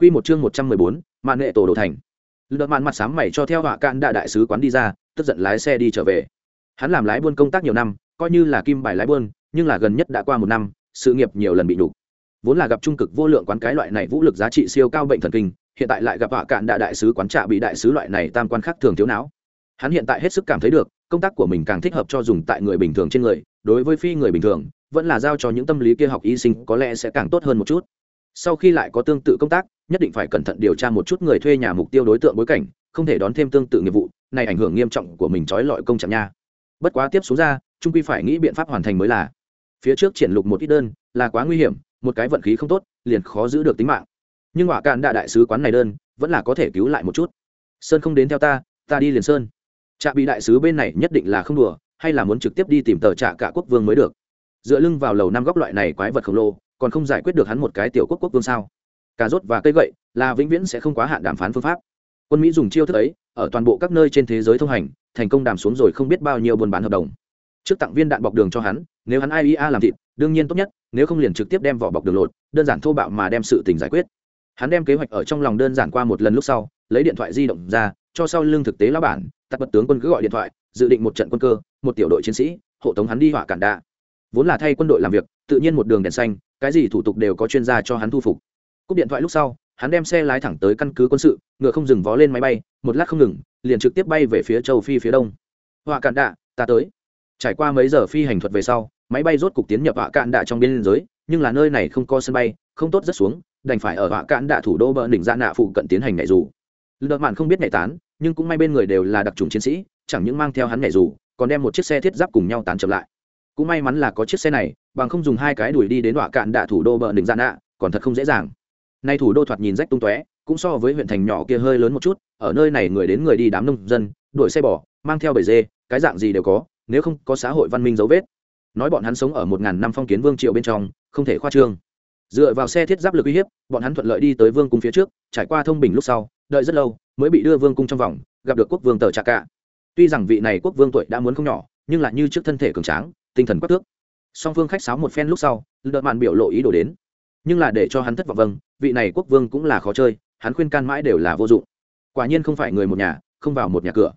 Quy một chương một trăm mười bốn, mạn nghệ tổ đồ thành. Lữ Mạn mặt sám mày cho theo họa cạn đại đại sứ quán đi ra, tức giận lái xe đi trở về. Hắn làm lái buôn công tác nhiều năm, coi như là kim bài lái buôn, nhưng là gần nhất đã qua một năm, sự nghiệp nhiều lần bị nhục. Vốn là gặp trung cực vô lượng quán cái loại này vũ lực giá trị siêu cao bệnh thần kinh, hiện tại lại gặp họa cạn đại đại sứ quán trạ bị đại sứ loại này tam quan khác thường thiếu não. Hắn hiện tại hết sức cảm thấy được, công tác của mình càng thích hợp cho dùng tại người bình thường trên người, đối với phi người bình thường, vẫn là giao cho những tâm lý kia học y sinh có lẽ sẽ càng tốt hơn một chút sau khi lại có tương tự công tác nhất định phải cẩn thận điều tra một chút người thuê nhà mục tiêu đối tượng bối cảnh, không thể đón thêm tương tự nghiệp vụ, này ảnh hưởng nghiêm trọng của mình trói lọi công trạng nha. Bất quá tiếp xuống ra, trung quy phải nghĩ biện pháp hoàn thành mới là. Phía trước triển lục một ít đơn, là quá nguy hiểm, một cái vận khí không tốt, liền khó giữ được tính mạng. Nhưng hỏa cạn đại đại sứ quán này đơn, vẫn là có thể cứu lại một chút. Sơn không đến theo ta ta đi liền sơn. Trạ bị đại sứ bên này nhất định là không đùa, hay là muốn trực tiếp đi tìm tờ trạ cả quốc vương mới được. Dựa lưng vào lầu năm góc loại này quái vật khổng lồ, còn không giải quyết được hắn một cái tiểu quốc quốc vương sao? Cà rốt và cây gậy là vĩnh viễn sẽ không quá hạn đàm phán phương pháp. Quân mỹ dùng chiêu thức ấy ở toàn bộ các nơi trên thế giới thông hành, thành công đàm xuống rồi không biết bao nhiêu buôn bán hợp đồng. Trước tặng viên đạn bọc đường cho hắn, nếu hắn ia làm thịt, đương nhiên tốt nhất, nếu không liền trực tiếp đem vỏ bọc đường lột, đơn giản thô bạo mà đem sự tình giải quyết. Hắn đem kế hoạch ở trong lòng đơn giản qua một lần lúc sau, lấy điện thoại di động ra, cho sau lưng thực tế lão bản, tắt bật tướng quân cứ gọi điện thoại, dự định một trận quân cơ, một tiểu đội chiến sĩ, hộ tống hắn đi hỏa cản đạ vốn là thay quân đội làm việc, tự nhiên một đường đèn xanh, cái gì thủ tục đều có chuyên gia cho hắn thu phục cúp điện thoại lúc sau, hắn đem xe lái thẳng tới căn cứ quân sự, ngựa không dừng vó lên máy bay, một lát không ngừng, liền trực tiếp bay về phía châu phi phía đông. Họa cạn đạ, ta tới. Trải qua mấy giờ phi hành thuật về sau, máy bay rốt cục tiến nhập họa cạn đạ trong biên giới, nhưng là nơi này không có sân bay, không tốt rất xuống, đành phải ở họa cạn đạ thủ đô bờ đỉnh ra dạ nạ phụ cận tiến hành nhảy dù. Lợn mạn không biết nhảy tán, nhưng cũng may bên người đều là đặc trùng chiến sĩ, chẳng những mang theo hắn nhảy dù, còn đem một chiếc xe thiết giáp cùng nhau tán chậm lại. Cũng may mắn là có chiếc xe này, bằng không dùng hai cái đuổi đi đến họa cạn đạ thủ đô bờ đỉnh gian dạ nạ, còn thật không dễ dàng nay thủ đô thoạt nhìn rách tung tóe, cũng so với huyện thành nhỏ kia hơi lớn một chút, ở nơi này người đến người đi đám nông dân, đuổi xe bò, mang theo bể dê, cái dạng gì đều có, nếu không có xã hội văn minh dấu vết. Nói bọn hắn sống ở một ngàn năm phong kiến vương triệu bên trong, không thể khoa trương. Dựa vào xe thiết giáp lực uy hiếp, bọn hắn thuận lợi đi tới vương cung phía trước, trải qua thông bình lúc sau, đợi rất lâu, mới bị đưa vương cung trong vòng, gặp được quốc vương tờ trà cả tuy rằng vị này quốc vương tuổi đã muốn không nhỏ, nhưng lại như trước thân thể cường tráng, tinh thần quắc tước song phương khách sáo một phen lúc sau lợn mạn biểu lộ ý đồ đến nhưng là để cho hắn thất vọng vâng vị này quốc vương cũng là khó chơi, hắn khuyên can mãi đều là vô dụng. Quả nhiên không phải người một nhà, không vào một nhà cửa.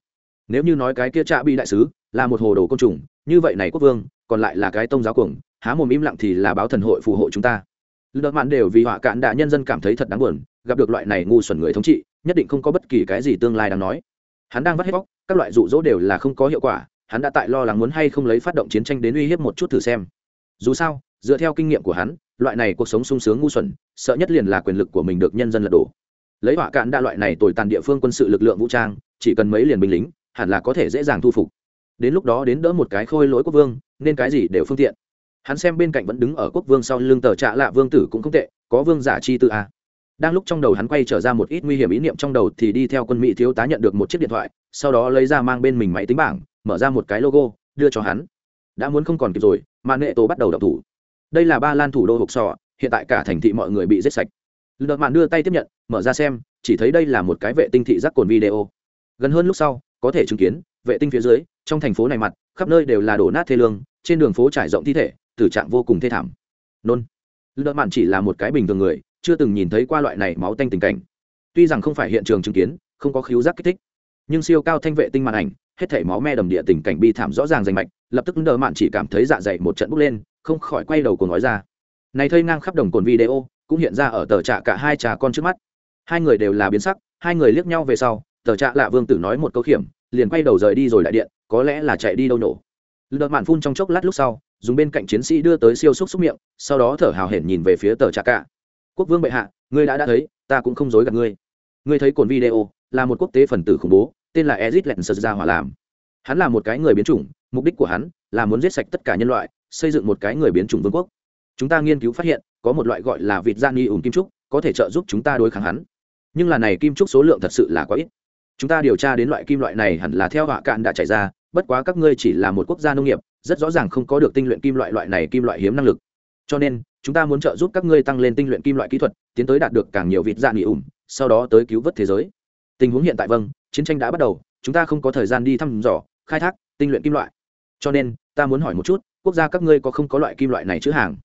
Nếu như nói cái kia trạ bị đại sứ là một hồ đồ côn trùng, như vậy này quốc vương, còn lại là cái tông giáo cuồng, há mồm im lặng thì là báo thần hội phù hộ chúng ta. Lợn mạn đều vì họa cạn đạ nhân dân cảm thấy thật đáng buồn, gặp được loại này ngu xuẩn người thống trị, nhất định không có bất kỳ cái gì tương lai đáng nói. Hắn đang vắt hết bóc các loại dụ dỗ đều là không có hiệu quả, hắn đã tại lo lắng muốn hay không lấy phát động chiến tranh đến uy hiếp một chút thử xem. Dù sao dựa theo kinh nghiệm của hắn, loại này cuộc sống sung sướng ngu xuẩn, sợ nhất liền là quyền lực của mình được nhân dân lật đổ. Lấy họa cạn đa loại này tồi tàn địa phương quân sự lực lượng vũ trang, chỉ cần mấy liền binh lính, hẳn là có thể dễ dàng thu phục. Đến lúc đó đến đỡ một cái khôi lỗi quốc vương, nên cái gì đều phương tiện. Hắn xem bên cạnh vẫn đứng ở quốc vương sau lưng tờ trạ lạ vương tử cũng không tệ, có vương giả chi tự a. Đang lúc trong đầu hắn quay trở ra một ít nguy hiểm ý niệm trong đầu thì đi theo quân mỹ thiếu tá nhận được một chiếc điện thoại, sau đó lấy ra mang bên mình máy tính bảng, mở ra một cái logo, đưa cho hắn. Đã muốn không còn kịp rồi, mà nệ tổ bắt đầu đập thủ đây là ba lan thủ đô hộp sọ hiện tại cả thành thị mọi người bị giết sạch. Lợn mạn đưa tay tiếp nhận, mở ra xem, chỉ thấy đây là một cái vệ tinh thị giác cồn video. Gần hơn lúc sau, có thể chứng kiến, vệ tinh phía dưới, trong thành phố này mặt, khắp nơi đều là đổ nát thê lương, trên đường phố trải rộng thi thể, tử trạng vô cùng thê thảm. Nôn. Lợn mạn chỉ là một cái bình thường người, chưa từng nhìn thấy qua loại này máu tanh tình cảnh. Tuy rằng không phải hiện trường chứng kiến, không có khiếu giác kích thích, nhưng siêu cao thanh vệ tinh màn ảnh, hết thảy máu me đầm địa tình cảnh bi thảm rõ ràng rành mạch, lập tức đờ mạn chỉ cảm thấy dạ dày một trận bốc lên không khỏi quay đầu cùng nói ra. Này thây ngang khắp đồng cồn video, cũng hiện ra ở tờ trạ cả hai trà con trước mắt. Hai người đều là biến sắc, hai người liếc nhau về sau, tờ trạ lạ vương tử nói một câu khiểm, liền quay đầu rời đi rồi đại điện, có lẽ là chạy đi đâu nổ. Đợt mạn phun trong chốc lát lúc sau, dùng bên cạnh chiến sĩ đưa tới siêu xúc xúc miệng, sau đó thở hào hển nhìn về phía tờ trạ cả. Quốc vương bệ hạ, ngươi đã đã thấy, ta cũng không dối gạt ngươi. Ngươi thấy cồn video, là một quốc tế phần tử khủng bố, tên là ezit lẹn sơ ra hỏa làm. Hắn là một cái người biến chủng, mục đích của hắn là muốn giết sạch tất cả nhân loại xây dựng một cái người biến chủng vương quốc. Chúng ta nghiên cứu phát hiện, có một loại gọi là vịt da ni ủng kim trúc, có thể trợ giúp chúng ta đối kháng hắn. Nhưng là này kim trúc số lượng thật sự là quá ít. Chúng ta điều tra đến loại kim loại này hẳn là theo họa cạn đã chảy ra, bất quá các ngươi chỉ là một quốc gia nông nghiệp, rất rõ ràng không có được tinh luyện kim loại loại này kim loại hiếm năng lực. Cho nên, chúng ta muốn trợ giúp các ngươi tăng lên tinh luyện kim loại kỹ thuật, tiến tới đạt được càng nhiều vịt da ni ủng sau đó tới cứu vớt thế giới. Tình huống hiện tại vâng chiến tranh đã bắt đầu, chúng ta không có thời gian đi thăm dò, khai thác, tinh luyện kim loại. Cho nên ta muốn hỏi một chút, quốc gia các ngươi có không có loại kim loại này chữ hàng?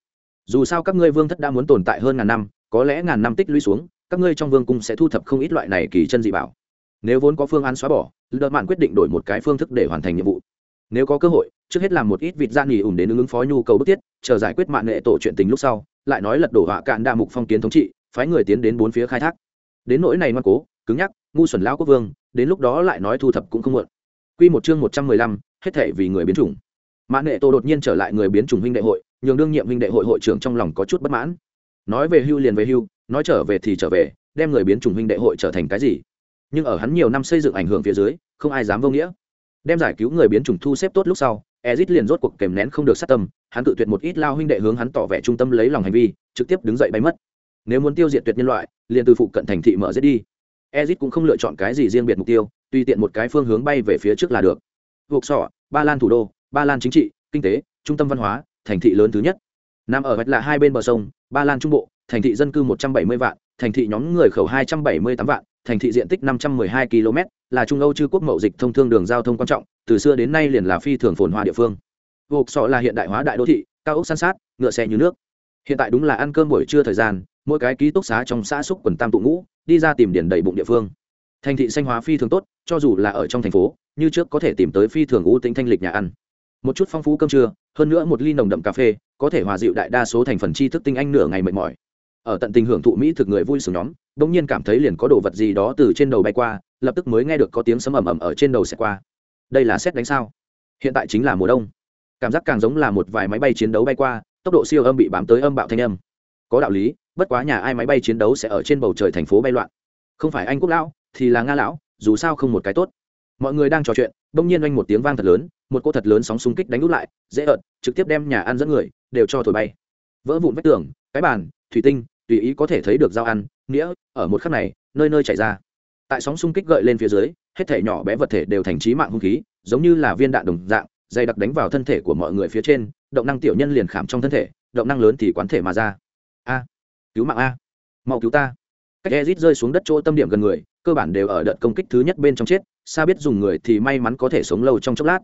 Dù sao các ngươi vương thất đã muốn tồn tại hơn ngàn năm, có lẽ ngàn năm tích lũy xuống, các ngươi trong vương cung sẽ thu thập không ít loại này kỳ chân dị bảo. Nếu vốn có phương án xóa bỏ lợn mạn quyết định đổi một cái phương thức để hoàn thành nhiệm vụ. Nếu có cơ hội, trước hết làm một ít vịt gian nghỉ ủng đến ứng phó nhu cầu bức thiết, chờ giải quyết mạng nghệ tổ chuyện tình lúc sau, lại nói lật đổ họa cạn đa mục phong kiến thống trị, phái người tiến đến bốn phía khai thác. Đến nỗi này ngoan cố, cứng nhắc, ngu xuẩn lão quốc vương, đến lúc đó lại nói thu thập cũng không muộn. Quy một chương một trăm mười lăm, hết thể vì người biến chủng mã nghệ tô đột nhiên trở lại người biến chủng huynh đệ hội, nhường đương nhiệm huynh đệ hội hội trưởng trong lòng có chút bất mãn. Nói về hưu liền về hưu, nói trở về thì trở về, đem người biến chủng huynh đệ hội trở thành cái gì? Nhưng ở hắn nhiều năm xây dựng ảnh hưởng phía dưới, không ai dám vô nghĩa. Đem giải cứu người biến chủng thu xếp tốt lúc sau, ezit liền rốt cuộc kèm nén không được sát tâm, hắn tự tuyệt một ít lao huynh đệ hướng hắn tỏ vẻ trung tâm lấy lòng hành vi, trực tiếp đứng dậy bay mất. Nếu muốn tiêu diệt tuyệt nhân loại, liền từ phụ cận thành thị mở giết đi. Ezit cũng không lựa chọn cái gì riêng biệt mục tiêu, tùy tiện một cái phương hướng bay về phía trước là được. Buộc sọ, ba lan thủ đô ba lan chính trị, kinh tế, trung tâm văn hóa, thành thị lớn thứ nhất. Nằm ở vạch là hai bên bờ sông, ba lan trung bộ, thành thị dân cư một trăm bảy mươi vạn, thành thị nhóm người khẩu hai trăm bảy mươi tám vạn, thành thị diện tích năm trăm hai km là trung âu chư quốc mậu dịch thông thương đường giao thông quan trọng, từ xưa đến nay liền là phi thường phồn hoa địa phương. Gộp sọ là hiện đại hóa đại đô thị, cao ốc san sát, ngựa xe như nước. Hiện tại đúng là ăn cơm buổi trưa thời gian, mỗi cái ký túc xá trong xã xúc quần tam tụ ngũ, đi ra tìm điển đầy bụng địa phương. Thành thị xanh hóa phi thường tốt, cho dù là ở trong thành phố, như trước có thể tìm tới phi thường ưu tính thanh lịch nhà ăn một chút phong phú cơm trưa, hơn nữa một ly nồng đậm cà phê, có thể hòa dịu đại đa số thành phần tri thức tinh anh nửa ngày mệt mỏi. Ở tận tình hưởng thụ mỹ thực người vui sướng nhóm đ ỗ n g nhiên cảm thấy liền có đồ vật gì đó từ trên đầu bay qua, lập tức mới nghe được có tiếng sấm ầm ầm ở trên đầu xẹt qua. Đây là xét đánh sao? Hiện tại chính là mùa đông. Cảm giác càng giống là một vài máy bay chiến đấu bay qua, tốc độ siêu âm bị bám tới âm bạo thanh âm. Có đạo lý, bất quá nhà ai máy bay chiến đấu sẽ ở trên bầu trời thành phố bay loạn. Không phải anh quốc lão, thì là nga lão, dù sao không một cái tốt mọi người đang trò chuyện, bỗng nhiên oanh một tiếng vang thật lớn, một cô thật lớn sóng xung kích đánh úp lại, dễ ợt, trực tiếp đem nhà ăn dẫn người, đều cho thổi bay. Vỡ vụn vách tường, cái bàn, thủy tinh, tùy ý có thể thấy được dao ăn, nghĩa, ở một khắc này, nơi nơi chảy ra. Tại sóng xung kích gợi lên phía dưới, hết thể nhỏ bé vật thể đều thành trí mạng hung khí, giống như là viên đạn đồng dạng, dày đặc đánh vào thân thể của mọi người phía trên, động năng tiểu nhân liền khảm trong thân thể, động năng lớn thì quán thể mà ra. A, cứu mạng a. Mau cứu ta. Cách ezit rơi xuống đất chỗ tâm điểm gần người cơ bản đều ở đợt công kích thứ nhất bên trong chết xa biết dùng người thì may mắn có thể sống lâu trong chốc lát.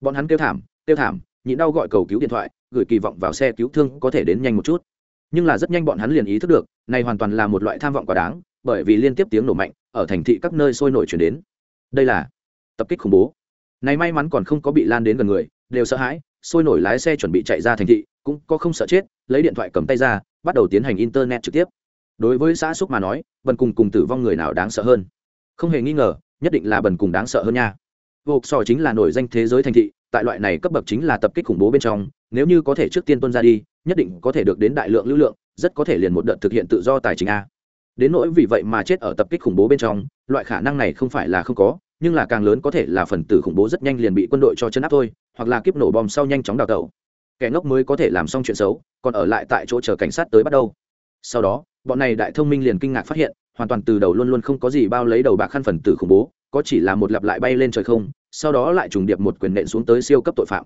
Bọn hắn kêu thảm kêu thảm nhịn đau gọi cầu cứu điện thoại, gửi kỳ vọng vào xe cứu thương có thể đến nhanh một chút. Nhưng là rất nhanh bọn hắn liền ý thức được, này hoàn toàn là một loại tham vọng quá đáng, bởi vì liên tiếp tiếng nổ mạnh, ở thành thị các nơi sôi nổi chuyển đến. Đây là tập kích khủng bố. Này may mắn còn không có bị lan đến gần người, đều sợ hãi, sôi nổi lái xe chuẩn bị chạy ra thành thị, cũng có không sợ chết, lấy điện thoại cầm tay ra, bắt đầu tiến hành internet trực tiếp đối với xã xúc mà nói, bần cùng cùng tử vong người nào đáng sợ hơn? Không hề nghi ngờ, nhất định là bần cùng đáng sợ hơn nha. Vộc sò chính là nổi danh thế giới thành thị, tại loại này cấp bậc chính là tập kích khủng bố bên trong, nếu như có thể trước tiên tuân ra đi, nhất định có thể được đến đại lượng lưu lượng, rất có thể liền một đợt thực hiện tự do tài chính a. Đến nỗi vì vậy mà chết ở tập kích khủng bố bên trong, loại khả năng này không phải là không có, nhưng là càng lớn có thể là phần tử khủng bố rất nhanh liền bị quân đội cho chân áp thôi, hoặc là kiếp nổ bom sau nhanh chóng đào tẩu. Kẻ ngốc mới có thể làm xong chuyện xấu, còn ở lại tại chỗ chờ cảnh sát tới bắt đầu sau đó, bọn này đại thông minh liền kinh ngạc phát hiện, hoàn toàn từ đầu luôn luôn không có gì bao lấy đầu bạc khăn phần tử khủng bố, có chỉ là một lặp lại bay lên trời không, sau đó lại trùng điệp một quyền nện xuống tới siêu cấp tội phạm.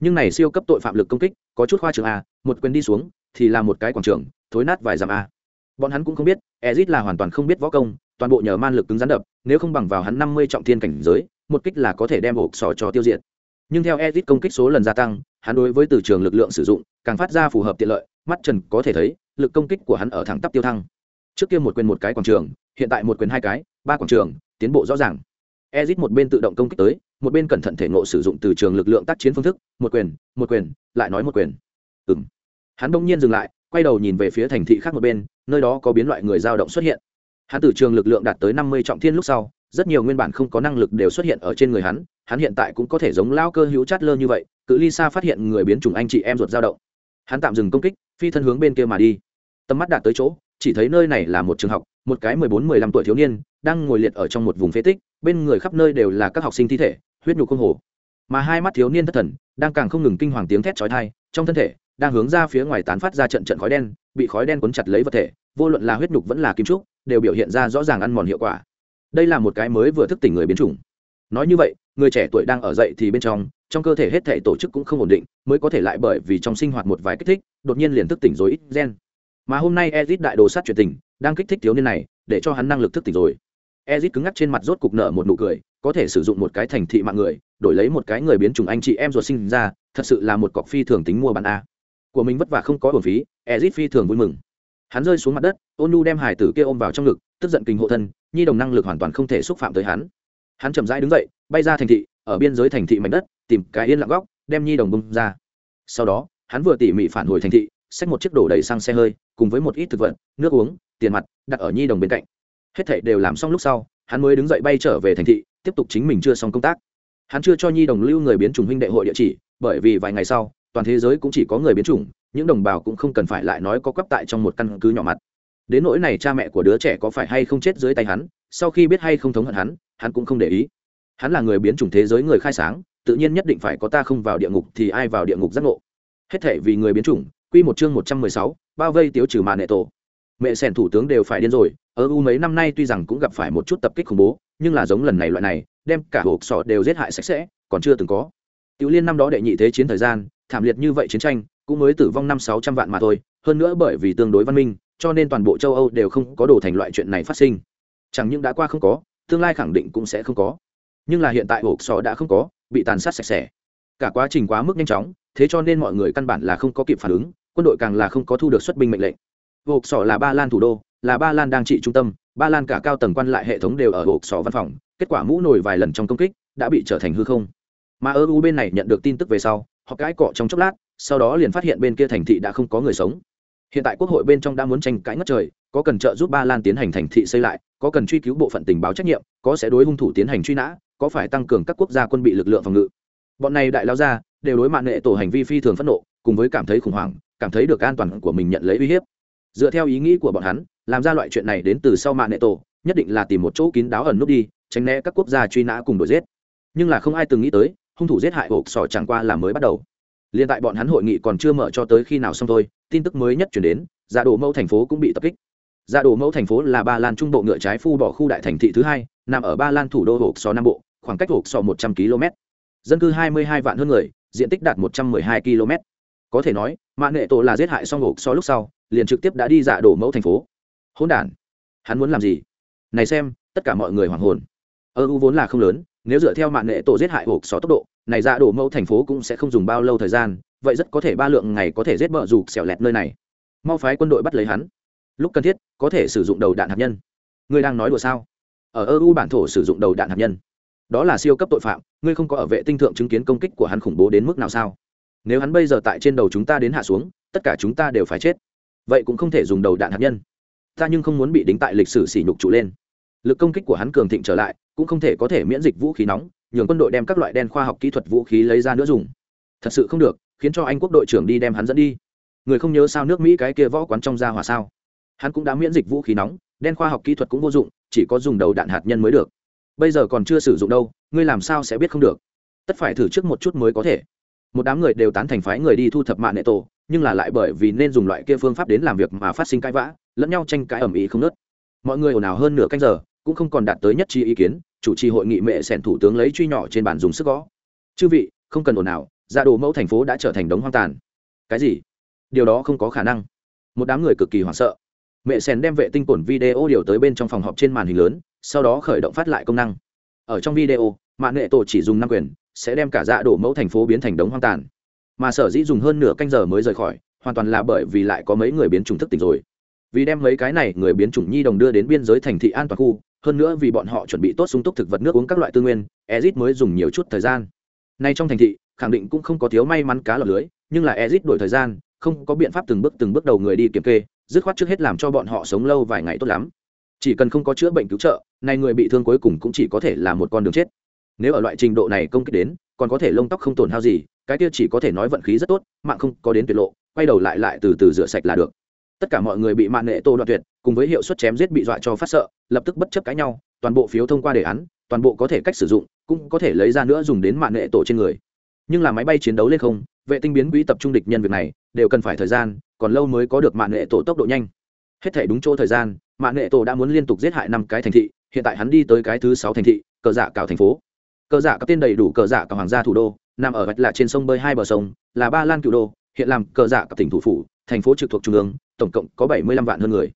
Nhưng này siêu cấp tội phạm lực công kích, có chút khoa trường a, một quyền đi xuống, thì là một cái quảng trường, thối nát vài dặm a. Bọn hắn cũng không biết, ezit là hoàn toàn không biết võ công, toàn bộ nhờ man lực cứng rắn đập, nếu không bằng vào hắn năm mươi trọng thiên cảnh giới, một kích là có thể đem hộp sò cho tiêu diệt. Nhưng theo ezit công kích số lần gia tăng, hắn đối với từ trường lực lượng sử dụng, càng phát ra phù hợp tiện lợi, mắt trần có thể thấy lực công kích của hắn ở thẳng tắp tiêu thăng. Trước kia một quyền một cái quảng trường, hiện tại một quyền hai cái, ba quảng trường, tiến bộ rõ ràng. Ezit một bên tự động công kích tới, một bên cẩn thận thể ngộ sử dụng từ trường lực lượng tác chiến phương thức, một quyền một quyền, lại nói một quyền. Ừ m hắn đông nhiên dừng lại, quay đầu nhìn về phía thành thị khác một bên, nơi đó có biến loại người dao động xuất hiện. Hắn từ trường lực lượng đạt tới năm mươi trọng thiên lúc sau, rất nhiều nguyên bản không có năng lực đều xuất hiện ở trên người hắn hắn hiện tại cũng có thể giống lao cơ hữu chát lơ như vậy, cự ly xa phát hiện người biến chủng anh chị em ruột dao động. Hắn tạm dừng công kích phi thân hướng bên kia mà đi. Tầm mắt đạt tới chỗ, chỉ thấy nơi này là một trường học, một cái mười bốn, mười lăm tuổi thiếu niên, đang ngồi liệt ở trong một vùng phế tích, bên người khắp nơi đều là các học sinh thi thể, huyết nhục không hồ. Mà hai mắt thiếu niên thất thần, đang càng không ngừng kinh hoàng tiếng thét chói tai, trong thân thể, đang hướng ra phía ngoài tán phát ra trận trận khói đen, bị khói đen cuốn chặt lấy vật thể, vô luận là huyết nhục vẫn là kim trúc, đều biểu hiện ra rõ ràng ăn mòn hiệu quả. Đây là một cái mới vừa thức tỉnh người biến chủng. Nói như vậy, người trẻ tuổi đang ở dậy thì bên trong trong cơ thể hết thể tổ chức cũng không ổn định, mới có thể lại bởi vì trong sinh hoạt một vài kích thích, đột nhiên liền thức tỉnh rồi ít gen. Mà hôm nay ezit đại đồ sát chuyện tình, đang kích thích thiếu niên này, để cho hắn năng lực thức tỉnh rồi. Ezit cứng ngắc trên mặt rốt cục nở một nụ cười, có thể sử dụng một cái thành thị mạng người, đổi lấy một cái người biến chủng anh chị em ruột sinh ra, thật sự là một cọc phi thường tính mua bán a. Của mình vất vả không có hồn phí, ezit phi thường vui mừng. Hắn rơi xuống mặt đất ôn đem hải tử kia ôm vào trong ngực, tức giận kinh hộ thân, nhi đồng năng lực hoàn toàn không thể xúc phạm tới hắn. Hắn chậm rãi đứng dậy, bay ra thành thị, ở biên giới thành thị mảnh đất tìm cái yên lặng góc, đem nhi đồng bung ra. Sau đó, hắn vừa tỉ mỉ phản hồi thành thị, xách một chiếc đổ đầy xăng xe hơi, cùng với một ít thực vật, nước uống, tiền mặt, đặt ở nhi đồng bên cạnh. Hết thảy đều làm xong lúc sau, hắn mới đứng dậy bay trở về thành thị, tiếp tục chính mình chưa xong công tác. Hắn chưa cho nhi đồng lưu người biến chủng huynh đệ hội địa chỉ, bởi vì vài ngày sau, toàn thế giới cũng chỉ có người biến chủng, những đồng bào cũng không cần phải lại nói có quắp tại trong một căn cứ nhỏ mặt. Đến nỗi này cha mẹ của đứa trẻ có phải hay không chết dưới tay hắn, sau khi biết hay không thống hận hắn hắn cũng không để ý. Hắn là người biến chủng thế giới người khai sáng tự nhiên nhất định phải có ta không vào địa ngục thì ai vào địa ngục giác ngộ. Hết thể vì người biến chủng, quy một chương một trăm mười sáu, bao vây tiếu trừ màn nệ tổ. Mẹ sẻn thủ tướng đều phải điên rồi ở u mấy năm nay tuy rằng cũng gặp phải một chút tập kích khủng bố, nhưng là giống lần này loại này, đem cả hộp sọ đều giết hại sạch sẽ, còn chưa từng có. Tiểu liên năm đó đệ nhị thế chiến thời gian, thảm liệt như vậy chiến tranh, cũng mới tử vong năm sáu trăm vạn mà thôi, hơn nữa bởi vì tương đối văn minh, cho nên toàn bộ châu âu đều không có đồ thành loại chuyện này phát sinh. Chẳng những đã qua không có, tương lai khẳng định cũng sẽ không có. Nhưng là hiện tại hộp sọ đã không có bị tàn sát sạch sẽ. Cả quá trình quá mức nhanh chóng, thế cho nên mọi người căn bản là không có kịp phản ứng, quân đội càng là không có thu được xuất binh mệnh lệnh. Hộp sọ là ba lan thủ đô, là ba lan đang trị trung tâm, ba lan cả cao tầng quan lại hệ thống đều ở hộp sọ văn phòng, kết quả mũ nổi vài lần trong công kích đã bị trở thành hư không. Mà ở u bên này nhận được tin tức về sau, họ cãi cọ trong chốc lát, sau đó liền phát hiện bên kia thành thị đã không có người sống. Hiện tại quốc hội bên trong đã muốn tranh cãi ngất trời, có cần trợ giúp ba lan tiến hành thành thị xây lại có cần truy cứu bộ phận tình báo trách nhiệm, có sẽ đối hung thủ tiến hành truy nã, có phải tăng cường các quốc gia quân bị lực lượng phòng ngự. Bọn này đại lao ra, đều đối mạng nghệ tổ hành vi phi thường phẫn nộ, cùng với cảm thấy khủng hoảng, cảm thấy được an toàn của mình nhận lấy uy hiếp. Dựa theo ý nghĩ của bọn hắn, làm ra loại chuyện này đến từ sau mạng nghệ tổ, nhất định là tìm một chỗ kín đáo ẩn núp đi, tránh né các quốc gia truy nã cùng đuổi giết. Nhưng là không ai từng nghĩ tới, hung thủ giết hại hộp sỏ chẳng qua là mới bắt đầu. Liên tại bọn hắn hội nghị còn chưa mở cho tới khi nào xong thôi, tin tức mới nhất chuyển đến, giả đồ mẫu thành phố cũng bị tập kích dạ đồ mẫu thành phố là ba lan trung bộ ngựa trái phu bỏ khu đại thành thị thứ hai, nằm ở ba lan thủ đô hộp sò nam bộ, khoảng cách hộp sò một trăm km. Dân cư hai mươi hai vạn hơn người, diện tích đạt một trăm mười hai km. Có thể nói mạng nghệ tổ là giết hại xong hộp sò lúc sau, liền trực tiếp đã đi dạ đổ mẫu thành phố. Hỗn đản! Hắn muốn làm gì? Này xem, tất cả mọi người hoảng hồn. Ơ u vốn là không lớn, nếu dựa theo mạng nghệ tổ giết hại hộp sò tốc độ, này dạ đổ mẫu thành phố cũng sẽ không dùng bao lâu thời gian, vậy rất có thể ba lượng ngày có thể giết bờ rụt xẻo lẹt nơi này. Mau phái quân đội bắt lấy hắn lúc cần thiết, có thể sử dụng đầu đạn hạt nhân. Ngươi đang nói đùa sao? Ở eu bản thổ sử dụng đầu đạn hạt nhân. Đó là siêu cấp tội phạm, ngươi không có ở vệ tinh thượng chứng kiến công kích của hắn khủng bố đến mức nào sao? Nếu hắn bây giờ tại trên đầu chúng ta đến hạ xuống, tất cả chúng ta đều phải chết. Vậy cũng không thể dùng đầu đạn hạt nhân. Ta nhưng không muốn bị đính tại lịch sử sỉ nhục trụ lên. Lực công kích của hắn cường thịnh trở lại, cũng không thể có thể miễn dịch vũ khí nóng, nhường quân đội đem các loại đen khoa học kỹ thuật vũ khí lấy ra nữa dùng. Thật sự không được, khiến cho anh quốc đội trưởng đi đem hắn dẫn đi. Người không nhớ sao nước mỹ cái kia võ quán trong ra hỏa sao? Hắn cũng đã miễn dịch vũ khí nóng, đen khoa học kỹ thuật cũng vô dụng, chỉ có dùng đầu đạn hạt nhân mới được. Bây giờ còn chưa sử dụng đâu, ngươi làm sao sẽ biết không được? Tất phải thử trước một chút mới có thể. Một đám người đều tán thành phái người đi thu thập mạng nệ tổ, nhưng là lại bởi vì nên dùng loại kia phương pháp đến làm việc mà phát sinh cãi vã, lẫn nhau tranh cãi ẩm ý không nớt mọi người ồn ào hơn nửa canh giờ, cũng không còn đạt tới nhất trí ý kiến, chủ trì hội nghị mẹ sẻn thủ tướng lấy truy nhỏ trên bàn dùng sức gõ. Chư vị, không cần ồn ào, ra đồ mẫu thành phố đã trở thành đống hoang tàn. Cái gì? Điều đó không có khả năng. Một đám người cực kỳ hoảng sợ mẹ sèn đem vệ tinh cổn video điều tới bên trong phòng họp trên màn hình lớn, sau đó khởi động phát lại công năng. Ở trong video mạng nghệ tổ chỉ dùng năm quyền, sẽ đem cả dạ đổ mẫu thành phố biến thành đống hoang tàn. Mà sở dĩ dùng hơn nửa canh giờ mới rời khỏi, hoàn toàn là bởi vì lại có mấy người biến chủng thức tỉnh rồi. Vì đem mấy cái này người biến chủng nhi đồng đưa đến biên giới thành thị an toàn khu, hơn nữa vì bọn họ chuẩn bị tốt sung túc thực vật nước uống các loại tư nguyên, ezit mới dùng nhiều chút thời gian. Nay trong thành thị, khẳng định cũng không có thiếu may mắn cá lọc lưới, nhưng là ezit đổi thời gian, không có biện pháp từng bước từng bước đầu người đi kiểm kê dứt khoát trước hết làm cho bọn họ sống lâu vài ngày tốt lắm. Chỉ cần không có chữa bệnh cứu trợ nay người bị thương cuối cùng cũng chỉ có thể là một con đường chết. Nếu ở loại trình độ này công kích đến, còn có thể lông tóc không tổn hao gì, cái kia chỉ có thể nói vận khí rất tốt, mạng không có đến tuyệt lộ, quay đầu lại lại từ từ rửa sạch là được. Tất cả mọi người bị mạng nghệ tô đoạn tuyệt, cùng với hiệu suất chém giết bị dọa cho phát sợ, lập tức bất chấp cãi nhau, toàn bộ phiếu thông qua đề án, toàn bộ có thể cách sử dụng, cũng có thể lấy ra nữa dùng đến mạng nghệ tổ trên người. Nhưng là máy bay chiến đấu lên không vệ tinh biến quỹ tập trung địch nhân việc này đều cần phải thời gian, còn lâu mới có được mạng nghệ tổ tốc độ nhanh. Hết thể đúng chỗ thời gian, mạng nghệ tổ đã muốn liên tục giết hại năm cái thành thị, hiện tại hắn đi tới cái thứ sáu thành thị, cờ dạ cào thành phố. Cờ dạ các tên đầy đủ cờ dạ cào hoàng gia thủ đô, nằm ở vạch lạ trên sông bơi hai bờ sông, là ba lan cựu đô, hiện làm cờ dạ các tỉnh thủ phủ, thành phố trực thuộc trung ương, tổng cộng có bảy mươi lăm vạn hơn người.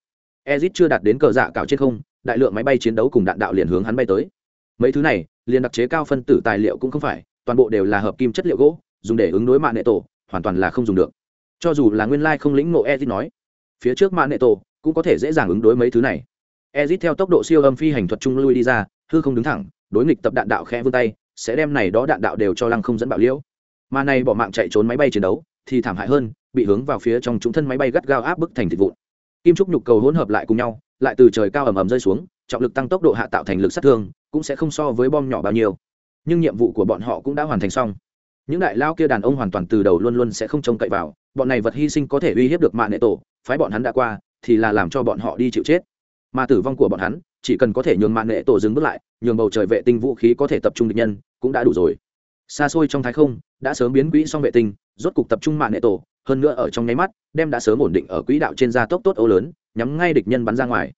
Ezit chưa đạt đến cờ dạ cào trên không, đại lượng máy bay chiến đấu cùng đạn đạo liền hướng hắn bay tới. Mấy thứ này, liền đặc chế cao phân tử tài liệu cũng không phải, toàn bộ đều là hợp kim chất liệu gỗ dùng để ứng đối mạng nệ tổ, hoàn toàn là không dùng được. Cho dù là nguyên lai không lĩnh ngộ ezit nói, phía trước mạng nệ tổ cũng có thể dễ dàng ứng đối mấy thứ này. Ezit theo tốc độ siêu âm phi hành thuật trung lui đi ra, hư không đứng thẳng, đối nghịch tập đạn đạo khẽ vươn tay, sẽ đem này đó đạn đạo đều cho lăng không dẫn bạo liễu. Mà này bỏ mạng chạy trốn máy bay chiến đấu, thì thảm hại hơn, bị hướng vào phía trong chúng thân máy bay gắt gao áp bức thành thịt vụn. Kim trúc nhục cầu hỗn hợp lại cùng nhau, lại từ trời cao ầm ầm rơi xuống, trọng lực tăng tốc độ hạ tạo thành lực sát thương, cũng sẽ không so với bom nhỏ bao nhiêu. Nhưng nhiệm vụ của bọn họ cũng đã hoàn thành xong những đại lao kia đàn ông hoàn toàn từ đầu luôn luôn sẽ không trông cậy vào, bọn này vật hy sinh có thể uy hiếp được mạng nệ tổ, phái bọn hắn đã qua, thì là làm cho bọn họ đi chịu chết. Mà tử vong của bọn hắn, chỉ cần có thể nhường mạng nệ tổ dừng bước lại, nhường bầu trời vệ tinh vũ khí có thể tập trung địch nhân, cũng đã đủ rồi. Xa xôi trong thái không, đã sớm biến quỹ xong vệ tinh, rốt cục tập trung mạng nệ tổ, hơn nữa ở trong nháy mắt, đem đã sớm ổn định ở quỹ đạo trên gia tốc tốt ô lớn, nhắm ngay địch nhân bắn ra ngoài.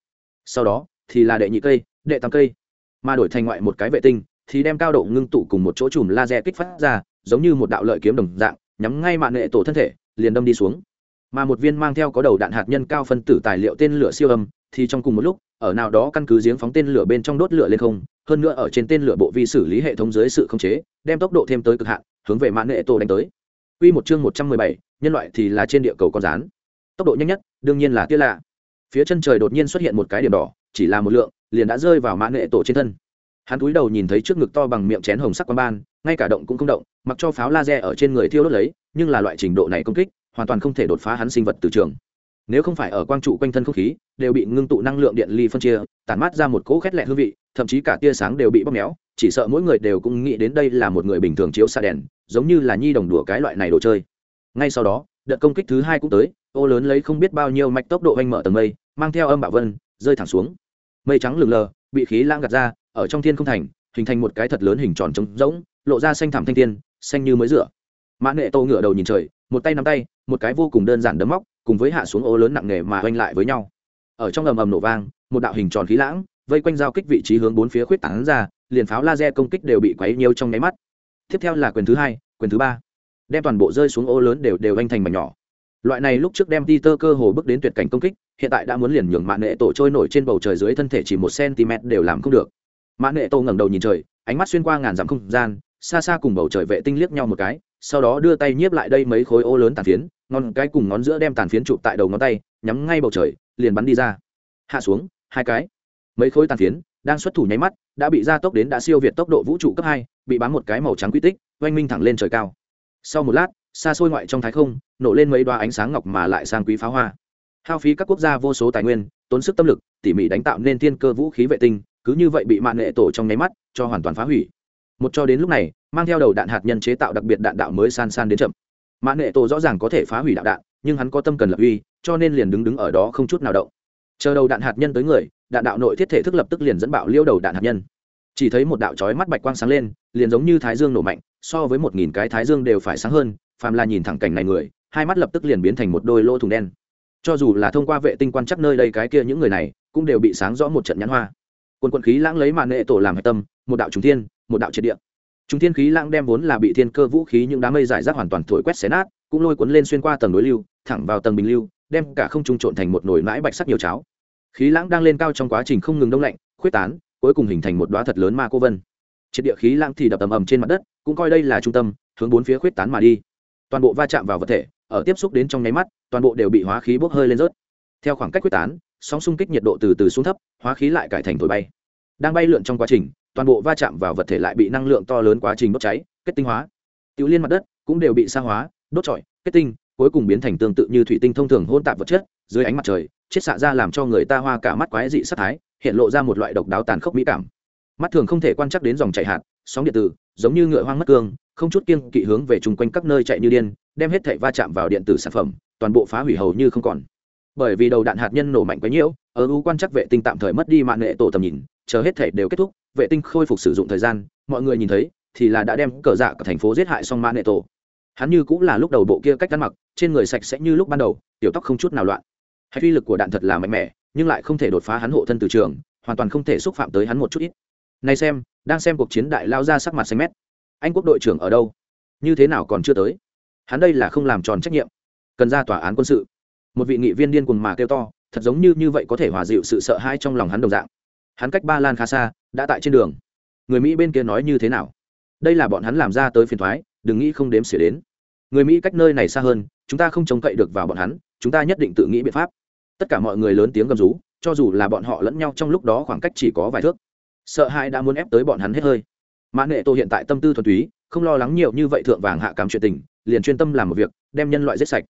Sau đó, thì là đệ nhị cây, đệ tam cây. Mà đổi thành ngoại một cái vệ tinh, thì đem cao độ ngưng tụ cùng một chỗ chùm laser kích phát ra giống như một đạo lợi kiếm đồng dạng nhắm ngay mạng nệ tổ thân thể liền đâm đi xuống mà một viên mang theo có đầu đạn hạt nhân cao phân tử tài liệu tên lửa siêu âm thì trong cùng một lúc ở nào đó căn cứ giếng phóng tên lửa bên trong đốt lửa lên không hơn nữa ở trên tên lửa bộ vi xử lý hệ thống dưới sự khống chế đem tốc độ thêm tới cực hạn hướng về mạng nệ tổ đánh tới Quy một chương 117, nhân loại thì là trên địa cầu con rán. Tốc độ nhanh nhất, đương nhiên là tia lạ. Phía chân trời đột nhiên xuất hiện một cái điểm đỏ, chỉ là một lượng, liền đã rơi vào mạng nghệ tổ trên thân. Hắn cúi đầu nhìn thấy trước ngực to bằng miệng chén hồng sắc quang ban, ngay cả động cũng không động, mặc cho pháo laser ở trên người thiêu đốt lấy, nhưng là loại trình độ này công kích, hoàn toàn không thể đột phá hắn sinh vật từ trường. Nếu không phải ở quang trụ quanh thân không khí đều bị ngưng tụ năng lượng điện ly phân chia, tản mát ra một cỗ khét lẹ hương vị, thậm chí cả tia sáng đều bị bóp méo, chỉ sợ mỗi người đều cũng nghĩ đến đây là một người bình thường chiếu xa đèn, giống như là nhi đồng đùa cái loại này đồ chơi ngay sau đó đợt công kích thứ hai cũng tới ô lớn lấy không biết bao nhiêu mạch tốc độ anh mở tầng mây mang theo âm bạo vân rơi thẳng xuống mây trắng lừng lờ bị khí lãng gạt ra ở trong thiên không thành, hình thành một cái thật lớn hình tròn trống rỗng, lộ ra xanh thảm thanh thiên, xanh như mới rửa. Mã nghệ tô ngửa đầu nhìn trời, một tay nắm tay, một cái vô cùng đơn giản đấm móc, cùng với hạ xuống ô lớn nặng nề mà oanh lại với nhau. Ở trong ầm ầm nổ vang, một đạo hình tròn khí lãng, vây quanh giao kích vị trí hướng bốn phía khuyết tảng ra, liền pháo laser công kích đều bị quấy nhiều trong nháy mắt. Tiếp theo là quyền thứ hai, quyền thứ ba. Đem toàn bộ rơi xuống ô lớn đều đều anh thành mảnh nhỏ. Loại này lúc trước đem Peter cơ hồ bước đến tuyệt cảnh công kích, hiện tại đã muốn liền nhường mạng nệ tổ trôi nổi trên bầu trời dưới thân thể chỉ một cm đều làm không được mã nệ Tô ngẩng đầu nhìn trời, ánh mắt xuyên qua ngàn dặm không gian, xa xa cùng bầu trời vệ tinh liếc nhau một cái, sau đó đưa tay nhiếp lại đây mấy khối ô lớn tàn phiến, ngón cái cùng ngón giữa đem tàn phiến chụp tại đầu ngón tay, nhắm ngay bầu trời, liền bắn đi ra. Hạ xuống, hai cái. Mấy khối tàn phiến đang xuất thủ nháy mắt, đã bị gia tốc đến đã siêu việt tốc độ vũ trụ cấp hai, bị bám một cái màu trắng quy tích, oanh minh thẳng lên trời cao. Sau một lát, xa xôi ngoại trong thái không, nổ lên mấy đoá ánh sáng ngọc mà lại sang quý pháo hoa. Hao phí các quốc gia vô số tài nguyên, tốn sức tâm lực, tỉ mỉ đánh tạo nên thiên cơ vũ khí vệ tinh cứ như vậy bị mạng nghệ tổ trong nháy mắt cho hoàn toàn phá hủy. Một cho đến lúc này, mang theo đầu đạn hạt nhân chế tạo đặc biệt đạn đạo mới san san đến chậm. Mạng nghệ tổ rõ ràng có thể phá hủy đạo đạn, nhưng hắn có tâm cần lập uy, cho nên liền đứng đứng ở đó không chút nào động. Chờ đầu đạn hạt nhân tới người, đạn đạo nội thiết thể thức lập tức liền dẫn bạo liêu đầu đạn hạt nhân. Chỉ thấy một đạo chói mắt bạch quang sáng lên, liền giống như thái dương nổ mạnh, so với một nghìn cái thái dương đều phải sáng hơn, phàm là nhìn thẳng cảnh này người, hai mắt lập tức liền biến thành một đôi lỗ thùng đen. Cho dù là thông qua vệ tinh quan chắc nơi đây cái kia những người này, cũng đều bị sáng rõ một trận nhãn hoa quần quân khí lãng lấy màn nệ tổ làm hạch tâm, một đạo trùng thiên, một đạo triệt địa. Trung thiên khí lãng đem vốn là bị thiên cơ vũ khí những đám mây giải rác hoàn toàn thổi quét xé nát, cũng lôi cuốn lên xuyên qua tầng đối lưu, thẳng vào tầng bình lưu, đem cả không trung trộn thành một nồi mãi bạch sắc nhiều cháo. Khí lãng đang lên cao trong quá trình không ngừng đông lạnh, khuyết tán, cuối cùng hình thành một đoá thật lớn ma cô vân. Triệt địa khí lãng thì đập ầm ầm trên mặt đất, cũng coi đây là trung tâm, hướng bốn phía khuyết tán mà đi. Toàn bộ va chạm vào vật thể, ở tiếp xúc đến trong nháy mắt, toàn bộ đều bị hóa khí bốc hơi lên rớt. Theo khoảng cách quyết tán sóng xung kích nhiệt độ từ từ xuống thấp, hóa khí lại cải thành thổi bay. Đang bay lượn trong quá trình, toàn bộ va chạm vào vật thể lại bị năng lượng to lớn quá trình đốt cháy, kết tinh hóa. Tiểu liên mặt đất cũng đều bị sa hóa, đốt trọi, kết tinh, cuối cùng biến thành tương tự như thủy tinh thông thường hôn tạp vật chất, dưới ánh mặt trời chiết xạ ra làm cho người ta hoa cả mắt quái dị sắc thái, hiện lộ ra một loại độc đáo tàn khốc mỹ cảm. Mắt thường không thể quan trắc đến dòng chảy hạt, sóng điện tử, giống như ngựa hoang mất cương, không chút kiêng kỵ hướng về chung quanh các nơi chạy như điên, đem hết thảy va chạm vào điện tử sản phẩm, toàn bộ phá hủy hầu như không còn bởi vì đầu đạn hạt nhân nổ mạnh quá nhiễu ở u quan chắc vệ tinh tạm thời mất đi mạng nghệ tổ tầm nhìn, chờ hết thể đều kết thúc, vệ tinh khôi phục sử dụng thời gian, mọi người nhìn thấy, thì là đã đem cờ dạ cả thành phố giết hại xong mạng nghệ tổ. Hắn như cũng là lúc đầu bộ kia cách ăn mặc, trên người sạch sẽ như lúc ban đầu, tiểu tóc không chút nào loạn. Hay uy lực của đạn thật là mạnh mẽ, nhưng lại không thể đột phá hắn hộ thân từ trường, hoàn toàn không thể xúc phạm tới hắn một chút ít. Này xem, đang xem cuộc chiến đại lao ra sắc mặt xanh mét. Anh quốc đội trưởng ở đâu? Như thế nào còn chưa tới? Hắn đây là không làm tròn trách nhiệm. Cần ra tòa án quân sự một vị nghị viên điên cuồng mà kêu to, thật giống như như vậy có thể hòa dịu sự sợ hãi trong lòng hắn đồng dạng. Hắn cách ba lan khá xa, đã tại trên đường. Người mỹ bên kia nói như thế nào? Đây là bọn hắn làm ra tới phiền thoái, đừng nghĩ không đếm xỉa đến. Người mỹ cách nơi này xa hơn, chúng ta không trông cậy được vào bọn hắn, chúng ta nhất định tự nghĩ biện pháp. Tất cả mọi người lớn tiếng gầm rú, cho dù là bọn họ lẫn nhau trong lúc đó khoảng cách chỉ có vài thước. Sợ hãi đã muốn ép tới bọn hắn hết hơi. Mã nghệ tô hiện tại tâm tư thuần túy, không lo lắng nhiều như vậy thượng vàng hạ cám chuyện tình, liền chuyên tâm làm một việc, đem nhân loại giết sạch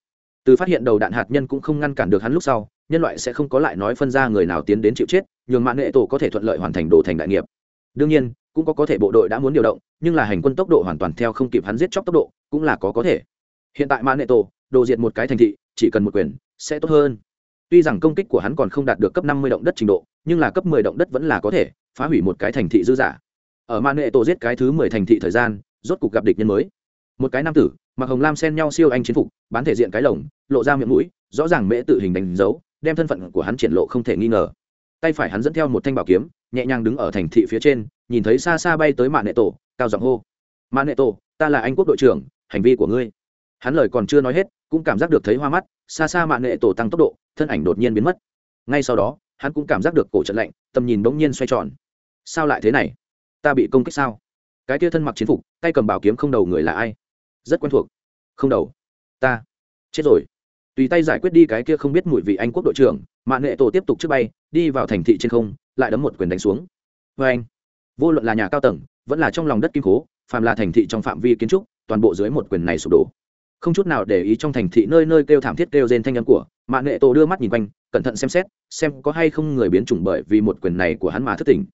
từ phát hiện đầu đạn hạt nhân cũng không ngăn cản được hắn lúc sau, nhân loại sẽ không có lại nói phân ra người nào tiến đến chịu chết, nhường mạng nghệ tổ có thể thuận lợi hoàn thành đồ thành đại nghiệp. Đương nhiên, cũng có có thể bộ đội đã muốn điều động, nhưng là hành quân tốc độ hoàn toàn theo không kịp hắn giết chóc tốc độ, cũng là có có thể. Hiện tại mạng nghệ tổ, đồ diệt một cái thành thị, chỉ cần một quyền, sẽ tốt hơn. Tuy rằng công kích của hắn còn không đạt được cấp năm mươi động đất trình độ, nhưng là cấp mười động đất vẫn là có thể, phá hủy một cái thành thị dư giả ở mạng nghệ tổ giết cái thứ mười thành thị thời gian, rốt cục gặp địch nhân mới một cái nam tử, mặc hồng lam xen nhau siêu anh chiến phục, bán thể diện cái lồng, lộ ra miệng mũi, rõ ràng mễ tự hình đánh dấu, đem thân phận của hắn triển lộ không thể nghi ngờ. Tay phải hắn dẫn theo một thanh bảo kiếm, nhẹ nhàng đứng ở thành thị phía trên, nhìn thấy xa xa bay tới mạng nệ tổ, cao giọng hô. Mạng nệ tổ, ta là anh quốc đội trưởng, hành vi của ngươi. Hắn lời còn chưa nói hết, cũng cảm giác được thấy hoa mắt, xa xa mạng nệ tổ tăng tốc độ, thân ảnh đột nhiên biến mất. Ngay sau đó, hắn cũng cảm giác được cổ trận lạnh, tầm nhìn bỗng nhiên xoay tròn. Sao lại thế này? Ta bị công kích sao? Cái kia thân mặc chiến phục, tay cầm bảo kiếm không đầu người là ai? Rất quen thuộc. Không đầu. Ta. Chết rồi. Tùy tay giải quyết đi cái kia không biết mùi vị anh quốc đội trưởng mạng nghệ tổ tiếp tục trước bay, đi vào thành thị trên không, lại đấm một quyền đánh xuống. Vê anh, vô luận là nhà cao tầng, vẫn là trong lòng đất kim cố, phàm là thành thị trong phạm vi kiến trúc, toàn bộ dưới một quyền này sụp đổ. Không chút nào để ý trong thành thị nơi nơi kêu thảm thiết kêu rên thanh âm của mạng nghệ tổ đưa mắt nhìn quanh, cẩn thận xem xét, xem có hay không người biến chủng bởi vì một quyền này của hắn mà thất tình.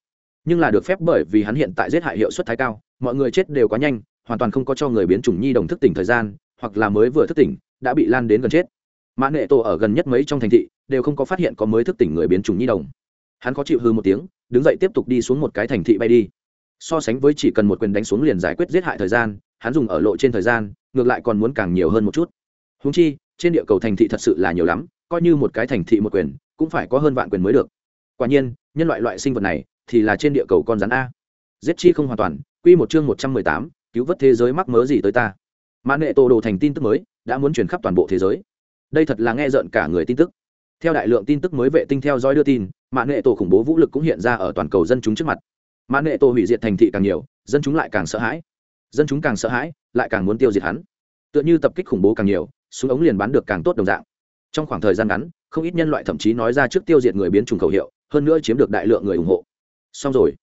Nhưng là được phép bởi vì hắn hiện tại giết hại hiệu suất thái cao, mọi người chết đều quá nhanh hoàn toàn không có cho người biến chủng nhi đồng thức tỉnh thời gian, hoặc là mới vừa thức tỉnh, đã bị lan đến gần chết. Mã nệ tổ ở gần nhất mấy trong thành thị, đều không có phát hiện có mới thức tỉnh người biến chủng nhi đồng. Hắn khó chịu hư một tiếng, đứng dậy tiếp tục đi xuống một cái thành thị bay đi. So sánh với chỉ cần một quyền đánh xuống liền giải quyết giết hại thời gian, hắn dùng ở lộ trên thời gian, ngược lại còn muốn càng nhiều hơn một chút. Húng chi, trên địa cầu thành thị thật sự là nhiều lắm, coi như một cái thành thị một quyền, cũng phải có hơn vạn quyền mới được. Quả nhiên, nhân loại loại sinh vật này thì là trên địa cầu con rắn a. Giết chi không hoàn toàn, quy một chương một trăm mười tám cứu vớt thế giới mắc mớ gì tới ta. Mã nệ tổ đồ thành tin tức mới, đã muốn chuyển khắp toàn bộ thế giới. Đây thật là nghe rợn cả người tin tức. Theo đại lượng tin tức mới vệ tinh theo dõi đưa tin, mã nệ tổ khủng bố vũ lực cũng hiện ra ở toàn cầu dân chúng trước mặt. Mã nệ tổ hủy diệt thành thị càng nhiều, dân chúng lại càng sợ hãi. Dân chúng càng sợ hãi, lại càng muốn tiêu diệt hắn. Tựa như tập kích khủng bố càng nhiều, súng ống liền bán được càng tốt đồng dạng. Trong khoảng thời gian ngắn, không ít nhân loại thậm chí nói ra trước tiêu diệt người biến chủng khẩu hiệu, hơn nữa chiếm được đại lượng người ủng hộ. Xong rồi.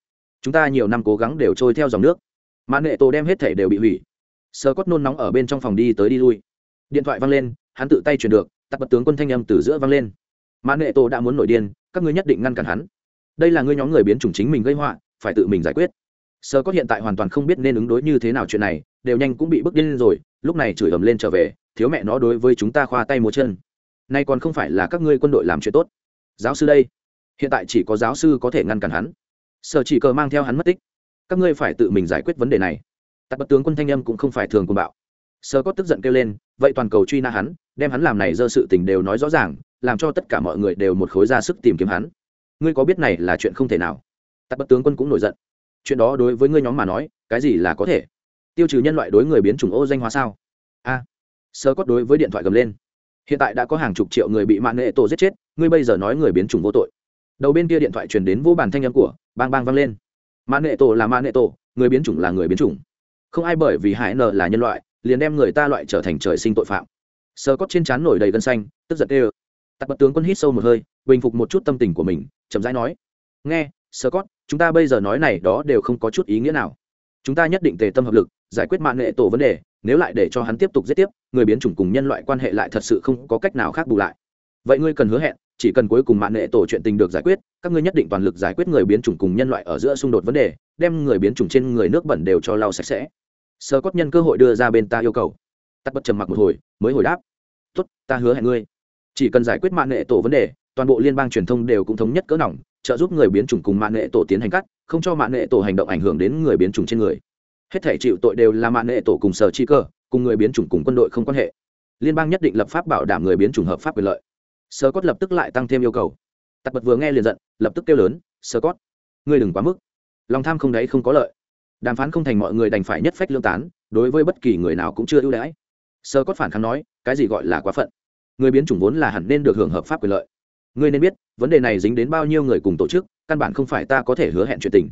Chúng ta nhiều năm cố gắng đều trôi theo dòng nước mã nệ tổ đem hết thể đều bị hủy. Sơ cốt nôn nóng ở bên trong phòng đi tới đi lui. Điện thoại văng lên, hắn tự tay chuyển được, tặc bật tướng quân thanh âm từ giữa văng lên. Mã nệ tổ đã muốn nổi điên, các ngươi nhất định ngăn cản hắn. Đây là ngươi nhóm người biến chủng chính mình gây họa, phải tự mình giải quyết. Sơ cốt hiện tại hoàn toàn không biết nên ứng đối như thế nào chuyện này, đều nhanh cũng bị bức điên rồi, lúc này chửi ầm lên trở về, thiếu mẹ nó đối với chúng ta khoa tay múa chân. Nay còn không phải là các ngươi quân đội làm chuyện tốt. Giáo sư đây. Hiện tại chỉ có giáo sư có thể ngăn cản hắn. Sở chỉ cờ mang theo hắn mất tích các ngươi phải tự mình giải quyết vấn đề này. Tặc bất tướng quân thanh âm cũng không phải thường quân bạo. Sơ có tức giận kêu lên, vậy toàn cầu truy nã hắn, đem hắn làm này do sự tình đều nói rõ ràng, làm cho tất cả mọi người đều một khối ra sức tìm kiếm hắn. Ngươi có biết này là chuyện không thể nào? Tặc bất tướng quân cũng nổi giận. Chuyện đó đối với ngươi nhóm mà nói, cái gì là có thể? Tiêu trừ nhân loại đối người biến chủng ô danh hóa sao? A. Sơ cốt đối với điện thoại gầm lên. Hiện tại đã có hàng chục triệu người bị mạng nghệ tổ giết chết, ngươi bây giờ nói người biến chủng vô tội. Đầu bên kia điện thoại truyền đến vô bàn thanh âm của, bang bang vang lên mã nệ tổ là mã nệ tổ, người biến chủng là người biến chủng. Không ai bởi vì hải n là nhân loại, liền đem người ta loại trở thành trời sinh tội phạm. Sờ cót trên trán nổi đầy gân xanh, tức giận ê ơ. Tặc bật tướng quân hít sâu một hơi, bình phục một chút tâm tình của mình, chậm rãi nói, nghe, sờ cót chúng ta bây giờ nói này đó đều không có chút ý nghĩa nào. Chúng ta nhất định tề tâm hợp lực, giải quyết mạng nghệ tổ vấn đề, nếu lại để cho hắn tiếp tục giết tiếp, người biến chủng cùng nhân loại quan hệ lại thật sự không có cách nào khác bù lại. Vậy ngươi cần hứa hẹn chỉ cần cuối cùng mạng nệ tổ chuyện tình được giải quyết, các ngươi nhất định toàn lực giải quyết người biến chủng cùng nhân loại ở giữa xung đột vấn đề, đem người biến chủng trên người nước bẩn đều cho lau sạch sẽ. Sơ cốt nhân cơ hội đưa ra bên ta yêu cầu. Tắt bất trầm mặc một hồi, mới hồi đáp. Tốt, ta hứa hẹn ngươi. Chỉ cần giải quyết mạng nệ tổ vấn đề, toàn bộ liên bang truyền thông đều cũng thống nhất cỡ nỏng trợ giúp người biến chủng cùng mạng nệ tổ tiến hành cắt, không cho mạng nệ tổ hành động ảnh hưởng đến người biến chủng trên người. Hết thể chịu tội đều là mạng nệ tổ cùng sở chi cơ, cùng người biến chủng cùng quân đội không quan hệ. Liên bang nhất định lập pháp bảo đảm người biến chủng hợp pháp quyền lợi sơ cốt lập tức lại tăng thêm yêu cầu. Tặc bật vừa nghe liền giận, lập tức kêu lớn sơ cốt ngươi đừng quá mức. Lòng tham không đấy không có lợi. Đàm phán không thành mọi người đành phải nhất phách lương tán, đối với bất kỳ người nào cũng chưa ưu đãi. Sơ cốt phản kháng nói, cái gì gọi là quá phận? Người biến chủng vốn là hẳn nên được hưởng hợp pháp quyền lợi. Ngươi nên biết, vấn đề này dính đến bao nhiêu người cùng tổ chức, căn bản không phải ta có thể hứa hẹn chuyện tình.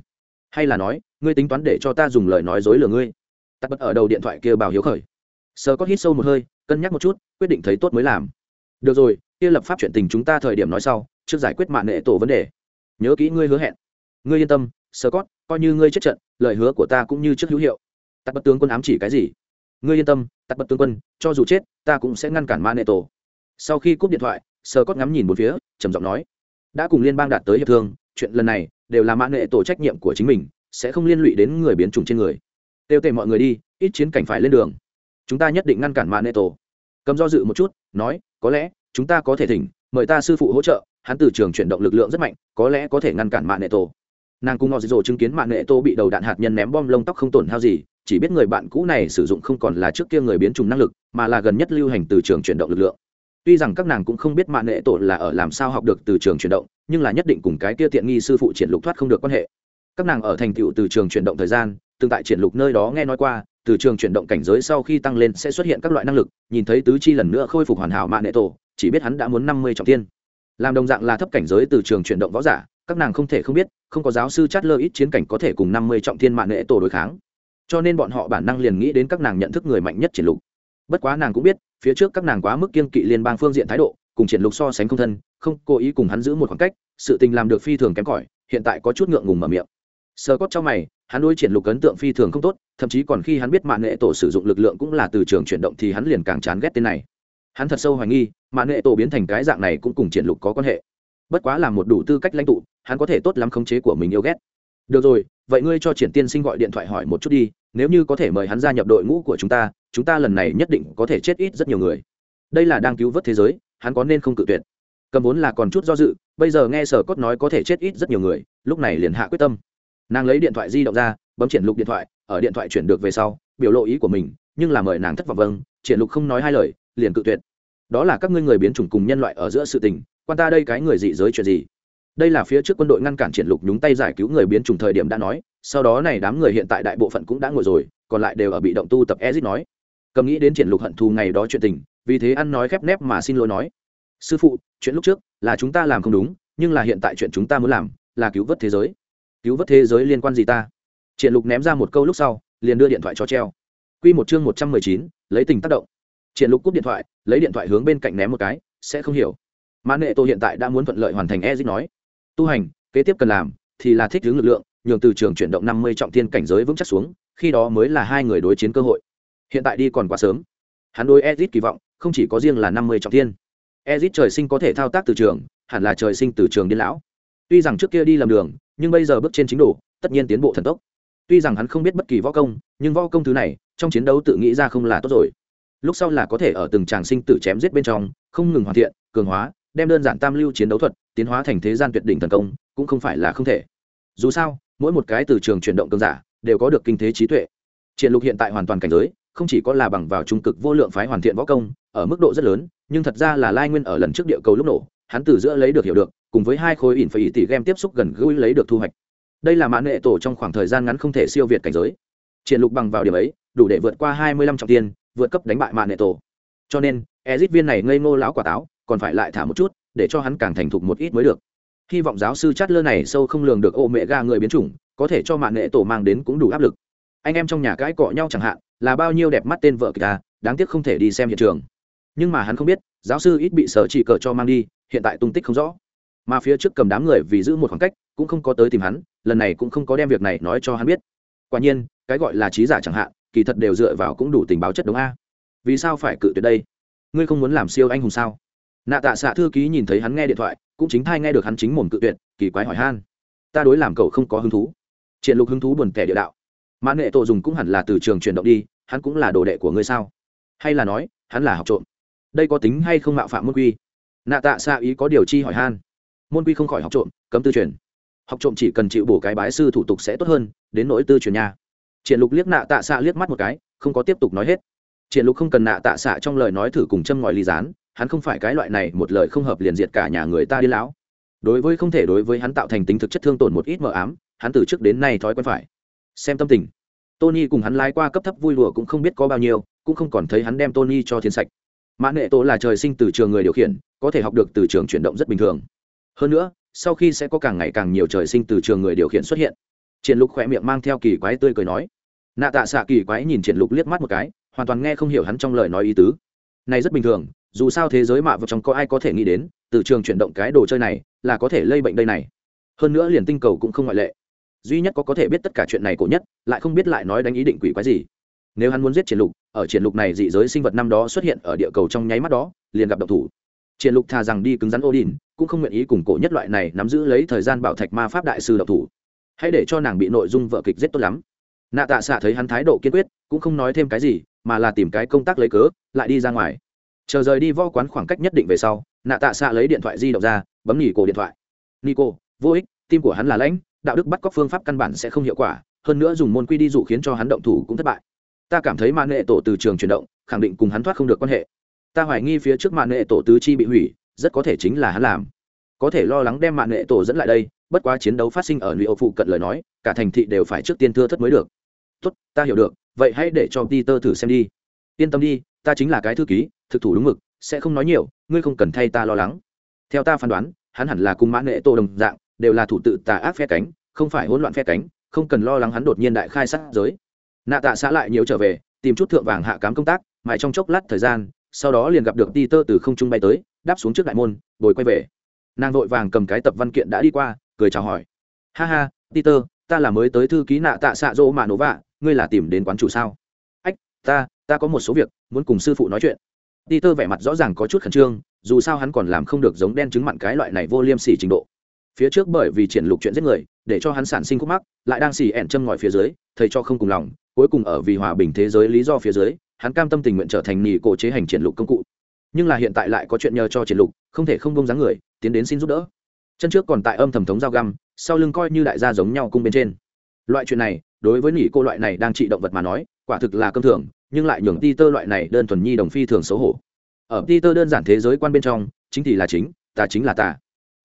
Hay là nói, ngươi tính toán để cho ta dùng lời nói dối lừa ngươi. Tắt bật ở đầu điện thoại kia bảo hiếu khởi. Sơ cốt hít sâu một hơi, cân nhắc một chút, quyết định thấy tốt mới làm được rồi, kia lập pháp chuyện tình chúng ta thời điểm nói sau, trước giải quyết mạng nệ tổ vấn đề. Nhớ kỹ ngươi hứa hẹn. Ngươi yên tâm sơ cót coi như ngươi chết trận, lời hứa của ta cũng như trước hữu hiệu. Tặc bất tướng quân ám chỉ cái gì? Ngươi yên tâm tặc bất tướng quân, cho dù chết, ta cũng sẽ ngăn cản mạng nệ tổ. Sau khi cúp điện thoại sơ cót ngắm nhìn một phía, trầm giọng nói, đã cùng liên bang đạt tới hiệp thương, chuyện lần này đều là mạng nệ tổ trách nhiệm của chính mình, sẽ không liên lụy đến người biến chủng trên người. Tiêu tệ mọi người đi, ít chiến cảnh phải lên đường. Chúng ta nhất định ngăn cản mạng nệ tổ. Cầm do dự một chút, nói có lẽ chúng ta có thể thỉnh, mời ta sư phụ hỗ trợ, hắn từ trường chuyển động lực lượng rất mạnh, có lẽ có thể ngăn cản mạng nệ tổ. Nàng cùng ngọc dỗ chứng kiến mạng nệ tổ bị đầu đạn hạt nhân ném bom lông tóc không tổn hao gì, chỉ biết người bạn cũ này sử dụng không còn là trước kia người biến chủng năng lực, mà là gần nhất lưu hành từ trường chuyển động lực lượng. Tuy rằng các nàng cũng không biết mạng nệ tổ là ở làm sao học được từ trường chuyển động, nhưng là nhất định cùng cái kia tiện nghi sư phụ triển lục thoát không được quan hệ. Các nàng ở thành tựu từ trường chuyển động thời gian, tương tại triển lục nơi đó nghe nói qua từ trường chuyển động cảnh giới sau khi tăng lên sẽ xuất hiện các loại năng lực, nhìn thấy tứ chi lần nữa khôi phục hoàn hảo mạng nệ tổ, chỉ biết hắn đã muốn năm mươi trọng thiên. Làm đồng dạng là thấp cảnh giới từ trường chuyển động võ giả, các nàng không thể không biết, không có giáo sư chát lơ ít chiến cảnh có thể cùng năm mươi trọng thiên mạng nệ tổ đối kháng. Cho nên bọn họ bản năng liền nghĩ đến các nàng nhận thức người mạnh nhất triển lục. Bất quá nàng cũng biết, phía trước các nàng quá mức kiên kỵ liên bang phương diện thái độ, cùng triển lục so sánh không thân, không cố ý cùng hắn giữ một khoảng cách, sự tình làm được phi thường kém cỏi, hiện tại có chút ngượng ngùng mở miệng. Sơ cốt trong mày, hắn đối triển lục ấn tượng phi thường không tốt thậm chí còn khi hắn biết mạng nghệ tổ sử dụng lực lượng cũng là từ trường chuyển động thì hắn liền càng chán ghét tên này. Hắn thật sâu hoài nghi mạng nghệ tổ biến thành cái dạng này cũng cùng triển lục có quan hệ. Bất quá là một đủ tư cách lãnh tụ, hắn có thể tốt lắm khống chế của mình yêu ghét. Được rồi, vậy ngươi cho triển tiên sinh gọi điện thoại hỏi một chút đi, nếu như có thể mời hắn gia nhập đội ngũ của chúng ta chúng ta lần này nhất định có thể chết ít rất nhiều người. Đây là đang cứu vớt thế giới, hắn có nên không cự tuyệt? Cầm vốn là còn chút do dự, bây giờ nghe sở cốt nói có thể chết ít rất nhiều người, lúc này liền hạ quyết tâm. Nàng lấy điện thoại di động ra, bấm triển lục điện thoại ở điện thoại chuyển được về sau, biểu lộ ý của mình, nhưng là mời nàng thất vọng vâng triển lục không nói hai lời, liền cự tuyệt. Đó là các ngươi người biến chủng cùng nhân loại ở giữa sự tình, quan ta đây cái người dị giới chuyện gì? Đây là phía trước quân đội ngăn cản triển lục nhúng tay giải cứu người biến chủng thời điểm đã nói, sau đó này đám người hiện tại đại bộ phận cũng đã ngồi rồi, còn lại đều ở bị động tu tập ezit nói. Cầm nghĩ đến triển lục hận thù ngày đó chuyện tình, vì thế ăn nói khép nép mà xin lỗi nói. Sư phụ, chuyện lúc trước là chúng ta làm không đúng, nhưng là hiện tại chuyện chúng ta muốn làm là cứu vớt thế giới. Cứu vớt thế giới liên quan gì ta? Triển lục ném ra một câu lúc sau liền đưa điện thoại cho treo. Quy một chương một trăm mười chín, lấy tình tác động. Triển lục cúp điện thoại lấy điện thoại hướng bên cạnh ném một cái sẽ không hiểu. Mã nệ tô hiện tại đã muốn thuận lợi hoàn thành ezit nói. Tu hành kế tiếp cần làm thì là thích hướng lực lượng nhường từ trường chuyển động năm mươi trọng thiên cảnh giới vững chắc xuống khi đó mới là hai người đối chiến cơ hội. Hiện tại đi còn quá sớm. Hắn đối ezit kỳ vọng không chỉ có riêng là năm mươi trọng thiên. Ezit trời sinh có thể thao tác từ trường hẳn là trời sinh từ trường điên lão. Tuy rằng trước kia đi làm đường nhưng bây giờ bước trên chính đủ, tất nhiên tiến bộ thần tốc tuy rằng hắn không biết bất kỳ võ công, nhưng võ công thứ này, trong chiến đấu tự nghĩ ra không là tốt rồi. Lúc sau là có thể ở từng tràng sinh tử chém giết bên trong, không ngừng hoàn thiện, cường hóa, đem đơn giản tam lưu chiến đấu thuật, tiến hóa thành thế gian tuyệt đỉnh thần công, cũng không phải là không thể. Dù sao, mỗi một cái từ trường chuyển động cường giả, đều có được kinh thế trí tuệ. Triển lục hiện tại hoàn toàn cảnh giới, không chỉ có là bằng vào trung cực vô lượng phái hoàn thiện võ công, ở mức độ rất lớn, nhưng thật ra là lai nguyên ở lần trước địa cầu lúc nổ, hắn từ giữa lấy được hiểu được, cùng với hai khối ỉn phải tỷ game tiếp xúc gần gũi lấy được thu hoạch đây là mãn nghệ tổ trong khoảng thời gian ngắn không thể siêu việt cảnh giới. Triển lục bằng vào điểm ấy, đủ để vượt qua hai mươi lăm trọng tiền vượt cấp đánh bại mãn nghệ tổ. Cho nên ezit viên này ngây ngô lão quả táo, còn phải lại thả một chút, để cho hắn càng thành thục một ít mới được. Hy vọng giáo sư chát lơ này sâu không lường được ô mẹ ga người biến chủng, có thể cho mạng nghệ tổ mang đến cũng đủ áp lực. Anh em trong nhà cãi cọ nhau chẳng hạn, là bao nhiêu đẹp mắt tên vợ kìa, đáng tiếc không thể đi xem hiện trường. Nhưng mà hắn không biết, giáo sư ít bị sở chỉ cờ cho mang đi, hiện tại tung tích không rõ mà phía trước cầm đám người vì giữ một khoảng cách, cũng không có tới tìm hắn, lần này cũng không có đem việc này nói cho hắn biết. Quả nhiên, cái gọi là trí giả chẳng hạn, kỳ thật đều dựa vào cũng đủ tình báo chất đống a. Vì sao phải cự tuyệt đây? Ngươi không muốn làm siêu anh hùng sao? Nạ tạ xạ thư ký nhìn thấy hắn nghe điện thoại, cũng chính thai nghe được hắn chính mồm cự tuyệt, kỳ quái hỏi han. Ta đối làm cậu không có hứng thú. Triển lục hứng thú buồn tẻ địa đạo. Mãn nghệ tổ dùng cũng hẳn là từ trường chuyển động đi, hắn cũng là đồ đệ của ngươi sao? Hay là nói, hắn là học trộm. Đây có tính hay không mạo phạm môn quy? Nạ tạ xạ ý có điều chi hỏi han môn quy không khỏi học trộm, cấm tư truyền. Học trộm chỉ cần chịu bổ cái bái sư thủ tục sẽ tốt hơn, đến nỗi tư truyền nha. Triển lục liếc nạ tạ xạ liếc mắt một cái, không có tiếp tục nói hết. Triển lục không cần nạ tạ xạ trong lời nói thử cùng châm ngòi ly gián, hắn không phải cái loại này một lời không hợp liền diệt cả nhà người ta đi lão. Đối với không thể đối với hắn tạo thành tính thực chất thương tổn một ít mờ ám, hắn từ trước đến nay thói quen phải. Xem tâm tình. Tony cùng hắn lái qua cấp thấp vui lùa cũng không biết có bao nhiêu, cũng không còn thấy hắn đem tony cho thiên sạch. Mã nghệ tổ là trời sinh từ trường người điều khiển, có thể học được từ trường chuyển động rất bình thường hơn nữa, sau khi sẽ có càng ngày càng nhiều trời sinh từ trường người điều khiển xuất hiện. Triển lục khỏe miệng mang theo kỳ quái tươi cười nói. Nạ tạ xạ kỳ quái nhìn triển lục liếc mắt một cái, hoàn toàn nghe không hiểu hắn trong lời nói ý tứ. Này rất bình thường, dù sao thế giới mạ vật trong có ai có thể nghĩ đến, từ trường chuyển động cái đồ chơi này, là có thể lây bệnh đây này. Hơn nữa liền tinh cầu cũng không ngoại lệ. Duy nhất có có thể biết tất cả chuyện này cổ nhất, lại không biết lại nói đánh ý định quỷ quái gì. Nếu hắn muốn giết triển lục, ở triển lục này dị giới sinh vật năm đó xuất hiện ở địa cầu trong nháy mắt đó, liền gặp độc thủ. Triển lục thà rằng đi cứng rắn odin cũng không nguyện ý cùng cổ nhất loại này nắm giữ lấy thời gian bảo thạch ma pháp đại sư độc thủ. Hãy để cho nàng bị nội dung vợ kịch rất tốt lắm. Nạ tạ xạ thấy hắn thái độ kiên quyết, cũng không nói thêm cái gì, mà là tìm cái công tác lấy cớ, lại đi ra ngoài. Chờ rời đi vo quán khoảng cách nhất định về sau, nạ tạ xạ lấy điện thoại di động ra, bấm nghỉ cổ điện thoại. Nico, vô ích, tim của hắn là lãnh, đạo đức bắt cóc phương pháp căn bản sẽ không hiệu quả, hơn nữa dùng môn quy đi dụ khiến cho hắn động thủ cũng thất bại. Ta cảm thấy mạng nghệ tổ từ trường chuyển động, khẳng định cùng hắn thoát không được quan hệ. Ta hoài nghi phía trước mạng nghệ tổ tứ chi bị hủy rất có thể chính là hắn làm. Có thể lo lắng đem mạng nghệ tổ dẫn lại đây, bất quá chiến đấu phát sinh ở nữ phụ cận lời nói, cả thành thị đều phải trước tiên thưa thất mới được. Tốt, ta hiểu được, vậy hãy để cho peter thử xem đi. Yên tâm đi, ta chính là cái thư ký, thực thủ đúng mực, sẽ không nói nhiều, ngươi không cần thay ta lo lắng. Theo ta phán đoán, hắn hẳn là cùng mã nghệ tổ đồng dạng, đều là thủ tự tà ác phe cánh, không phải hỗn loạn phe cánh, không cần lo lắng hắn đột nhiên đại khai sát giới. Nạ tạ xã lại nhiều trở về, tìm chút thượng vàng hạ cám công tác, mãi trong chốc lát thời gian, sau đó liền gặp được peter tơ từ không trung bay tới đáp xuống trước đại môn, bồi quay về. Nàng vội vàng cầm cái tập văn kiện đã đi qua, cười chào hỏi. Ha ha, peter tơ ta là mới tới thư ký nạ tạ xạ dỗ mà nổ vạ, ngươi là tìm đến quán chủ sao? Ách, ta ta có một số việc, muốn cùng sư phụ nói chuyện. Peter tơ vẻ mặt rõ ràng có chút khẩn trương, dù sao hắn còn làm không được giống đen chứng mặn cái loại này vô liêm sỉ trình độ. Phía trước bởi vì triển lục chuyện giết người, để cho hắn sản sinh khúc mắc, lại đang xì ẹn châm ngòi phía dưới, thầy cho không cùng lòng, cuối cùng ở vì hòa bình thế giới lý do phía dưới, hắn cam tâm tình nguyện trở thành nỉ cổ chế hành triển lục công cụ nhưng là hiện tại lại có chuyện nhờ cho triển lục không thể không bông dáng người tiến đến xin giúp đỡ. Chân trước còn tại âm thầm thống dao găm sau lưng coi như đại gia giống nhau cung bên trên. Loại chuyện này đối với nỉ cô loại này đang trị động vật mà nói quả thực là cơm thường, nhưng lại nhường ti tơ loại này đơn thuần nhi đồng phi thường xấu hổ. Ở ti tơ đơn giản thế giới quan bên trong chính thì là chính tà chính là tà.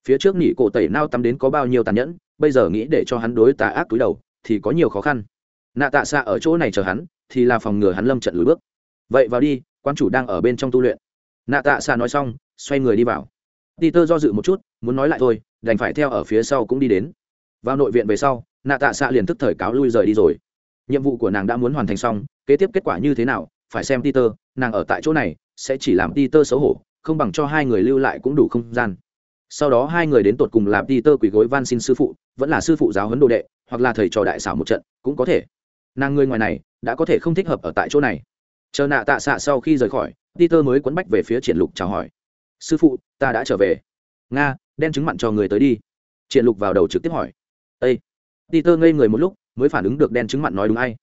Phía trước nỉ cổ tẩy nao tắm đến có bao nhiêu tàn nhẫn bây giờ nghĩ để cho hắn đối tà ác túi đầu thì có nhiều khó khăn. Nạ tạ xạ ở chỗ này chờ hắn thì là phòng ngừa hắn lâm trận lùi bước. Vậy vào đi quan chủ đang ở bên trong tu luyện nạ tạ xạ nói xong, xoay người đi vào. Ti tơ do dự một chút, muốn nói lại thôi, đành phải theo ở phía sau cũng đi đến. Vào nội viện về sau, nạ tạ xạ liền tức thời cáo lui rời đi rồi. Nhiệm vụ của nàng đã muốn hoàn thành xong, kế tiếp kết quả như thế nào, phải xem ti tơ nàng ở tại chỗ này, sẽ chỉ làm ti tơ xấu hổ, không bằng cho hai người lưu lại cũng đủ không gian. Sau đó hai người đến tột cùng làm ti tơ quỳ gối van xin sư phụ, vẫn là sư phụ giáo huấn đồ đệ, hoặc là thầy trò đại xảo một trận, cũng có thể. Nàng người ngoài này, đã có thể không thích hợp ở tại chỗ này chờ nạ tạ xạ sau khi rời khỏi ti tơ mới quấn bách về phía triển lục chào hỏi. Sư phụ ta đã trở về. Nga đen chứng mặn cho người tới đi. Triển lục vào đầu trực tiếp hỏi. Ây ti tơ ngây người một lúc mới phản ứng được đen chứng mặn nói đúng ai.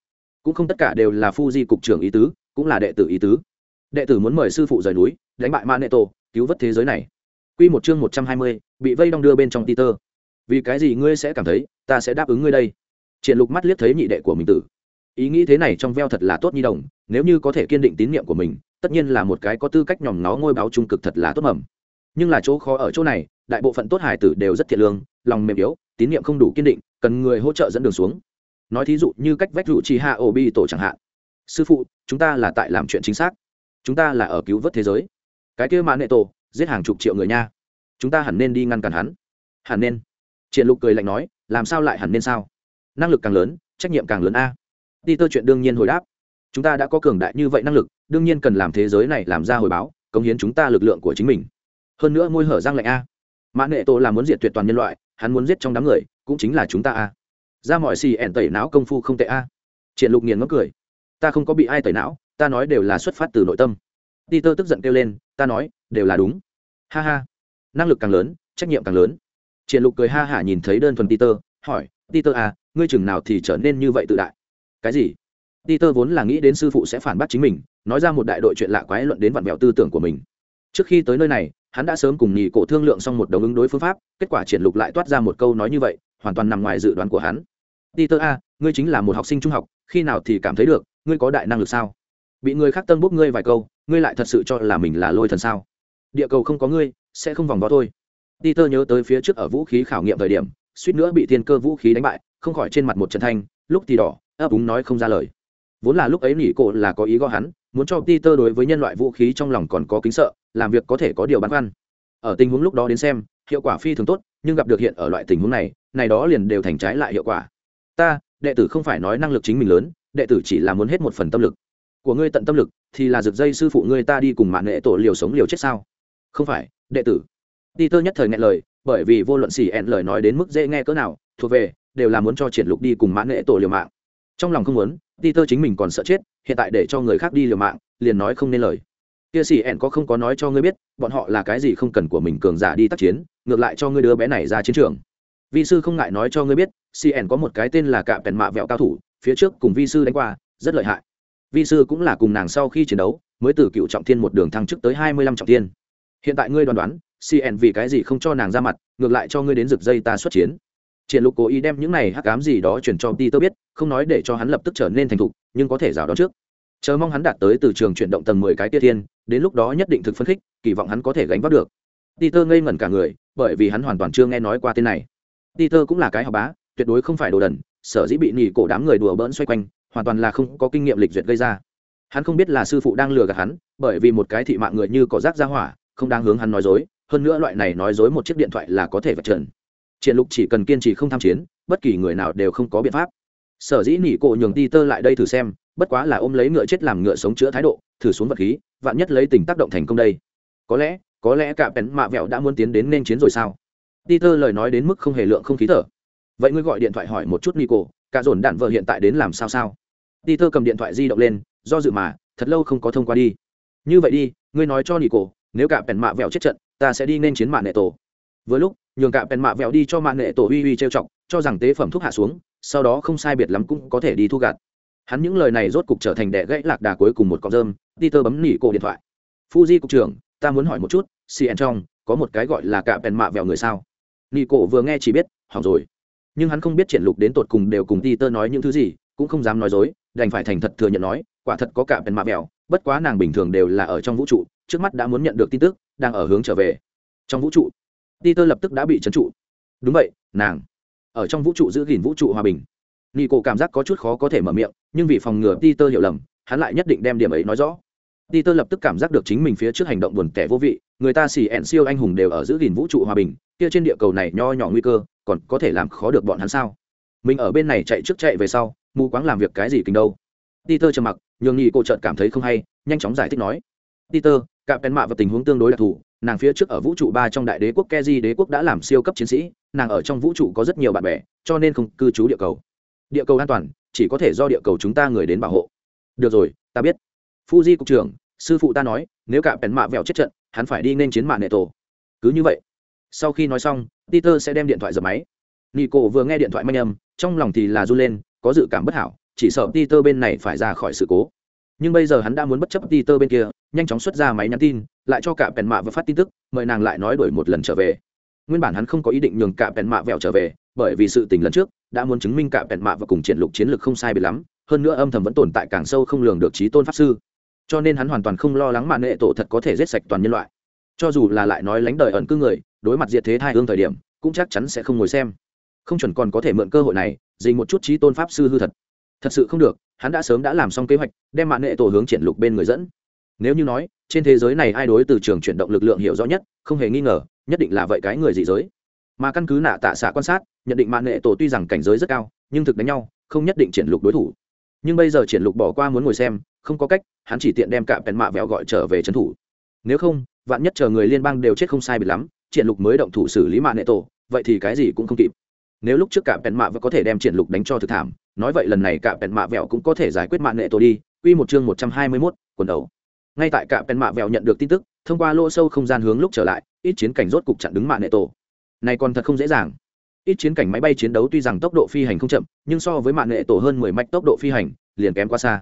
Cũng không tất cả đều là phu di cục trưởng ý tứ cũng là đệ tử ý tứ. Đệ tử muốn mời sư phụ rời núi đánh bại ma nệ tổ cứu vớt thế giới này. Quy một chương một trăm hai mươi, bị vây đong đưa bên trong Peter. Vì cái gì ngươi sẽ cảm thấy, ta sẽ đáp ứng ngươi đây? Triển Lục mắt liếc thấy nhị đệ của mình tử. Ý nghĩ thế này trong veo thật là tốt nhi đồng, nếu như có thể kiên định tín niệm của mình, tất nhiên là một cái có tư cách nhòm nó ngôi báo trung cực thật là tốt mầm. Nhưng là chỗ khó ở chỗ này, đại bộ phận tốt hải tử đều rất thiện lương, lòng mềm yếu, tín niệm không đủ kiên định, cần người hỗ trợ dẫn đường xuống. Nói thí dụ như cách vách dụ trì hạ bi tổ chẳng hạn. Sư phụ, chúng ta là tại làm chuyện chính xác. Chúng ta là ở cứu vớt thế giới. Cái kia mà nệ tổ, giết hàng chục triệu người nha chúng ta hẳn nên đi ngăn cản hắn hẳn nên triển lục cười lạnh nói làm sao lại hẳn nên sao năng lực càng lớn trách nhiệm càng lớn a đi tơ chuyện đương nhiên hồi đáp chúng ta đã có cường đại như vậy năng lực, đương nhiên cần làm thế giới này làm ra hồi báo, cống hiến chúng ta lực lượng của chính mình. Hơn nữa môi hở răng lạnh a. Mã nghệ tổ là muốn diệt tuyệt toàn nhân loại, hắn muốn giết trong đám người, cũng chính là chúng ta a. Ra mọi xì ẻn tẩy não công phu không tệ a. Triển lục nghiền ngốc cười. Ta không có bị ai tẩy não, ta nói đều là xuất phát từ nội tâm. Ti tơ tức giận kêu lên, ta nói, đều là đúng. Ha ha. Năng lực càng lớn, trách nhiệm càng lớn. Triển lục cười ha hả nhìn thấy đơn thuần peter, hỏi, peter à ngươi chừng nào thì trở nên như vậy tự đại? Cái gì? Peter vốn là nghĩ đến sư phụ sẽ phản bác chính mình, nói ra một đại đội chuyện lạ quái luận đến vặn vẹo tư tưởng của mình. Trước khi tới nơi này, hắn đã sớm cùng nhị cổ thương lượng xong một đồng ứng đối phương pháp, kết quả triển lục lại toát ra một câu nói như vậy, hoàn toàn nằm ngoài dự đoán của hắn. Peter a, ngươi chính là một học sinh trung học, khi nào thì cảm thấy được, ngươi có đại năng lực sao? Bị người khác tân bốc ngươi vài câu, ngươi lại thật sự cho là mình là lôi thần sao? Địa cầu không có ngươi, sẽ không vòng vo thôi. Peter nhớ tới phía trước ở vũ khí khảo nghiệm thời điểm, suýt nữa bị thiên cơ vũ khí đánh bại, không khỏi trên mặt một trận thanh, lúc thì đỏ, ấp úng nói không ra lời vốn là lúc ấy nỉ cổ là có ý gõ hắn, muốn cho peter đối với nhân loại vũ khí trong lòng còn có kính sợ, làm việc có thể có điều băn khoăn. Ở tình huống lúc đó đến xem, hiệu quả phi thường tốt, nhưng gặp được hiện ở loại tình huống này này đó liền đều thành trái lại hiệu quả. Ta, đệ tử không phải nói năng lực chính mình lớn, đệ tử chỉ là muốn hết một phần tâm lực. Của ngươi tận tâm lực, thì là rực dây sư phụ ngươi ta đi cùng mạng nghệ tổ liều sống liều chết sao? Không phải, đệ tử. Peter nhất thời nghe lời, bởi vì vô luận xỉ ẹn lời nói đến mức dễ nghe cỡ nào, thuộc về, đều là muốn cho triển lục đi cùng mãn nghệ tổ liều mạng. Trong lòng không muốn peter chính mình còn sợ chết, hiện tại để cho người khác đi liều mạng, liền nói không nên lời. Kia sĩ ẹn có không có nói cho ngươi biết, bọn họ là cái gì không cần của mình cường giả đi tác chiến, ngược lại cho ngươi đứa bé này ra chiến trường. Vi sư không ngại nói cho ngươi biết cn có một cái tên là cạm pèn mạ vẹo cao thủ, phía trước cùng vi sư đánh qua, rất lợi hại. Vi sư cũng là cùng nàng sau khi chiến đấu, mới từ cựu trọng thiên một đường thăng chức tới hai mươi lăm trọng thiên. Hiện tại ngươi đoán đoán cn vì cái gì không cho nàng ra mặt, ngược lại cho ngươi đến rực dây ta xuất chiến triển lục cố ý đem những này hắc ám gì đó chuyển cho Peter biết, không nói để cho hắn lập tức trở nên thành thục, nhưng có thể rào đó trước. Chờ mong hắn đạt tới từ trường chuyển động tầng mười cái tia thiên, đến lúc đó nhất định thực phân khích, kỳ vọng hắn có thể gánh vác được. Peter ngây ngẩn cả người, bởi vì hắn hoàn toàn chưa nghe nói qua tên này. Peter cũng là cái học bá, tuyệt đối không phải đồ đần, sở dĩ bị nhị cổ đám người đùa bỡn xoay quanh, hoàn toàn là không có kinh nghiệm lịch duyệt gây ra. Hắn không biết là sư phụ đang lừa gạt hắn, bởi vì một cái thị mạng người như cỏ rác ra hỏa, không đang hướng hắn nói dối, hơn nữa loại này nói dối một chiếc điện thoại là có thể vật trần triển lục chỉ cần kiên trì không tham chiến, bất kỳ người nào đều không có biện pháp. Sở dĩ nỉ cổ nhường ti tơ lại đây thử xem, bất quá là ôm lấy ngựa chết làm ngựa sống chữa thái độ, thử xuống vật khí, vạn nhất lấy tình tác động thành công đây. Có lẽ có lẽ cả bén mạ vẹo đã muốn tiến đến nên chiến rồi sao? Ti tơ lời nói đến mức không hề lượng không khí thở. Vậy ngươi gọi điện thoại hỏi một chút nỉ cổ, cả dồn đạn vợ hiện tại đến làm sao sao? Ti tơ cầm điện thoại di động lên, do dự mà, thật lâu không có thông qua đi. Như vậy đi, ngươi nói cho nỉ cổ, nếu cả bèn mạ vẹo chết trận, ta sẽ đi nên chiến mạ nệ tổ vừa lúc, nhường cả bèn mạ vẹo đi cho mạng nệ tổ uy uy trêu chọc, cho rằng tế phẩm thuốc hạ xuống, sau đó không sai biệt lắm cũng có thể đi thu gạt hắn những lời này rốt cục trở thành đẻ gãy lạc đà cuối cùng một con rơm, peter bấm nỉ cổ điện thoại. Fuji cục trưởng, ta muốn hỏi một chút cn trong, có một cái gọi là cả bèn mạ vẹo người sao? Nỉ cổ vừa nghe chỉ biết, hỏng rồi. Nhưng hắn không biết triển lục đến tột cùng đều cùng peter nói những thứ gì, cũng không dám nói dối, đành phải thành thật thừa nhận nói, quả thật có cả bèn mạ vẹo, bất quá nàng bình thường đều là ở trong vũ trụ, trước mắt đã muốn nhận được tin tức, đang ở hướng trở về. Trong vũ trụ peter lập tức đã bị trấn trụ. Đúng vậy, nàng. Ở trong vũ trụ giữ gìn vũ trụ hòa bình. Nico cảm giác có chút khó có thể mở miệng, nhưng vì phòng ngừa peter hiểu lầm, hắn lại nhất định đem điểm ấy nói rõ. Peter lập tức cảm giác được chính mình phía trước hành động buồn tẻ vô vị, người ta xì ẹn siêu anh hùng đều ở giữ gìn vũ trụ hòa bình, kia trên địa cầu này nho nhỏ nguy cơ, còn có thể làm khó được bọn hắn sao? Mình ở bên này chạy trước chạy về sau, mù quáng làm việc cái gì kinh đâu? Peter trầm mặc, nhường nhị cô chợt cảm thấy không hay, nhanh chóng giải thích nói. Peter cạm pèn mạ và tình huống tương đối đặc thù nàng phía trước ở vũ trụ ba trong đại đế quốc keji đế quốc đã làm siêu cấp chiến sĩ, nàng ở trong vũ trụ có rất nhiều bạn bè, cho nên không cư trú địa cầu. Địa cầu an toàn, chỉ có thể do địa cầu chúng ta người đến bảo hộ. Được rồi, ta biết. Fuji cục trưởng, sư phụ ta nói, nếu cả bèn mạ vẹo chết trận, hắn phải đi nên chiến mạng nệ tổ. Cứ như vậy. Sau khi nói xong, peter sẽ đem điện thoại dập máy. Nico vừa nghe điện thoại manh âm, trong lòng thì là run lên, có dự cảm bất hảo, chỉ sợ peter bên này phải ra khỏi sự cố nhưng bây giờ hắn đã muốn bất chấp Peter bên kia, nhanh chóng xuất ra máy nhắn tin, lại cho cả Penn Mạ và phát tin tức, mời nàng lại nói đổi một lần trở về. Nguyên bản hắn không có ý định nhường cả Penn Mạ vẹo trở về, bởi vì sự tình lần trước đã muốn chứng minh cả Penn Mạ và cùng triển lục chiến lược không sai biệt lắm, hơn nữa âm thầm vẫn tồn tại càng sâu không lường được trí tôn pháp sư. Cho nên hắn hoàn toàn không lo lắng mạn nghệ tổ thật có thể giết sạch toàn nhân loại. Cho dù là lại nói lánh đời ẩn cư người, đối mặt diệt thế thai hương thời điểm, cũng chắc chắn sẽ không ngồi xem. Không chuẩn còn có thể mượn cơ hội này, dình một chút trí tôn pháp sư hư thật thật sự không được, hắn đã sớm đã làm xong kế hoạch, đem mạng nghệ tổ hướng triển lục bên người dẫn. Nếu như nói, trên thế giới này ai đối từ trường chuyển động lực lượng hiểu rõ nhất, không hề nghi ngờ, nhất định là vậy cái người dị giới. Mà căn cứ nạ tạ xạ quan sát, nhận định mạng nghệ tổ tuy rằng cảnh giới rất cao, nhưng thực đánh nhau, không nhất định triển lục đối thủ. Nhưng bây giờ triển lục bỏ qua muốn ngồi xem, không có cách, hắn chỉ tiện đem cả bèn mạ vẹo gọi trở về trấn thủ. Nếu không, vạn nhất chờ người liên bang đều chết không sai biệt lắm, triển lục mới động thủ xử lý mạng nghệ tổ, vậy thì cái gì cũng không kịp. Nếu lúc trước cả bèn mạ vẫn có thể đem triển lục đánh cho thực thảm nói vậy lần này cả bẹn mạ vẹo cũng có thể giải quyết mạng nghệ tổ đi quy một chương một trăm hai mươi 121, quần đầu. Ngay tại cả bẹn mạ vẹo nhận được tin tức thông qua lỗ sâu không gian hướng lúc trở lại ít chiến cảnh rốt cục chặn đứng mạng nghệ tổ. Này còn thật không dễ dàng. Ít chiến cảnh máy bay chiến đấu tuy rằng tốc độ phi hành không chậm nhưng so với mạng nghệ tổ hơn mười mạch tốc độ phi hành liền kém quá xa.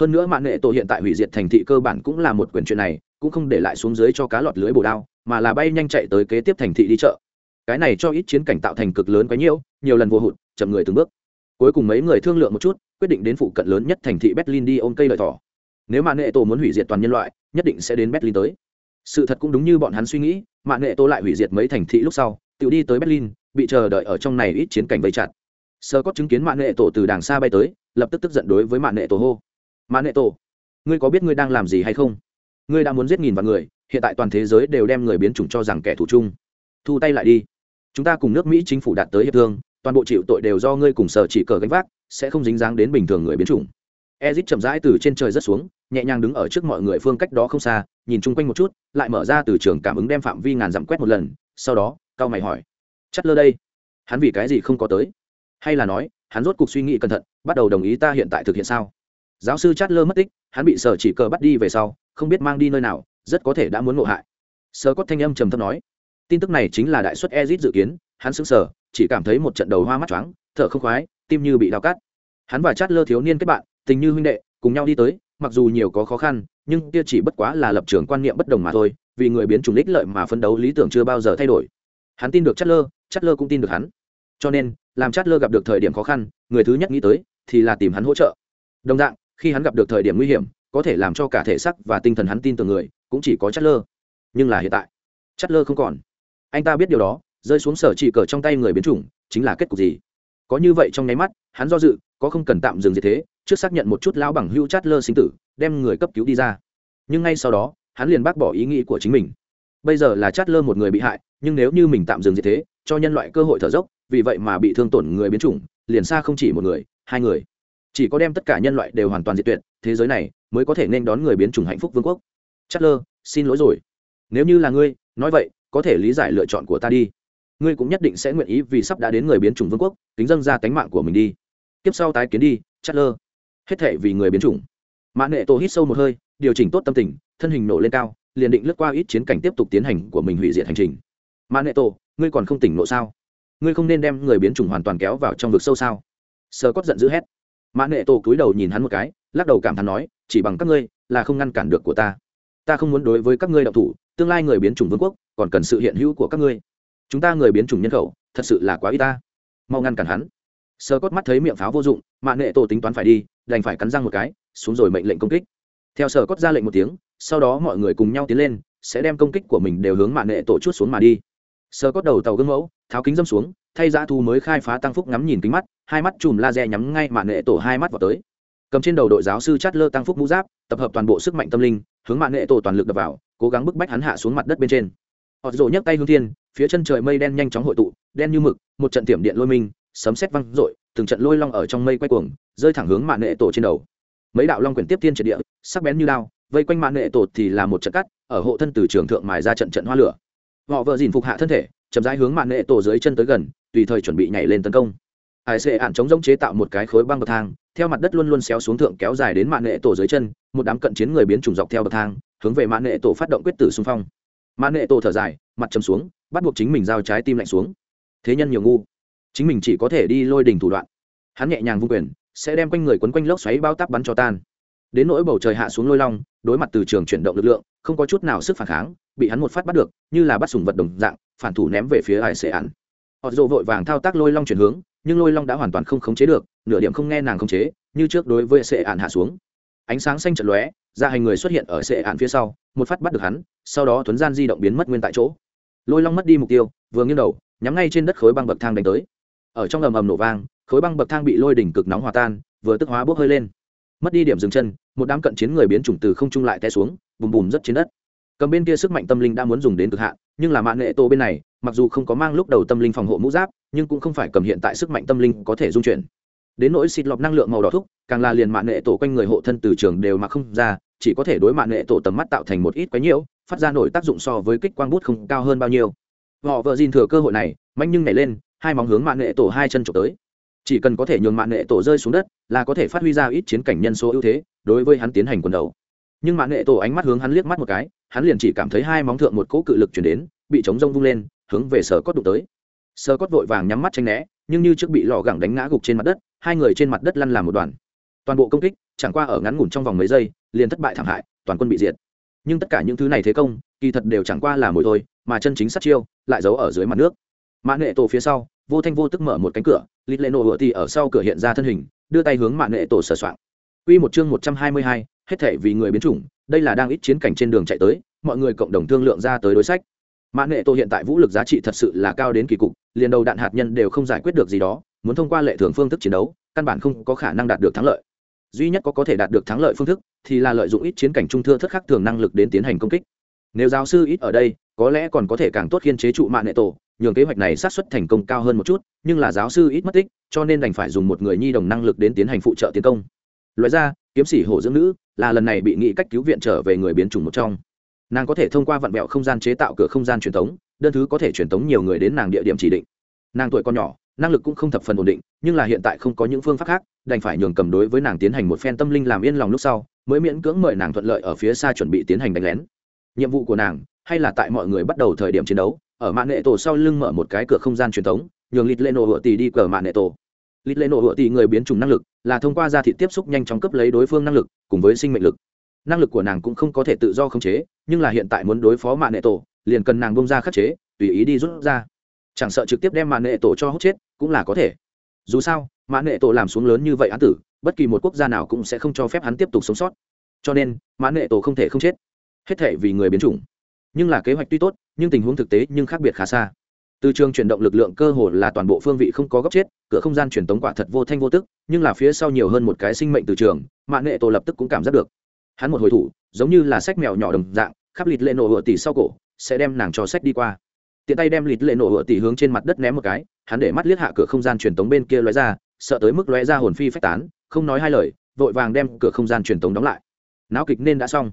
Hơn nữa mạng nghệ tổ hiện tại hủy diệt thành thị cơ bản cũng là một quyền chuyện này cũng không để lại xuống dưới cho cá lọt lưới bổ đao mà là bay nhanh chạy tới kế tiếp thành thị đi chợ. Cái này cho ít chiến cảnh tạo thành cực lớn quá nhiễu nhiều lần vô hụt chậm người từng bước cuối cùng mấy người thương lượng một chút, quyết định đến phụ cận lớn nhất thành thị berlin đi ôm cây lợi thỏ. Nếu mạng nghệ tổ muốn hủy diệt toàn nhân loại, nhất định sẽ đến berlin tới. Sự thật cũng đúng như bọn hắn suy nghĩ mạng nghệ tổ lại hủy diệt mấy thành thị lúc sau, tự đi tới berlin, bị chờ đợi ở trong này ít chiến cảnh vây chặt. Sơ có chứng kiến mạng nghệ tổ từ đàng xa bay tới, lập tức tức giận đối với mạng nghệ tổ hô. Mạng nghệ tổ, ngươi có biết ngươi đang làm gì hay không? Ngươi đã muốn giết nghìn vạn người, hiện tại toàn thế giới đều đem người biến chủng cho rằng kẻ thù chung. Thu tay lại đi. Chúng ta cùng nước mỹ chính phủ đạt tới hiệp thương toàn bộ chịu tội đều do ngươi cùng sở chỉ cờ gánh vác, sẽ không dính dáng đến bình thường người biến chủng. Ezit chậm rãi từ trên trời rất xuống, nhẹ nhàng đứng ở trước mọi người phương cách đó không xa, nhìn chung quanh một chút, lại mở ra từ trường cảm ứng đem phạm vi ngàn dặm quét một lần, sau đó, cao mày hỏi chắt lơ đây? Hắn vì cái gì không có tới? Hay là nói, hắn rốt cuộc suy nghĩ cẩn thận, bắt đầu đồng ý ta hiện tại thực hiện sao? Giáo sư chát lơ mất tích, hắn bị sở chỉ cờ bắt đi về sau, không biết mang đi nơi nào, rất có thể đã muốn ngộ hại. Sơ cốt thanh âm trầm thấp nói, tin tức này chính là đại xuất ezit dự kiến hắn sững sờ, chỉ cảm thấy một trận đầu hoa mắt choáng, thở không khoái, tim như bị đào cắt. Hắn và chát lơ thiếu niên kết bạn, tình như huynh đệ, cùng nhau đi tới, mặc dù nhiều có khó khăn, nhưng kia chỉ bất quá là lập trường quan niệm bất đồng mà thôi, vì người biến chủng lích lợi mà phấn đấu lý tưởng chưa bao giờ thay đổi. Hắn tin được chát lơ chát lơ cũng tin được hắn. Cho nên, làm chát lơ gặp được thời điểm khó khăn, người thứ nhất nghĩ tới, thì là tìm hắn hỗ trợ. Đồng dạng, khi hắn gặp được thời điểm nguy hiểm, có thể làm cho cả thể xác và tinh thần hắn tin tưởng người, cũng chỉ có chát lơ. Nhưng là hiện tại, chát lơ không còn. Anh ta biết điều đó rơi xuống sở chỉ cờ trong tay người biến chủng, chính là kết cục gì? Có như vậy trong nháy mắt, hắn do dự, có không cần tạm dừng gì thế, trước xác nhận một chút lão bằng hưu chát lơ sinh tử, đem người cấp cứu đi ra. Nhưng ngay sau đó, hắn liền bác bỏ ý nghĩ của chính mình. Bây giờ là chát lơ một người bị hại, nhưng nếu như mình tạm dừng gì thế, cho nhân loại cơ hội thở dốc, vì vậy mà bị thương tổn người biến chủng, liền xa không chỉ một người, hai người. Chỉ có đem tất cả nhân loại đều hoàn toàn diệt tuyệt, thế giới này mới có thể nên đón người biến chủng hạnh phúc vương quốc. Chát lơ xin lỗi rồi. Nếu như là ngươi, nói vậy, có thể lý giải lựa chọn của ta đi ngươi cũng nhất định sẽ nguyện ý vì sắp đã đến người biến chủng vương quốc, kính dâng ra tánh mạng của mình đi. Tiếp sau tái kiến đi chát lơ hết thể vì người biến chủng. Mã nệ tổ hít sâu một hơi, điều chỉnh tốt tâm tình, thân hình nổ lên cao, liền định lướt qua ít chiến cảnh tiếp tục tiến hành của mình hủy diệt hành trình. Mã nệ tổ, ngươi còn không tỉnh nộ sao? Ngươi không nên đem người biến chủng hoàn toàn kéo vào trong vực sâu sao? Sơ cót giận dữ hét. Mã nệ tổ cúi đầu nhìn hắn một cái, lắc đầu cảm thán nói, chỉ bằng các ngươi là không ngăn cản được của ta. Ta không muốn đối với các ngươi đạo thủ, tương lai người biến chủng vương quốc còn cần sự hiện hữu của các ngươi chúng ta người biến chủng nhân khẩu, thật sự là quá y ta. Mau ngăn cản hắn. Sơ cốt mắt thấy miệng pháo vô dụng, mạ nệ tổ tính toán phải đi, đành phải cắn răng một cái, xuống rồi mệnh lệnh công kích. Theo sở cốt ra lệnh một tiếng, sau đó mọi người cùng nhau tiến lên, sẽ đem công kích của mình đều hướng mạ nệ tổ chút xuống mà đi. Sơ cốt đầu tàu gương mẫu, tháo kính dâm xuống, thay giã thu mới khai phá tăng phúc ngắm nhìn kính mắt, hai mắt chùm laser nhắm ngay mạ nệ tổ hai mắt vào tới. Cầm trên đầu đội giáo sư chát lơ tăng phúc mũ giáp, tập hợp toàn bộ sức mạnh tâm linh, hướng mạ nệ tổ toàn lực đập vào, cố gắng bức bách hắn hạ xuống mặt đất bên trên. Họ rộ nhấc tay hướng thiên phía chân trời mây đen nhanh chóng hội tụ, đen như mực, một trận tiệm điện lôi minh, sấm sét văng rội từng trận lôi long ở trong mây quay cuồng, rơi thẳng hướng mạn nệ tổ trên đầu. Mấy đạo long quyển tiếp thiên triệt địa, sắc bén như lao vây quanh mạn nệ tổ thì là một trận cắt, ở hộ thân từ trường thượng mài ra trận trận hoa lửa. Họ vợ dìn phục hạ thân thể, chậm rãi hướng mạn nệ tổ dưới chân tới gần, tùy thời chuẩn bị nhảy lên tấn công. Hải sệ ạn chống giống chế tạo một cái khối băng bậc thang, theo mặt đất luôn luôn xéo xuống thượng kéo dài đến mạn nệ tổ dưới chân, một đám cận chiến người biến chủng dọc theo bậc thang, hướng về mạn nệ tổ phát động quyết tử xung phong. Mạn nệ tổ thở dài, mặt chầm xuống bắt buộc chính mình giao trái tim lạnh xuống. Thế nhân nhiều ngu, chính mình chỉ có thể đi lôi đình thủ đoạn. Hắn nhẹ nhàng vung quyền, sẽ đem quanh người quấn quanh lốc xoáy bao tắp bắn cho tan. Đến nỗi bầu trời hạ xuống lôi long, đối mặt từ trường chuyển động lực lượng, không có chút nào sức phản kháng, bị hắn một phát bắt được, như là bắt sùng vật đồng dạng, phản thủ ném về phía hải sệ ạn họ dồ vội vàng thao tác lôi long chuyển hướng, nhưng lôi long đã hoàn toàn không khống chế được, nửa điểm không nghe nàng khống chế, như trước đối với sệ ạn hạ xuống. Ánh sáng xanh chật lóe, ra hành người xuất hiện ở sệ ạn phía sau, một phát bắt được hắn, sau đó tuấn gian di động biến mất nguyên tại chỗ lôi long mất đi mục tiêu, vừa nghiêng đầu, nhắm ngay trên đất khối băng bậc thang đánh tới. Ở trong ầm ầm nổ vang, khối băng bậc thang bị lôi đỉnh cực nóng hòa tan, vừa tức hóa bốc hơi lên. Mất đi điểm dừng chân, một đám cận chiến người biến chủng từ không trung lại té xuống, bùm bùm rất trên đất. Cầm bên kia sức mạnh tâm linh đã muốn dùng đến cực hạn, nhưng là mạng nghệ tô bên này, mặc dù không có mang lúc đầu tâm linh phòng hộ mũ giáp, nhưng cũng không phải cầm hiện tại sức mạnh tâm linh có thể dung chuyển. Đến nỗi xịt lọc năng lượng màu đỏ thúc, càng là liền mạng nghệ tổ quanh người hộ thân từ trường đều mà không ra chỉ có thể đối mạng nghệ tổ tầm mắt tạo thành một ít quái nhiễu, phát ra nổi tác dụng so với kích quang bút không cao hơn bao nhiêu. Họ vợ dìn thừa cơ hội này mạnh nhưng nhảy lên, hai móng hướng mạng nghệ tổ hai chân trộm tới. Chỉ cần có thể nhường mạng nghệ tổ rơi xuống đất, là có thể phát huy ra ít chiến cảnh nhân số ưu thế, đối với hắn tiến hành quần đầu. Nhưng mạng nghệ tổ ánh mắt hướng hắn liếc mắt một cái, hắn liền chỉ cảm thấy hai móng thượng một cỗ cự lực chuyển đến, bị chống rông vung lên, hướng về sở cốt đụng tới. Sở cốt vội vàng nhắm mắt tranh né, nhưng như trước bị lò gẳng đánh ngã gục trên mặt đất, hai người trên mặt đất lăn làm một đoàn. Toàn bộ công kích, chẳng qua ở ngắn ngủn trong vòng mấy giây liền thất bại thảm hại toàn quân bị diệt nhưng tất cả những thứ này thế công kỳ thật đều chẳng qua là mồi thôi mà chân chính sát chiêu lại giấu ở dưới mặt nước mã nghệ tổ phía sau vô thanh vô tức mở một cánh cửa lít lệ nổ hựa thì ở sau cửa hiện ra thân hình đưa tay hướng mã nghệ tổ sửa soạn Quy một chương một trăm hai mươi hai, hết thảy vì người biến chủng, đây là đang ít chiến cảnh trên đường chạy tới, mọi người cộng đồng thương lượng ra tới đối sách. Mã Nghệ Tô hiện tại vũ lực giá trị thật sự là cao đến kỳ cục, liền đầu đạn hạt nhân đều không giải quyết được gì đó, muốn thông qua lệ thường phương thức chiến đấu, căn bản không có khả năng đạt được thắng lợi. Duy nhất có có thể đạt được thắng lợi phương thức, thì là lợi dụng ít chiến cảnh trung thưa thất khắc thường năng lực đến tiến hành công kích. Nếu giáo sư ít ở đây, có lẽ còn có thể càng tốt khiên chế trụ mạng nệ Tổ, nhường kế hoạch này sát xuất thành công cao hơn một chút nhưng là giáo sư ít mất tích cho nên đành phải dùng một người nhi đồng năng lực đến tiến hành phụ trợ tiến công. Loại ra kiếm sĩ hổ dưỡng nữ là lần này bị nghĩ cách cứu viện trở về người biến chủng một trong. Nàng có thể thông qua vặn vẹo không gian chế tạo cửa không gian truyền thống đơn thứ có thể truyền thống nhiều người đến nàng địa điểm chỉ định. Nàng tuổi còn nhỏ năng lực cũng không thập phần ổn định, nhưng là hiện tại không có những phương pháp khác, đành phải nhường cầm đối với nàng tiến hành một phen tâm linh làm yên lòng lúc sau, mới miễn cưỡng mời nàng thuận lợi ở phía xa chuẩn bị tiến hành đánh lén. Nhiệm vụ của nàng, hay là tại mọi người bắt đầu thời điểm chiến đấu, ở mạng nghệ tổ sau lưng mở một cái cửa không gian truyền thống, nhường lít lê nổ hựa tì đi cờ mạng nghệ tổ. Lít lê nổ hựa tì người biến chủng năng lực, là thông qua da thị tiếp xúc nhanh chóng cấp lấy đối phương năng lực, cùng với sinh mệnh lực. Năng lực của nàng cũng không có thể tự do khống chế, nhưng là hiện tại muốn đối phó mạng nghệ tổ, liền cần nàng bông ra khắc chế, tùy ý đi rút ra chẳng sợ trực tiếp đem mạng nệ tổ cho hốt chết, cũng là có thể. Dù sao mạng nệ tổ làm xuống lớn như vậy án tử, bất kỳ một quốc gia nào cũng sẽ không cho phép hắn tiếp tục sống sót. Cho nên mạng nghệ tổ không thể không chết. Hết thể vì người biến chủng. Nhưng là kế hoạch tuy tốt, nhưng tình huống thực tế nhưng khác biệt khá xa. Từ trường chuyển động lực lượng cơ hồ là toàn bộ phương vị không có góc chết, cửa không gian truyền tống quả thật vô thanh vô tức, nhưng là phía sau nhiều hơn một cái sinh mệnh từ trường mạng nghệ tổ lập tức cũng cảm giác được. Hắn một hồi thủ, giống như là sách mèo nhỏ đồng dạng, khắp lịt lên nổ hựa tỷ sau cổ, sẽ đem nàng cho sách đi qua tiện tay đem lịt lệ nổ hựa tỉ hướng trên mặt đất ném một cái, hắn để mắt liếc hạ cửa không gian truyền tống bên kia lóe ra, sợ tới mức lóe ra hồn phi phách tán, không nói hai lời, vội vàng đem cửa không gian truyền tống đóng lại. Náo kịch nên đã xong.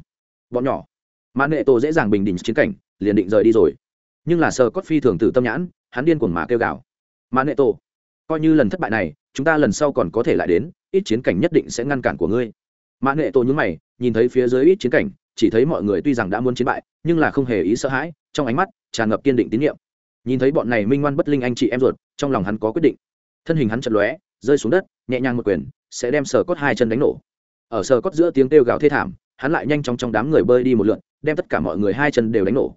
Bọn nhỏ mã nệ tổ dễ dàng bình định chiến cảnh, liền định rời đi rồi. Nhưng là sờ cốt phi thường tử tâm nhãn, hắn điên cuồng mà kêu gào. Mã nệ tổ coi như lần thất bại này, chúng ta lần sau còn có thể lại đến, ít chiến cảnh nhất định sẽ ngăn cản của ngươi. Mã nệ tổ nhúng mày, nhìn thấy phía dưới ít chiến cảnh, chỉ thấy mọi người tuy rằng đã muốn chiến bại, nhưng là không hề ý sợ hãi, trong ánh mắt tràn ngập kiên định tín nhiệm. Nhìn thấy bọn này minh ngoan bất linh anh chị em ruột, trong lòng hắn có quyết định. Thân hình hắn chật lóe, rơi xuống đất, nhẹ nhàng một quyền, sẽ đem sờ cốt hai chân đánh nổ. Ở sờ cốt giữa tiếng kêu gào thê thảm, hắn lại nhanh chóng trong đám người bơi đi một lượn, đem tất cả mọi người hai chân đều đánh nổ.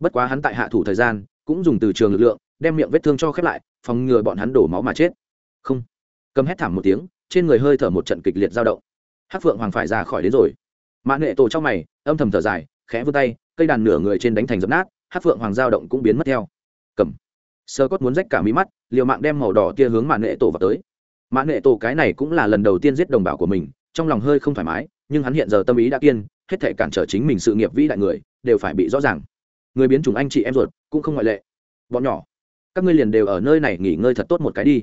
Bất quá hắn tại hạ thủ thời gian, cũng dùng từ trường lực lượng, đem miệng vết thương cho khép lại, phòng ngừa bọn hắn đổ máu mà chết. Không. Cầm hét thảm một tiếng, trên người hơi thở một trận kịch liệt dao động. Hát phượng hoàng phải ra khỏi đến rồi. Mã nghệ tổ trong mày, âm thầm thở dài, khẽ vươn tay, cây đàn nửa người trên đánh thành dập nát hát phượng hoàng dao động cũng biến mất theo. Cầm. Sơ cốt muốn rách cả mí mắt, liều mạng đem màu đỏ tia hướng mạng nệ tổ vào tới. Mạng nệ tổ cái này cũng là lần đầu tiên giết đồng bào của mình, trong lòng hơi không thoải mái, nhưng hắn hiện giờ tâm ý đã kiên, hết thể cản trở chính mình sự nghiệp vĩ đại người, đều phải bị rõ ràng. Người biến chủng anh chị em ruột, cũng không ngoại lệ. Bọn nhỏ, các ngươi liền đều ở nơi này nghỉ ngơi thật tốt một cái đi.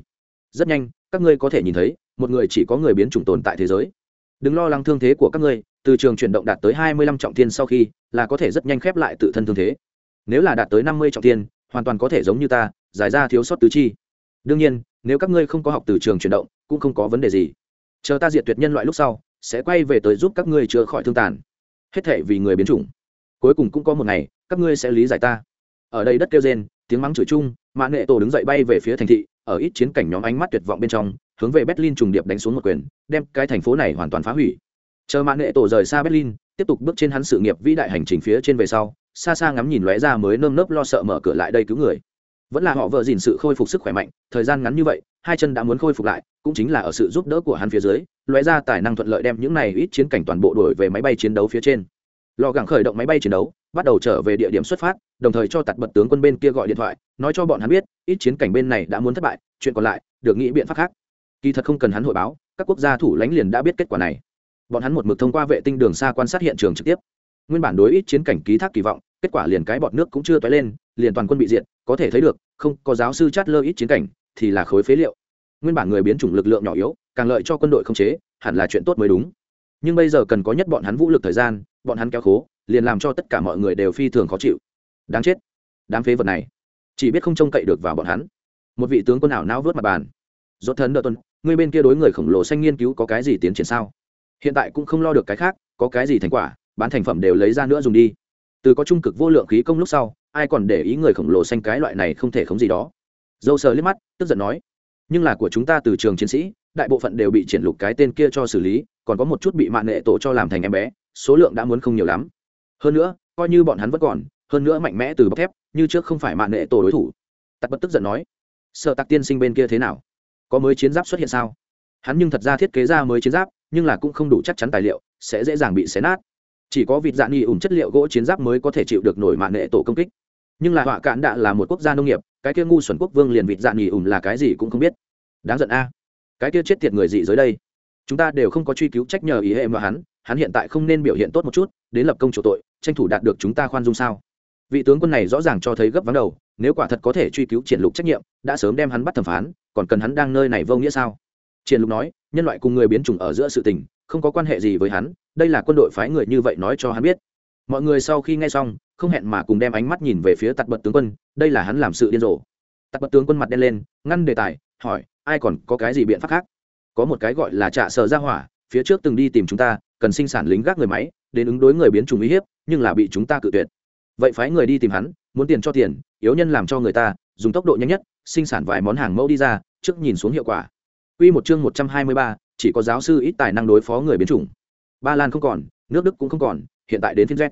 Rất nhanh, các ngươi có thể nhìn thấy, một người chỉ có người biến chủng tồn tại thế giới. Đừng lo lắng thương thế của các ngươi, từ trường chuyển động đạt tới hai mươi lăm trọng thiên sau khi, là có thể rất nhanh khép lại tự thân thương thế nếu là đạt tới năm mươi trọng thiên hoàn toàn có thể giống như ta, giải ra thiếu sót tứ chi. Đương nhiên, nếu các ngươi không có học từ trường chuyển động, cũng không có vấn đề gì. Chờ ta diệt tuyệt nhân loại lúc sau, sẽ quay về tới giúp các ngươi chữa khỏi thương tàn. Hết thể vì người biến chủng. Cuối cùng cũng có một ngày, các ngươi sẽ lý giải ta. Ở đây đất kêu rên, tiếng mắng chửi chung, mã nghệ tổ đứng dậy bay về phía thành thị, ở ít chiến cảnh nhóm ánh mắt tuyệt vọng bên trong, hướng về berlin trùng điệp đánh xuống một quyền, đem cái thành phố này hoàn toàn phá hủy. Chờ mã nghệ tổ rời xa berlin, tiếp tục bước trên hắn sự nghiệp vĩ đại hành trình phía trên về sau xa xa ngắm nhìn lóe ra mới nơm nớp lo sợ mở cửa lại đây cứu người. Vẫn là họ vợ dìn sự khôi phục sức khỏe mạnh, thời gian ngắn như vậy, hai chân đã muốn khôi phục lại, cũng chính là ở sự giúp đỡ của hắn phía dưới, lóe ra tài năng thuận lợi đem những này ít chiến cảnh toàn bộ đổi về máy bay chiến đấu phía trên. Lò gẳng khởi động máy bay chiến đấu, bắt đầu trở về địa điểm xuất phát, đồng thời cho tặt bật tướng quân bên kia gọi điện thoại, nói cho bọn hắn biết, ít chiến cảnh bên này đã muốn thất bại, chuyện còn lại, được nghĩ biện pháp khác. Kỳ thật không cần hắn hội báo, các quốc gia thủ lãnh liền đã biết kết quả này. Bọn hắn một mực thông qua vệ tinh đường xa quan sát hiện trường trực tiếp nguyên bản đối ít chiến cảnh ký thác kỳ vọng, kết quả liền cái bọt nước cũng chưa toái lên, liền toàn quân bị diệt, có thể thấy được, không có giáo sư chát lơ ít chiến cảnh, thì là khối phế liệu. Nguyên bản người biến chủng lực lượng nhỏ yếu, càng lợi cho quân đội không chế, hẳn là chuyện tốt mới đúng. Nhưng bây giờ cần có nhất bọn hắn vũ lực thời gian, bọn hắn kéo khố, liền làm cho tất cả mọi người đều phi thường khó chịu. Đáng chết, đám phế vật này, chỉ biết không trông cậy được vào bọn hắn. Một vị tướng quân ảo não vớt mặt bàn. Dốt thần đỡ tuần, người bên kia đối người khổng lồ xanh nghiên cứu có cái gì tiến triển sao? Hiện tại cũng không lo được cái khác, có cái gì thành quả? Bán thành phẩm đều lấy ra nữa dùng đi. Từ có trung cực vô lượng khí công lúc sau, ai còn để ý người khổng lồ xanh cái loại này không thể khống gì đó. Dâu sờ liếc mắt, tức giận nói, nhưng là của chúng ta từ trường chiến sĩ, đại bộ phận đều bị triển lục cái tên kia cho xử lý, còn có một chút bị mạng nghệ tổ cho làm thành em bé, số lượng đã muốn không nhiều lắm. Hơn nữa, coi như bọn hắn vẫn còn, hơn nữa mạnh mẽ từ bọc thép, như trước không phải mạng nghệ tổ đối thủ. Tặc bất tức giận nói, sợ tặc tiên sinh bên kia thế nào? Có mới chiến giáp xuất hiện sao? Hắn nhưng thật ra thiết kế ra mới chiến giáp, nhưng là cũng không đủ chắc chắn tài liệu, sẽ dễ dàng bị xé nát chỉ có vịt dạ nghi ủng chất liệu gỗ chiến giáp mới có thể chịu được nổi mạng nghệ tổ công kích. Nhưng là họa cạn đạ là một quốc gia nông nghiệp, cái kia ngu xuẩn quốc vương liền vịt dạ nghi ủng là cái gì cũng không biết. Đáng giận a. Cái kia chết tiệt người dị dưới đây. Chúng ta đều không có truy cứu trách nhờ ý hệ mà hắn hắn hiện tại không nên biểu hiện tốt một chút, đến lập công chủ tội, tranh thủ đạt được chúng ta khoan dung sao? Vị tướng quân này rõ ràng cho thấy gấp vắng đầu, nếu quả thật có thể truy cứu triển lục trách nhiệm, đã sớm đem hắn bắt thẩm phán, còn cần hắn đang nơi này vô nghĩa sao? Triển lục nói, nhân loại cùng người biến chủng ở giữa sự tình, không có quan hệ gì với hắn, đây là quân đội phái người như vậy nói cho hắn biết. Mọi người sau khi nghe xong, không hẹn mà cùng đem ánh mắt nhìn về phía tặc bật tướng quân, đây là hắn làm sự điên rồ. Tặc bật tướng quân mặt đen lên, ngăn đề tài, hỏi, ai còn có cái gì biện pháp khác? Có một cái gọi là trạ sợ ra hỏa, phía trước từng đi tìm chúng ta, cần sinh sản lính gác người máy, đến ứng đối người biến chủng uy hiếp, nhưng là bị chúng ta cự tuyệt. Vậy phái người đi tìm hắn, muốn tiền cho tiền, yếu nhân làm cho người ta, dùng tốc độ nhanh nhất, sinh sản vài món hàng mẫu đi ra, trước nhìn xuống hiệu quả. Quy một chương 123, chỉ có giáo sư ít tài năng đối phó người biến chủng. Ba Lan không còn, nước Đức cũng không còn, hiện tại đến phiên Z.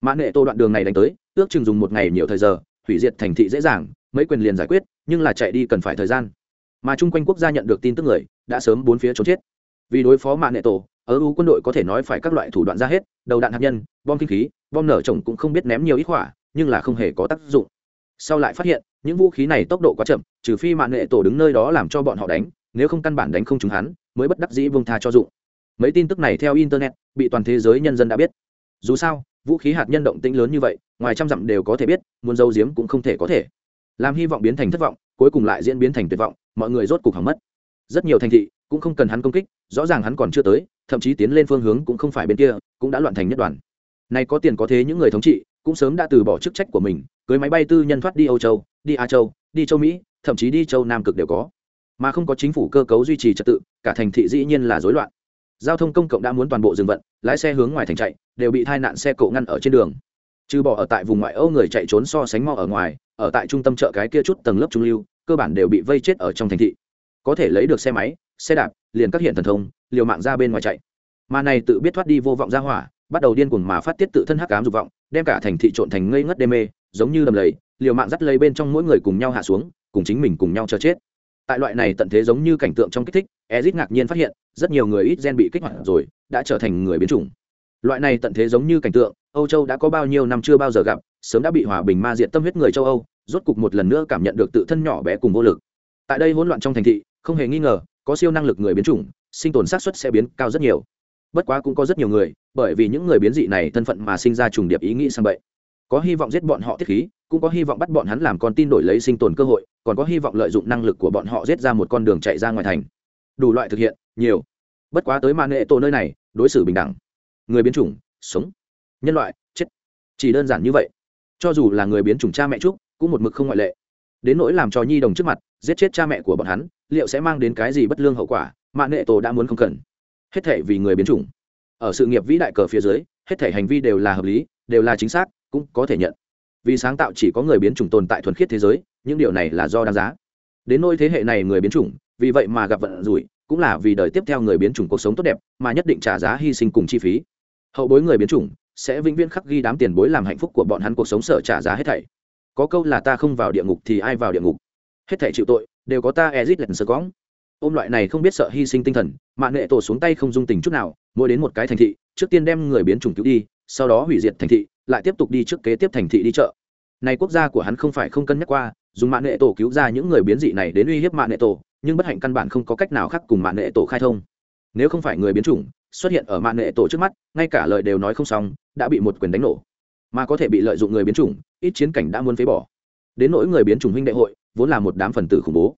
Mã nệ Tô đoạn đường này đánh tới, ước chừng dùng một ngày nhiều thời giờ, hủy diệt thành thị dễ dàng, mấy quyền liền giải quyết, nhưng là chạy đi cần phải thời gian. Mà chung quanh quốc gia nhận được tin tức người, đã sớm bốn phía trốn chết. Vì đối phó Mã nệ Tô, ở U quân đội có thể nói phải các loại thủ đoạn ra hết, đầu đạn hạt nhân, bom kinh khí, bom nở chồng cũng không biết ném nhiều ít quả, nhưng là không hề có tác dụng. Sau lại phát hiện, những vũ khí này tốc độ quá chậm, trừ phi Mã nệ Tổ đứng nơi đó làm cho bọn họ đánh, nếu không căn bản đánh không chúng hắn, mới bất đắc dĩ vương tha cho dụng. Mấy tin tức này theo internet, bị toàn thế giới nhân dân đã biết. Dù sao, vũ khí hạt nhân động tĩnh lớn như vậy, ngoài trăm dặm đều có thể biết, muốn giấu giếm cũng không thể có thể. Làm hy vọng biến thành thất vọng, cuối cùng lại diễn biến thành tuyệt vọng, mọi người rốt cục hỏng mất. Rất nhiều thành thị cũng không cần hắn công kích, rõ ràng hắn còn chưa tới, thậm chí tiến lên phương hướng cũng không phải bên kia, cũng đã loạn thành nhất đoàn. Nay có tiền có thế những người thống trị, cũng sớm đã từ bỏ chức trách của mình, cưới máy bay tư nhân thoát đi âu châu, đi Á châu, đi châu mỹ, thậm chí đi châu nam cực đều có mà không có chính phủ cơ cấu duy trì trật tự, cả thành thị dĩ nhiên là rối loạn. Giao thông công cộng đã muốn toàn bộ dừng vận, lái xe hướng ngoài thành chạy, đều bị tai nạn xe cộ ngăn ở trên đường. Trừ bỏ ở tại vùng ngoại âu người chạy trốn so sánh mau ở ngoài, ở tại trung tâm chợ cái kia chút tầng lớp trung lưu, cơ bản đều bị vây chết ở trong thành thị. Có thể lấy được xe máy, xe đạp, liền các hiện thần thông, liều mạng ra bên ngoài chạy. Mà này tự biết thoát đi vô vọng ra hỏa, bắt đầu điên cuồng mà phát tiết tự thân hắc ám dục vọng, đem cả thành thị trộn thành ngây ngất đê mê, giống như đầm lầy, liều mạng dắt lấy bên trong mỗi người cùng nhau hạ xuống, cùng chính mình cùng nhau cho chết tại loại này tận thế giống như cảnh tượng trong kích thích ezit ngạc nhiên phát hiện, rất nhiều người ít gen bị kích hoạt rồi, đã trở thành người biến chủng. Loại này tận thế giống như cảnh tượng, âu châu đã có bao nhiêu năm chưa bao giờ gặp, sớm đã bị hòa bình ma diệt tâm huyết người châu âu, rốt cục một lần nữa cảm nhận được tự thân nhỏ bé cùng vô lực. Tại đây hỗn loạn trong thành thị, không hề nghi ngờ, có siêu năng lực người biến chủng, sinh tồn xác suất sẽ biến cao rất nhiều. Bất quá cũng có rất nhiều người, bởi vì những người biến dị này thân phận mà sinh ra trùng điệp ý nghĩ sang vậy có hy vọng giết bọn họ tiết khí cũng có hy vọng bắt bọn hắn làm con tin đổi lấy sinh tồn cơ hội, còn có hy vọng lợi dụng năng lực của bọn họ giết ra một con đường chạy ra ngoài thành. Đủ loại thực hiện, nhiều. Bất quá tới mạng hệ tổ nơi này, đối xử bình đẳng. Người biến chủng, sống. Nhân loại, chết. Chỉ đơn giản như vậy. Cho dù là người biến chủng cha mẹ trúc, cũng một mực không ngoại lệ. Đến nỗi làm cho nhi đồng trước mặt, giết chết cha mẹ của bọn hắn, liệu sẽ mang đến cái gì bất lương hậu quả mạng nghệ tổ đã muốn không cần. Hết thể vì người biến chủng. Ở sự nghiệp vĩ đại cờ phía dưới, hết thể hành vi đều là hợp lý, đều là chính xác, cũng có thể nhận vì sáng tạo chỉ có người biến chủng tồn tại thuần khiết thế giới, những điều này là do đáng giá. Đến nôi thế hệ này người biến chủng, vì vậy mà gặp vận rủi, cũng là vì đời tiếp theo người biến chủng cuộc sống tốt đẹp, mà nhất định trả giá hy sinh cùng chi phí. Hậu bối người biến chủng, sẽ vĩnh viễn khắc ghi đám tiền bối làm hạnh phúc của bọn hắn cuộc sống sở trả giá hết thảy. Có câu là ta không vào địa ngục thì ai vào địa ngục? Hết thảy chịu tội, đều có ta ezit lần sơ cóng ôm loại này không biết sợ hy sinh tinh thần mạng nghệ tổ xuống tay không dung tình chút nào, mỗi đến một cái thành thị, trước tiên đem người biến chủng cứu đi, sau đó hủy diệt thành thị lại tiếp tục đi trước kế tiếp thành thị đi chợ. Này quốc gia của hắn không phải không cân nhắc qua, dùng mạng nghệ tổ cứu ra những người biến dị này đến uy hiếp mạng nghệ tổ, nhưng bất hạnh căn bản không có cách nào khác cùng mạng nghệ tổ khai thông. Nếu không phải người biến chủng xuất hiện ở mạng nghệ tổ trước mắt, ngay cả lời đều nói không xong, đã bị một quyền đánh nổ. Mà có thể bị lợi dụng người biến chủng, ít chiến cảnh đã muốn phế bỏ. Đến nỗi người biến chủng huynh đệ hội, vốn là một đám phần tử khủng bố.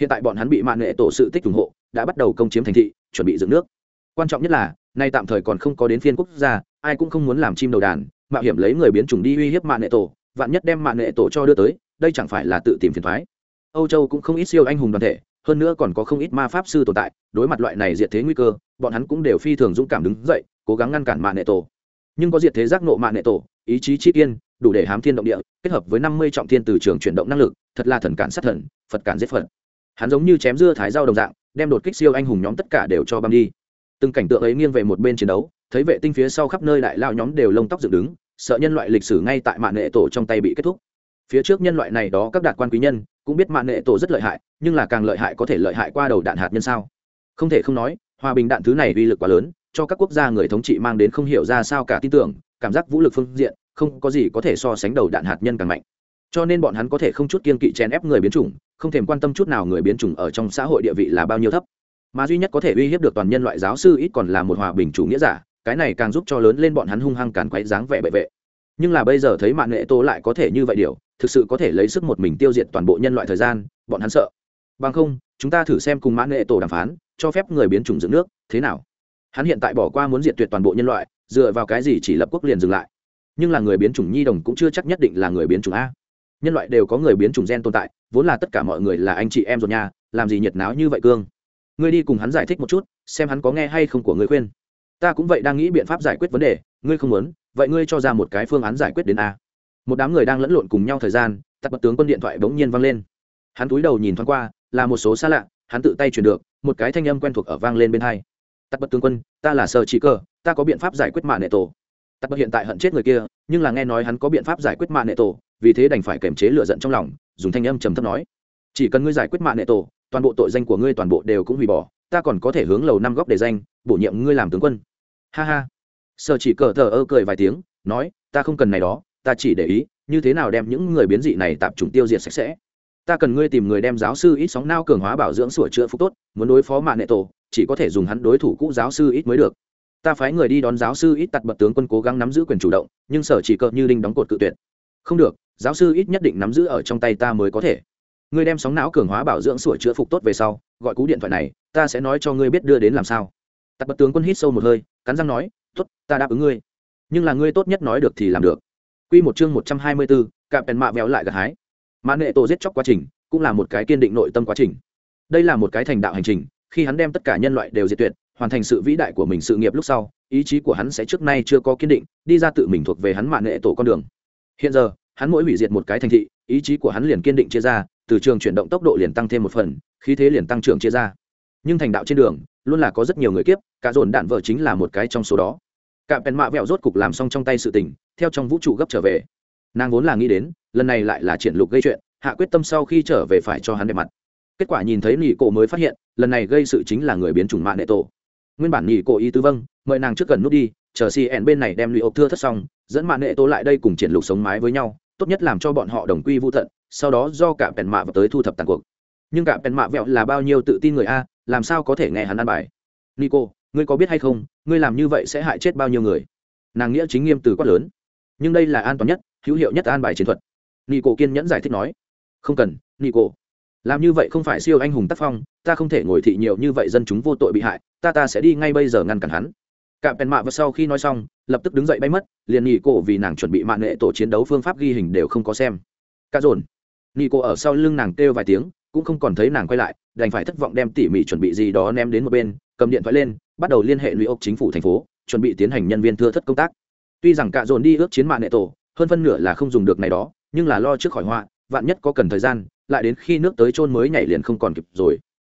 Hiện tại bọn hắn bị mạng nghệ tổ sự tích ủng hộ, đã bắt đầu công chiếm thành thị, chuẩn bị dựng nước. Quan trọng nhất là, nay tạm thời còn không có đến phiên quốc gia, ai cũng không muốn làm chim đầu đàn mạo hiểm lấy người biến chủng đi uy hiếp mạng nệ tổ, vạn nhất đem mạng nệ tổ cho đưa tới, đây chẳng phải là tự tìm phiền thoái. Âu châu cũng không ít siêu anh hùng đoàn thể, hơn nữa còn có không ít ma pháp sư tồn tại, đối mặt loại này diệt thế nguy cơ, bọn hắn cũng đều phi thường dũng cảm đứng dậy, cố gắng ngăn cản mạng nệ tổ. Nhưng có diệt thế giác nộ mạng nệ tổ, ý chí chi tiên đủ để hám thiên động địa, kết hợp với năm mươi trọng thiên từ trường chuyển động năng lực, thật là thần cản sát thần, phật cản giết phật. Hắn giống như chém dưa thái dao đồng dạng, đem đột kích siêu anh hùng nhóm tất cả đều cho băm đi. Từng cảnh tượng ấy nghiêng về một bên chiến đấu thấy vệ tinh phía sau khắp nơi đại lao nhóm đều lông tóc dựng đứng, sợ nhân loại lịch sử ngay tại mạng nghệ tổ trong tay bị kết thúc. Phía trước nhân loại này đó các đạt quan quý nhân, cũng biết mạng nghệ tổ rất lợi hại, nhưng là càng lợi hại có thể lợi hại qua đầu đạn hạt nhân sao? Không thể không nói, hòa bình đạn thứ này uy lực quá lớn, cho các quốc gia người thống trị mang đến không hiểu ra sao cả tin tưởng, cảm giác vũ lực phương diện, không có gì có thể so sánh đầu đạn hạt nhân càng mạnh. Cho nên bọn hắn có thể không chút kiên kỵ chèn ép người biến chủng, không thèm quan tâm chút nào người biến chủng ở trong xã hội địa vị là bao nhiêu thấp. Mà duy nhất có thể uy hiếp được toàn nhân loại giáo sư ít còn là một hòa bình chủ nghĩa giả cái này càng giúp cho lớn lên bọn hắn hung hăng càn quấy dáng vẻ bệ vệ. Nhưng là bây giờ thấy mạng nghệ tô lại có thể như vậy điều, thực sự có thể lấy sức một mình tiêu diệt toàn bộ nhân loại thời gian, bọn hắn sợ. Bằng không, chúng ta thử xem cùng mãn nghệ tổ đàm phán, cho phép người biến chủng dựng nước, thế nào? Hắn hiện tại bỏ qua muốn diệt tuyệt toàn bộ nhân loại, dựa vào cái gì chỉ lập quốc liền dừng lại? Nhưng là người biến chủng nhi đồng cũng chưa chắc nhất định là người biến chủng a. Nhân loại đều có người biến chủng gen tồn tại, vốn là tất cả mọi người là anh chị em rồi nha làm gì nhiệt náo như vậy cương? Ngươi đi cùng hắn giải thích một chút, xem hắn có nghe hay không của ngươi khuyên ta cũng vậy đang nghĩ biện pháp giải quyết vấn đề, ngươi không muốn, vậy ngươi cho ra một cái phương án giải quyết đến a. Một đám người đang lẫn lộn cùng nhau thời gian, tặc bật tướng quân điện thoại bỗng nhiên vang lên. Hắn túi đầu nhìn thoáng qua, là một số xa lạ, hắn tự tay chuyển được, một cái thanh âm quen thuộc ở vang lên bên hai. Tặc bật tướng quân, ta là sở trí cơ, ta có biện pháp giải quyết mạng nệ tổ. Tặc bật hiện tại hận chết người kia, nhưng là nghe nói hắn có biện pháp giải quyết mạng nệ tổ, vì thế đành phải kiềm chế lựa giận trong lòng, dùng thanh âm trầm thấp nói. Chỉ cần ngươi giải quyết mạng nệ tổ, toàn bộ tội danh của ngươi toàn bộ đều cũng hủy bỏ, ta còn có thể hướng lầu năm góc để danh, bổ nhiệm ngươi làm tướng quân ha ha. Sở chỉ cờ thờ ơ cười vài tiếng, nói, ta không cần này đó, ta chỉ để ý, như thế nào đem những người biến dị này tạp chủng tiêu diệt sạch sẽ. Ta cần ngươi tìm người đem giáo sư ít sóng nao cường hóa bảo dưỡng sửa chữa phúc tốt, muốn đối phó mạng nệ tổ, chỉ có thể dùng hắn đối thủ cũ giáo sư ít mới được. Ta phái người đi đón giáo sư ít tặt bật tướng quân cố gắng nắm giữ quyền chủ động, nhưng sở chỉ cờ như đinh đóng cột cự tuyệt. Không được, giáo sư ít nhất định nắm giữ ở trong tay ta mới có thể. Ngươi đem sóng não cường hóa bảo dưỡng sửa chữa phục tốt về sau, gọi cú điện thoại này, ta sẽ nói cho ngươi biết đưa đến làm sao tặc bật tướng quân hít sâu một hơi, cắn răng nói t ố t ta đáp ứng ngươi. Nhưng là ngươi tốt nhất nói được thì làm được. Q một chương một trăm hai mươi bốn, cạm bèn mạ véo lại gặt hái. Mã nệ tổ giết chóc quá trình, cũng là một cái kiên định nội tâm quá trình. Đây là một cái thành đạo hành trình, khi hắn đem tất cả nhân loại đều diệt tuyệt, hoàn thành sự vĩ đại của mình sự nghiệp lúc sau, ý chí của hắn sẽ trước nay chưa có kiên định, đi ra tự mình thuộc về hắn mạ nệ tổ con đường. Hiện giờ, hắn mỗi hủy diệt một cái thành thị, ý chí của hắn liền kiên định chia ra, từ trường chuyển động tốc độ liền tăng thêm một phần, khí thế liền tăng trưởng chia ra. Nhưng thành đạo trên đường luôn là có rất nhiều người kiếp, cả dồn đạn vợ chính là một cái trong số đó. Cả pèn mạ vẹo rốt cục làm xong trong tay sự tình, theo trong vũ trụ gấp trở về. Nàng vốn là nghĩ đến, lần này lại là triển lục gây chuyện, hạ quyết tâm sau khi trở về phải cho hắn đẹp mặt. Kết quả nhìn thấy nỉ cổ mới phát hiện, lần này gây sự chính là người biến chủng mạng nệ tổ. Nguyên bản nỉ cổ y tư vâng mời nàng trước gần nút đi, chờ cn bên này đem lụy ộp thưa thất xong, dẫn mạng nệ tổ lại đây cùng triển lục sống mái với nhau, tốt nhất làm cho bọn họ đồng quy vô tận, sau đó do cả pèn mạ vào tới thu thập tàn cuộc. Nhưng cả pèn mạ vẹo là bao nhiêu tự tin người a làm sao có thể nghe hắn ăn bài? Nico, ngươi có biết hay không, ngươi làm như vậy sẽ hại chết bao nhiêu người? Nàng nghĩa chính nghiêm từ quát lớn. Nhưng đây là an toàn nhất, hữu hiệu nhất an bài chiến thuật. Nico kiên nhẫn giải thích nói. Không cần, nico. Làm như vậy không phải siêu anh hùng tác phong, ta không thể ngồi thị nhiều như vậy dân chúng vô tội bị hại, ta ta sẽ đi ngay bây giờ ngăn cản hắn. Cạm pèn mạ và sau khi nói xong, lập tức đứng dậy bay mất, liền nghỉ cổ vì nàng chuẩn bị mạng nghệ tổ chiến đấu phương pháp ghi hình đều không có xem. Ca dồn. Nghỉ cổ ở sau lưng nàng kêu vài tiếng cũng không còn thấy nàng quay lại, đành phải thất vọng đem tỉ mỉ chuẩn bị gì đó ném đến một bên, cầm điện thoại lên, bắt đầu liên hệ lũy ốc chính phủ thành phố, chuẩn bị tiến hành nhân viên thưa thất công tác. Tuy rằng cạ dồn đi ước chiến mạng nệ tổ, hơn phân nửa là không dùng được này đó, nhưng là lo trước khỏi họa, vạn nhất có cần thời gian, lại đến khi nước tới trôn mới nhảy liền không còn kịp rồi.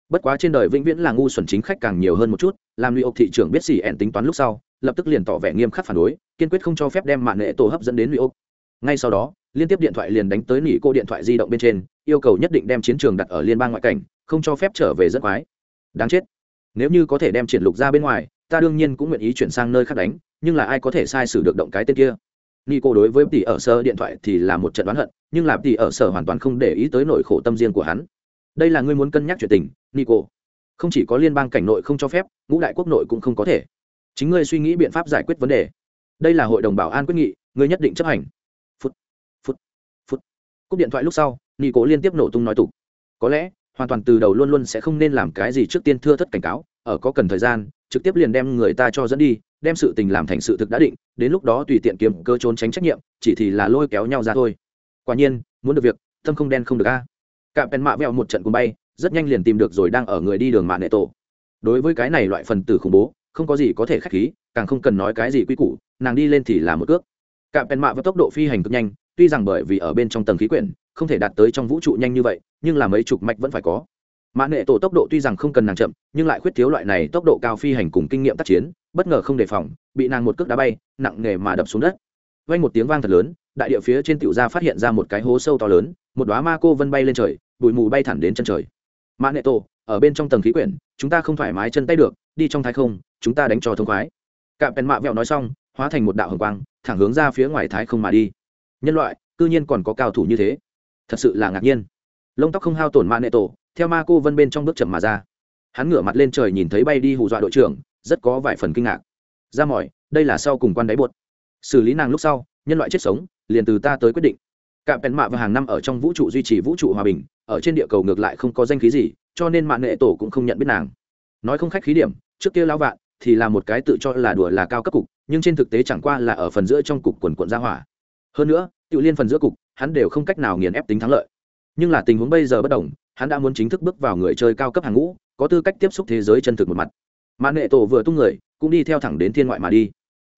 Bất quá trên đời vĩnh viễn là ngu xuẩn chính khách càng nhiều hơn một chút, làm lũy ốc thị trưởng biết xì ẻn tính toán lúc sau, lập tức liền tỏ vẻ nghiêm khắc phản đối, kiên quyết không cho phép đem mạng nệ tổ hấp dẫn đến lũy ốc ngay sau đó liên tiếp điện thoại liền đánh tới nỉ cô điện thoại di động bên trên yêu cầu nhất định đem chiến trường đặt ở liên bang ngoại cảnh không cho phép trở về rất quái đáng chết nếu như có thể đem triển lục ra bên ngoài ta đương nhiên cũng nguyện ý chuyển sang nơi khác đánh nhưng là ai có thể sai sử được động cái tên kia Nỉ cô đối với tỷ ở sở điện thoại thì là một trận đoán hận, nhưng là tỷ ở sở hoàn toàn không để ý tới nỗi khổ tâm riêng của hắn. Đây là ngươi muốn cân nhắc chuyện tình, nỉ cô. Không chỉ có liên bang cảnh nội không cho phép, ngũ đại quốc nội cũng không có thể. Chính ngươi suy nghĩ biện pháp giải quyết vấn đề. Đây là hội đồng bảo an quyết nghị, ngươi nhất định chấp hành. Cúp điện thoại lúc sau, Nico liên tiếp nổ tung nói tục. Có lẽ, hoàn toàn từ đầu luôn luôn sẽ không nên làm cái gì trước tiên thưa thất cảnh cáo, ở có cần thời gian, trực tiếp liền đem người ta cho dẫn đi, đem sự tình làm thành sự thực đã định đến lúc đó tùy tiện kiếm cơ trốn tránh trách nhiệm chỉ thì là lôi kéo nhau ra thôi quả nhiên muốn được việc tâm không đen không được a à. cả pèn mạ vẹo một trận cùng bay rất nhanh liền tìm được rồi đang ở người đi đường mạng nệ tổ đối với cái này loại phần tử khủng bố không có gì có thể khách khí càng không cần nói cái gì quy củ nàng đi lên thì là một cước cả pèn mạ với tốc độ phi hành cực nhanh tuy rằng bởi vì ở bên trong tầng khí quyển, không thể đạt tới trong vũ trụ nhanh như vậy, nhưng là mấy chục mạch vẫn phải có. Mã nệ tổ tốc độ tuy rằng không cần nàng chậm, nhưng lại khuyết thiếu loại này tốc độ cao phi hành cùng kinh nghiệm tác chiến, bất ngờ không đề phòng, bị nàng một cước đá bay, nặng nề mà đập xuống đất. Vang một tiếng vang thật lớn, đại địa phía trên tiểu gia phát hiện ra một cái hố sâu to lớn, một đóa ma cô vân bay lên trời, bụi mù bay thẳng đến chân trời. Mã nệ tổ, ở bên trong tầng khí quyển, chúng ta không thoải mái chân tay được, đi trong thái không, chúng ta đánh trò thông khoái. Cạm pèn mạ vẹo nói xong, hóa thành một đạo hồng quang, thẳng hướng ra phía ngoài thái không mà đi nhân loại, cư nhiên còn có cao thủ như thế. Thật sự là ngạc nhiên. Lông tóc không hao tổn mạ nệ tổ, theo ma cô vân bên trong bước chậm mà ra. Hắn ngửa mặt lên trời nhìn thấy bay đi hù dọa đội trưởng, rất có vài phần kinh ngạc. Ra mỏi, đây là sau cùng quan đáy buột xử lý nàng lúc sau, nhân loại chết sống, liền từ ta tới quyết định. Cạm pèn mạ và hàng năm ở trong vũ trụ duy trì vũ trụ hòa bình, ở trên địa cầu ngược lại không có danh khí gì, cho nên mạng nghệ tổ cũng không nhận biết nàng. Nói không khách khí điểm, trước kia lão vạn thì là một cái tự cho là đùa là cao cấp cục, nhưng trên thực tế chẳng qua là ở phần giữa trong cục quần quận ra hỏa. Hơn nữa tự liên phần giữa cục, hắn đều không cách nào nghiền ép tính thắng lợi. Nhưng là tình huống bây giờ bất đồng, hắn đã muốn chính thức bước vào người chơi cao cấp hàng ngũ, có tư cách tiếp xúc thế giới chân thực một mặt. Mạn nghệ tổ vừa tung người, cũng đi theo thẳng đến thiên ngoại mà đi.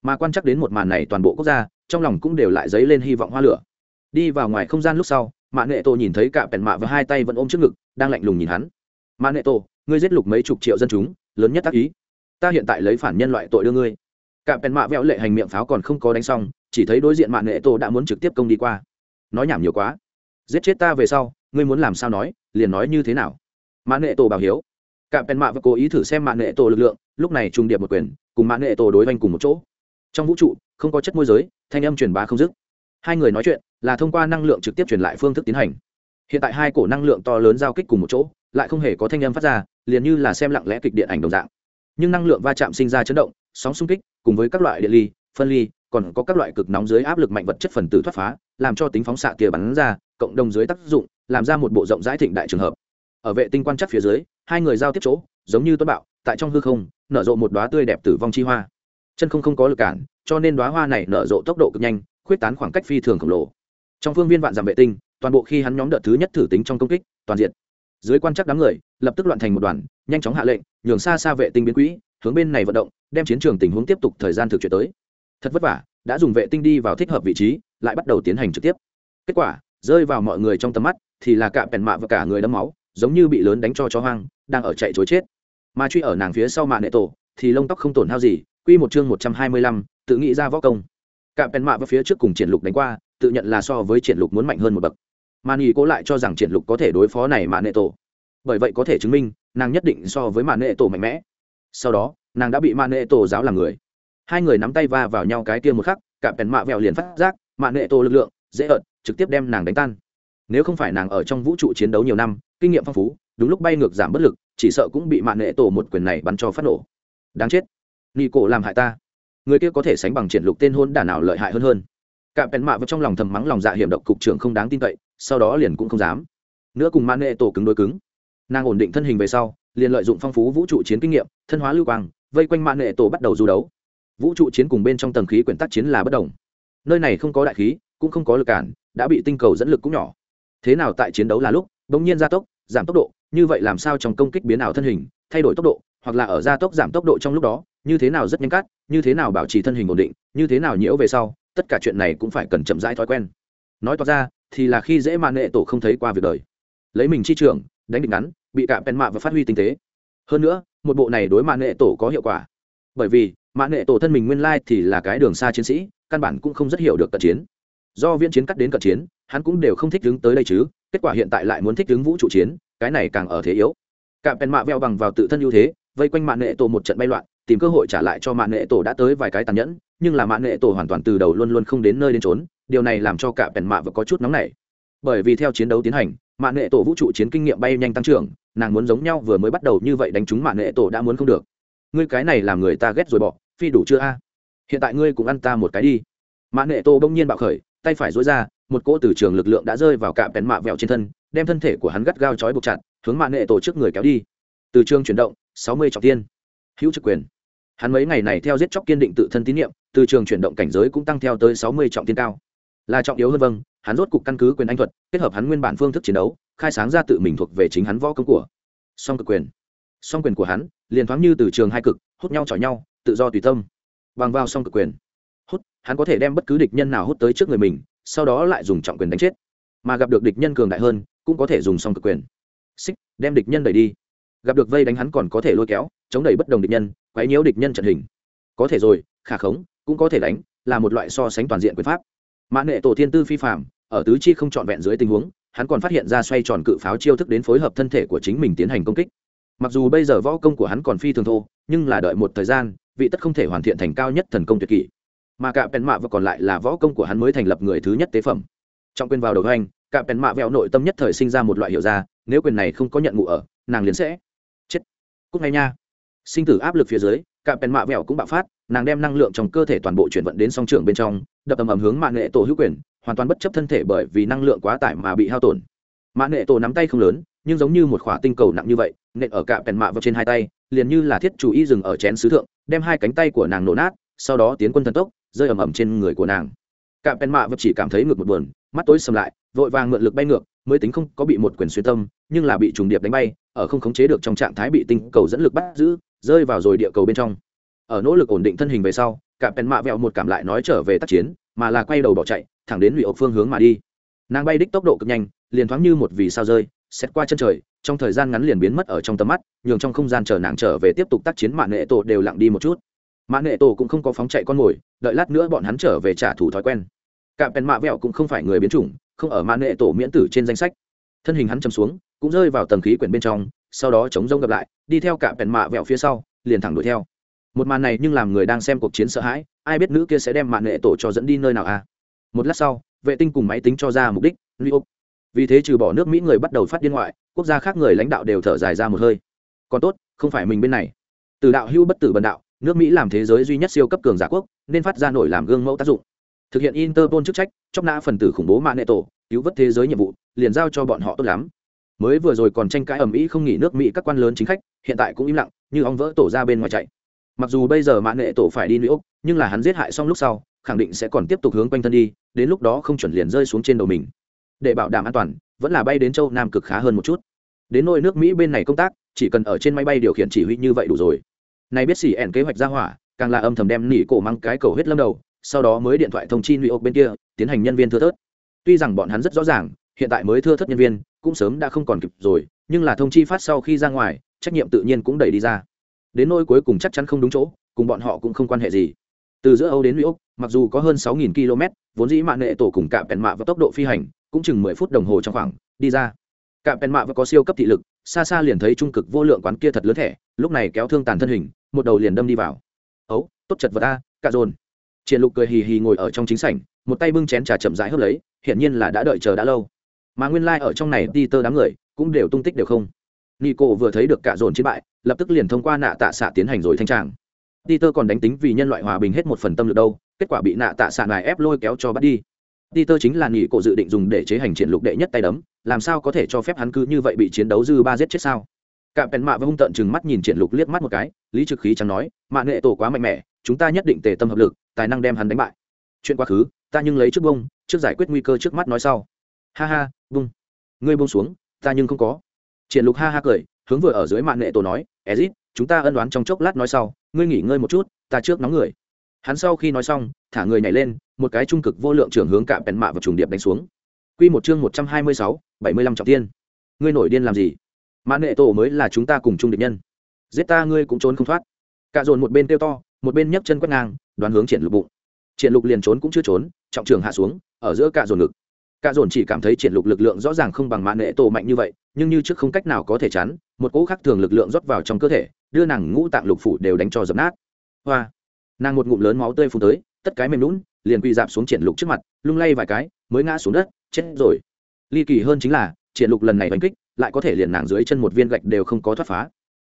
Mà quan chắc đến một màn này toàn bộ quốc gia, trong lòng cũng đều lại dấy lên hy vọng hoa lửa. Đi vào ngoài không gian lúc sau, mạn nghệ tổ nhìn thấy cả bèn mạ và hai tay vẫn ôm trước ngực, đang lạnh lùng nhìn hắn. Mạn nghệ tổ, ngươi giết lục mấy chục triệu dân chúng, lớn nhất tác ý. Ta hiện tại lấy phản nhân loại tội đưa ngươi. Cả bèn mạ vẹo lệ hành miệng pháo còn không có đánh xong chỉ thấy đối diện mạng nghệ tổ đã muốn trực tiếp công đi qua. Nói nhảm nhiều quá. Giết chết ta về sau, ngươi muốn làm sao nói, liền nói như thế nào? Mạng nghệ tổ bảo hiếu. Cạm bèn mạ và cố ý thử xem mạng nghệ tổ lực lượng, lúc này trùng điệp một quyền, cùng mạng nghệ tổ đối oanh cùng một chỗ. Trong vũ trụ, không có chất môi giới, thanh âm truyền bá không dứt. Hai người nói chuyện, là thông qua năng lượng trực tiếp truyền lại phương thức tiến hành. Hiện tại hai cổ năng lượng to lớn giao kích cùng một chỗ, lại không hề có thanh âm phát ra, liền như là xem lặng lẽ kịch điện ảnh đồng dạng. Nhưng năng lượng va chạm sinh ra chấn động, sóng xung kích, cùng với các loại điện ly, phân ly còn có các loại cực nóng dưới áp lực mạnh vật chất phần tử thoát phá, làm cho tính phóng xạ kia bắn ra, cộng đồng dưới tác dụng, làm ra một bộ rộng rãi thịnh đại trường hợp. Ở vệ tinh quan chắc phía dưới, hai người giao tiếp chỗ, giống như tuấn bạo, tại trong hư không, nở rộ một đoá tươi đẹp tử vong chi hoa. Chân không không có lực cản, cho nên đoá hoa này nở rộ tốc độ cực nhanh, khuyết tán khoảng cách phi thường khổng lồ. Trong phương viên vạn giảm vệ tinh, toàn bộ khi hắn nhóm đợt thứ nhất thử tính trong công kích, toàn diện dưới quan chắc đám người, lập tức loạn thành một đoàn, nhanh chóng hạ lệnh, nhường xa xa vệ tinh biến quỹ, hướng bên này vận động, đem chiến trường tình huống tiếp tục thời gian thực chuyển tới thật vất vả đã dùng vệ tinh đi vào thích hợp vị trí lại bắt đầu tiến hành trực tiếp. Kết quả rơi vào mọi người trong tầm mắt thì là cả bèn mạ và cả người đấm máu giống như bị lớn đánh cho chó hoang đang ở chạy chối chết. Mà truy ở nàng phía sau mạ nệ tổ thì lông tóc không tổn hao gì quy một chương một trăm hai mươi lăm, tự nghĩ ra võ công. Cả bèn mạ và phía trước cùng triển lục đánh qua tự nhận là so với triển lục muốn mạnh hơn một bậc. Mà nghỉ cố lại cho rằng triển lục có thể đối phó này mạ nệ tổ. Bởi vậy có thể chứng minh nàng nhất định so với mạ nệ tổ mạnh mẽ. Sau đó nàng đã bị mạ nệ tổ giáo làm người hai người nắm tay va vào nhau cái kia một khắc, cả bèn mạ vẹo liền phát giác, mạ nệ tổ lực lượng, dễ ợt, trực tiếp đem nàng đánh tan. Nếu không phải nàng ở trong vũ trụ chiến đấu nhiều năm, kinh nghiệm phong phú, đúng lúc bay ngược giảm bất lực, chỉ sợ cũng bị mạ nệ tổ một quyền này bắn cho phát nổ. Đáng chết. Nghi cổ làm hại ta. Người kia có thể sánh bằng triển lục tên hôn đả nào lợi hại hơn hơn. Cả bèn mạ vào trong lòng thầm mắng lòng dạ hiểm độc cục trưởng không đáng tin cậy, sau đó liền cũng không dám. Nữa cùng mạ nệ tổ cứng đối cứng. Nàng ổn định thân hình về sau, liền lợi dụng phong phú vũ trụ chiến kinh nghiệm, thân hóa lưu quang, vây quanh mạ nệ tổ bắt đầu du đấu vũ trụ chiến cùng bên trong tầng khí quyển tác chiến là bất đồng. Nơi này không có đại khí, cũng không có lực cản, đã bị tinh cầu dẫn lực cũng nhỏ. Thế nào tại chiến đấu là lúc, bỗng nhiên gia tốc, giảm tốc độ, như vậy làm sao trong công kích biến ảo thân hình, thay đổi tốc độ, hoặc là ở gia tốc giảm tốc độ trong lúc đó, như thế nào rất nhanh cắt, như thế nào bảo trì thân hình ổn định, như thế nào nhiễu về sau, tất cả chuyện này cũng phải cần chậm rãi thói quen. Nói toạc ra, thì là khi dễ mạn nghệ tổ không thấy qua việc đời. Lấy mình chi trưởng, đánh địch ngắn, bị cạm pen mạ và phát huy tinh tế. Hơn nữa, một bộ này đối mạn nghệ tổ có hiệu quả. Bởi vì mạn nghệ tổ thân mình nguyên lai thì là cái đường xa chiến sĩ, căn bản cũng không rất hiểu được cận chiến. Do viễn chiến cắt đến cận chiến, hắn cũng đều không thích đứng tới đây chứ, kết quả hiện tại lại muốn thích đứng vũ trụ chiến, cái này càng ở thế yếu. Cạm pèn mạ veo bằng vào tự thân ưu thế, vây quanh mạn nghệ tổ một trận bay loạn, tìm cơ hội trả lại cho mạn nghệ tổ đã tới vài cái tàn nhẫn, nhưng là mạn nghệ tổ hoàn toàn từ đầu luôn luôn không đến nơi đến trốn điều này làm cho cả bèn mạ và có chút nóng nảy. Bởi vì theo chiến đấu tiến hành mạn nghệ tổ vũ trụ chiến kinh nghiệm bay nhanh tăng trưởng, nàng muốn giống nhau vừa mới bắt đầu như vậy đánh trúng mạn nghệ tổ đã muốn không được ngươi cái này làm người ta ghét rồi bỏ, phi đủ chưa a? À? Hiện tại ngươi cũng ăn ta một cái đi. Mã nệ tô bỗng nhiên bạo khởi, tay phải dối ra, một cỗ từ trường lực lượng đã rơi vào cả bèn mạ vẹo trên thân, đem thân thể của hắn gắt gao chói buộc chặt, hướng mạn nệ tổ trước người kéo đi. Từ trường chuyển động, sáu mươi trọng tiên hữu trực quyền. Hắn mấy ngày này theo giết chóc kiên định tự thân tín nhiệm từ trường chuyển động cảnh giới cũng tăng theo tới sáu mươi trọng tiên cao. Là trọng yếu hơn vâng hắn rốt cục căn cứ quyền anh thuật, kết hợp hắn nguyên bản phương thức chiến đấu, khai sáng ra tự mình thuộc về chính hắn võ công của. Song cực quyền song quyền của hắn liền thoáng như từ trường hai cực, hút nhau chọi nhau, tự do tùy tâm. Bằng vào song cực quyền, hút, hắn có thể đem bất cứ địch nhân nào hút tới trước người mình, sau đó lại dùng trọng quyền đánh chết. Mà gặp được địch nhân cường đại hơn, cũng có thể dùng song cực quyền. Xích, đem địch nhân đẩy đi. Gặp được vây đánh hắn còn có thể lôi kéo, chống đẩy bất đồng địch nhân, quấy nhiễu địch nhân trận hình. Có thể rồi, khả khống, cũng có thể đánh, là một loại so sánh toàn diện quyền pháp. Mã nghệ tổ thiên tư phi phạm ở tứ chi không trọn vẹn dưới tình huống, hắn còn phát hiện ra xoay tròn cự pháo chiêu thức đến phối hợp thân thể của chính mình tiến hành công kích mặc dù bây giờ võ công của hắn còn phi thường thô, nhưng là đợi một thời gian, vị tất không thể hoàn thiện thành cao nhất thần công tuyệt kỷ. Mà cả pèn mạ và còn lại là võ công của hắn mới thành lập người thứ nhất tế phẩm. Trong quyền vào đầu anh cả pèn mạ vẹo nội tâm nhất thời sinh ra một loại hiểu ra, nếu quyền này không có nhận ngụ ở, nàng liền sẽ chết. Cúc ngay nha. Sinh tử áp lực phía dưới cả pèn mạ vẹo cũng bạo phát, nàng đem năng lượng trong cơ thể toàn bộ chuyển vận đến song trường bên trong, đập ầm ầm hướng mạng nghệ tổ hữu quyền, hoàn toàn bất chấp thân thể bởi vì năng lượng quá tải mà bị hao tổn. Mạng nghệ tổ nắm tay không lớn, nhưng giống như một khỏa tinh cầu nặng như vậy nện ở cả pèn mạ vào trên hai tay, liền như là thiết chủ y dừng ở chén sứ thượng, đem hai cánh tay của nàng nổ nát, sau đó tiến quân thần tốc, rơi ầm ầm trên người của nàng. Cạm pen mạ vật chỉ cảm thấy ngược một buồn, mắt tối sầm lại, vội vàng mượn lực bay ngược, mới tính không có bị một quyền xuyên tâm, nhưng là bị trùng điệp đánh bay, ở không khống chế được trong trạng thái bị tinh cầu dẫn lực bắt giữ, rơi vào rồi địa cầu bên trong. Ở nỗ lực ổn định thân hình về sau cạm pen mạ vẹo một cảm lại nói trở về tác chiến, mà là quay đầu bỏ chạy, thẳng đến lụy ộc phương hướng mà đi. Nàng bay đích tốc độ cực nhanh, liền thoáng như một vì sao rơi xét qua chân trời, trong thời gian ngắn liền biến mất ở trong tầm mắt, nhường trong không gian chờ nàng trở về tiếp tục tác chiến mạng nghệ tổ đều lặng đi một chút. Mạng nghệ tổ cũng không có phóng chạy con mồi, đợi lát nữa bọn hắn trở về trả thù thói quen. Cả pèn mạ vẹo cũng không phải người biến chủng, không ở mạng nghệ tổ miễn tử trên danh sách. Thân hình hắn chầm xuống, cũng rơi vào tầng khí quyển bên trong, sau đó chống rông gặp lại, đi theo cả pèn mạ vẹo phía sau, liền thẳng đuổi theo. Một màn này nhưng làm người đang xem cuộc chiến sợ hãi, ai biết nữ kia sẽ đem mạng nghệ tổ cho dẫn đi nơi nào à? Một lát sau, vệ tinh cùng máy tính cho ra mục đích new vì thế trừ bỏ nước mỹ người bắt đầu phát điên ngoại, quốc gia khác người lãnh đạo đều thở dài ra một hơi. Còn tốt, không phải mình bên này. Từ đạo hưu bất tử bần đạo, nước mỹ làm thế giới duy nhất siêu cấp cường giả quốc, nên phát ra nổi làm gương mẫu tác dụng. Thực hiện interpol chức trách, chóc nã phần tử khủng bố mạng nệ tổ, cứu vớt thế giới nhiệm vụ, liền giao cho bọn họ tốt lắm. Mới vừa rồi còn tranh cãi ầm ĩ không nghỉ nước mỹ các quan lớn chính khách, hiện tại cũng im lặng, như ong vỡ tổ ra bên ngoài chạy. Mặc dù bây giờ mạng nệ tổ phải đi nữ nhưng là hắn giết hại xong lúc sau, khẳng định sẽ còn tiếp tục hướng quanh thân đi, đến lúc đó không chuẩn liền rơi xuống trên đầu mình để bảo đảm an toàn, vẫn là bay đến châu nam cực khá hơn một chút. Đến nôi nước mỹ bên này công tác, chỉ cần ở trên máy bay điều khiển chỉ huy như vậy đủ rồi. Này biết xỉ ẻn kế hoạch ra hỏa, càng là âm thầm đem nỉ cổ mang cái cầu hết lâm đầu, sau đó mới điện thoại thông chi nụy ốc bên kia, tiến hành nhân viên thưa thớt. Tuy rằng bọn hắn rất rõ ràng, hiện tại mới thưa thớt nhân viên, cũng sớm đã không còn kịp rồi, nhưng là thông chi phát sau khi ra ngoài, trách nhiệm tự nhiên cũng đẩy đi ra. Đến nôi cuối cùng chắc chắn không đúng chỗ, cùng bọn họ cũng không quan hệ gì. Từ giữa âu đến mỹ úc mặc dù có hơn 6.000 km vốn dĩ mạng nghệ tổ cùng cả bèn mạ và tốc độ phi hành cũng chừng 10 phút đồng hồ trong khoảng đi ra. Cả bèn mạ và có siêu cấp thị lực xa xa liền thấy trung cực vô lượng quán kia thật lớn thẻ lúc này kéo thương tàn thân hình một đầu liền đâm đi vào. Ấu tốt chật vật a cả dồn. Triển lục cười hì hì ngồi ở trong chính sảnh một tay bưng chén trà chậm rãi hớp lấy hiển nhiên là đã đợi chờ đã lâu. Mà nguyên lai like ở trong này đi tơ đám người cũng đều tung tích đều không. Nico vừa thấy được cả dồn chiến bại lập tức liền thông qua nạ tạ xạ tiến hành rồi thanh tràng. Peter còn đánh tính vì nhân loại hòa bình hết một phần tâm lực đâu, kết quả bị nạ tạ xạ ngài ép lôi kéo cho bắt đi. Peter chính là nghỉ cổ dự định dùng để chế hành triển lục đệ nhất tay đấm, làm sao có thể cho phép hắn cứ như vậy bị chiến đấu dư ba giết chết sao? Cả Penn mạ với hung tận chừng mắt nhìn triển lục liếc mắt một cái, lý trực khí chẳng nói, mạ nghệ tổ quá mạnh mẽ, chúng ta nhất định tề tâm hợp lực, tài năng đem hắn đánh bại. Chuyện quá khứ, ta nhưng lấy trước bông, trước giải quyết nguy cơ trước mắt nói sau. Ha ha, bung. Ngươi buông xuống, ta nhưng không có. Triển lục ha ha cười, hướng vừa ở dưới mạn nghệ tổ nói, Ezit, chúng ta ân đoán trong chốc lát nói sau, ngươi nghỉ ngơi một chút ta trước nóng người hắn sau khi nói xong thả người nhảy lên một cái trung cực vô lượng trưởng hướng cạm bèn mạ và trùng điệp đánh xuống. Q một chương một trăm hai mươi sáu, bảy mươi lăm trọng tiên ngươi nổi điên làm gì? Mã nệ tổ mới là chúng ta cùng chung địch nhân. Giết ta ngươi cũng trốn không thoát. Cạ dồn một bên tiêu to, một bên nhấc chân quét ngang, đoán hướng triển lục bụng. Triển lục liền trốn cũng chưa trốn, trọng trường hạ xuống, ở giữa cạ dồn ngực. Cạ dồn chỉ cảm thấy triển lục lực lượng rõ ràng không bằng mã nệ tổ mạnh như vậy, nhưng như trước không cách nào có thể chắn, một cỗ khác thường lực lượng rót vào trong cơ thể, đưa nàng ngũ tạng lục phủ đều đánh cho dập nát. Hoa! Nàng một ngụm lớn máu tươi phun tới, tất cái mềm lún liền quỳ dạp xuống triển lục trước mặt, lung lay vài cái, mới ngã xuống đất, chết rồi. Ly kỳ hơn chính là, triển lục lần này đánh kích, lại có thể liền nàng dưới chân một viên gạch đều không có thoát phá.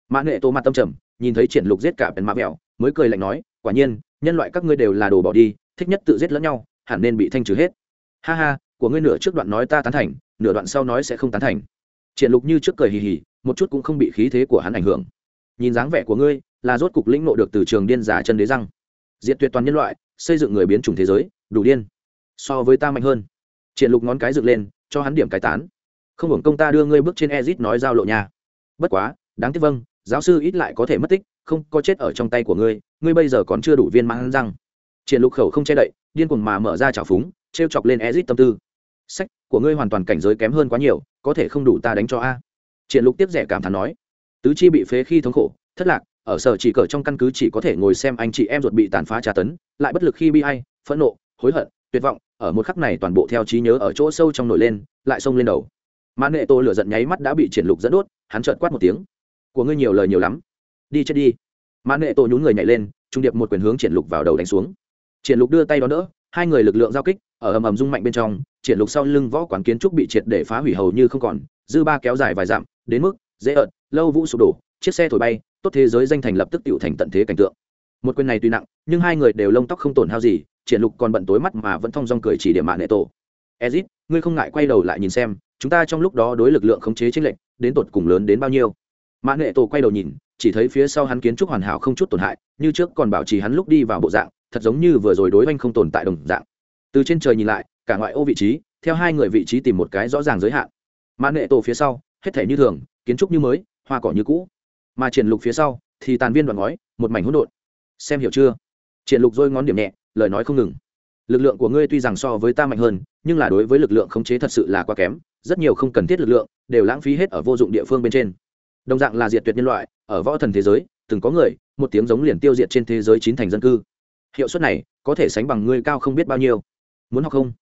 Mã nghệ tô mặt tâm trầm, nhìn thấy triển lục giết cả bèn mã mèo mới cười lạnh nói, quả nhiên, nhân loại các ngươi đều là đồ bỏ đi, thích nhất tự giết lẫn nhau, hẳn nên bị thanh trừ hết. Ha ha, của ngươi nửa trước đoạn nói ta tán thành, nửa đoạn sau nói sẽ không tán thành. Triển lục như trước cười hì hì, một chút cũng không bị khí thế của hắn ảnh hưởng. Nhìn dáng vẻ của ngươi, là rốt cục lĩnh nộ được từ trường điên giả chân đế răng. Diệt tuyệt toàn nhân loại xây dựng người biến chủng thế giới, đủ điên. So với ta mạnh hơn. Triển lục ngón cái dựng lên, cho hắn điểm cái tán. Không hưởng công ta đưa ngươi bước trên ezit nói giao lộ nhà bất quá, đáng tiếc vâng giáo sư ít lại có thể mất tích, không có chết ở trong tay của ngươi ngươi bây giờ còn chưa đủ viên mãn răng. Triển lục khẩu không che đậy, điên cuồng mà mở ra chảo phúng treo chọc lên ezit tâm tư. Sách của ngươi hoàn toàn cảnh giới kém hơn quá nhiều, có thể không đủ ta đánh cho a. Triển lục tiếp rẻ cảm thán nói. Tứ chi bị phế khi thống khổ, thất lạc ở sở chỉ cờ trong căn cứ chỉ có thể ngồi xem anh chị em ruột bị tàn phá tra tấn, lại bất lực khi bi hay phẫn nộ, hối hận, tuyệt vọng, ở một khắc này toàn bộ theo trí nhớ ở chỗ sâu trong nổi lên, lại xông lên đầu. Mã nệ tô lửa giận nháy mắt đã bị triển lục dẫn đốt, hắn trợn quát một tiếng. Của ngươi nhiều lời nhiều lắm. Đi chết đi. Mã nệ tô nhún người nhảy lên, trung điệp một quyền hướng triển lục vào đầu đánh xuống. Triển lục đưa tay đó đỡ, hai người lực lượng giao kích, ở ầm ầm rung mạnh bên trong, triển lục sau lưng võ quán kiến trúc bị triệt để phá hủy hầu như không còn, dư ba kéo dài vài dặm, đến mức dễ ợt, lâu vũ sụp đổ, chiếc xe thổi bay tốt thế giới danh thành lập tức tựu thành tận thế cảnh tượng. Một quyền này tuy nặng, nhưng hai người đều lông tóc không tổn hao gì, triển lục còn bận tối mắt mà vẫn thong dong cười chỉ điểm mạng nệ tổ. Ezit, ngươi không ngại quay đầu lại nhìn xem, chúng ta trong lúc đó đối lực lượng khống chế chênh lệnh đến tột cùng lớn đến bao nhiêu? Mạng nệ tổ quay đầu nhìn, chỉ thấy phía sau hắn kiến trúc hoàn hảo không chút tổn hại, như trước còn bảo trì hắn lúc đi vào bộ dạng, thật giống như vừa rồi đối oanh không tồn tại đồng dạng. Từ trên trời nhìn lại, cả ngoại ô vị trí, theo hai người vị trí tìm một cái rõ ràng giới hạn. Mã nệ tổ phía sau, hết thể như thường, kiến trúc như mới, hoa cỏ như cũ mà triển lục phía sau thì tàn viên đoạn ngói, một mảnh hỗn độn. Xem hiểu chưa? Triển lục dôi ngón điểm nhẹ, lời nói không ngừng. Lực lượng của ngươi tuy rằng so với ta mạnh hơn, nhưng là đối với lực lượng khống chế thật sự là quá kém, rất nhiều không cần thiết lực lượng, đều lãng phí hết ở vô dụng địa phương bên trên. Đồng dạng là diệt tuyệt nhân loại, ở võ thần thế giới, từng có người, một tiếng giống liền tiêu diệt trên thế giới chín thành dân cư. Hiệu suất này, có thể sánh bằng ngươi cao không biết bao nhiêu. Muốn học không?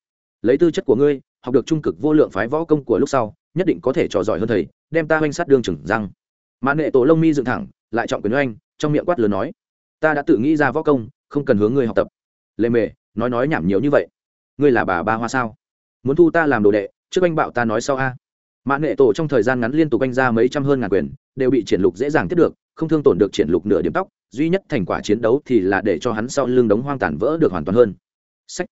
Lấy tư chất của ngươi, học được trung cực vô lượng phái võ công của lúc sau, nhất định có thể trò giỏi hơn thầy, đem ta oanh sát đương trừng răng mãn nệ tổ lông mi dựng thẳng, lại trọng quyền oanh, trong miệng quát lớn nói, ta đã tự nghĩ ra võ công, không cần hướng ngươi học tập. Lê mề, nói nói nhảm nhiều như vậy. Ngươi là bà ba hoa sao? Muốn thu ta làm đồ đệ, trước anh bạo ta nói sau a. Mãn nệ tổ trong thời gian ngắn liên tục anh ra mấy trăm hơn ngàn quyền, đều bị triển lục dễ dàng tiếp được, không thương tổn được triển lục nửa điểm tóc, duy nhất thành quả chiến đấu thì là để cho hắn sau lưng đống hoang tàn vỡ được hoàn toàn hơn. Sách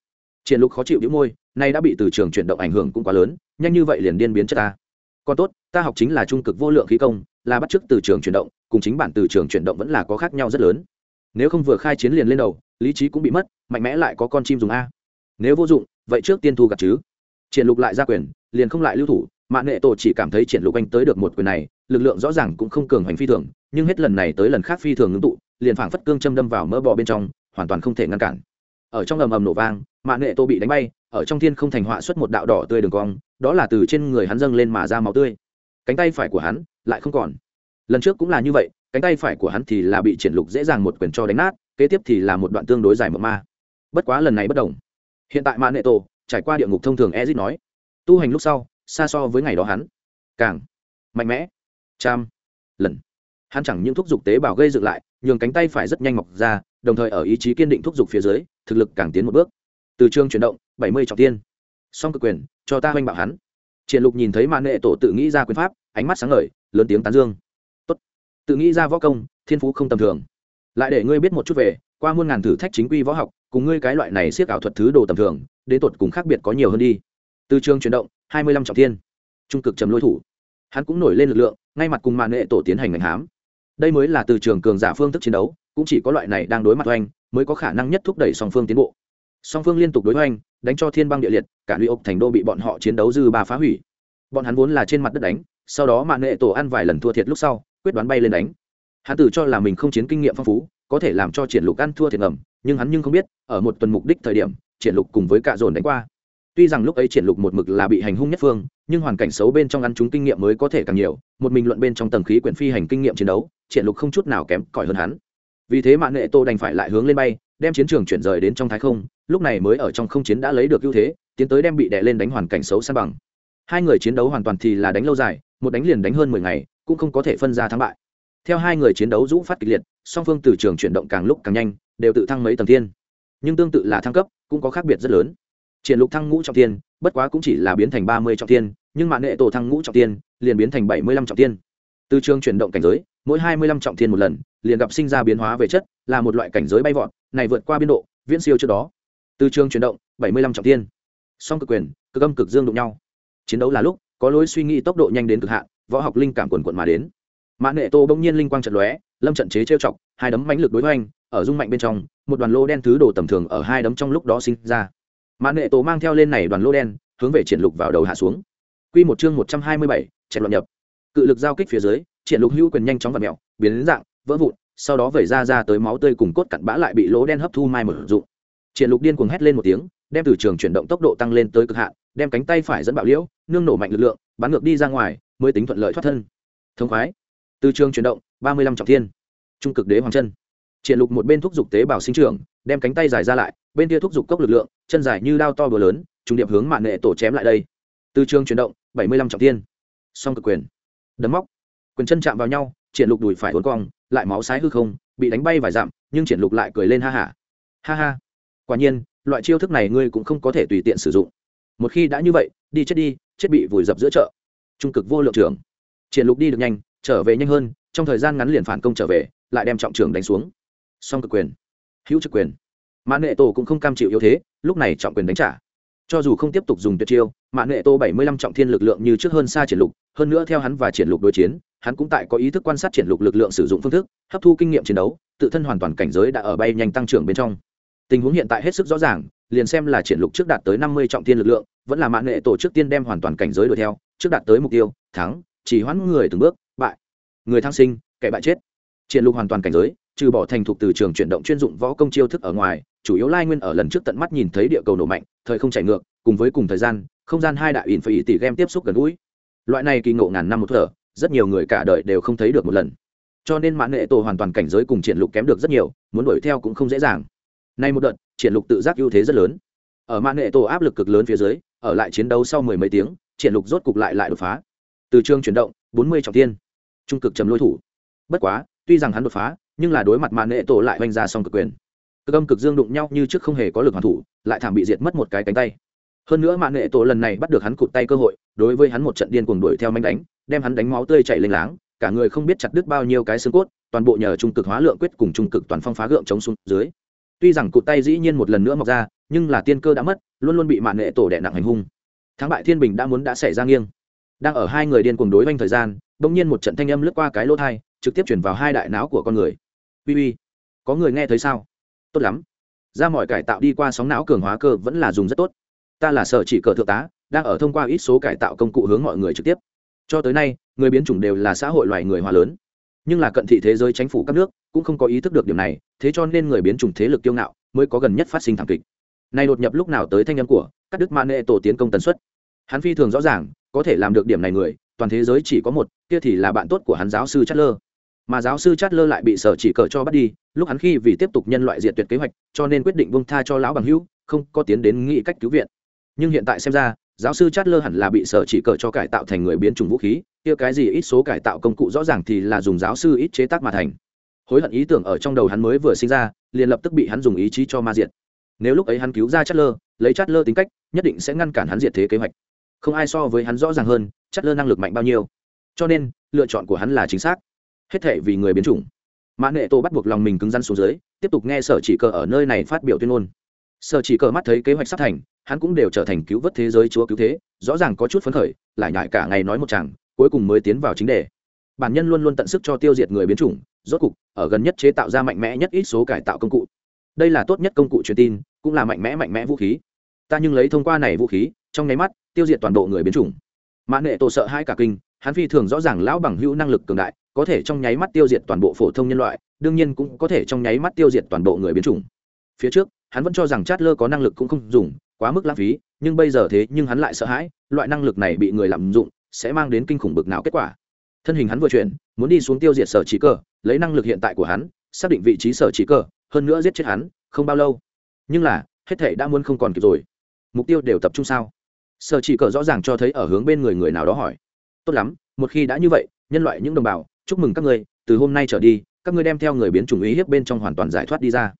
triển lục khó chịu đĩu môi, nay đã bị từ trường chuyển động ảnh hưởng cũng quá lớn, nhanh như vậy liền điên biến chất ta. Còn tốt, ta học chính là trung cực vô lượng khí công là bắt chước từ trường chuyển động, cùng chính bản từ trường chuyển động vẫn là có khác nhau rất lớn. Nếu không vừa khai chiến liền lên đầu, lý trí cũng bị mất, mạnh mẽ lại có con chim dùng a. Nếu vô dụng, vậy trước tiên thu gặt chứ. Triển lục lại ra quyền, liền không lại lưu thủ mạng nghệ tổ chỉ cảm thấy triển lục anh tới được một quyền này, lực lượng rõ ràng cũng không cường hành phi thường, nhưng hết lần này tới lần khác phi thường ngưng tụ, liền phảng phất cương châm đâm vào mỡ bò bên trong, hoàn toàn không thể ngăn cản. Ở trong ầm ầm nổ vang mạng nghệ tổ bị đánh bay, ở trong thiên không thành họa xuất một đạo đỏ tươi đường cong, đó là từ trên người hắn dâng lên mà ra máu tươi. Cánh tay phải của hắn lại không còn. Lần trước cũng là như vậy, cánh tay phải của hắn thì là bị triển lục dễ dàng một quyền cho đánh nát, kế tiếp thì là một đoạn tương đối dài mộng ma. Bất quá lần này bất đồng. Hiện tại mạng nệ tổ trải qua địa ngục thông thường ezit nói, tu hành lúc sau, xa so với ngày đó hắn. Càng mạnh mẽ. Trăm lần. Hắn chẳng những thúc giục tế bào gây dựng lại, nhường cánh tay phải rất nhanh mọc ra, đồng thời ở ý chí kiên định thúc giục phía dưới, thực lực càng tiến một bước. Từ trường chuyển động, bảy mươi trọng tiên. Song cực quyền, cho ta oanh bạo hắn. Triển lục nhìn thấy mạn nệ tổ tự nghĩ ra quyền pháp, ánh mắt sáng ngời lớn tiếng tán dương. Tốt. Tự nghĩ ra võ công, thiên phú không tầm thường. Lại để ngươi biết một chút về, qua muôn ngàn thử thách chính quy võ học, cùng ngươi cái loại này siết ảo thuật thứ đồ tầm thường, đến tột cùng khác biệt có nhiều hơn đi. Từ trường chuyển động, hai mươi lăm trọng thiên. Trung cực trầm lôi thủ. Hắn cũng nổi lên lực lượng, ngay mặt cùng màn nghệ tổ tiến hành ngành hám. Đây mới là từ trường cường giả phương thức chiến đấu, cũng chỉ có loại này đang đối mặt oanh, mới có khả năng nhất thúc đẩy song phương tiến bộ. Song phương liên tục đối oanh, đánh cho thiên băng địa liệt, cả lũy ốc thành đô bị bọn họ chiến đấu dư ba phá hủy bọn hắn vốn là trên mặt đất đánh, sau đó mạng nghệ tổ ăn vài lần thua thiệt lúc sau, quyết đoán bay lên đánh. Hắn tự cho là mình không chiến kinh nghiệm phong phú, có thể làm cho triển lục ăn thua thiệt ngầm, nhưng hắn nhưng không biết, ở một tuần mục đích thời điểm, triển lục cùng với cạ dồn đánh qua. Tuy rằng lúc ấy triển lục một mực là bị hành hung nhất phương, nhưng hoàn cảnh xấu bên trong ăn chúng kinh nghiệm mới có thể càng nhiều, một mình luận bên trong tầng khí quyển phi hành kinh nghiệm chiến đấu, triển lục không chút nào kém cỏi hơn hắn. Vì thế mạng nghệ tô đành phải lại hướng lên bay, đem chiến trường chuyển rời đến trong thái không, lúc này mới ở trong không chiến đã lấy được ưu thế, tiến tới đem bị đè lên đánh hoàn cảnh xấu san bằng hai người chiến đấu hoàn toàn thì là đánh lâu dài, một đánh liền đánh hơn mười ngày, cũng không có thể phân ra thắng bại. Theo hai người chiến đấu rũ phát kịch liệt, song phương từ trường chuyển động càng lúc càng nhanh, đều tự thăng mấy tầng thiên. Nhưng tương tự là thăng cấp, cũng có khác biệt rất lớn. Triển lục thăng ngũ trọng thiên, bất quá cũng chỉ là biến thành ba mươi trọng thiên, nhưng mạng nghệ tổ thăng ngũ trọng thiên, liền biến thành bảy mươi lăm trọng thiên. Từ trường chuyển động cảnh giới, mỗi hai mươi lăm trọng thiên một lần, liền gặp sinh ra biến hóa về chất, là một loại cảnh giới bay vọt, này vượt qua biên độ, viễn siêu trước đó. Từ trường chuyển động, bảy mươi lăm trọng thiên. Song cực quyền, cực âm cực dương đụng nhau chiến đấu là lúc có lối suy nghĩ tốc độ nhanh đến cực hạn võ học linh cảm quần quận mà đến. Mã nệ tô bỗng nhiên linh quang trận lóe lâm trận chế trêu chọc hai đấm mãnh lực đối hoành ở dung mạnh bên trong một đoàn lô đen thứ đồ tầm thường ở hai đấm trong lúc đó sinh ra. Mã nệ tô mang theo lên này đoàn lô đen hướng về triển lục vào đầu hạ xuống. Quy một chương một trăm hai mươi bảy, trận loạn nhập. Cự lực giao kích phía dưới triển lục hữu quyền nhanh chóng vặn mèo biến đến dạng vỡ vụn sau đó vẩy ra ra tới máu tươi cùng cốt cặn bã lại bị lỗ đen hấp thu mai một dụng triển lục điên cuồng hét lên một tiếng đem từ trường chuyển động tốc độ tăng lên tới cực hạn đem cánh tay phải dẫn bạo liễu, nương nổ mạnh lực lượng, bắn ngược đi ra ngoài, mới tính thuận lợi thoát thân. Thông khoái. Từ trường chuyển động, ba mươi lăm trọng thiên. Trung cực đế hoàng chân. Triển lục một bên thúc giục tế bào sinh trưởng, đem cánh tay dài ra lại, bên kia thúc giục cốc lực lượng, chân dài như đao to bờ lớn trung điệp hướng mạng nệ tổ chém lại đây. Từ trường chuyển động, bảy mươi lăm trọng thiên. Song cực quyền. Đấm móc. Quyền chân chạm vào nhau, triển lục đùi phải uốn cong, lại máu sái hư không, bị đánh bay vài dặm, nhưng triển lục lại cười lên ha ha. Ha ha. Quả nhiên, loại chiêu thức này ngươi cũng không có thể tùy tiện sử dụng một khi đã như vậy, đi chết đi, chết bị vùi dập giữa chợ. Trung cực vô lượng trưởng triển lục đi được nhanh, trở về nhanh hơn, trong thời gian ngắn liền phản công trở về, lại đem trọng trưởng đánh xuống. Song cực quyền. Hữu trực quyền. Mã nghệ tổ cũng không cam chịu yếu thế, lúc này trọng quyền đánh trả. Cho dù không tiếp tục dùng tuyệt chiêu, mã nghệ tô bảy mươi lăm trọng thiên lực lượng như trước hơn xa triển lục, hơn nữa theo hắn và triển lục đối chiến, hắn cũng tại có ý thức quan sát triển lục lực lượng sử dụng phương thức, hấp thu kinh nghiệm chiến đấu, tự thân hoàn toàn cảnh giới đã ở bay nhanh tăng trưởng bên trong tình huống hiện tại hết sức rõ ràng, liền xem là triển lục trước đạt tới năm mươi trọng thiên lực lượng, vẫn là mạng nghệ tổ trước tiên đem hoàn toàn cảnh giới đuổi theo, trước đạt tới mục tiêu, thắng, chỉ hoãn người từng bước, bại. Người thăng sinh, kẻ bại chết. Triển lục hoàn toàn cảnh giới, trừ bỏ thành thục từ trường chuyển động chuyên dụng võ công chiêu thức ở ngoài, chủ yếu lai nguyên ở lần trước tận mắt nhìn thấy địa cầu nổ mạnh, thời không chạy ngược, cùng với cùng thời gian, không gian hai đại ỉn phải tỷ game tiếp xúc gần gũi. Loại này kỳ ngộ ngàn năm một thở, rất nhiều người cả đời đều không thấy được một lần. Cho nên mạng nghệ tổ hoàn toàn cảnh giới cùng triển lục kém được rất nhiều, muốn đuổi theo cũng không dễ dàng nay một đợt triển lục tự giác ưu thế rất lớn. Ở màn nghệ tổ áp lực cực lớn phía dưới ở lại chiến đấu sau mười mấy tiếng triển lục rốt cục lại lại đột phá. Từ trường chuyển động bốn mươi trọng thiên, trung cực trầm lôi thủ. Bất quá tuy rằng hắn đột phá nhưng là đối mặt màn nghệ tổ lại hoành ra song cực quyền. Cực âm cực dương đụng nhau như trước không hề có lực hoàn thủ lại thảm bị diệt mất một cái cánh tay. Hơn nữa màn nghệ tổ lần này bắt được hắn cụt tay cơ hội đối với hắn một trận điên cuồng đuổi theo manh đánh đem hắn đánh máu tươi chảy lênh láng cả người không biết chặt đứt bao nhiêu cái xương cốt toàn bộ nhờ trung cực hóa lượng quyết cùng trung cực toàn phong phá gượng chống xuống dưới tuy rằng cụt tay dĩ nhiên một lần nữa mọc ra, nhưng là tiên cơ đã mất, luôn luôn bị mạng nghệ tổ đẻ nặng hành hung. Thắng bại thiên bình đã muốn đã xảy ra nghiêng. Đang ở hai người điên cuồng đối với thời gian, bỗng nhiên một trận thanh âm lướt qua cái lỗ thai, trực tiếp chuyển vào hai đại não của con người. Uy uy, có người nghe thấy sao? Tốt lắm. Ra mọi cải tạo đi qua sóng não cường hóa cơ vẫn là dùng rất tốt. Ta là sở chỉ cờ thượng tá, đang ở thông qua ít số cải tạo công cụ hướng mọi người trực tiếp. Cho tới nay, người biến chủng đều là xã hội loài người hòa lớn nhưng là cận thị thế giới chính phủ các nước cũng không có ý thức được điểm này, thế cho nên người biến chủng thế lực kiêu ngạo mới có gần nhất phát sinh thảm kịch. Này đột nhập lúc nào tới thanh âm của các đức mạn nệ tổ tiến công tần suất. Hắn phi thường rõ ràng, có thể làm được điểm này người, toàn thế giới chỉ có một, kia thì là bạn tốt của hắn giáo sư Chatler. Mà giáo sư Chatler lại bị sở chỉ cờ cho bắt đi, lúc hắn khi vì tiếp tục nhân loại diệt tuyệt kế hoạch, cho nên quyết định buông tha cho lão bằng hữu, không có tiến đến nghị cách cứu viện. Nhưng hiện tại xem ra giáo sư Chatler hẳn là bị sở chỉ cờ cho cải tạo thành người biến chủng vũ khí, kia cái gì ít số cải tạo công cụ rõ ràng thì là dùng giáo sư ít chế tác mà thành. Hối hận ý tưởng ở trong đầu hắn mới vừa sinh ra, liền lập tức bị hắn dùng ý chí cho ma diệt. Nếu lúc ấy hắn cứu ra Chatler, lấy Chatler tính cách, nhất định sẽ ngăn cản hắn diệt thế kế hoạch. Không ai so với hắn rõ ràng hơn, Chatler năng lực mạnh bao nhiêu. Cho nên, lựa chọn của hắn là chính xác. Hết thể vì người biến chủng. Mã nệ tô bắt buộc lòng mình cứng rắn xuống dưới, tiếp tục nghe sở chỉ cờ ở nơi này phát biểu tuyên ngôn. Sở chỉ cờ mắt thấy kế hoạch sắp thành hắn cũng đều trở thành cứu vớt thế giới chúa cứu thế, rõ ràng có chút phấn khởi, lại nhại cả ngày nói một chàng, cuối cùng mới tiến vào chính đề. Bản nhân luôn luôn tận sức cho tiêu diệt người biến chủng, rốt cục, ở gần nhất chế tạo ra mạnh mẽ nhất ít số cải tạo công cụ. Đây là tốt nhất công cụ truyền tin, cũng là mạnh mẽ mạnh mẽ vũ khí. Ta nhưng lấy thông qua này vũ khí, trong nháy mắt, tiêu diệt toàn bộ người biến chủng. Mã nệ tổ sợ hai cả kinh, hắn phi thường rõ ràng lão bằng hữu năng lực cường đại, có thể trong nháy mắt tiêu diệt toàn bộ phổ thông nhân loại, đương nhiên cũng có thể trong nháy mắt tiêu diệt toàn bộ người biến chủng. Phía trước, hắn vẫn cho rằng chát lơ có năng lực cũng không dùng quá mức lãng phí, nhưng bây giờ thế nhưng hắn lại sợ hãi, loại năng lực này bị người lạm dụng, sẽ mang đến kinh khủng bực nào kết quả. Thân hình hắn vừa chuyển, muốn đi xuống tiêu diệt sở trí cơ, lấy năng lực hiện tại của hắn, xác định vị trí sở trí cơ, hơn nữa giết chết hắn, không bao lâu. Nhưng là, hết thể đã muốn không còn kịp rồi. Mục tiêu đều tập trung sao? Sở chỉ cờ rõ ràng cho thấy ở hướng bên người người nào đó hỏi. Tốt lắm, một khi đã như vậy, nhân loại những đồng bào, chúc mừng các ngươi, từ hôm nay trở đi, các ngươi đem theo người biến chủng ý hiếp bên trong hoàn toàn giải thoát đi ra.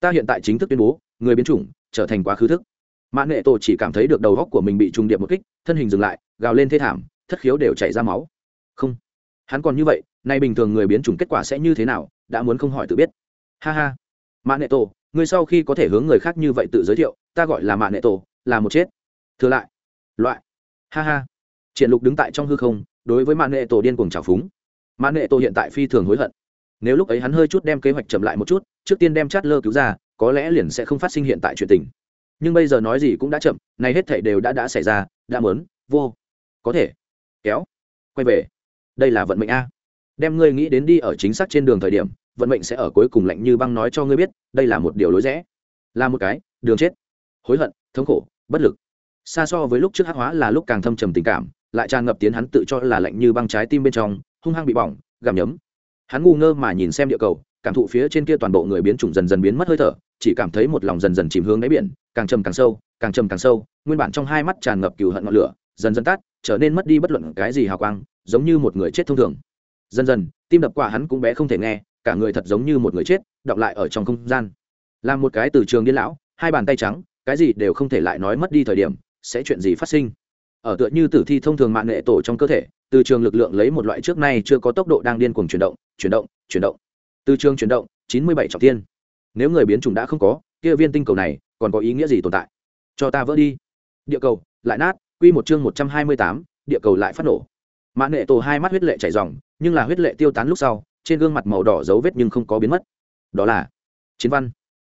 Ta hiện tại chính thức tuyên bố, người biến chủng trở thành quá khứ thức mã nghệ tổ chỉ cảm thấy được đầu góc của mình bị trùng điệp một kích, thân hình dừng lại, gào lên thê thảm, thất khiếu đều chảy ra máu. Không, hắn còn như vậy, nay bình thường người biến chủng kết quả sẽ như thế nào, đã muốn không hỏi tự biết. Ha ha. Mã nệ tổ, ngươi sau khi có thể hướng người khác như vậy tự giới thiệu, ta gọi là mã nệ tổ, là một chết. Thừa lại. Loại. Ha ha. Triển lục đứng tại trong hư không, đối với mã nệ tổ điên cuồng trào phúng. Mã nệ tổ hiện tại phi thường hối hận. Nếu lúc ấy hắn hơi chút đem kế hoạch chậm lại một chút, trước tiên đem chát lơ cứu ra, có lẽ liền sẽ không phát sinh hiện tại chuyện tình nhưng bây giờ nói gì cũng đã chậm, này hết thảy đều đã đã xảy ra, đã mớn vô, có thể, kéo, quay về. Đây là vận mệnh a. Đem ngươi nghĩ đến đi ở chính xác trên đường thời điểm, vận mệnh sẽ ở cuối cùng lạnh như băng nói cho ngươi biết, đây là một điều lối rẽ. Là một cái, đường chết, hối hận, thống khổ, bất lực. Xa so với lúc trước hắc hóa là lúc càng thâm trầm tình cảm, lại tràn ngập tiến hắn tự cho là lạnh như băng trái tim bên trong, hung hăng bị bỏng, gặm nhấm. Hắn ngu ngơ mà nhìn xem địa cầu, cảm thụ phía trên kia toàn bộ người biến chủng dần dần biến mất hơi thở, chỉ cảm thấy một lòng dần dần chìm hướng đáy biển càng trầm càng sâu, càng trầm càng sâu, nguyên bản trong hai mắt tràn ngập cừu hận ngọn lửa, dần dần tắt, trở nên mất đi bất luận cái gì hào quang, giống như một người chết thông thường. Dần dần, tim đập quả hắn cũng bé không thể nghe, cả người thật giống như một người chết, đọng lại ở trong không gian. Làm một cái từ trường điên lão, hai bàn tay trắng, cái gì đều không thể lại nói mất đi thời điểm, sẽ chuyện gì phát sinh? Ở tựa như tử thi thông thường mạng nghệ tổ trong cơ thể, từ trường lực lượng lấy một loại trước nay chưa có tốc độ đang điên cuồng chuyển động chuyển động chuyển động. Từ trường chuyển động, chín mươi bảy trọng tiên nếu người biến chủng đã không có, kia viên tinh cầu này còn có ý nghĩa gì tồn tại? Cho ta vỡ đi. Địa cầu, lại nát, quy một chương một trăm hai mươi tám, địa cầu lại phát nổ. Mã nệ tổ hai mắt huyết lệ chảy ròng, nhưng là huyết lệ tiêu tán lúc sau, trên gương mặt màu đỏ dấu vết nhưng không có biến mất. Đó là chiến văn.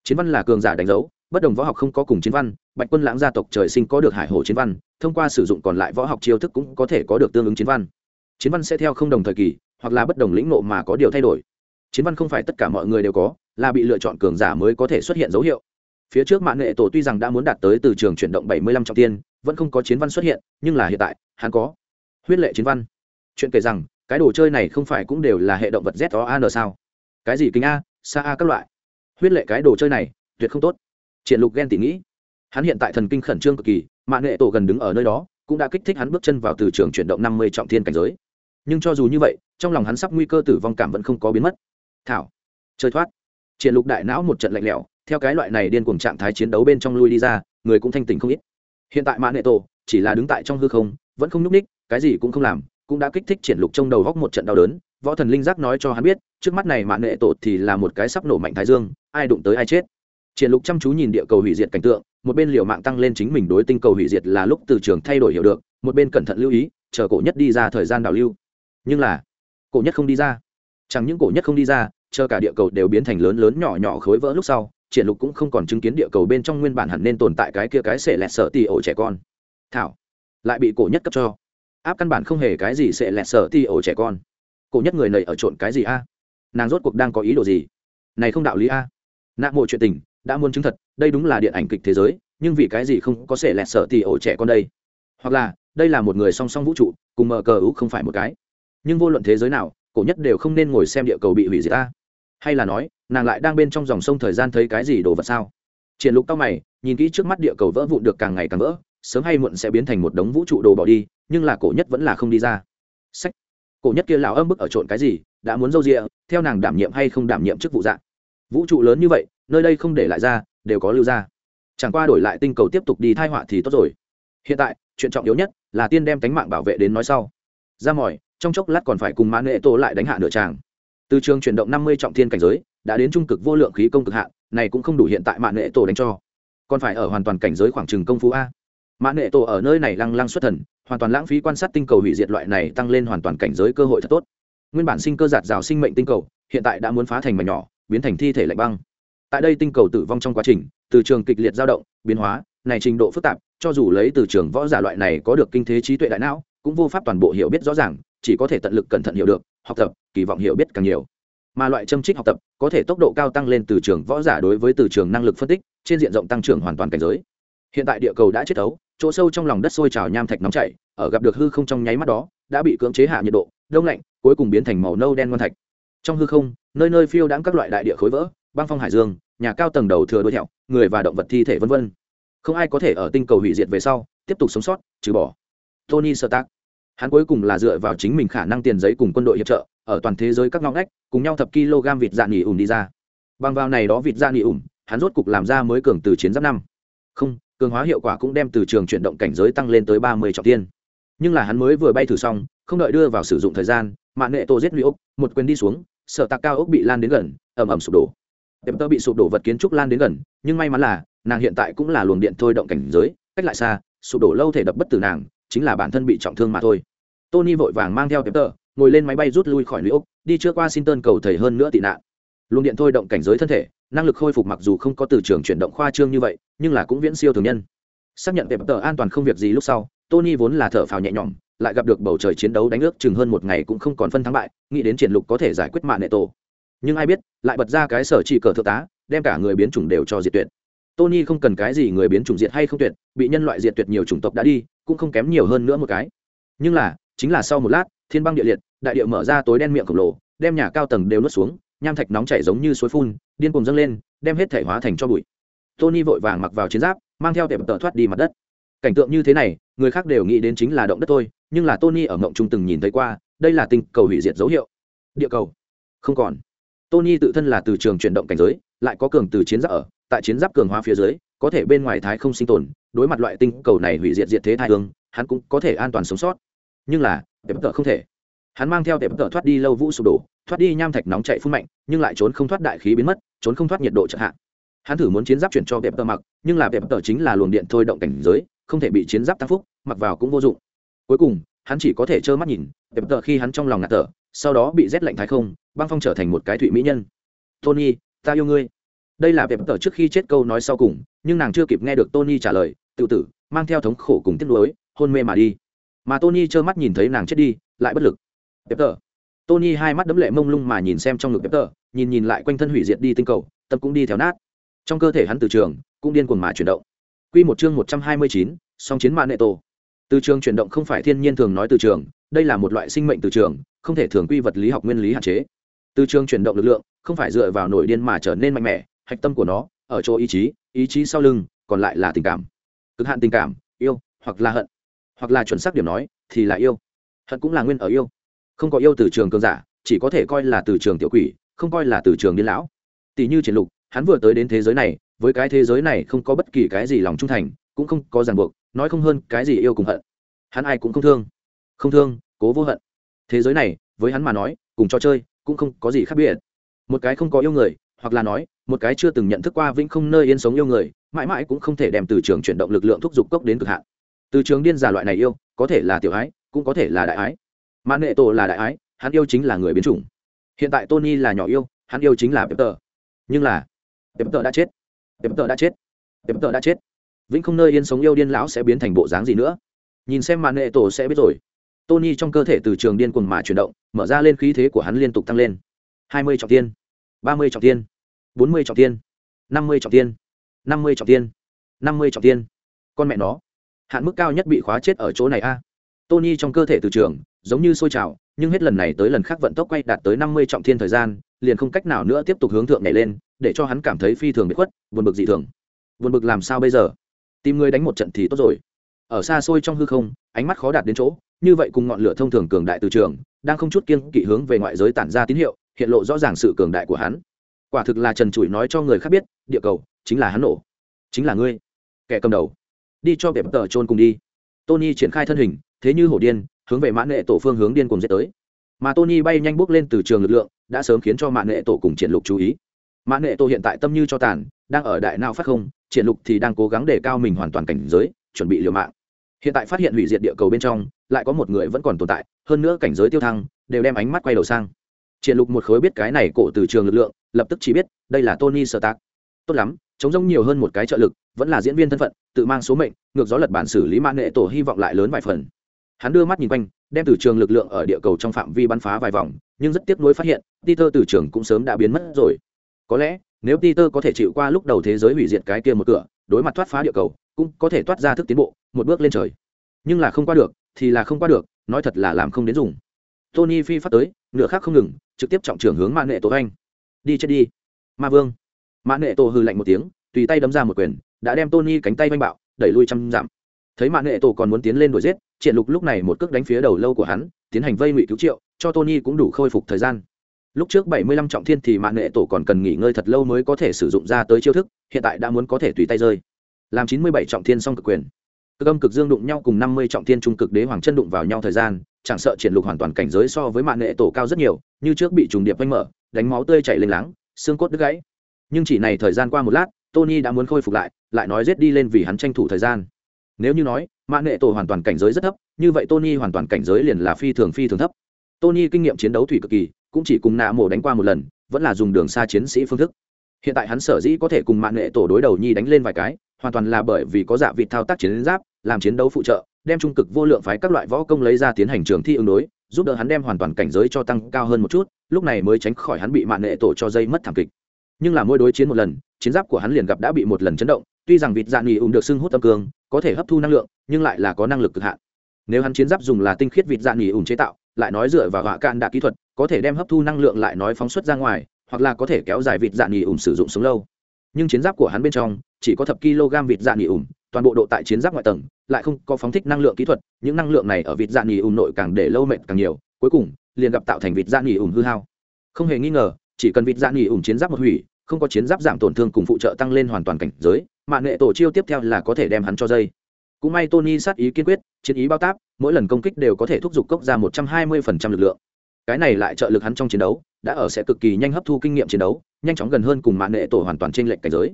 Chiến văn là cường giả đánh dấu, bất đồng võ học không có cùng chiến văn, bạch quân lãng gia tộc trời sinh có được hải hồ chiến văn, thông qua sử dụng còn lại võ học chiêu thức cũng có thể có được tương ứng chiến văn. Chiến văn sẽ theo không đồng thời kỳ, hoặc là bất đồng lĩnh nộ mà có điều thay đổi. Chiến văn không phải tất cả mọi người đều có, là bị lựa chọn cường giả mới có thể xuất hiện dấu hiệu phía trước mạng nghệ tổ tuy rằng đã muốn đạt tới từ trường chuyển động bảy mươi lăm trọng tiên, vẫn không có chiến văn xuất hiện, nhưng là hiện tại, hắn có huyết lệ chiến văn. Chuyện kể rằng, cái đồ chơi này không phải cũng đều là hệ động vật z o an sao? Cái gì kính a, sa a các loại? Huyết lệ cái đồ chơi này, tuyệt không tốt. Triển lục ghen tỉ nghĩ. Hắn hiện tại thần kinh khẩn trương cực kỳ, mạng nghệ tổ gần đứng ở nơi đó, cũng đã kích thích hắn bước chân vào từ trường chuyển động năm mươi trọng thiên cảnh giới. Nhưng cho dù như vậy, trong lòng hắn sắp nguy cơ tử vong cảm vẫn không có biến mất. Thảo. Chơi thoát. Triển lục đại não một trận lạnh lẽo theo cái loại này điên cuồng trạng thái chiến đấu bên trong lui đi ra, người cũng thanh tỉnh không ít. Hiện tại mã nệ tổ chỉ là đứng tại trong hư không, vẫn không nhúc ních cái gì cũng không làm, cũng đã kích thích triển lục trong đầu góc một trận đau đớn. Võ thần linh giác nói cho hắn biết, trước mắt này mã nệ tổ thì là một cái sắp nổ mạnh thái dương, ai đụng tới ai chết. Triển lục chăm chú nhìn địa cầu hủy diệt cảnh tượng, một bên liều mạng tăng lên chính mình đối tinh cầu hủy diệt là lúc từ trường thay đổi hiểu được, một bên cẩn thận lưu ý, chờ cổ nhất đi ra thời gian đảo lưu. Nhưng là, cổ nhất không đi ra. Chẳng những cổ nhất không đi ra, chờ cả địa cầu đều biến thành lớn lớn nhỏ nhỏ khối vỡ lúc sau triển lục cũng không còn chứng kiến địa cầu bên trong nguyên bản hẳn nên tồn tại cái kia cái sẽ lẹt sở tì ổ trẻ con. Thảo, lại bị cổ nhất cấp cho. Áp căn bản không hề cái gì sẽ lẹt sở tì ổ trẻ con. Cổ nhất người này ở trộn cái gì a? Nàng rốt cuộc đang có ý đồ gì? Này không đạo lý a. Nạ mộ chuyện tình, đã muốn chứng thật, đây đúng là điện ảnh kịch thế giới, nhưng vì cái gì không có sẽ lẹt sở tì ổ trẻ con đây? Hoặc là, đây là một người song song vũ trụ, cùng mở cờ ú không phải một cái. Nhưng vô luận thế giới nào, cổ nhất đều không nên ngồi xem địa cầu bị hủy diệt ta hay là nói nàng lại đang bên trong dòng sông thời gian thấy cái gì đồ vật sao? Triển lục tao mày, nhìn kỹ trước mắt địa cầu vỡ vụn được càng ngày càng vỡ, sớm hay muộn sẽ biến thành một đống vũ trụ đồ bỏ đi, nhưng là cổ nhất vẫn là không đi ra. Sách. Cổ nhất kia lão âm bức ở trộn cái gì, đã muốn dâu rịa, theo nàng đảm nhiệm hay không đảm nhiệm chức vụ dạng. Vũ trụ lớn như vậy, nơi đây không để lại ra, đều có lưu ra. Chẳng qua đổi lại tinh cầu tiếp tục đi thai họa thì tốt rồi. Hiện tại, chuyện trọng yếu nhất là tiên đem tánh mạng bảo vệ đến nói sau. Ra mỏi, trong chốc lát còn phải cùng mã nghệ tô lại đánh hạ nửa tràng. Từ trường chuyển động năm mươi trọng thiên cảnh giới đã đến trung cực vô lượng khí công cực hạn, này cũng không đủ hiện tại mạng nghệ tổ đánh cho. Còn phải ở hoàn toàn cảnh giới khoảng trừng công phu a. Mạng nghệ tổ ở nơi này lăng lăng xuất thần, hoàn toàn lãng phí quan sát tinh cầu hủy diệt loại này tăng lên hoàn toàn cảnh giới cơ hội thật tốt. Nguyên bản sinh cơ giạt rào sinh mệnh tinh cầu, hiện tại đã muốn phá thành mảnh nhỏ, biến thành thi thể lạnh băng. Tại đây tinh cầu tử vong trong quá trình, từ trường kịch liệt dao động, biến hóa, này trình độ phức tạp, cho dù lấy từ trường võ giả loại này có được kinh thế trí tuệ đại não, cũng vô pháp toàn bộ hiểu biết rõ ràng, chỉ có thể tận lực cẩn thận hiểu được, học tập, kỳ vọng hiểu biết càng nhiều mà loại châm trích học tập có thể tốc độ cao tăng lên từ trường võ giả đối với từ trường năng lực phân tích, trên diện rộng tăng trưởng hoàn toàn cảnh giới. Hiện tại địa cầu đã chết ấu, chỗ sâu trong lòng đất sôi trào nham thạch nóng chảy, ở gặp được hư không trong nháy mắt đó, đã bị cưỡng chế hạ nhiệt độ, đông lạnh, cuối cùng biến thành màu nâu đen ngon thạch. Trong hư không, nơi nơi phiêu đãng các loại đại địa khối vỡ, băng phong hải dương, nhà cao tầng đầu thừa đuôi thẹo, người và động vật thi thể vân vân. Không ai có thể ở tinh cầu hủy diệt về sau, tiếp tục sống sót, trừ bỏ tony stark. Hắn cuối cùng là dựa vào chính mình khả năng tiền giấy cùng quân đội hiệp trợ ở toàn thế giới các ngõ ngách, cùng nhau thập kg vịt dạ nghỉ ủng đi ra. Bằng vào này đó vịt dạ nghỉ ủng hắn rốt cục làm ra mới cường từ chiến giáp năm. Không, cường hóa hiệu quả cũng đem từ trường chuyển động cảnh giới tăng lên tới ba mươi trọng tiên. Nhưng là hắn mới vừa bay thử xong, không đợi đưa vào sử dụng thời gian, mạng nghệ tổ giết lũy ốc một quyền đi xuống sợ tạc cao ốc bị lan đến gần ẩm ẩm sụp đổ. Tiệm tơ bị sụp đổ vật kiến trúc lan đến gần, nhưng may mắn là, nàng hiện tại cũng là luồng điện thôi động cảnh giới, cách lại xa, sụp đổ lâu thể đập bất tử nàng, chính là bản thân bị trọng thương mà thôi. Tony vội vàng mang theo tiệm tơ ngồi lên máy bay rút lui khỏi lũy ốc đi chưa qua xin tơn cầu thầy hơn nữa tị nạn. Luồng điện thôi động cảnh giới thân thể, năng lực khôi phục mặc dù không có từ trường chuyển động khoa trương như vậy, nhưng là cũng viễn siêu thường nhân. Xác nhận tiệm tơ an toàn không việc gì lúc sau, tony vốn là thở phào nhẹ nhõm, lại gặp được bầu trời chiến đấu đánh ước chừng hơn một ngày cũng không còn phân thắng bại, nghĩ đến triển lục có thể giải quyết mạng nệ tổ. Nhưng ai biết, lại bật ra cái sở chỉ cờ thượng tá, đem cả người biến chủng đều cho diệt tuyệt. Tony không cần cái gì người biến chủng diệt hay không tuyệt, bị nhân loại diệt tuyệt nhiều chủng tộc đã đi, cũng không kém nhiều hơn nữa một cái. Nhưng là, chính là sau một lát thiên băng địa liệt, đại địa mở ra tối đen miệng khổng lồ, đem nhà cao tầng đều nuốt xuống, nham thạch nóng chảy giống như suối phun, điên cuồng dâng lên, đem hết thể hóa thành cho bụi. Tony vội vàng mặc vào chiến giáp, mang theo tệp tợ thoát đi mặt đất. Cảnh tượng như thế này, người khác đều nghĩ đến chính là động đất thôi, nhưng là tony ở mộng trung từng nhìn thấy qua, đây là tinh cầu hủy diệt dấu hiệu. Địa cầu? Không còn. Tony tự thân là từ trường chuyển động cảnh giới, lại có cường từ chiến giáp ở, tại chiến giáp cường hóa phía dưới, có thể bên ngoài thái không sinh tồn, đối mặt loại tinh cầu này hủy diệt diệt thế thai hương, hắn cũng có thể an toàn sống sót. Nhưng là tệp tợ không thể. Hắn mang theo tệp tợ thoát đi lâu vũ sụp đổ, thoát đi nham thạch nóng chạy phun mạnh, nhưng lại trốn không thoát đại khí biến mất, trốn không thoát nhiệt độ chậm hạn hắn thử muốn chiến giáp chuyển cho tệp tợ mặc, nhưng là tệp tợ chính là luồng điện thôi động cảnh giới, không thể bị chiến giáp tăng phúc, mặc vào cũng vô dụng. Cuối cùng, hắn chỉ có thể trơ mắt nhìn, tệp tờ khi hắn trong lòng ngạt tở sau đó bị rét lạnh thái không, băng phong trở thành một cái thụy mỹ nhân. Tony, ta yêu ngươi. Đây là bẹp tờ trước khi chết câu nói sau cùng, nhưng nàng chưa kịp nghe được tony trả lời tự tử, mang theo thống khổ cùng tiếc nuối, hôn mê mà đi mà tony trơ mắt nhìn thấy nàng chết đi lại bất lực bẹp tờ tony hai mắt đấm lệ mông lung mà nhìn xem trong ngực bẹp tờ nhìn nhìn lại quanh thân hủy diệt đi tinh cầu tâm cũng đi theo nát trong cơ thể hắn từ trường cũng điên cuồng mà chuyển động Quy một chương một trăm hai mươi chín, song chiến mạng nệ tổ. Từ trường chuyển động không phải thiên nhiên thường nói từ trường, đây là một loại sinh mệnh từ trường, không thể thường quy vật lý học nguyên lý hạn chế. Từ trường chuyển động lực lượng, không phải dựa vào nội điên mà trở nên mạnh mẽ, hạch tâm của nó ở chỗ ý chí, ý chí sau lưng, còn lại là tình cảm. Cực hạn tình cảm, yêu, hoặc là hận, hoặc là chuẩn xác điểm nói, thì là yêu. Hận cũng là nguyên ở yêu. Không có yêu từ trường cường giả, chỉ có thể coi là từ trường tiểu quỷ, không coi là từ trường điên lão. Tỷ như triển lục, hắn vừa tới đến thế giới này, với cái thế giới này không có bất kỳ cái gì lòng trung thành cũng không có ràng buộc nói không hơn cái gì yêu cùng hận hắn ai cũng không thương không thương cố vô hận thế giới này với hắn mà nói cùng cho chơi cũng không có gì khác biệt một cái không có yêu người hoặc là nói một cái chưa từng nhận thức qua vĩnh không nơi yên sống yêu người mãi mãi cũng không thể đem từ trường chuyển động lực lượng thúc giục cốc đến cực hạn từ trường điên giả loại này yêu, có thể là tiểu ái, cũng có thể là đại ái. Mà nệ tổ là đại ái, hắn yêu chính là người biến chủng. Hiện tại tony là nhỏ yêu, hắn yêu chính là pepper. Nhưng là, pepper đã chết. Tệp tợ đã chết. Tệp tợ đã chết. Vĩnh không nơi yên sống yêu điên lão sẽ biến thành bộ dáng gì nữa? Nhìn xem màn nệ tổ sẽ biết rồi. Tony trong cơ thể từ trường điên cuồng mà chuyển động, mở ra lên khí thế của hắn liên tục tăng lên. Hai mươi trọng tiên ba mươi trọng tiên bốn mươi trọng tiên năm mươi trọng tiên năm mươi trọng tiên năm mươi trọng tiên con mẹ nó hạn mức cao nhất bị khóa chết ở chỗ này a. Tony trong cơ thể từ trường, giống như sôi trào, nhưng hết lần này tới lần khác vận tốc quay đạt tới năm mươi trọng thiên thời gian, liền không cách nào nữa tiếp tục hướng thượng nhảy lên, để cho hắn cảm thấy phi thường bị khuất, buồn bực dị thường. Buồn bực làm sao bây giờ? Tìm người đánh một trận thì tốt rồi. Ở xa xôi trong hư không, ánh mắt khó đạt đến chỗ, như vậy cùng ngọn lửa thông thường cường đại từ trường, đang không chút kiên kỵ hướng về ngoại giới tản ra tín hiệu, hiện lộ rõ ràng sự cường đại của hắn. Quả thực là trần trụi nói cho người khác biết, địa cầu, chính là hắn nổ. Chính là ngươi. Kẻ cầm đầu đi cho vẹp tờ trôn cùng đi. Tony triển khai thân hình, thế như hổ điên, hướng về mãn nghệ tổ phương hướng điên cùng dễ tới. Mà tony bay nhanh bước lên từ trường lực lượng, đã sớm khiến cho mãn nghệ tổ cùng triển lục chú ý. Mãn nghệ tổ hiện tại tâm như cho tàn, đang ở đại não phát không, triển lục thì đang cố gắng để cao mình hoàn toàn cảnh giới, chuẩn bị liều mạng. Hiện tại phát hiện hủy diệt địa cầu bên trong, lại có một người vẫn còn tồn tại, hơn nữa cảnh giới tiêu thăng, đều đem ánh mắt quay đầu sang. Triển lục một khối biết cái này cổ từ trường lực lượng, lập tức chỉ biết, đây là tony sơ tác tốt lắm chống giống nhiều hơn một cái trợ lực, vẫn là diễn viên thân phận, tự mang số mệnh, ngược gió lật bản xử lý mạng nghệ tổ hy vọng lại lớn vài phần. Hắn đưa mắt nhìn quanh, đem từ trường lực lượng ở địa cầu trong phạm vi bắn phá vài vòng, nhưng rất tiếc nuối phát hiện, peter từ trường cũng sớm đã biến mất rồi. Có lẽ, nếu peter có thể chịu qua lúc đầu thế giới hủy diệt cái kia một cửa, đối mặt thoát phá địa cầu, cũng có thể thoát ra thức tiến bộ, một bước lên trời. Nhưng là không qua được, thì là không qua được, nói thật là làm không đến dùng. Tony phi phát tới, nửa khác không ngừng, trực tiếp trọng trưởng hướng mạng nghệ tổ anh. Đi chết đi. Ma vương mã nệ tổ hư lạnh một tiếng, tùy tay đấm ra một quyền, đã đem tony cánh tay oanh bạo, đẩy lui trăm dặm. Thấy mã nệ tổ còn muốn tiến lên đuổi giết, triển lục lúc này một cước đánh phía đầu lâu của hắn, tiến hành vây ngụy cứu triệu, cho tony cũng đủ khôi phục thời gian. Lúc trước 75 trọng thiên thì mã nệ tổ còn cần nghỉ ngơi thật lâu mới có thể sử dụng ra tới chiêu thức, hiện tại đã muốn có thể tùy tay rơi. Làm 97 trọng thiên xong cực quyền. Cực âm cực dương đụng nhau cùng 50 trọng thiên trung cực đế hoàng chân đụng vào nhau thời gian, chẳng sợ triển lục hoàn toàn cảnh giới so với Mạn Nệ tổ cao rất nhiều, như trước bị trùng điệp vây mở, đánh máu tươi chảy lên láng, xương cốt đứt gãy nhưng chỉ này thời gian qua một lát, tony đã muốn khôi phục lại lại nói giết đi lên vì hắn tranh thủ thời gian. Nếu như nói mạng nghệ tổ hoàn toàn cảnh giới rất thấp, như vậy tony hoàn toàn cảnh giới liền là phi thường phi thường thấp. Tony kinh nghiệm chiến đấu thủy cực kỳ, cũng chỉ cùng nạ mổ đánh qua một lần, vẫn là dùng đường xa chiến sĩ phương thức. Hiện tại hắn sở dĩ có thể cùng mạng nghệ tổ đối đầu nhi đánh lên vài cái, hoàn toàn là bởi vì có dạ vị thao tác chiến giáp, làm chiến đấu phụ trợ, đem trung cực vô lượng phái các loại võ công lấy ra tiến hành trường thi ứng đối, giúp đỡ hắn đem hoàn toàn cảnh giới cho tăng cao hơn một chút, lúc này mới tránh khỏi hắn bị mạng nghệ tổ cho dây mất thảm kịch nhưng là mỗi đối chiến một lần, chiến giáp của hắn liền gặp đã bị một lần chấn động, tuy rằng vịt dạ nghỉ ủng được xưng hút tâm cường có thể hấp thu năng lượng, nhưng lại là có năng lực cực hạn. Nếu hắn chiến giáp dùng là tinh khiết vịt dạ nghỉ ủng chế tạo, lại nói dựa vào họa cạn đạ kỹ thuật, có thể đem hấp thu năng lượng lại nói phóng xuất ra ngoài, hoặc là có thể kéo dài vịt dạ nghỉ ủng sử dụng sống lâu. Nhưng chiến giáp của hắn bên trong, chỉ có thập kg vịt dạ nghỉ ủng toàn bộ độ tại chiến giáp ngoại tầng, lại không có phóng thích năng lượng kỹ thuật, những năng lượng này ở vịt dạ nghỉ ủng nội càng để lâu mệt càng nhiều, cuối cùng, liền gặp tạo thành vịt dạ nghỉ ủng hư hao. Không hề nghi ngờ chỉ cần vịt dạ nghỉ ủng chiến giáp một hủy, không có chiến giáp giảm tổn thương cùng phụ trợ tăng lên hoàn toàn cảnh giới mạng nghệ tổ chiêu tiếp theo là có thể đem hắn cho dây. Cũng may tony sát ý kiên quyết, chiến ý bao táp, mỗi lần công kích đều có thể thúc giục cốc ra một trăm hai mươi phần trăm lực lượng. Cái này lại trợ lực hắn trong chiến đấu, đã ở sẽ cực kỳ nhanh hấp thu kinh nghiệm chiến đấu, nhanh chóng gần hơn cùng mạng nghệ tổ hoàn toàn trên lệnh cảnh giới.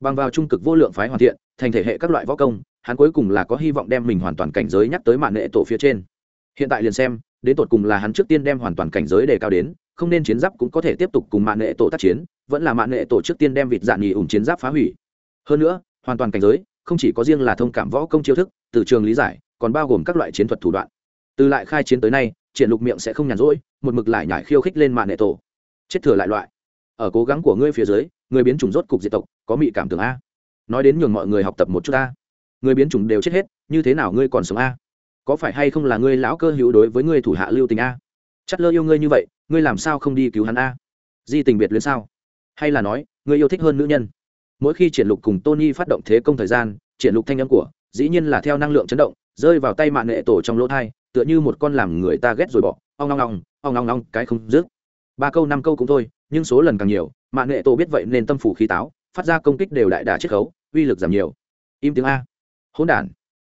Bằng vào trung cực vô lượng phái hoàn thiện, thành thể hệ các loại võ công, hắn cuối cùng là có hy vọng đem mình hoàn toàn cảnh giới nhắc tới mạng nghệ tổ phía trên. Hiện tại liền xem, đến tột cùng là hắn trước tiên đem hoàn toàn cảnh giới đề cao đến không nên chiến giáp cũng có thể tiếp tục cùng mạng nghệ tổ tác chiến, vẫn là mạng nghệ tổ trước tiên đem vịt dạn nghỉ ủng chiến giáp phá hủy. Hơn nữa, hoàn toàn cảnh giới không chỉ có riêng là thông cảm võ công chiêu thức, từ trường lý giải, còn bao gồm các loại chiến thuật thủ đoạn. Từ lại khai chiến tới nay, triển lục miệng sẽ không nhàn rỗi, một mực lại nhải khiêu khích lên mạng nghệ tổ. Chết thừa lại loại. Ở cố gắng của ngươi phía dưới, người biến chủng rốt cục diệt tộc, có mị cảm tưởng a. Nói đến nhường mọi người học tập một chút a. Người biến chủng đều chết hết, như thế nào ngươi còn sống a? Có phải hay không là ngươi lão cơ hữu đối với ngươi thủ hạ lưu tình a? Chất lơ yêu ngươi như vậy ngươi làm sao không đi cứu hắn a? Di tình biệt luyến sao? Hay là nói, ngươi yêu thích hơn nữ nhân? Mỗi khi triển lục cùng tony phát động thế công thời gian, triển lục thanh âm của, dĩ nhiên là theo năng lượng chấn động, rơi vào tay mạng nghệ tổ trong lỗ thai, tựa như một con làm người ta ghét rồi bỏ. Ong ong ong ong ong ong, cái không dứt. Ba câu, năm câu cũng thôi, nhưng số lần càng nhiều mạng nghệ tổ biết vậy nên tâm phủ khí táo, phát ra công kích đều đại đả chiết khấu, uy lực giảm nhiều. Im tiếng a. Hỗn đản.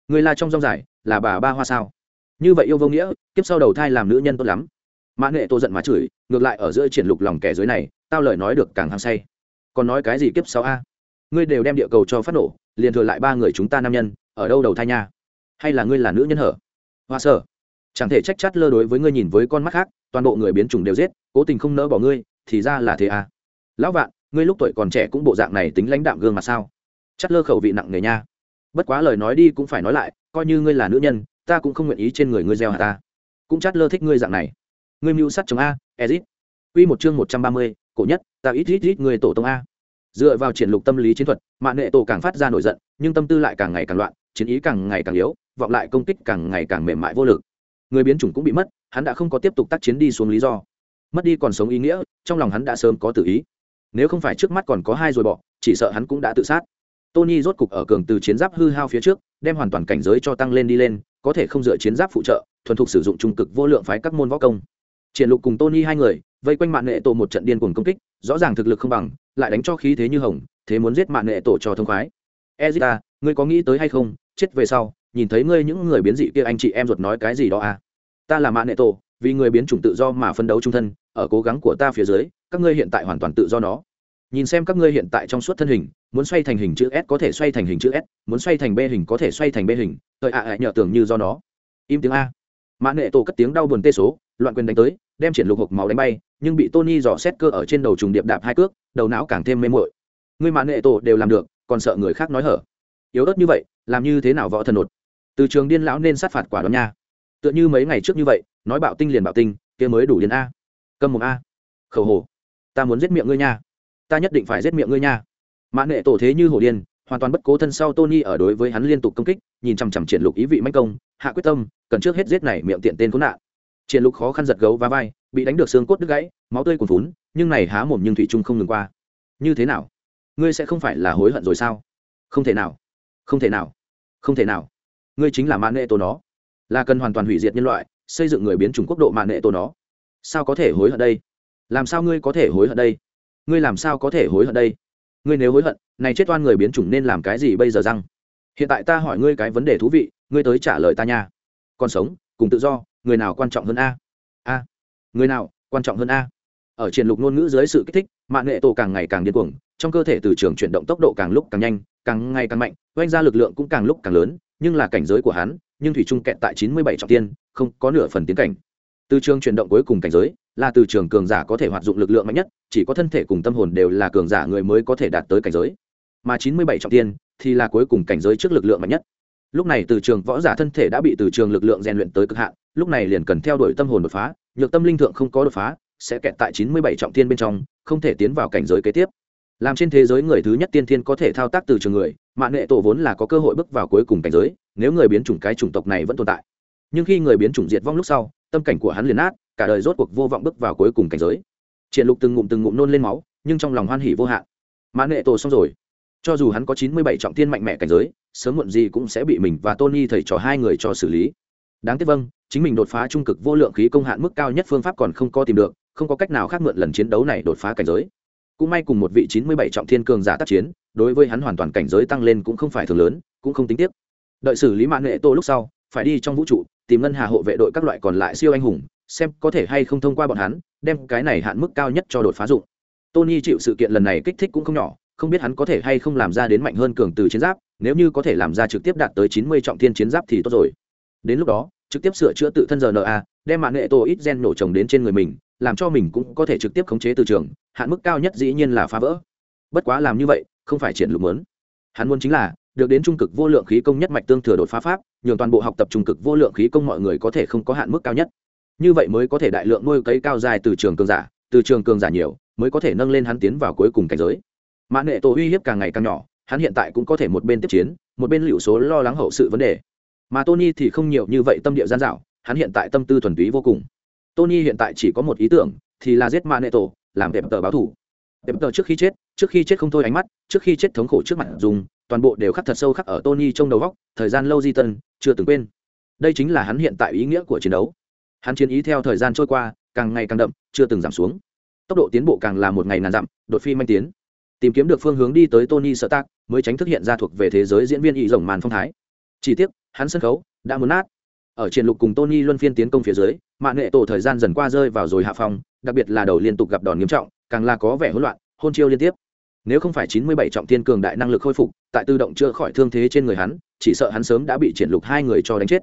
Người là trong rong dài là bà ba hoa sao? Như vậy yêu vô nghĩa, kiếp sau đầu thai làm nữ nhân tốt lắm mã nghệ tô giận má chửi, ngược lại ở giữa triển lục lòng kẻ dưới này, tao lời nói được càng hăng say. Còn nói cái gì kiếp sau a? Ngươi đều đem địa cầu cho phát nổ, liền thừa lại ba người chúng ta nam nhân, ở đâu đầu thai nha? Hay là ngươi là nữ nhân hở? Hoa sở chẳng thể trách chát lơ đối với ngươi nhìn với con mắt khác, toàn bộ người biến chủng đều giết, cố tình không nỡ bỏ ngươi, thì ra là thế à lão vạn, ngươi lúc tuổi còn trẻ cũng bộ dạng này tính lãnh đạm gương mà sao? Chát lơ khẩu vị nặng người nha. Bất quá lời nói đi cũng phải nói lại, coi như ngươi là nữ nhân, ta cũng không nguyện ý trên người ngươi gieo hạt ta. Cũng chát lơ thích ngươi dạng này ngươi mưu sát chồng a ezit Quy một chương một trăm ba mươi, cổ nhất, ta ít ít ít người tổ tông a. Dựa vào triển lục tâm lý chiến thuật, Mạn Nghệ tổ càng phát ra nổi giận, nhưng tâm tư lại càng ngày càng loạn, chiến ý càng ngày càng yếu, vọng lại công kích càng ngày càng mềm mại vô lực. Người biến chủng cũng bị mất, hắn đã không có tiếp tục tác chiến đi xuống lý do. Mất đi còn sống ý nghĩa, trong lòng hắn đã sớm có tự ý. Nếu không phải trước mắt còn có hai rồi bỏ, chỉ sợ hắn cũng đã tự sát. Tony rốt cục ở cường từ chiến giáp hư hao phía trước, đem hoàn toàn cảnh giới cho tăng lên đi lên, có thể không dựa chiến giáp phụ trợ, thuần thục sử dụng trung cực vô lượng phái các môn võ công. Triển Lục cùng Tony hai người, vây quanh Mạn Nghệ tổ một trận điên cuồng công kích, rõ ràng thực lực không bằng, lại đánh cho khí thế như hồng, thế muốn giết Mạn Nghệ tổ cho thông khoái. Ezita, ngươi có nghĩ tới hay không, chết về sau, nhìn thấy ngươi những người biến dị kia anh chị em ruột nói cái gì đó à? Ta là Mạn Nghệ tổ, vì người biến chủng tự do mà phân đấu trung thân, ở cố gắng của ta phía dưới, các ngươi hiện tại hoàn toàn tự do nó nhìn xem các ngươi hiện tại trong suốt thân hình muốn xoay thành hình chữ s có thể xoay thành hình chữ s muốn xoay thành b hình có thể xoay thành b hình thời ạ à nhờ tưởng như do nó im tiếng a mã nệ tổ cất tiếng đau buồn tê số loạn quyền đánh tới đem triển lục hộp máu đánh bay, nhưng bị tony dò xét cơ ở trên đầu trùng điệp đạp hai cước, đầu não càng thêm mê muội. Người mạng nệ tổ đều làm được, còn sợ người khác nói hở. Yếu ớt như vậy, làm như thế nào võ thần nột? Từ trường điên lão nên sát phạt quả đó nha. Tựa như mấy ngày trước như vậy, nói bạo tinh liền bạo tinh, kia mới đủ điên a. Cầm mồm a. Khẩu hồ ta muốn giết miệng ngươi nha. Ta nhất định phải giết miệng ngươi nha. Mã nệ tổ thế như hổ điên, hoàn toàn bất cố thân sau tony ở đối với hắn liên tục công kích, nhìn chằm chằm triển lục ý vị manh công, hạ quyết tâm, cần trước hết giết này miệng tiện tên khốn nạn triển lục khó khăn giật gấu và vai, bị đánh được xương cốt đứt gãy, máu tươi cuồn phún nhưng này há mồm nhưng thủy trung không ngừng qua. Như thế nào? Ngươi sẽ không phải là hối hận rồi sao? Không thể nào. Không thể nào. Không thể nào. Ngươi chính là mạng nệ tổ nó. Là cần hoàn toàn hủy diệt nhân loại, xây dựng người biến chủng quốc độ mạng nệ tổ nó. Sao có thể hối hận đây? Làm sao ngươi có thể hối hận đây? Ngươi làm sao có thể hối hận đây? Ngươi nếu hối hận, này chết oan người biến chủng nên làm cái gì bây giờ răng? Hiện tại ta hỏi ngươi cái vấn đề thú vị, ngươi tới trả lời ta nha. Còn sống, cùng tự do người nào quan trọng hơn a? A. Người nào quan trọng hơn a? Ở triển lục ngôn ngữ dưới sự kích thích, mạng nghệ tổ càng ngày càng điên cuồng, trong cơ thể từ trường chuyển động tốc độ càng lúc càng nhanh, càng ngày càng mạnh, oanh ra lực lượng cũng càng lúc càng lớn, nhưng là cảnh giới của hắn, nhưng thủy trung kẹt tại chín mươi bảy trọng tiên, không có nửa phần tiến cảnh. Từ trường chuyển động cuối cùng cảnh giới, là từ trường cường giả có thể hoạt dụng lực lượng mạnh nhất, chỉ có thân thể cùng tâm hồn đều là cường giả người mới có thể đạt tới cảnh giới. Mà chín mươi bảy trọng tiên thì là cuối cùng cảnh giới trước lực lượng mạnh nhất lúc này từ trường võ giả thân thể đã bị từ trường lực lượng rèn luyện tới cực hạn, lúc này liền cần theo đuổi tâm hồn đột phá, nhược tâm linh thượng không có đột phá, sẽ kẹt tại chín mươi bảy trọng tiên bên trong, không thể tiến vào cảnh giới kế tiếp. Làm trên thế giới người thứ nhất tiên thiên có thể thao tác từ trường người mạng nghệ tổ vốn là có cơ hội bước vào cuối cùng cảnh giới, nếu người biến chủng cái chủng tộc này vẫn tồn tại. Nhưng khi người biến chủng diệt vong lúc sau, tâm cảnh của hắn liền át cả đời rốt cuộc vô vọng bước vào cuối cùng cảnh giới. Triển lục từng ngụm từng ngụm nôn lên máu, nhưng trong lòng hoan hỉ vô hạn. Mạng nghệ tổ xong rồi cho dù hắn có chín mươi bảy trọng thiên mạnh mẽ cảnh giới, sớm muộn gì cũng sẽ bị mình và tony thầy trò hai người cho xử lý. Đáng tiếc vâng chính mình đột phá trung cực vô lượng khí công hạn mức cao nhất phương pháp còn không có tìm được, không có cách nào khác mượn lần chiến đấu này đột phá cảnh giới. Cũng may cùng một vị chín mươi bảy trọng thiên cường giả tác chiến, đối với hắn hoàn toàn cảnh giới tăng lên cũng không phải thường lớn, cũng không tính tiếc. Đợi xử lý mạng nghệ tô lúc sau, phải đi trong vũ trụ, tìm ngân hà hộ vệ đội các loại còn lại siêu anh hùng, xem có thể hay không thông qua bọn hắn, đem cái này hạn mức cao nhất cho đột phá dụng. Tony chịu sự kiện lần này kích thích cũng không nhỏ không biết hắn có thể hay không làm ra đến mạnh hơn cường từ chiến giáp, nếu như có thể làm ra trực tiếp đạt tới chín mươi trọng thiên chiến giáp thì tốt rồi. Đến lúc đó, trực tiếp sửa chữa tự thân rna đem mạng nghệ tổ ít gen nổ trồng đến trên người mình, làm cho mình cũng có thể trực tiếp khống chế từ trường, hạn mức cao nhất dĩ nhiên là phá vỡ. Bất quá làm như vậy, không phải triển lục muốn hắn muốn chính là, được đến trung cực vô lượng khí công nhất mạch tương thừa đột phá pháp, nhường toàn bộ học tập trung cực vô lượng khí công mọi người có thể không có hạn mức cao nhất. Như vậy mới có thể đại lượng nuôi cấy cao dài từ trường cường giả, từ trường cường giả nhiều, mới có thể nâng lên hắn tiến vào cuối cùng cảnh giới mã nghệ tổ uy hiếp càng ngày càng nhỏ, hắn hiện tại cũng có thể một bên tiếp chiến, một bên liệu số lo lắng hậu sự vấn đề. Mà tony thì không nhiều như vậy tâm địa gian dạo hắn hiện tại tâm tư thuần túy vô cùng. Tony hiện tại chỉ có một ý tưởng, thì là giết mã nghệ tổ, làm đẹp tờ báo thủ. Đẹp tờ trước khi chết, trước khi chết không thôi ánh mắt, trước khi chết thống khổ trước mặt dùng, toàn bộ đều khắc thật sâu khắc ở tony trong đầu góc, thời gian lâu di tân, chưa từng quên. Đây chính là hắn hiện tại ý nghĩa của chiến đấu. Hắn chiến ý theo thời gian trôi qua, càng ngày càng đậm, chưa từng giảm xuống. Tốc độ tiến bộ càng là một ngày ngàn dặm, đột phi manh tiến tìm kiếm được phương hướng đi tới tony sợ tác mới tránh thức hiện ra thuộc về thế giới diễn viên ý rồng màn phong thái. Chỉ tiếc, hắn sân khấu đã muốn nát. Ở triển lục cùng tony luân phiên tiến công phía dưới, mạng nghệ tổ thời gian dần qua rơi vào rồi hạ phong, đặc biệt là đầu liên tục gặp đòn nghiêm trọng, càng là có vẻ hỗn loạn, hôn chiêu liên tiếp. Nếu không phải chín mươi bảy trọng thiên cường đại năng lực khôi phục, tại tự động chữa khỏi thương thế trên người hắn, chỉ sợ hắn sớm đã bị triển lục hai người cho đánh chết.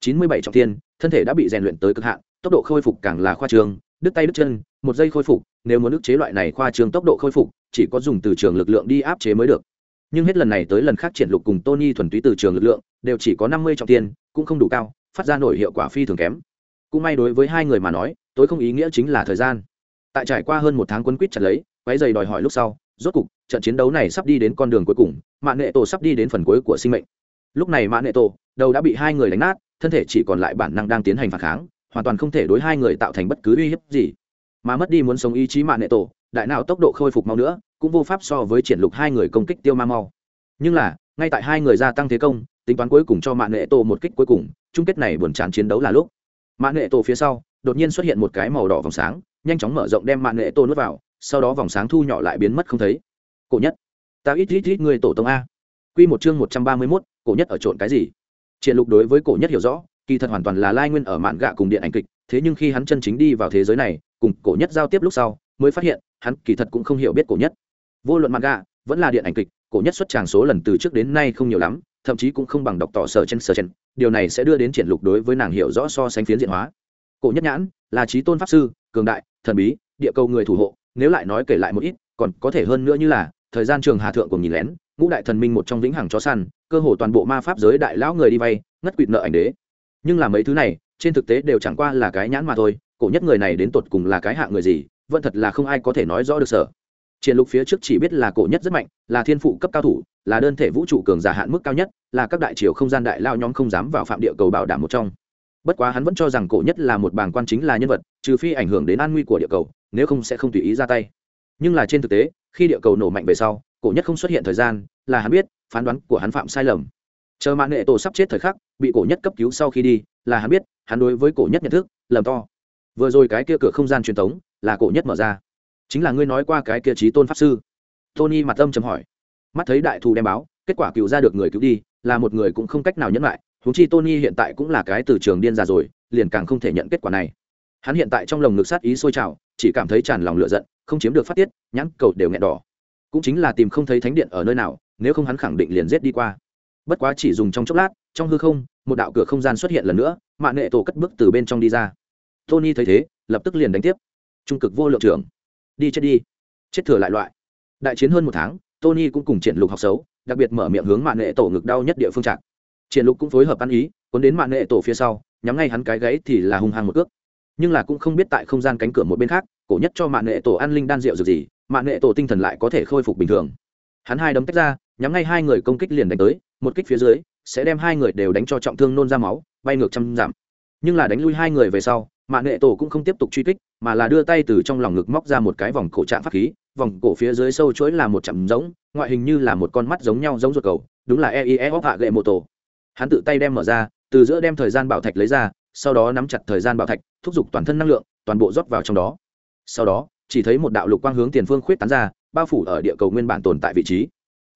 chín mươi bảy trọng thiên, thân thể đã bị rèn luyện tới cực hạn, tốc độ khôi phục càng là khoa trương, đứt tay đứt chân, một giây khôi phục, nếu muốn ức chế loại này khoa trương tốc độ khôi phục chỉ có dùng từ trường lực lượng đi áp chế mới được. Nhưng hết lần này tới lần khác triển lục cùng tony thuần túy từ trường lực lượng, đều chỉ có năm mươi trọng tiền cũng không đủ cao, phát ra nổi hiệu quả phi thường kém. Cũng may đối với hai người mà nói, tối không ý nghĩa chính là thời gian. Tại trải qua hơn một tháng quấn quýt chặt lấy, quấy giày đòi hỏi lúc sau, rốt cục, trận chiến đấu này sắp đi đến con đường cuối cùng mạng nệ tổ sắp đi đến phần cuối của sinh mệnh. Lúc này mạng nệ tổ, đầu đã bị hai người đánh nát, thân thể chỉ còn lại bản năng đang tiến hành phản kháng, hoàn toàn không thể đối hai người tạo thành bất cứ uy hiếp gì. Mà mất đi muốn sống ý chí mạng nệ tổ đại nào tốc độ khôi phục mau nữa cũng vô pháp so với triển lục hai người công kích tiêu ma mau. Nhưng là ngay tại hai người gia tăng thế công tính toán cuối cùng cho mạng nệ tổ một kích cuối cùng chung kết này buồn chán chiến đấu là lúc. Mạng nệ tổ phía sau đột nhiên xuất hiện một cái màu đỏ vòng sáng nhanh chóng mở rộng đem mạng nệ tổ nuốt vào sau đó vòng sáng thu nhỏ lại biến mất không thấy. Cổ nhất. Ta ít ít ít người tổ tông a. Quy một chương một trăm ba mươi 131, cổ nhất ở trộn cái gì? Triển lục đối với cổ nhất hiểu rõ kỳ thật hoàn toàn là lai nguyên ở mạn gạ cùng điện ảnh kịch thế nhưng khi hắn chân chính đi vào thế giới này cùng cổ nhất giao tiếp lúc sau mới phát hiện hắn kỳ thật cũng không hiểu biết cổ nhất. Vô luận mặt gà vẫn là điện ảnh kịch, cổ nhất xuất tràng số lần từ trước đến nay không nhiều lắm, thậm chí cũng không bằng đọc tỏ sở chen sở chen điều này sẽ đưa đến triển lục đối với nàng hiểu rõ so sánh phiến diện hóa. Cổ nhất nhãn, là trí tôn pháp sư, cường đại, thần bí, địa cầu người thủ hộ, nếu lại nói kể lại một ít, còn có thể hơn nữa như là, thời gian trường hà thượng cùng nhìn lén, ngũ đại thần minh một trong vĩnh hằng chó săn, cơ hồ toàn bộ ma pháp giới đại lão người đi vay, ngất quỵt nợ ảnh đế. Nhưng là mấy thứ này, trên thực tế đều chẳng qua là cái nhãn mà thôi, cổ nhất người này đến tột cùng là cái hạng người gì vẫn thật là không ai có thể nói rõ được sở. Triển lục phía trước chỉ biết là cổ nhất rất mạnh, là thiên phụ cấp cao thủ, là đơn thể vũ trụ cường giả hạn mức cao nhất, là các đại triều không gian đại lao nhóm không dám vào phạm địa cầu bảo đảm một trong. Bất quá hắn vẫn cho rằng cổ nhất là một bảng quan chính là nhân vật, trừ phi ảnh hưởng đến an nguy của địa cầu, nếu không sẽ không tùy ý ra tay. Nhưng là trên thực tế, khi địa cầu nổ mạnh về sau, cổ nhất không xuất hiện thời gian, là hắn biết, phán đoán của hắn phạm sai lầm. Chờ mạng nghệ tổ sắp chết thời khắc, bị cổ nhất cấp cứu sau khi đi, là hắn biết, hắn đối với cổ nhất nhận thức, lầm to. Vừa rồi cái kia cửa không gian truyền thống là cổ nhất mở ra. Chính là ngươi nói qua cái kia trí tôn pháp sư. Tony mặt âm chấm hỏi. Mắt thấy đại thù đem báo, kết quả cứu ra được người cứu đi, là một người cũng không cách nào nhẫn lại. Húng chi tony hiện tại cũng là cái từ trường điên già rồi, liền càng không thể nhận kết quả này. Hắn hiện tại trong lồng ngực sát ý sôi trào, chỉ cảm thấy tràn lòng lựa giận, không chiếm được phát tiết, nhãn cầu đều nghẹn đỏ. Cũng chính là tìm không thấy thánh điện ở nơi nào, nếu không hắn khẳng định liền giết đi qua. Bất quá chỉ dùng trong chốc lát, trong hư không, một đạo cửa không gian xuất hiện lần nữa mạng nghệ tổ cất bước từ bên trong đi ra. Tony thấy thế, lập tức liền đánh tiếp trung cực vô lượng trưởng. Đi chết đi. Chết thừa lại loại. Đại chiến hơn một tháng, tony cũng cùng triển lục học xấu, đặc biệt mở miệng hướng mạng nệ tổ ngực đau nhất địa phương trạng triển lục cũng phối hợp ăn ý, cuốn đến mạng nệ tổ phía sau, nhắm ngay hắn cái gáy thì là hung hăng một cước. Nhưng là cũng không biết tại không gian cánh cửa một bên khác, cổ nhất cho mạng nệ tổ ăn linh đan rượu dược gì mạng nệ tổ tinh thần lại có thể khôi phục bình thường. Hắn hai đấm tách ra, nhắm ngay hai người công kích liền đánh tới, một kích phía dưới, sẽ đem hai người đều đánh cho trọng thương nôn ra máu, bay ngược trăm giảm nhưng là đánh lui hai người về sau mạng nghệ tổ cũng không tiếp tục truy kích, mà là đưa tay từ trong lòng ngực móc ra một cái vòng cổ trạng pháp khí, vòng cổ phía dưới sâu chuỗi là một chạm giống, ngoại hình như là một con mắt giống nhau giống ruột cầu, đúng là eie hóc hạ gậy mô tổ. Hắn tự tay đem mở ra, từ giữa đem thời gian bảo thạch lấy ra, sau đó nắm chặt thời gian bảo thạch, thúc giục toàn thân năng lượng, toàn bộ rót vào trong đó. Sau đó, chỉ thấy một đạo lục quang hướng tiền phương khuyết tán ra, bao phủ ở địa cầu nguyên bản tồn tại vị trí.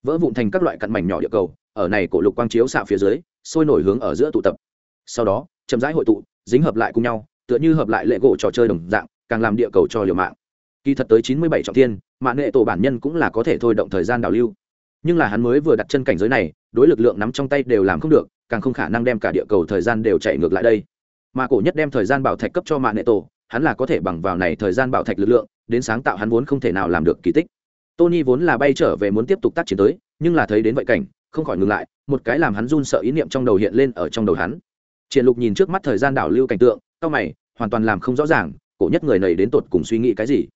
Vỡ vụn thành các loại cặn mảnh nhỏ địa cầu, ở này cổ lục quang chiếu xạ phía dưới, sôi nổi hướng ở giữa tụ tập. Sau đó, chậm rãi hội tụ, dính hợp lại cùng nhau tựa như hợp lại lệ gỗ trò chơi đồng dạng, càng làm địa cầu cho liều mạng. Kỳ thật tới chín mươi bảy trọng thiên, mạng nghệ tổ bản nhân cũng là có thể thôi động thời gian đào lưu. Nhưng là hắn mới vừa đặt chân cảnh giới này, đối lực lượng nắm trong tay đều làm không được, càng không khả năng đem cả địa cầu thời gian đều chạy ngược lại đây. Mà cổ nhất đem thời gian bảo thạch cấp cho mạng nghệ tổ, hắn là có thể bằng vào này thời gian bảo thạch lực lượng, đến sáng tạo hắn vốn không thể nào làm được kỳ tích. Tony vốn là bay trở về muốn tiếp tục tác chiến tới, nhưng là thấy đến vậy cảnh, không khỏi ngừng lại, một cái làm hắn run sợ ý niệm trong đầu hiện lên ở trong đầu hắn. Triển lục nhìn trước mắt thời gian đảo lưu cảnh tượng cao mày hoàn toàn làm không rõ ràng, cổ nhất người này đến tột cùng suy nghĩ cái gì.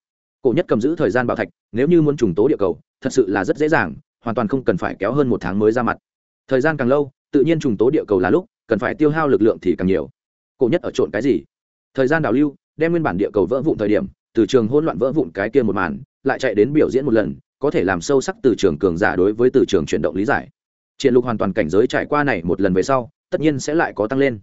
Cổ nhất cầm giữ thời gian bảo thạch, nếu như muốn trùng tố địa cầu, thật sự là rất dễ dàng, hoàn toàn không cần phải kéo hơn một tháng mới ra mặt. Thời gian càng lâu, tự nhiên trùng tố địa cầu là lúc, cần phải tiêu hao lực lượng thì càng nhiều. Cổ nhất ở trộn cái gì? Thời gian đảo lưu, đem nguyên bản địa cầu vỡ vụn thời điểm, từ trường hỗn loạn vỡ vụn cái kia một màn, lại chạy đến biểu diễn một lần, có thể làm sâu sắc từ trường cường giả đối với từ trường chuyển động lý giải. Triển lục hoàn toàn cảnh giới trải qua này một lần về sau, tất nhiên sẽ lại có tăng lên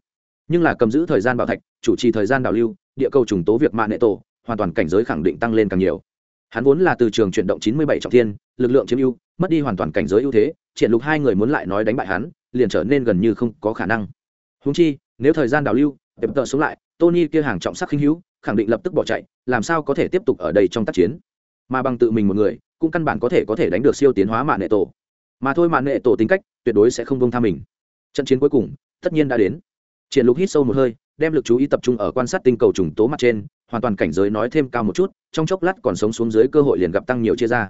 nhưng là cầm giữ thời gian bảo thạch, chủ trì thời gian đảo lưu, địa cầu trùng tố việc mạng nệ tổ, hoàn toàn cảnh giới khẳng định tăng lên càng nhiều. Hắn vốn là từ trường chuyển động chín mươi bảy trọng thiên, lực lượng chiếm ưu, mất đi hoàn toàn cảnh giới ưu thế, triển lục hai người muốn lại nói đánh bại hắn, liền trở nên gần như không có khả năng. Húng chi, nếu thời gian đảo lưu đẹp tợ xuống lại, tony kia hàng trọng sắc khinh hữu, khẳng định lập tức bỏ chạy, làm sao có thể tiếp tục ở đây trong tác chiến? Mà bằng tự mình một người, cũng căn bản có thể có thể đánh được siêu tiến hóa mạng nệ tổ. Mà thôi mạng nệ tổ tính cách, tuyệt đối sẽ không bông tha mình. Trận chiến cuối cùng, tất nhiên đã đến triển lục hít sâu một hơi, đem lực chú ý tập trung ở quan sát tinh cầu trùng tố mặt trên, hoàn toàn cảnh giới nói thêm cao một chút, trong chốc lát còn sống xuống dưới cơ hội liền gặp tăng nhiều chia ra.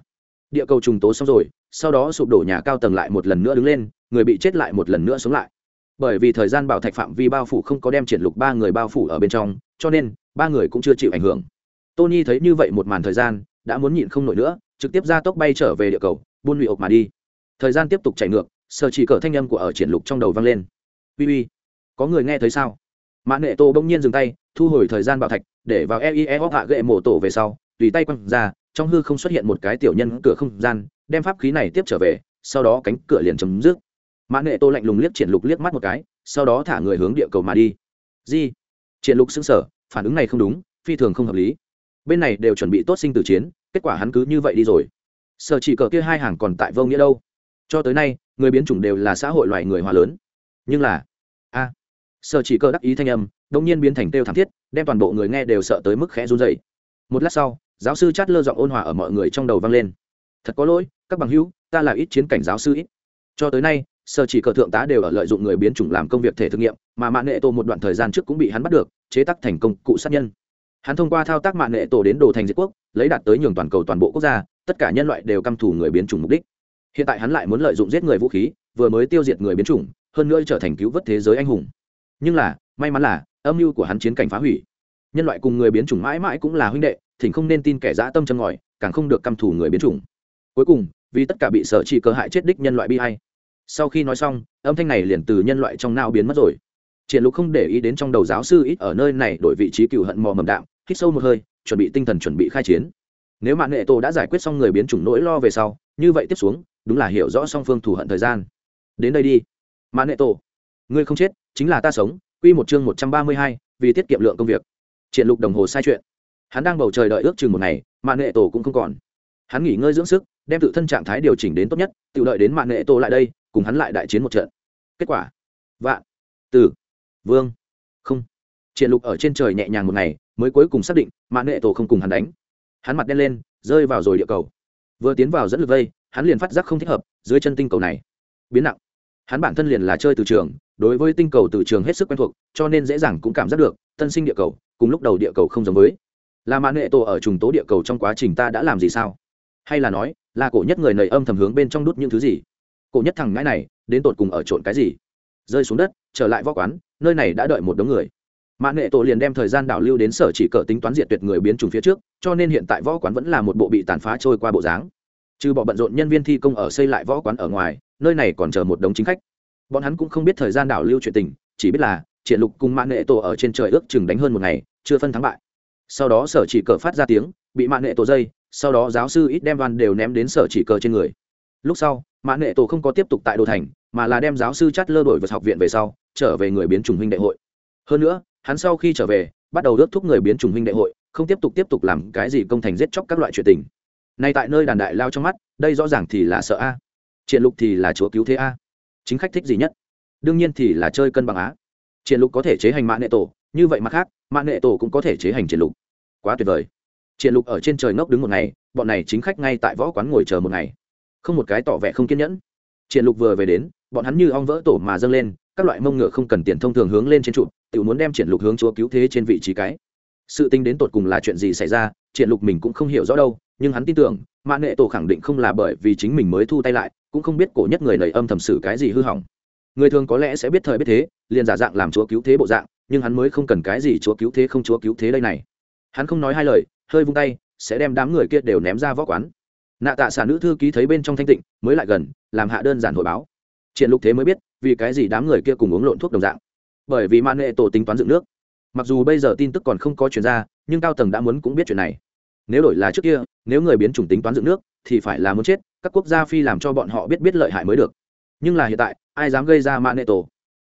Địa cầu trùng tố xong rồi, sau đó sụp đổ nhà cao tầng lại một lần nữa đứng lên, người bị chết lại một lần nữa sống lại. Bởi vì thời gian bảo thạch phạm vi bao phủ không có đem triển lục ba người bao phủ ở bên trong, cho nên, ba người cũng chưa chịu ảnh hưởng. Tony thấy như vậy một màn thời gian, đã muốn nhịn không nổi nữa, trực tiếp ra tốc bay trở về địa cầu, buôn lụy ộc mà đi. Thời gian tiếp tục chạy ngược, sở chỉ cỡ thanh âm của ở triển lục trong đầu vang lên. Uy uy có người nghe thấy sao? Mã nệ tô bỗng nhiên dừng tay, thu hồi thời gian bảo thạch, để vào eie hóc hạ gậy mổ tổ về sau, tùy tay quăng ra, trong hư không xuất hiện một cái tiểu nhân cửa không gian, đem pháp khí này tiếp trở về, sau đó cánh cửa liền chấm dứt. Mã nệ tô lạnh lùng liếc triển lục liếc mắt một cái, sau đó thả người hướng địa cầu mà đi. Di, triển lục sững sờ, phản ứng này không đúng, phi thường không hợp lý. Bên này đều chuẩn bị tốt sinh tử chiến, kết quả hắn cứ như vậy đi rồi. Sở chỉ cờ kia hai hàng còn tại vô nghĩa đâu. Cho tới nay, người biến chủng đều là xã hội loài người hòa lớn. Nhưng là sở chỉ cơ đắc ý thanh âm đông nhiên biến thành têu thảm thiết, đem toàn bộ người nghe đều sợ tới mức khẽ run dậy một lát sau, giáo sư chát lơ giọng ôn hòa ở mọi người trong đầu vang lên. Thật có lỗi, các bằng hữu, ta là ít chiến cảnh giáo sư ít. Cho tới nay, sở chỉ cờ thượng tá đều ở lợi dụng người biến chủng làm công việc thể thực nghiệm, mà mạng nghệ tổ một đoạn thời gian trước cũng bị hắn bắt được, chế tác thành công cụ sát nhân. Hắn thông qua thao tác mạng nghệ tổ đến đồ thành diệt quốc, lấy đạt tới nhường toàn cầu toàn bộ quốc gia, tất cả nhân loại đều căm thù người biến chủng mục đích. Hiện tại hắn lại muốn lợi dụng giết người vũ khí, vừa mới tiêu diệt người biến chủng, hơn nữa trở thành cứu vớt thế giới anh hùng nhưng là, may mắn là, âm mưu của hắn chiến cảnh phá hủy. Nhân loại cùng người biến chủng mãi mãi cũng là huynh đệ, thỉnh không nên tin kẻ dã tâm chân ngòi, càng không được căm thù người biến chủng. Cuối cùng, vì tất cả bị sở chỉ cơ hại chết đích nhân loại bi hay sau khi nói xong, âm thanh này liền từ nhân loại trong não biến mất rồi. Triển lục không để ý đến trong đầu giáo sư ít ở nơi này đổi vị trí cựu hận mò mầm đạm, hít sâu một hơi, chuẩn bị tinh thần chuẩn bị khai chiến. Nếu mạng nghệ tổ đã giải quyết xong người biến chủng nỗi lo về sau, như vậy tiếp xuống, đúng là hiểu rõ song phương thù hận thời gian. Đến đây đi. Mạng nghệ tổ ngươi không chết chính là ta sống quy một chương một trăm ba mươi hai, vì tiết kiệm lượng công việc. Triển lục đồng hồ sai chuyện. Hắn đang bầu trời đợi ước chừng một ngày mạng nghệ tổ cũng không còn. Hắn nghỉ ngơi dưỡng sức đem tự thân trạng thái điều chỉnh đến tốt nhất tự đợi đến mạng nghệ tổ lại đây cùng hắn lại đại chiến một trận. Kết quả? Vạn. Tử vương. Không. Triển lục ở trên trời nhẹ nhàng một ngày mới cuối cùng xác định mạng nghệ tổ không cùng hắn đánh. Hắn mặt đen lên rơi vào rồi địa cầu. Vừa tiến vào dẫn lực vây hắn liền phát giác không thích hợp dưới chân tinh cầu này. Biến nặng. Hắn bản thân liền là chơi từ trường đối với tinh cầu từ trường hết sức quen thuộc, cho nên dễ dàng cũng cảm giác được, tân sinh địa cầu, cùng lúc đầu địa cầu không giống với. Là mãn nghệ tổ ở trùng tố địa cầu trong quá trình ta đã làm gì sao? Hay là nói, là cổ nhất người nầy âm thầm hướng bên trong đút những thứ gì? Cổ nhất thằng ngãi này, đến tột cùng ở trộn cái gì? Rơi xuống đất, trở lại võ quán, nơi này đã đợi một đống người. Mãn nghệ tổ liền đem thời gian đảo lưu đến sở chỉ cờ tính toán diệt tuyệt người biến chủng phía trước, cho nên hiện tại võ quán vẫn là một bộ bị tàn phá trôi qua bộ dáng. Trừ bỏ bận rộn nhân viên thi công ở xây lại võ quán ở ngoài, nơi này còn chờ một đống chính khách bọn hắn cũng không biết thời gian đảo lưu chuyện tình, chỉ biết là triển lục cùng mạng nghệ tổ ở trên trời ước chừng đánh hơn một ngày, chưa phân thắng bại. Sau đó sở chỉ cờ phát ra tiếng, bị mạng nghệ tổ dây, sau đó giáo sư ít đem văn đều ném đến sở chỉ cờ trên người. Lúc sau mạng nghệ tổ không có tiếp tục tại đô thành, mà là đem giáo sư chát lơ đổi vượt học viện về sau, trở về người biến chủng huynh đại hội. Hơn nữa, hắn sau khi trở về, bắt đầu ước thúc người biến chủng huynh đại hội, không tiếp tục tiếp tục làm cái gì công thành giết chóc các loại chuyện tình. Nay tại nơi đàn đại lao trong mắt, đây rõ ràng thì là sợ a. Triển lục thì là chúa cứu thế a chính khách thích gì nhất? Đương nhiên thì là chơi cân bằng á. Triển lục có thể chế hành mạng nệ tổ, như vậy mặt khác mạng nệ tổ cũng có thể chế hành triển lục. Quá tuyệt vời. Triển lục ở trên trời ngốc đứng một ngày, bọn này chính khách ngay tại võ quán ngồi chờ một ngày. Không một cái tỏ vẻ không kiên nhẫn. Triển lục vừa về đến, bọn hắn như ong vỡ tổ mà dâng lên, các loại mông ngựa không cần tiền thông thường hướng lên trên trụ tự muốn đem triển lục hướng chúa cứu thế trên vị trí cái. Sự tính đến tột cùng là chuyện gì xảy ra, triển lục mình cũng không hiểu rõ đâu, nhưng hắn tin tưởng mã nệ tổ khẳng định không là bởi vì chính mình mới thu tay lại cũng không biết cổ nhất người nầy âm thầm xử cái gì hư hỏng. Người thường có lẽ sẽ biết thời biết thế, liền giả dạng làm chúa cứu thế bộ dạng, nhưng hắn mới không cần cái gì chúa cứu thế không chúa cứu thế đây này. Hắn không nói hai lời, hơi vung tay, sẽ đem đám người kia đều ném ra võ quán. Nạ tạ xả nữ thư ký thấy bên trong thanh tịnh, mới lại gần, làm hạ đơn giản hội báo. Triển lục thế mới biết, vì cái gì đám người kia cùng uống lộn thuốc đồng dạng. Bởi vì mạn nghệ tổ tính toán dựng nước. Mặc dù bây giờ tin tức còn không có chuyển ra, nhưng cao tầng đã muốn cũng biết chuyện này nếu đổi là trước kia, nếu người biến chủng tính toán dựng nước, thì phải là muốn chết, các quốc gia phi làm cho bọn họ biết biết lợi hại mới được. Nhưng là hiện tại, ai dám gây ra mạng nệ tổ?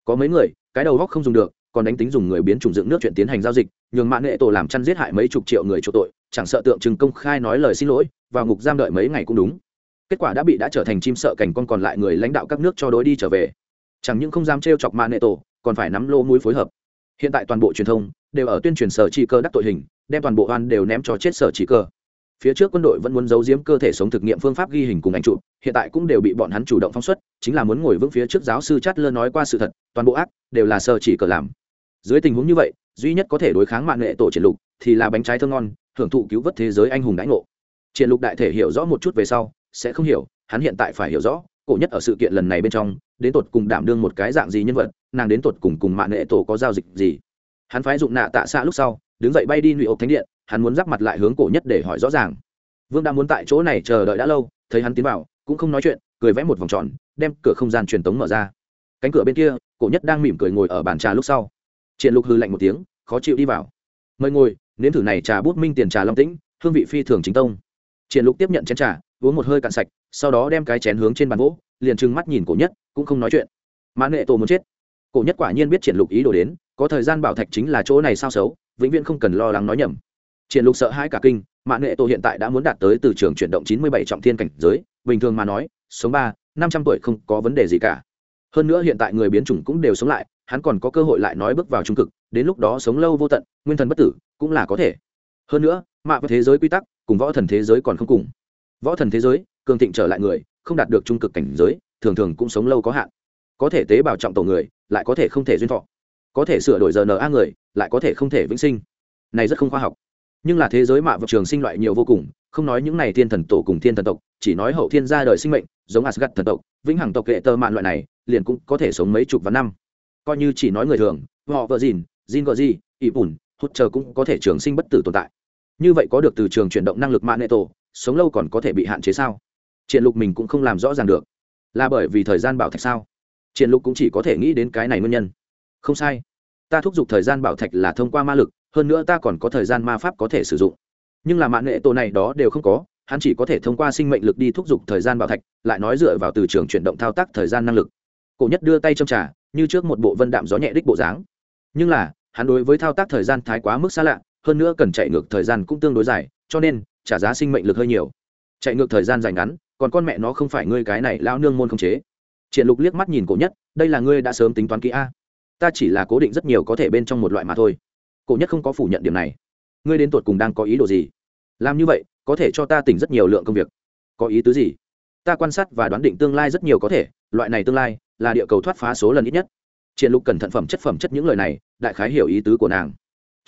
Có mấy người, cái đầu góc không dùng được, còn đánh tính dùng người biến chủng dựng nước chuyện tiến hành giao dịch, nhường mạng nệ tổ làm chăn giết hại mấy chục triệu người chỗ tội, chẳng sợ tượng trưng công khai nói lời xin lỗi, vào ngục giam đợi mấy ngày cũng đúng. Kết quả đã bị đã trở thành chim sợ cảnh con còn lại người lãnh đạo các nước cho đối đi trở về. Chẳng những không dám trêu chọc mạng nệ tổ, còn phải nắm lô mũi phối hợp. Hiện tại toàn bộ truyền thông đều ở tuyên truyền sở chỉ cơ đắc tội hình, đem toàn bộ oan đều ném cho chết sở chỉ cơ. Phía trước quân đội vẫn muốn giấu giếm cơ thể sống thực nghiệm phương pháp ghi hình cùng ảnh chụp, hiện tại cũng đều bị bọn hắn chủ động phóng xuất, chính là muốn ngồi vững phía trước giáo sư chát lơ nói qua sự thật, toàn bộ ác đều là sở chỉ cờ làm. Dưới tình huống như vậy, duy nhất có thể đối kháng mạng nghệ tổ triển lục thì là bánh trái thơ ngon, hưởng thụ cứu vớt thế giới anh hùng đãi ngộ. Triển lục đại thể hiểu rõ một chút về sau, sẽ không hiểu, hắn hiện tại phải hiểu rõ, cổ nhất ở sự kiện lần này bên trong, đến tột cùng đảm đương một cái dạng gì nhân vật, nàng đến tột cùng cùng mạng nghệ tổ có giao dịch gì hắn phái dụng nạ tạ xạ lúc sau, đứng dậy bay đi nụy ộp thánh điện, hắn muốn giáp mặt lại hướng cổ nhất để hỏi rõ ràng. Vương đã muốn tại chỗ này chờ đợi đã lâu, thấy hắn tiến vào, cũng không nói chuyện, cười vẽ một vòng tròn, đem cửa không gian truyền tống mở ra. Cánh cửa bên kia, cổ nhất đang mỉm cười ngồi ở bàn trà lúc sau. Triển lục hư lạnh một tiếng, khó chịu đi vào. Mời ngồi, nếm thử này trà bút minh tiền trà long tĩnh, hương vị phi thường chính tông. Triển lục tiếp nhận chén trà, uống một hơi cạn sạch, sau đó đem cái chén hướng trên bàn gỗ liền trừng mắt nhìn cổ nhất, cũng không nói chuyện. Mã nghệ tổ muốn chết cổ nhất quả nhiên biết triển lục ý đồ đến, có thời gian bảo thạch chính là chỗ này sao xấu, vĩnh viễn không cần lo lắng nói nhầm. Triển lục sợ hãi cả kinh mạng nghệ tổ hiện tại đã muốn đạt tới từ trường chuyển động chín mươi bảy trọng thiên cảnh giới, bình thường mà nói, sống ba, năm trăm tuổi không có vấn đề gì cả. Hơn nữa hiện tại người biến chủng cũng đều sống lại, hắn còn có cơ hội lại nói bước vào trung cực, đến lúc đó sống lâu vô tận, nguyên thần bất tử, cũng là có thể. Hơn nữa, mạ với thế giới quy tắc, cùng võ thần thế giới còn không cùng. Võ thần thế giới, cường thịnh trở lại người, không đạt được trung cực cảnh giới, thường thường cũng sống lâu có hạn. Có thể tế bào trọng tổ người lại có thể không thể duyên thọ. Có thể sửa đổi giờ n a người, lại có thể không thể vĩnh sinh. Này rất không khoa học. Nhưng là thế giới mạ vật trường sinh loại nhiều vô cùng, không nói những này thiên thần tổ cùng thiên thần tộc, chỉ nói hậu thiên ra đời sinh mệnh, giống asgad thần tộc, vĩnh hằng tộc kệ tơ mạn loại này, liền cũng có thể sống mấy chục vạn năm. Coi như chỉ nói người thường, họ vợ dìn dìn gờ gì ỷ bùn, hút chờ cũng có thể trường sinh bất tử tồn tại. Như vậy có được từ trường chuyển động năng lực mạng nệ tổ, sống lâu còn có thể bị hạn chế sao? Triển lục mình cũng không làm rõ ràng được. Là bởi vì thời gian bảo thạch sao? Triển lục cũng chỉ có thể nghĩ đến cái này nguyên nhân. Không sai. Ta thúc giục thời gian bảo thạch là thông qua ma lực, hơn nữa ta còn có thời gian ma pháp có thể sử dụng. Nhưng là mạng nghệ tổ này đó đều không có, hắn chỉ có thể thông qua sinh mệnh lực đi thúc giục thời gian bảo thạch, lại nói dựa vào từ trường chuyển động thao tác thời gian năng lực. Cổ nhất đưa tay trong trà, như trước một bộ vân đạm gió nhẹ đích bộ dáng. Nhưng là, hắn đối với thao tác thời gian thái quá mức xa lạ, hơn nữa cần chạy ngược thời gian cũng tương đối dài, cho nên, trả giá sinh mệnh lực hơi nhiều. Chạy ngược thời gian dài ngắn, còn con mẹ nó không phải ngươi cái này lao nương môn không chế triển lục liếc mắt nhìn cổ nhất, đây là ngươi đã sớm tính toán kỹ a. Ta chỉ là cố định rất nhiều có thể bên trong một loại mà thôi. Cổ nhất không có phủ nhận điểm này. Ngươi đến tuột cùng đang có ý đồ gì? Làm như vậy, có thể cho ta tỉnh rất nhiều lượng công việc. Có ý tứ gì? Ta quan sát và đoán định tương lai rất nhiều có thể, loại này tương lai là địa cầu thoát phá số lần ít nhất. Triển lục cẩn thận phẩm chất phẩm chất những lời này, đại khái hiểu ý tứ của nàng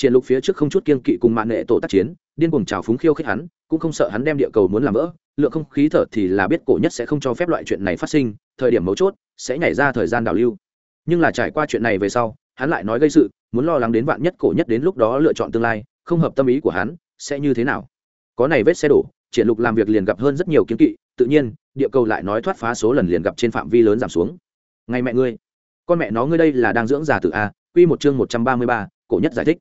triển lục phía trước không chút kiên kỵ cùng mạng nghệ tổ tác chiến điên cuồng trào phúng khiêu khích hắn cũng không sợ hắn đem địa cầu muốn làm vỡ lượng không khí thở thì là biết cổ nhất sẽ không cho phép loại chuyện này phát sinh thời điểm mấu chốt sẽ nhảy ra thời gian đảo lưu. Nhưng là trải qua chuyện này về sau hắn lại nói gây sự muốn lo lắng đến vạn nhất cổ nhất đến lúc đó lựa chọn tương lai không hợp tâm ý của hắn sẽ như thế nào? Có này vết xe đổ triển lục làm việc liền gặp hơn rất nhiều kiến kỵ tự nhiên địa cầu lại nói thoát phá số lần liền gặp trên phạm vi lớn giảm xuống. Ngay mẹ ngươi con mẹ nó ngươi đây là đang dưỡng già tự a quy một chương một trăm ba mươi ba, cổ nhất giải thích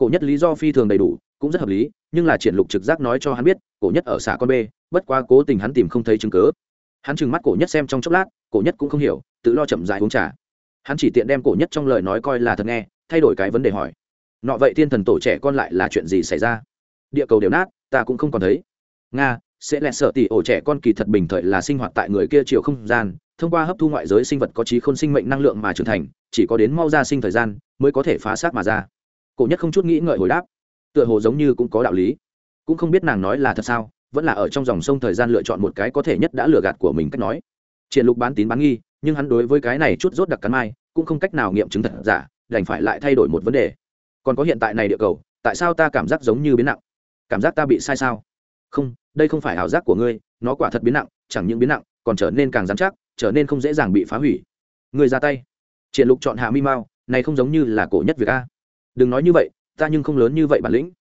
cổ nhất lý do phi thường đầy đủ, cũng rất hợp lý, nhưng là triển lục trực giác nói cho hắn biết, cổ nhất ở xã con b bất quá cố tình hắn tìm không thấy chứng cứ. Hắn trừng mắt cổ nhất xem trong chốc lát, cổ nhất cũng không hiểu, tự lo chậm rãi uống trà. Hắn chỉ tiện đem cổ nhất trong lời nói coi là thật nghe, thay đổi cái vấn đề hỏi. Nọ vậy thiên thần tổ trẻ con lại là chuyện gì xảy ra? Địa cầu đều nát, ta cũng không còn thấy. Nga, sẽ lẹ sợ tỷ ổ trẻ con kỳ thật bình thời là sinh hoạt tại người kia chiều không gian, thông qua hấp thu ngoại giới sinh vật có trí khôn sinh mệnh năng lượng mà trưởng thành, chỉ có đến mau ra sinh thời gian, mới có thể phá xác mà ra cổ nhất không chút nghĩ ngợi hồi đáp. Tựa hồ giống như cũng có đạo lý. Cũng không biết nàng nói là thật sao, vẫn là ở trong dòng sông thời gian lựa chọn một cái có thể nhất đã lừa gạt của mình cách nói. Triển lục bán tín bán nghi, nhưng hắn đối với cái này chút rốt đặc cắn mai, cũng không cách nào nghiệm chứng thật giả, đành phải lại thay đổi một vấn đề. Còn có hiện tại này địa cầu, tại sao ta cảm giác giống như biến nặng? Cảm giác ta bị sai sao? Không, đây không phải ảo giác của ngươi, nó quả thật biến nặng, chẳng những biến nặng, còn trở nên càng dán chắc, trở nên không dễ dàng bị phá hủy. Người ra tay. Triển lục chọn hạ mi mao này không giống như là cổ nhất việc a đừng nói như vậy, ta nhưng không lớn như vậy bản lĩnh.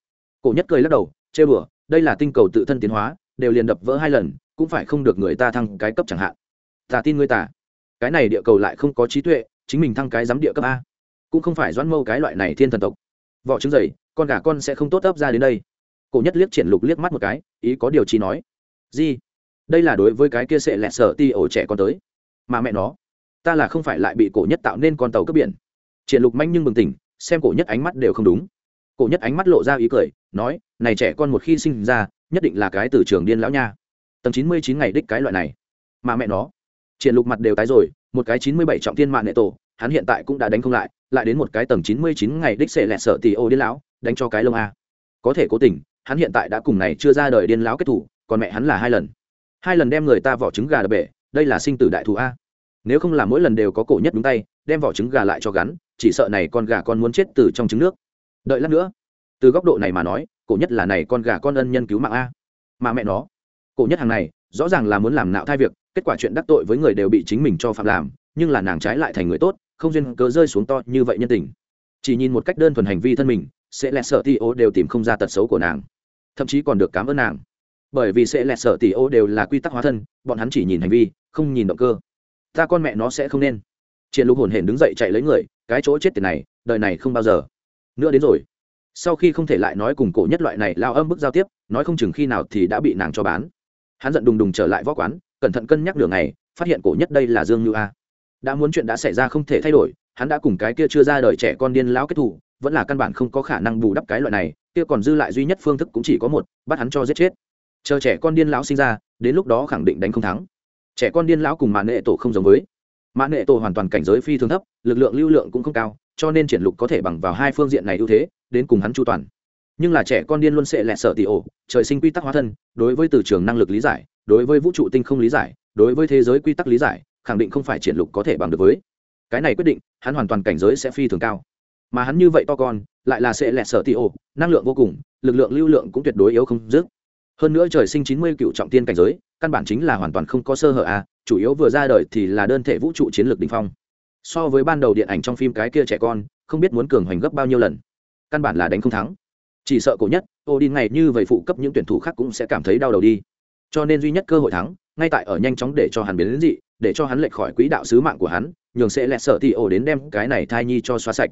Cổ nhất cười lắc đầu, chê bửa đây là tinh cầu tự thân tiến hóa, đều liền đập vỡ hai lần, cũng phải không được người ta thăng cái cấp chẳng hạn. Ta tin ngươi ta. Cái này địa cầu lại không có trí tuệ, chính mình thăng cái giám địa cấp a. Cũng không phải doãn mâu cái loại này thiên thần tộc. Vỏ trứng dày, con gà con sẽ không tốt ấp ra đến đây. Cổ nhất liếc triển lục liếc mắt một cái, ý có điều chi nói. Gì? Đây là đối với cái kia sẽ lẹt sợ ti ổ trẻ con tới. Mà mẹ nó, ta là không phải lại bị cổ nhất tạo nên con tàu cướp biển. Triển lục manh nhưng bừng tỉnh xem cổ nhất ánh mắt đều không đúng. Cổ nhất ánh mắt lộ ra ý cười, nói, này trẻ con một khi sinh ra, nhất định là cái từ trường điên lão nha. Tầng chín mươi chín ngày đích cái loại này. Mà mẹ nó, triển lục mặt đều tái rồi, một cái chín mươi bảy trọng thiên mạng nệ tổ, hắn hiện tại cũng đã đánh không lại lại đến một cái tầng chín mươi chín ngày đích sẽ lẹt sợ tỷ ô điên lão, đánh cho cái lông a. Có thể cố tình, hắn hiện tại đã cùng này chưa ra đời điên lão kết thủ, còn mẹ hắn là hai lần. Hai lần đem người ta vỏ trứng gà đập bể, đây là sinh tử đại thù a. Nếu không là mỗi lần đều có cổ nhất đúng tay, đem vỏ trứng gà lại cho gắn chỉ sợ này con gà con muốn chết từ trong trứng nước. Đợi lát nữa. Từ góc độ này mà nói, cổ nhất là này con gà con ân nhân cứu mạng a. Mà mẹ nó, cổ nhất hàng này, rõ ràng là muốn làm nạo thai việc, kết quả chuyện đắc tội với người đều bị chính mình cho phạm làm, nhưng là nàng trái lại thành người tốt, không duyên cớ rơi xuống to như vậy nhân tình. Chỉ nhìn một cách đơn thuần hành vi thân mình, sẽ lẹ sợ ti ô đều tìm không ra tật xấu của nàng. Thậm chí còn được cảm ơn nàng. Bởi vì sẽ lẹ sợ ti ô đều là quy tắc hóa thân, bọn hắn chỉ nhìn hành vi, không nhìn động cơ. Ta con mẹ nó sẽ không nên. Triển lục hồn hển đứng dậy chạy lấy người cái chỗ chết tiền này, đời này không bao giờ. Nữa đến rồi. Sau khi không thể lại nói cùng cổ nhất loại này lao âm bức giao tiếp, nói không chừng khi nào thì đã bị nàng cho bán. Hắn giận đùng đùng trở lại võ quán, cẩn thận cân nhắc đường này, phát hiện cổ nhất đây là dương như a. Đã muốn chuyện đã xảy ra không thể thay đổi, hắn đã cùng cái kia chưa ra đời trẻ con điên lão kết thủ vẫn là căn bản không có khả năng bù đắp cái loại này, kia còn dư lại duy nhất phương thức cũng chỉ có một, bắt hắn cho giết chết. Chờ trẻ con điên lão sinh ra, đến lúc đó khẳng định đánh không thắng. Trẻ con điên lão cùng mạn nệ tổ không giống với mã nệ tổ hoàn toàn cảnh giới phi thường thấp, lực lượng lưu lượng cũng không cao, cho nên triển lục có thể bằng vào hai phương diện này ưu thế, đến cùng hắn chu toàn. Nhưng là trẻ con điên luôn sẽ lẹ sợ tỉ ổ, trời sinh quy tắc hóa thân, đối với từ trường năng lực lý giải, đối với vũ trụ tinh không lý giải, đối với thế giới quy tắc lý giải, khẳng định không phải triển lục có thể bằng được với. Cái này quyết định, hắn hoàn toàn cảnh giới sẽ phi thường cao. Mà hắn như vậy to con, lại là sẽ lẹ sợ tỉ ổ, năng lượng vô cùng, lực lượng lưu lượng cũng tuyệt đối yếu không dứt. Hơn nữa trời sinh chín mươi cựu trọng tiên cảnh giới, căn bản chính là hoàn toàn không có sơ hở a chủ yếu vừa ra đời thì là đơn thể vũ trụ chiến lược đỉnh phong. So với ban đầu điện ảnh trong phim cái kia trẻ con, không biết muốn cường hoành gấp bao nhiêu lần. Căn bản là đánh không thắng. Chỉ sợ cổ nhất ô đi ngày như vậy phụ cấp những tuyển thủ khác cũng sẽ cảm thấy đau đầu đi. Cho nên duy nhất cơ hội thắng, ngay tại ở nhanh chóng để cho hắn biến đến dị, để cho hắn lệch khỏi quỹ đạo sứ mạng của hắn, nhường sẽ lẹt sợ thì ổ đến đem cái này thai nhi cho xóa sạch.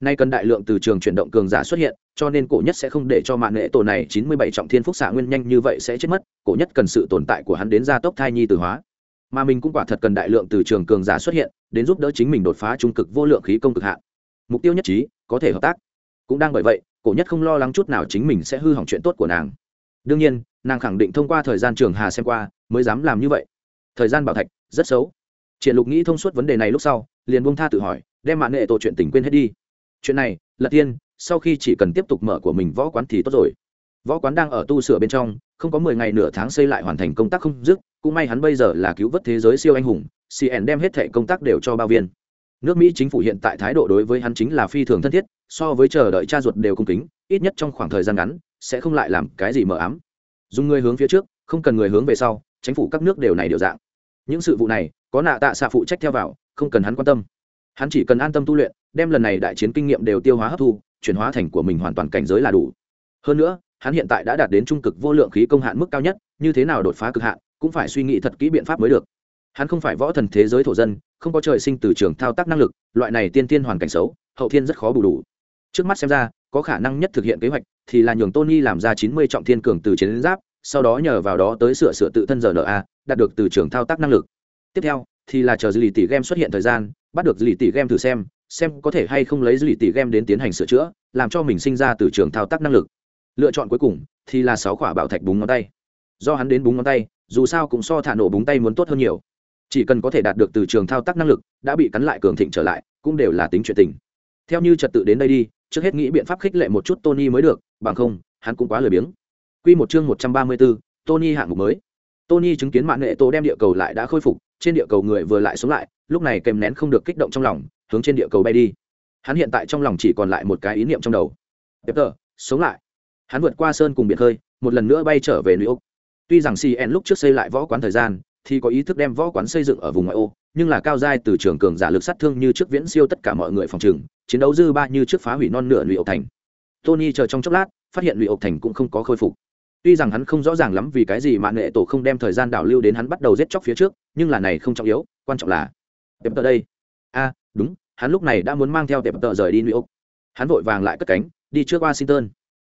Nay cần đại lượng từ trường chuyển động cường giả xuất hiện, cho nên cổ nhất sẽ không để cho mạng nghệ tổ này chín mươi bảy trọng thiên phúc xạ nguyên nhanh như vậy sẽ chết mất, cổ nhất cần sự tồn tại của hắn đến gia tốc thai nhi từ hóa mà mình cũng quả thật cần đại lượng từ trường cường giả xuất hiện, đến giúp đỡ chính mình đột phá trung cực vô lượng khí công cực hạn. Mục tiêu nhất trí, có thể hợp tác. Cũng đang bởi vậy, cổ nhất không lo lắng chút nào chính mình sẽ hư hỏng chuyện tốt của nàng. Đương nhiên, nàng khẳng định thông qua thời gian trường hà xem qua, mới dám làm như vậy. Thời gian bảo thạch, rất xấu. Triển lục nghĩ thông suốt vấn đề này lúc sau, liền buông tha tự hỏi, đem mạng nghệ tổ chuyện tình quên hết đi. Chuyện này, lật tiên sau khi chỉ cần tiếp tục mở của mình võ quán thì tốt rồi võ quán đang ở tu sửa bên trong, không có mười ngày nửa tháng xây lại hoàn thành công tác không dứt, cũng may hắn bây giờ là cứu vớt thế giới siêu anh hùng cn đem hết thẻ công tác đều cho bao viên. Nước mỹ chính phủ hiện tại thái độ đối với hắn chính là phi thường thân thiết, so với chờ đợi cha ruột đều cung kính, ít nhất trong khoảng thời gian ngắn, sẽ không lại làm cái gì mờ ám. Dùng người hướng phía trước, không cần người hướng về sau, chính phủ các nước đều này đều dạng. Những sự vụ này, có nạ tạ xạ phụ trách theo vào, không cần hắn quan tâm. Hắn chỉ cần an tâm tu luyện, đem lần này đại chiến kinh nghiệm đều tiêu hóa hấp thu, chuyển hóa thành của mình hoàn toàn cảnh giới là đủ. Hơn nữa hắn hiện tại đã đạt đến trung cực vô lượng khí công hạn mức cao nhất, như thế nào đột phá cực hạn, cũng phải suy nghĩ thật kỹ biện pháp mới được. Hắn không phải võ thần thế giới thổ dân, không có trời sinh từ trường thao tác năng lực, loại này tiên tiên hoàn cảnh xấu, hậu thiên rất khó bù đủ. Trước mắt xem ra, có khả năng nhất thực hiện kế hoạch thì là nhường tony làm ra chín mươi trọng thiên cường từ chiến giáp, sau đó nhờ vào đó tới sửa sửa tự thân giờ na đạt được từ trường thao tác năng lực. Tiếp theo, thì là chờ dư lì tỷ game xuất hiện thời gian, bắt được dư lì tỷ game thử xem xem có thể hay không lấy dư lì tỷ game đến tiến hành sửa chữa, làm cho mình sinh ra từ trường thao tác năng lực lựa chọn cuối cùng thì là sáu quả bảo thạch búng ngón tay. Do hắn đến búng ngón tay, dù sao cũng so thả nổ búng tay muốn tốt hơn nhiều. Chỉ cần có thể đạt được từ trường thao tác năng lực, đã bị cắn lại cường thịnh trở lại, cũng đều là tính chuyện tình. Theo như trật tự đến đây đi, trước hết nghĩ biện pháp khích lệ một chút tony mới được, bằng không, hắn cũng quá lười biếng. Q một chương một trăm ba mươi bốn, tony hạng mục mới. Tony chứng kiến mạng nghệ tô đem địa cầu lại đã khôi phục, trên địa cầu người vừa lại sống lại, lúc này kèm nén không được kích động trong lòng, hướng trên địa cầu bay đi. Hắn hiện tại trong lòng chỉ còn lại một cái ý niệm trong đầu. Tiếp tờ sống lại hắn vượt qua sơn cùng biển khơi, một lần nữa bay trở về nữ úc tuy rằng cn lúc trước xây lại võ quán thời gian, thì có ý thức đem võ quán xây dựng ở vùng ngoại ô, nhưng là cao giai từ trường cường giả lực sát thương như trước viễn siêu tất cả mọi người phòng trừng chiến đấu dư ba như trước phá hủy non nửa lụy ộc thành. Tony chờ trong chốc lát, phát hiện lụy ộc thành cũng không có khôi phục. Tuy rằng hắn không rõ ràng lắm vì cái gì mà nghệ tổ không đem thời gian đảo lưu đến hắn bắt đầu giết chóc phía trước, nhưng là này không trọng yếu, quan trọng là tệp tờ đây. A đúng, hắn lúc này đã muốn mang theo tệp tờ rời đi lụy york. Hắn vội vàng lại cất cánh, đi trước washington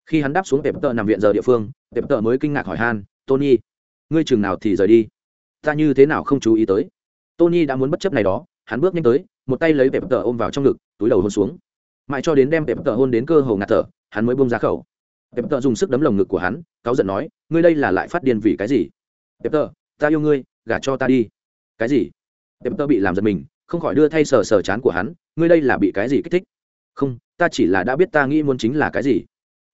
khi hắn đáp xuống tệp tợ nằm viện giờ địa phương, tệp tợ mới kinh ngạc hỏi han, tony, ngươi chừng nào thì rời đi? Ta như thế nào không chú ý tới? Tony đã muốn bất chấp này đó, hắn bước nhanh tới, một tay lấy tệp tợ ôm vào trong ngực, túi đầu hôn xuống. Mãi cho đến đem tệp tợ hôn đến cơ hồ ngạt thở, hắn mới bông ra khẩu. Tệp tợ dùng sức đấm lồng ngực của hắn, cáu giận nói, ngươi đây là lại phát điên vì cái gì? Tệp tợ, ta yêu ngươi, gả cho ta đi. Cái gì? Tệp tợ bị làm giật mình, không khỏi đưa thay sờ sờ chán của hắn, ngươi đây là bị cái gì kích thích? Không, ta chỉ là đã biết ta nghĩ muốn chính là cái gì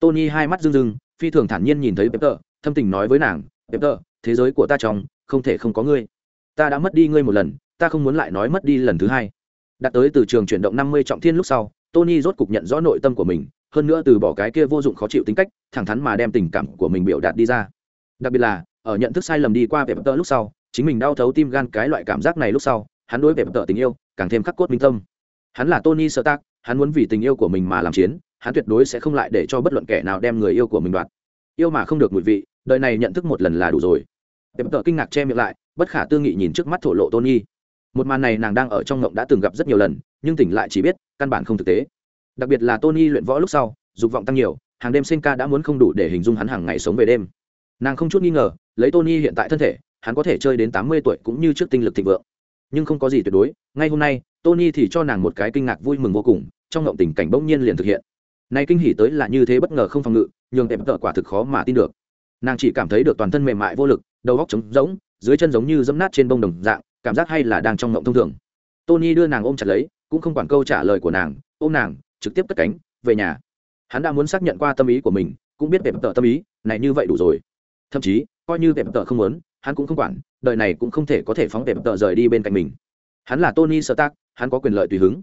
tony hai mắt rưng rưng, phi thường thản nhiên nhìn thấy pep tờ thâm tình nói với nàng, pep tờ thế giới của ta trong, không thể không có ngươi. Ta đã mất đi ngươi một lần, ta không muốn lại nói mất đi lần thứ hai. Đạt tới từ trường chuyển động năm mươi trọng thiên lúc sau, tony rốt cục nhận rõ nội tâm của mình, hơn nữa từ bỏ cái kia vô dụng khó chịu tính cách, thẳng thắn mà đem tình cảm của mình biểu đạt đi ra. Đặc biệt là, ở nhận thức sai lầm đi qua pep lúc sau, chính mình đau thấu tim gan cái loại cảm giác này lúc sau, hắn đối pep tờ tình yêu càng thêm khắc cốt minh tâm. Hắn là tony sơ tác hắn muốn vì tình yêu của mình mà làm chiến hắn tuyệt đối sẽ không lại để cho bất luận kẻ nào đem người yêu của mình đoạt. Yêu mà không được mùi vị, đời này nhận thức một lần là đủ rồi. Tệp tợ kinh ngạc che miệng lại, bất khả tư nghị nhìn trước mắt thổ lộ tony một màn này nàng đang ở trong ngộng đã từng gặp rất nhiều lần, nhưng tỉnh lại chỉ biết, căn bản không thực tế. Đặc biệt là tony luyện võ lúc sau, dục vọng tăng nhiều, hàng đêm sinh ca đã muốn không đủ để hình dung hắn hàng ngày sống về đêm. Nàng không chút nghi ngờ, lấy tony hiện tại thân thể, hắn có thể chơi đến tám mươi tuổi cũng như trước tinh lực thịnh vượng. Nhưng không có gì tuyệt đối, ngay hôm nay tony thì cho nàng một cái kinh ngạc vui mừng vô cùng, trong ngộng tình cảnh bỗng nhiên liền thực hiện nay kinh hỉ tới là như thế bất ngờ không phòng ngự nhường tệm tợ quả thực khó mà tin được. Nàng chỉ cảm thấy được toàn thân mềm mại vô lực đầu góc trống rỗng dưới chân giống như dẫm nát trên bông đồng dạng cảm giác hay là đang trong ngộng thông thường. Tony đưa nàng ôm chặt lấy cũng không quản câu trả lời của nàng ôm nàng trực tiếp cất cánh về nhà. Hắn đã muốn xác nhận qua tâm ý của mình cũng biết tệm tợ tâm ý này như vậy đủ rồi. Thậm chí coi như tệm tợ không muốn hắn cũng không quản đời này cũng không thể có thể phóng tệm tợ rời đi bên cạnh mình. Hắn là tony sơ tác hắn có quyền lợi tùy hứng.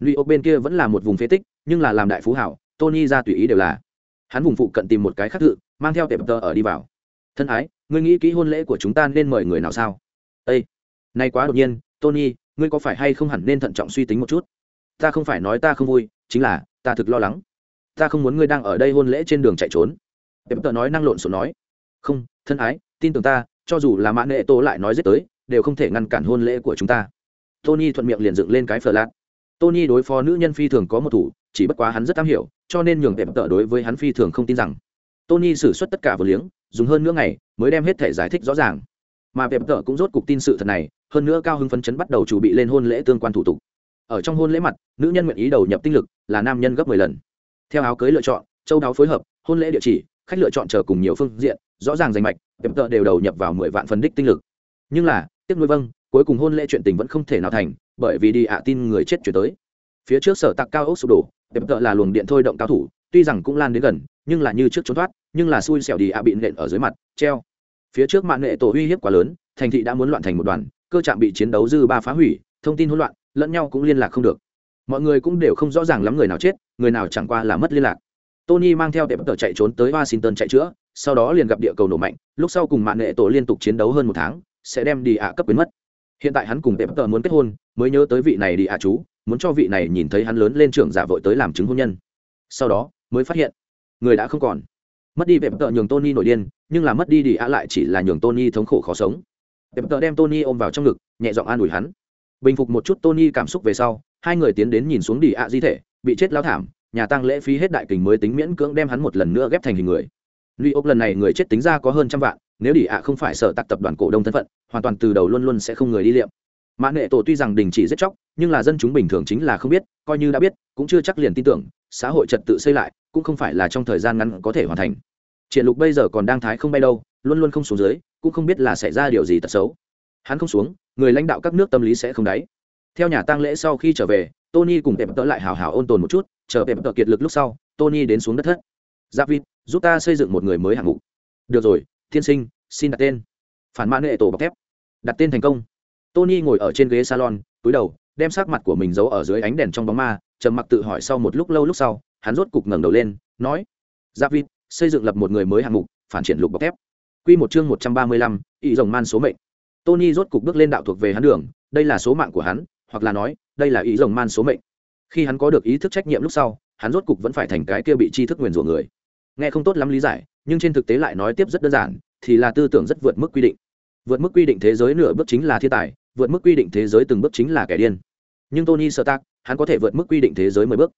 New York bên kia vẫn là một vùng phế tích, nhưng là làm đại phú hảo, Tony ra tùy ý đều là. Hắn vùng phụ cận tìm một cái khác thự, mang theo tệp tơ ở đi vào. Thân ái, ngươi nghĩ kỹ hôn lễ của chúng ta nên mời người nào sao? Ê, này quá đột nhiên, Tony, ngươi có phải hay không hẳn nên thận trọng suy tính một chút. Ta không phải nói ta không vui, chính là ta thực lo lắng. Ta không muốn ngươi đang ở đây hôn lễ trên đường chạy trốn. Tệp tơ nói năng lộn xộn nói. Không, thân ái, tin tưởng ta, cho dù là mã nệ tô lại nói giết tới, đều không thể ngăn cản hôn lễ của chúng ta. Tony thuận miệng liền dựng lên cái phở lạc tony đối phó nữ nhân phi thường có một thủ chỉ bất quá hắn rất am hiểu, cho nên nhường tệm tợ đối với hắn phi thường không tin rằng. Tony xử suất tất cả vừa liếng, dùng hơn nửa ngày mới đem hết thể giải thích rõ ràng. Mà tệm tợ cũng rốt cục tin sự thật này, hơn nữa cao hưng phấn chấn bắt đầu chuẩn bị lên hôn lễ tương quan thủ tục. Ở trong hôn lễ mặt, nữ nhân nguyện ý đầu nhập tinh lực là nam nhân gấp mười lần. Theo áo cưới lựa chọn, châu đáo phối hợp, hôn lễ địa chỉ, khách lựa chọn chờ cùng nhiều phương diện, rõ ràng danh mạch tiệm tợ đều đầu nhập vào mười vạn phần đích tinh lực. Nhưng là, tiếc nuôi vâng cuối cùng hôn lễ chuyện tình vẫn không thể nào thành, bởi vì đi ạ tin người chết chuyển tới. Phía trước sở tạc cao ốc sụp đổ tệp tợ là luồng điện thôi động cao thủ, tuy rằng cũng lan đến gần, nhưng là như trước trốn thoát, nhưng là xui xẻo đi ạ bị nện ở dưới mặt, treo. Phía trước mạng nghệ tổ uy hiếp quá lớn, thành thị đã muốn loạn thành một đoàn, cơ trạm bị chiến đấu dư ba phá hủy, thông tin hỗn loạn, lẫn nhau cũng liên lạc không được. Mọi người cũng đều không rõ ràng lắm người nào chết, người nào chẳng qua là mất liên lạc. Tony mang theo tệp tợ chạy trốn tới washington chạy chữa, sau đó liền gặp địa cầu nổ mạnh, lúc sau cùng mạng nghệ tổ liên tục chiến đấu hơn một tháng, sẽ đem đi ạ cấp biến mất. Hiện tại hắn cùng tệp tợ muốn kết hôn, mới nhớ tới vị này đi ạ chú muốn cho vị này nhìn thấy hắn lớn lên trưởng giả vội tới làm chứng hôn nhân. Sau đó mới phát hiện người đã không còn. Mất đi vẹp tợ nhường tony nổi điên nhưng là mất đi đi ạ lại chỉ là nhường tony thống khổ khó sống. Vẹp tợ đem tony ôm vào trong ngực nhẹ giọng an ủi hắn. Bình phục một chút tony cảm xúc về sau hai người tiến đến nhìn xuống đi ạ di thể bị chết lao thảm nhà tăng lễ phí hết đại kình mới tính miễn cưỡng đem hắn một lần nữa ghép thành hình người. New ốc lần này người chết tính ra có hơn trăm vạn, nếu đi ạ không phải sở tạc tập đoàn cổ đông thân phận, hoàn toàn từ đầu luôn luôn sẽ không người đi liệm. Mã nghệ Tổ tuy rằng đình chỉ giết chóc, nhưng là dân chúng bình thường chính là không biết, coi như đã biết, cũng chưa chắc liền tin tưởng, xã hội trật tự xây lại, cũng không phải là trong thời gian ngắn có thể hoàn thành. Triển Lục bây giờ còn đang thái không bay đâu, luôn luôn không xuống dưới, cũng không biết là xảy ra điều gì tật xấu. Hắn không xuống, người lãnh đạo các nước tâm lý sẽ không đáy. Theo nhà tang lễ sau khi trở về, Tony cùng Pep tớ lại hào hào ôn tồn một chút, chờ Pep tớ kiệt lực lúc sau, Tony đến xuống đất thất. Giáp vịt, giúp ta xây dựng một người mới hạng mục được rồi thiên sinh xin đặt tên phản mãn hệ tổ bọc thép đặt tên thành công tony ngồi ở trên ghế salon túi đầu đem sắc mặt của mình giấu ở dưới ánh đèn trong bóng ma trầm mặc tự hỏi sau một lúc lâu lúc sau hắn rốt cục ngẩng đầu lên nói giáp vịt xây dựng lập một người mới hạng mục phản triển lục bọc thép Quy một chương một trăm ba mươi lăm, ý rồng man số mệnh. Tony rốt cục bước lên đạo thuộc về hắn đường, đây là số mạng của hắn, hoặc là nói, đây là ý rồng man số mệnh. Khi hắn có được ý thức trách nhiệm lúc sau, hắn rốt cục vẫn phải thành cái kia bị tri thức nguyền rủa người. Nghe không tốt lắm lý giải, nhưng trên thực tế lại nói tiếp rất đơn giản, thì là tư tưởng rất vượt mức quy định. Vượt mức quy định thế giới nửa bước chính là thiên tài, vượt mức quy định thế giới từng bước chính là kẻ điên. Nhưng Tony Stark, hắn có thể vượt mức quy định thế giới mười bước.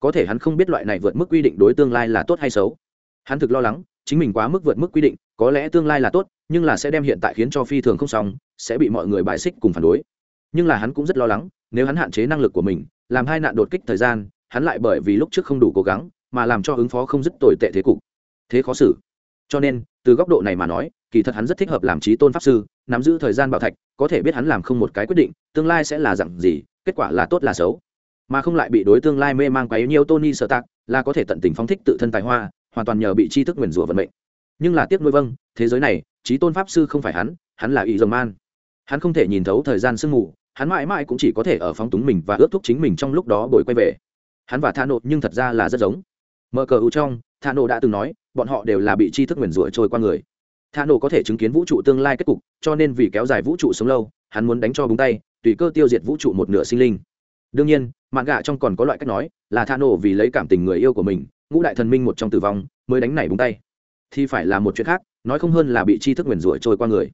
Có thể hắn không biết loại này vượt mức quy định đối tương lai là tốt hay xấu. Hắn thực lo lắng, chính mình quá mức vượt mức quy định có lẽ tương lai là tốt nhưng là sẽ đem hiện tại khiến cho phi thường không xong sẽ bị mọi người bài xích cùng phản đối nhưng là hắn cũng rất lo lắng nếu hắn hạn chế năng lực của mình làm hai nạn đột kích thời gian hắn lại bởi vì lúc trước không đủ cố gắng mà làm cho ứng phó không dứt tồi tệ thế cục thế khó xử cho nên từ góc độ này mà nói kỳ thật hắn rất thích hợp làm trí tôn pháp sư nắm giữ thời gian bảo thạch có thể biết hắn làm không một cái quyết định, tương lai sẽ là dặn gì, kết quả là tốt là xấu. Mà không lại bị đối tương lai mê mang quá yếu nhiều tony sợ tạc là có thể tận tình phóng thích tự thân tài hoa, hoàn toàn nhờ bị tri thức nguyền rủa vận mệnh. Nhưng là tiếc nuôi vâng thế giới này, trí tôn pháp sư không phải hắn hắn là ý dòng man. Hắn không thể nhìn thấu thời gian sương mù, hắn mãi mãi cũng chỉ có thể ở phóng túng mình và ước thúc chính mình trong lúc đó bồi quay về. Hắn và tha nộ nhưng thật ra là rất giống. Mở cờ u trong, tha nộ đã từng nói, bọn họ đều là bị tri thức nguyền rủa trôi qua người. Thả nổ có thể chứng kiến vũ trụ tương lai kết cục, cho nên vì kéo dài vũ trụ sống lâu, hắn muốn đánh cho búng tay, tùy cơ tiêu diệt vũ trụ một nửa sinh linh. Đương nhiên mạng gạ trong còn có loại cách nói là thả nổ vì lấy cảm tình người yêu của mình, ngũ đại thần minh một trong tử vong, mới đánh nảy búng tay. Thì phải là một chuyện khác, nói không hơn là bị tri thức nguyền rủa trôi qua người.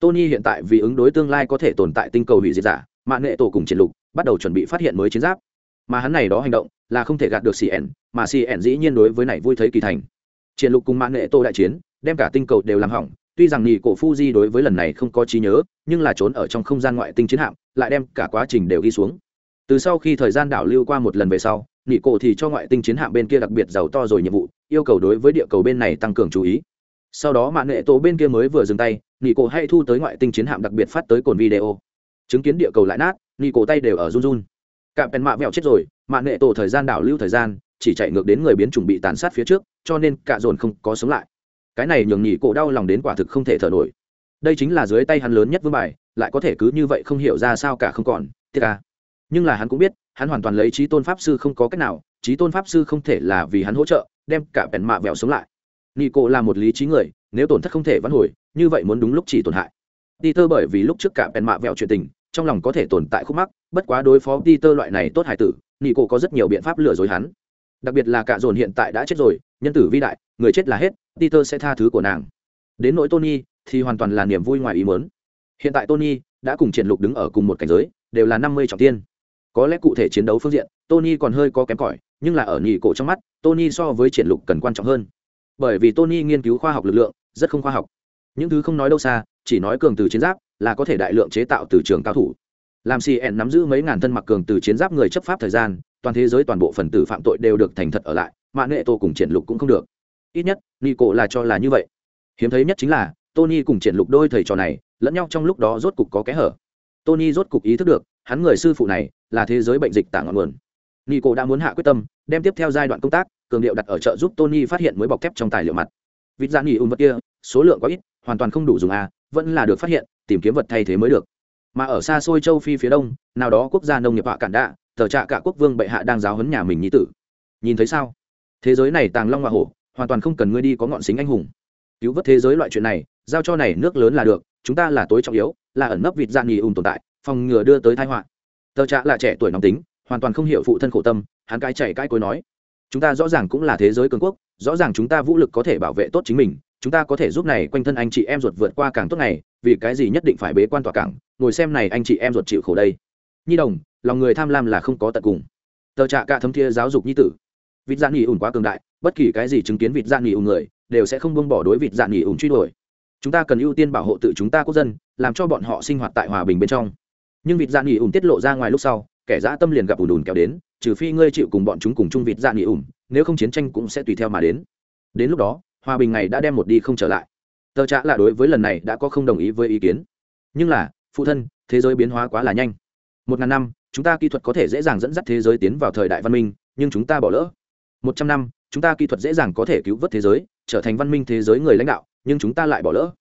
Tony hiện tại vì ứng đối tương lai có thể tồn tại tinh cầu hủy diệt giả mạng nghệ tổ cùng triển lục bắt đầu chuẩn bị phát hiện mới chiến giáp. Mà hắn này đó hành động là không thể gạt được cn mà cn dĩ nhiên đối với này vui thấy kỳ thành triển lục cùng mạng nghệ tổ đại chiến, đem cả tinh cầu đều làm hỏng, tuy rằng nhị cổ fuji đối với lần này không có trí nhớ, nhưng là trốn ở trong không gian ngoại tinh chiến hạm, lại đem cả quá trình đều ghi xuống. Từ sau khi thời gian đảo lưu qua một lần về sau nị cổ thì cho ngoại tinh chiến hạm bên kia đặc biệt giàu to rồi nhiệm vụ, yêu cầu đối với địa cầu bên này tăng cường chú ý. Sau đó mạng nghệ tổ bên kia mới vừa dừng tay nị cổ hay thu tới ngoại tinh chiến hạm đặc biệt phát tới cồn video. Chứng kiến địa cầu lại nát nị cổ tay đều ở run run. Cạm pèn mạ vẹo chết rồi, mạng nghệ tổ thời gian đảo lưu thời gian, chỉ chạy ngược đến người biến chủng bị tàn sát phía trước cho nên cạ dồn không có sống lại. Cái này nhường nhị cổ đau lòng đến quả thực không thể thở nổi. Đây chính là dưới tay hắn lớn nhất vương bài, lại có thể cứ như vậy không hiểu ra sao cả không còn tiết ca à. nhưng là hắn cũng biết, hắn hoàn toàn lấy trí tôn pháp sư không có cách nào, trí tôn pháp sư không thể là vì hắn hỗ trợ, đem cả bèn mạ vẹo sống lại. Nico là một lý trí người, nếu tổn thất không thể vãn hồi, như vậy muốn đúng lúc chỉ tổn hại. Peter bởi vì lúc trước cả bèn mạ vẹo chuyện tình, trong lòng có thể tồn tại khúc mắc, bất quá đối phó peter loại này tốt hải tử nico có rất nhiều biện pháp lừa dối hắn. Đặc biệt là cả dồn hiện tại đã chết rồi nhân tử vi đại, người chết là hết, peter sẽ tha thứ của nàng. Đến nỗi tony thì hoàn toàn là niềm vui ngoài ý mớn hiện tại tony đã cùng triển lục đứng ở cùng một cảnh giới, đều là năm mươi trọng tiên. Có lẽ cụ thể chiến đấu phương diện, tony còn hơi có kém cỏi, nhưng là ở nhị cổ trong mắt, tony so với triển lục cần quan trọng hơn. Bởi vì tony nghiên cứu khoa học lực lượng, rất không khoa học. Những thứ không nói đâu xa, chỉ nói cường từ chiến giáp là có thể đại lượng chế tạo từ trường cao thủ. Làm cn nắm giữ mấy ngàn thân mặc cường từ chiến giáp người chấp pháp thời gian, toàn thế giới toàn bộ phần tử phạm tội đều được thành thật ở lại mạ nghệ tô cùng triển lục cũng không được. Ít nhất, nico là cho là như vậy. Hiếm thấy nhất chính là, tony cùng triển lục đôi thầy trò này, lẫn nhau trong lúc đó rốt cục có kẽ hở. Tony rốt cục ý thức được, hắn người sư phụ này, là thế giới bệnh dịch tả ngọn nguồn. Nico đã muốn hạ quyết tâm, đem tiếp theo giai đoạn công tác, cường điệu đặt ở chợ giúp tony phát hiện mới bọc thép trong tài liệu mặt. Vịt ra nghỉ ùn vật kia, số lượng quá ít, hoàn toàn không đủ dùng à? vẫn là được phát hiện, tìm kiếm vật thay thế mới được. Mà ở xa xôi châu phi phía đông, nào đó quốc gia nông nghiệp họa cản đạ tờ trạ cả quốc vương bệ hạ đang giáo huấn nhà mình nhi tử. Nhìn thấy sao? Thế giới này tàng long hoa hổ, hoàn toàn không cần ngươi đi có ngọn xính anh hùng. Cứu vớt thế giới loại chuyện này, giao cho này nước lớn là được, chúng ta là tối trọng yếu, là ẩn nấp vịt dạng nghỉ ùn tồn tại, phòng ngừa đưa tới tai họa. Tờ trạ là trẻ tuổi nóng tính, hoàn toàn không hiểu phụ thân khổ tâm, hắn cái chảy cái cối nói. Chúng ta rõ ràng cũng là thế giới cường quốc, rõ ràng chúng ta vũ lực có thể bảo vệ tốt chính mình, chúng ta có thể giúp này quanh thân anh chị em ruột vượt qua càng tốt này, vì cái gì nhất định phải bế quan tỏa cảng, ngồi xem này anh chị em ruột chịu khổ đây. Nhi đồng, lòng người tham lam là không có tận cùng. Tờ trạ cả thấm thiê giáo dục nhi tử vịt Dạ nghỉ ủn quá cường đại, bất kỳ cái gì chứng kiến vịt Dạ nghỉ ủn người, đều sẽ không buông bỏ đối vịt Dạ nghỉ ủn truy đuổi. Chúng ta cần ưu tiên bảo hộ tự chúng ta quốc dân, làm cho bọn họ sinh hoạt tại hòa bình bên trong. Nhưng vịt Dạ nghỉ ủn tiết lộ ra ngoài lúc sau, kẻ dã tâm liền gặp ủn ủn kéo đến, trừ phi ngươi chịu cùng bọn chúng cùng chung vịt Dạ nghỉ ủn, nếu không chiến tranh cũng sẽ tùy theo mà đến. Đến lúc đó, hòa bình này đã đem một đi không trở lại. Tờ trạ là đối với lần này đã có không đồng ý với ý kiến. Nhưng là, phụ thân, thế giới biến hóa quá là nhanh. Một ngàn năm, chúng ta kỹ thuật có thể dễ dàng dẫn dắt thế giới tiến vào thời đại văn minh, nhưng chúng ta bỏ lỡ một trăm năm, chúng ta kỹ thuật dễ dàng có thể cứu vớt thế giới, trở thành văn minh thế giới người lãnh đạo, nhưng chúng ta lại bỏ lỡ.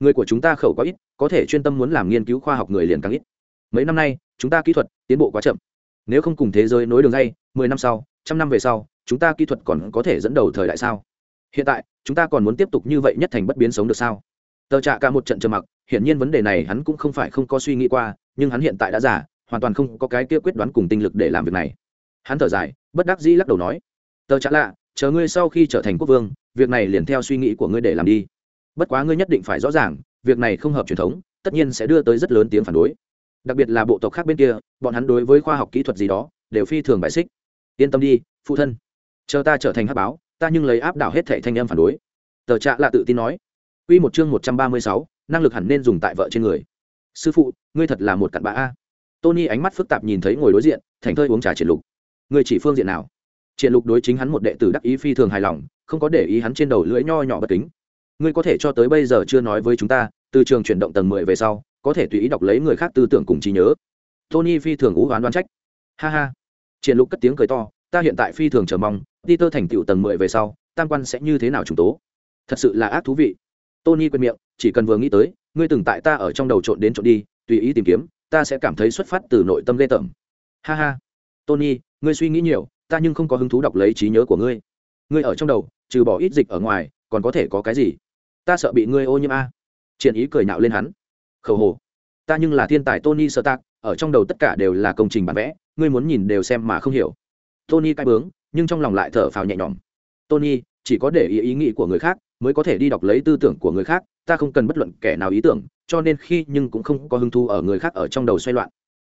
Người của chúng ta khẩu quá ít, có thể chuyên tâm muốn làm nghiên cứu khoa học người liền càng ít. Mấy năm nay, chúng ta kỹ thuật tiến bộ quá chậm. Nếu không cùng thế giới nối đường dây, mười năm sau, trăm năm về sau, chúng ta kỹ thuật còn có thể dẫn đầu thời đại sao? Hiện tại, chúng ta còn muốn tiếp tục như vậy nhất thành bất biến sống được sao? Tờ trạ cả một trận trầm mặc, hiển nhiên vấn đề này hắn cũng không phải không có suy nghĩ qua, nhưng hắn hiện tại đã giả hoàn toàn không có cái kia quyết đoán cùng tinh lực để làm việc này. Hắn thở dài, bất đắc dĩ lắc đầu nói tờ chả lạ chờ ngươi sau khi trở thành quốc vương việc này liền theo suy nghĩ của ngươi để làm đi bất quá ngươi nhất định phải rõ ràng việc này không hợp truyền thống tất nhiên sẽ đưa tới rất lớn tiếng phản đối đặc biệt là bộ tộc khác bên kia bọn hắn đối với khoa học kỹ thuật gì đó đều phi thường bài xích yên tâm đi phụ thân chờ ta trở thành hát báo ta nhưng lấy áp đảo hết thệ thanh em phản đối tờ trạ lạ tự tin nói Quy một chương một trăm ba mươi sáu, năng lực hẳn nên dùng tại vợ trên người. Sư phụ, ngươi thật là một cặn bã a. Tony ánh mắt phức tạp nhìn thấy ngồi đối diện, thành thơi uống trà triển lục. Ngươi chỉ phương diện nào? Triển lục đối chính hắn một đệ tử đắc ý phi thường hài lòng, không có để ý hắn trên đầu lưỡi nho nhỏ bất kính. Ngươi có thể cho tới bây giờ chưa nói với chúng ta, từ trường chuyển động tầng mười về sau, có thể tùy ý đọc lấy người khác tư tưởng cùng trí nhớ. Tony phi thường ú oán đoán trách. Ha ha. Triển lục cất tiếng cười to, ta hiện tại phi thường chờ mong, Peter thành tựu tầng mười về sau, tam quan sẽ như thế nào chúng tố. Thật sự là ác thú vị tony quên miệng chỉ cần vừa nghĩ tới ngươi từng tại ta ở trong đầu trộn đến trộn đi tùy ý tìm kiếm ta sẽ cảm thấy xuất phát từ nội tâm lê tởm ha ha tony ngươi suy nghĩ nhiều ta nhưng không có hứng thú đọc lấy trí nhớ của ngươi. Ngươi ở trong đầu, trừ bỏ ít dịch ở ngoài, còn có thể có cái gì? Ta sợ bị ngươi ô nhiễm a. Triển ý cười nhạo lên hắn. Khẩu hồ. Ta nhưng là thiên tài tony sơ tạc ở trong đầu tất cả đều là công trình bản vẽ, ngươi muốn nhìn đều xem mà không hiểu. Tony cai bướng, nhưng trong lòng lại thở phào nhẹ nhõm. Tony, chỉ có để ý ý nghĩ của người khác, mới có thể đi đọc lấy tư tưởng của người khác, ta không cần bất luận kẻ nào ý tưởng, cho nên khi nhưng cũng không có hứng thú ở người khác ở trong đầu xoay loạn.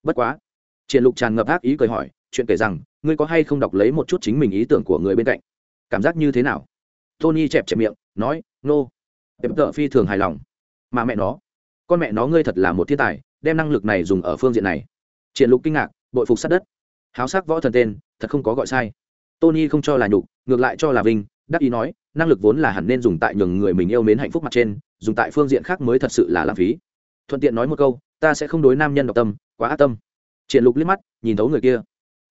Bất quá. Triển lục tràn ngập ác ý cười hỏi, chuyện kể rằng ngươi có hay không đọc lấy một chút chính mình ý tưởng của người bên cạnh? Cảm giác như thế nào? Tony chẹp chẹp miệng, nói nô tệp tợ phi thường hài lòng. Mà mẹ nó, con mẹ nó ngươi thật là một thiên tài, đem năng lực này dùng ở phương diện này. Triển lục kinh ngạc, bội phục sát đất. Háo sắc võ thần tên, thật không có gọi sai. Tony không cho là nhục, ngược lại cho là vinh, đắc ý nói, năng lực vốn là hẳn nên dùng tại nhường người mình yêu mến hạnh phúc mặt trên, dùng tại phương diện khác mới thật sự là lãng phí. Thuận tiện nói một câu, ta sẽ không đối nam nhân độc tâm, quá ác tâm. Triển lục liếc mắt, nhìn thấu người kia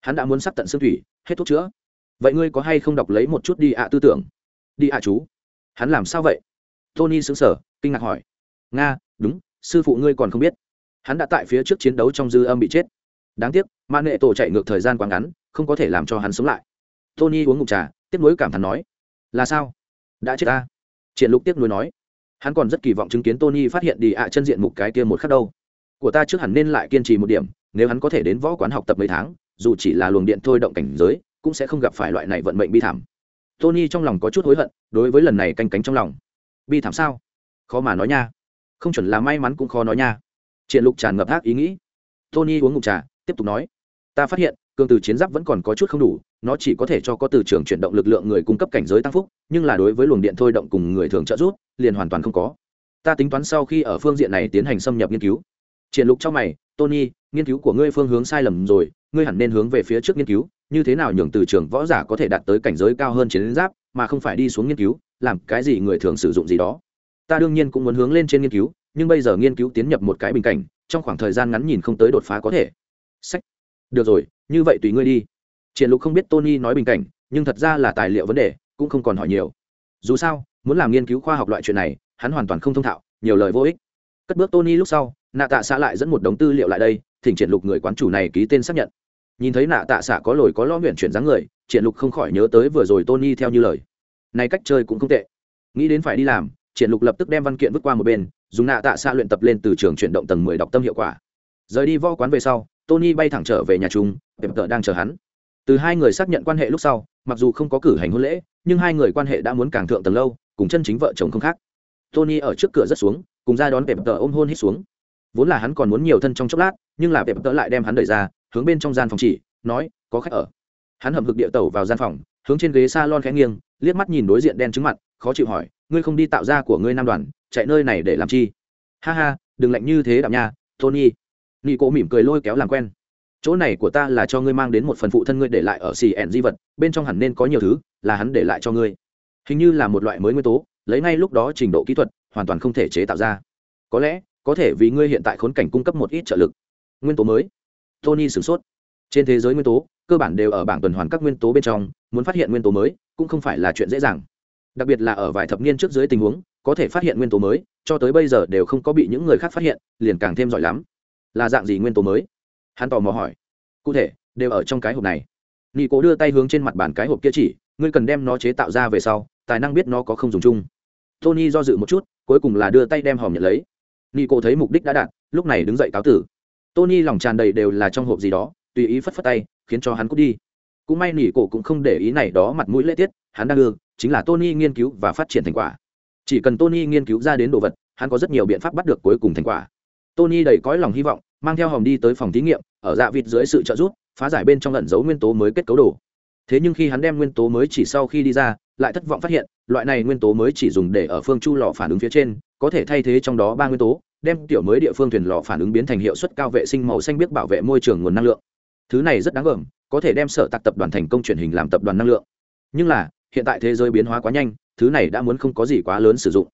hắn đã muốn sắc tận xương thủy, hết thuốc chữa. Vậy ngươi có hay không đọc lấy một chút đi ạ tư tưởng? Đi ạ chú. Hắn làm sao vậy? Tony sững sờ, kinh ngạc hỏi. Nga, đúng, sư phụ ngươi còn không biết. Hắn đã tại phía trước chiến đấu trong dư âm bị chết. Đáng tiếc, mã nghệ tổ chạy ngược thời gian quá ngắn, không có thể làm cho hắn sống lại. Tony uống ngụm trà, tiếp nối cảm thán nói. Là sao? Đã chết ta. Triển lục tiếp nối nói. Hắn còn rất kỳ vọng chứng kiến tony phát hiện đi ạ chân diện mục cái kia một khắc đâu. Của ta trước hẳn nên lại kiên trì một điểm, nếu hắn có thể đến võ quán học tập mấy tháng dù chỉ là luồng điện thôi động cảnh giới, cũng sẽ không gặp phải loại này vận mệnh bi thảm. Tony trong lòng có chút hối hận, đối với lần này canh cánh trong lòng. Bi thảm sao? Khó mà nói nha. Không chuẩn là may mắn cũng khó nói nha. Triển lục tràn ngập ác ý nghĩ. Tony uống ngụm trà, tiếp tục nói. Ta phát hiện, cường từ chiến giáp vẫn còn có chút không đủ, nó chỉ có thể cho có từ trường chuyển động lực lượng người cung cấp cảnh giới tăng phúc, nhưng là đối với luồng điện thôi động cùng người thường trợ giúp, liền hoàn toàn không có. Ta tính toán sau khi ở phương diện này tiến hành xâm nhập nghiên cứu. Triển lục trong mày tony, nghiên cứu của ngươi phương hướng sai lầm rồi, ngươi hẳn nên hướng về phía trước nghiên cứu, như thế nào nhường từ trường võ giả có thể đạt tới cảnh giới cao hơn chiến giáp, mà không phải đi xuống nghiên cứu, làm cái gì người thường sử dụng gì đó. Ta đương nhiên cũng muốn hướng lên trên nghiên cứu, nhưng bây giờ nghiên cứu tiến nhập một cái bình cảnh, trong khoảng thời gian ngắn nhìn không tới đột phá có thể. Sách. Được rồi, như vậy tùy ngươi đi. Triển lục không biết tony nói bình cảnh, nhưng thật ra là tài liệu vấn đề, cũng không còn hỏi nhiều. Dù sao, muốn làm nghiên cứu khoa học loại chuyện này, hắn hoàn toàn không thông thạo, nhiều lời vô ích. Cất bước tony lúc sau nạ tạ xã lại dẫn một đống tư liệu lại đây, thỉnh triển lục người quán chủ này ký tên xác nhận. Nhìn thấy nạ tạ xã có lồi có lo nguyện chuyển dáng người, triển lục không khỏi nhớ tới vừa rồi tony theo như lời. Này cách chơi cũng không tệ. Nghĩ đến phải đi làm, triển lục lập tức đem văn kiện vứt qua một bên, dùng nạ tạ xã luyện tập lên từ trường chuyển động tầng mười đọc tâm hiệu quả. Rời đi vo quán về sau, tony bay thẳng trở về nhà chung, tiệm tợ đang chờ hắn. Từ hai người xác nhận quan hệ lúc sau, mặc dù không có cử hành hôn lễ, nhưng hai người quan hệ đã muốn càng thượng tầng lâu, cùng chân chính vợ chồng không khác. Tony ở trước cửa rất xuống, cùng ra đón tiệm tợ ôm hôn hít xuống vốn là hắn còn muốn nhiều thân trong chốc lát, nhưng là vẹp tớ lại đem hắn đẩy ra, hướng bên trong gian phòng chỉ, nói, có khách ở. Hắn hầm hực địa tẩu vào gian phòng, hướng trên ghế salon khẽ nghiêng, liếc mắt nhìn đối diện đen trứng mặt, khó chịu hỏi, ngươi không đi tạo ra của ngươi nam đoàn, chạy nơi này để làm chi? Ha ha, đừng lạnh như thế đạm nha, tony. Nị cố mỉm cười lôi kéo làm quen. Chỗ này của ta là cho ngươi mang đến một phần phụ thân ngươi để lại ở xì ẻn di vật, bên trong hẳn nên có nhiều thứ, là hắn để lại cho ngươi. Hình như là một loại mới nguyên tố, lấy ngay lúc đó trình độ kỹ thuật, hoàn toàn không thể chế tạo ra. Có lẽ có thể vì ngươi hiện tại khốn cảnh cung cấp một ít trợ lực. Nguyên tố mới. Tony sửng sốt. Trên thế giới nguyên tố, cơ bản đều ở bảng tuần hoàn các nguyên tố bên trong, muốn phát hiện nguyên tố mới, cũng không phải là chuyện dễ dàng. Đặc biệt là ở vài thập niên trước dưới tình huống, có thể phát hiện nguyên tố mới, cho tới bây giờ đều không có bị những người khác phát hiện, liền càng thêm giỏi lắm. Là dạng gì nguyên tố mới? Hắn tò mò hỏi. Cụ thể, đều ở trong cái hộp này. Nị cố đưa tay hướng trên mặt bàn cái hộp kia chỉ, ngươi cần đem nó chế tạo ra về sau, tài năng biết nó có không dùng chung. Tony do dự một chút, cuối cùng là đưa tay đem hòm nhận lấy nị cổ thấy mục đích đã đạt, lúc này đứng dậy cáo tử. Tony lòng tràn đầy đều là trong hộp gì đó, tùy ý phất phất tay, khiến cho hắn cút đi. Cũng may nỉ cổ cũng không để ý này đó mặt mũi lễ tiết, hắn đang đưa chính là tony nghiên cứu và phát triển thành quả. Chỉ cần tony nghiên cứu ra đến đồ vật, hắn có rất nhiều biện pháp bắt được cuối cùng thành quả. Tony đầy cõi lòng hy vọng, mang theo hòm đi tới phòng thí nghiệm, ở dạ vịt dưới sự trợ giúp, phá giải bên trong lẩn dấu nguyên tố mới kết cấu đồ. Thế nhưng khi hắn đem nguyên tố mới chỉ sau khi đi ra, lại thất vọng phát hiện, loại này nguyên tố mới chỉ dùng để ở phương chu lò phản ứng phía trên có thể thay thế trong đó ba nguyên tố, đem tiểu mới địa phương thuyền lò phản ứng biến thành hiệu suất cao vệ sinh màu xanh biết bảo vệ môi trường nguồn năng lượng. Thứ này rất đáng gờm, có thể đem sở tạc tập đoàn thành công truyền hình làm tập đoàn năng lượng. Nhưng là, hiện tại thế giới biến hóa quá nhanh, thứ này đã muốn không có gì quá lớn sử dụng.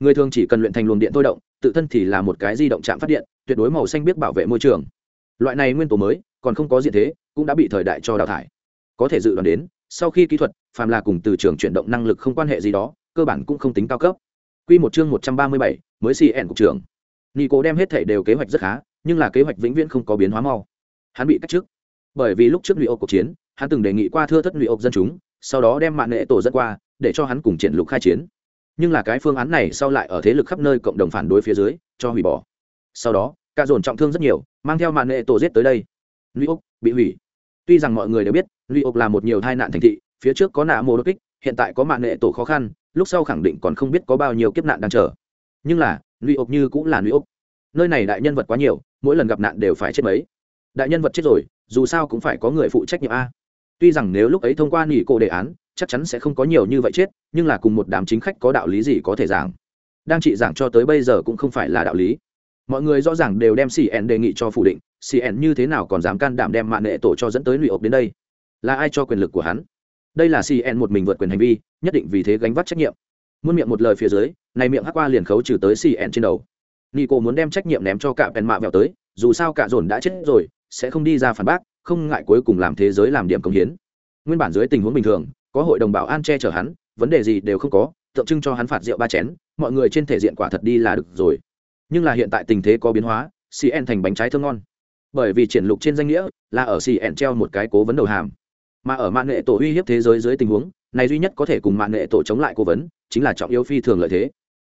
Người thường chỉ cần luyện thành luồng điện thôi động, tự thân thì là một cái di động chạm phát điện, tuyệt đối màu xanh biết bảo vệ môi trường. Loại này nguyên tố mới, còn không có diện thế, cũng đã bị thời đại cho đào thải. Có thể dự đoán đến, sau khi kỹ thuật, phàm là cùng từ trường chuyển động năng lực không quan hệ gì đó, cơ bản cũng không tính cao cấp. Quy một chương một trăm ba mươi bảy, mới CN cục trưởng. Nico đem hết thể đều kế hoạch rất khá, nhưng là kế hoạch vĩnh viễn không có biến hóa mau. Hắn bị cách trước. Bởi vì lúc trước Lụy Ốc cuộc chiến, hắn từng đề nghị qua thưa thất Lụy Ốc dân chúng, sau đó đem mạng nệ tổ dẫn qua, để cho hắn cùng triển lục khai chiến. Nhưng là cái phương án này sau lại ở thế lực khắp nơi cộng đồng phản đối phía dưới, cho hủy bỏ. Sau đó, cả dồn trọng thương rất nhiều, mang theo mạng nệ tổ giết tới đây. Lụy Ốc bị hủy. Tuy rằng mọi người đều biết, Lụy Ốc là một nhiều tai nạn thành thị, phía trước có nạ mồ đột kích, hiện tại có mạng nghệ tổ khó khăn, lúc sau khẳng định còn không biết có bao nhiêu kiếp nạn đang chờ. Nhưng là nuy ốc như cũng là nuy ốc nơi này đại nhân vật quá nhiều mỗi lần gặp nạn đều phải chết mấy. Đại nhân vật chết rồi dù sao cũng phải có người phụ trách nhiệm a. Tuy rằng nếu lúc ấy thông qua nghỉ cổ đề án chắc chắn sẽ không có nhiều như vậy chết nhưng là cùng một đám chính khách có đạo lý gì có thể giảng. Đang trị giảng cho tới bây giờ cũng không phải là đạo lý. Mọi người rõ ràng đều đem cn đề nghị cho phủ định cn như thế nào còn dám can đảm đem mạng nghệ tổ cho dẫn tới lụy ốc đến đây? Là ai cho quyền lực của hắn? Đây là cn một mình vượt quyền hành vi, nhất định vì thế gánh vác trách nhiệm. Muôn miệng một lời phía dưới, này miệng hắc qua liền khấu trừ tới cn trên đầu. Nico muốn đem trách nhiệm ném cho cả bèn mạ vẹo tới, dù sao cả dồn đã chết rồi, sẽ không đi ra phản bác, không ngại cuối cùng làm thế giới làm điểm công hiến. Nguyên bản dưới tình huống bình thường, có hội đồng bảo an che chở hắn, vấn đề gì đều không có, tượng trưng cho hắn phạt rượu ba chén, mọi người trên thể diện quả thật đi là được rồi. Nhưng là hiện tại tình thế có biến hóa cn thành bánh trái thơm ngon. Bởi vì triển lục trên danh nghĩa là ở cn treo một cái cố vấn đầu hàm mà ở mạng nghệ tổ uy hiếp thế giới dưới tình huống này duy nhất có thể cùng mạng nghệ tổ chống lại cố vấn chính là trọng yếu phi thường lợi thế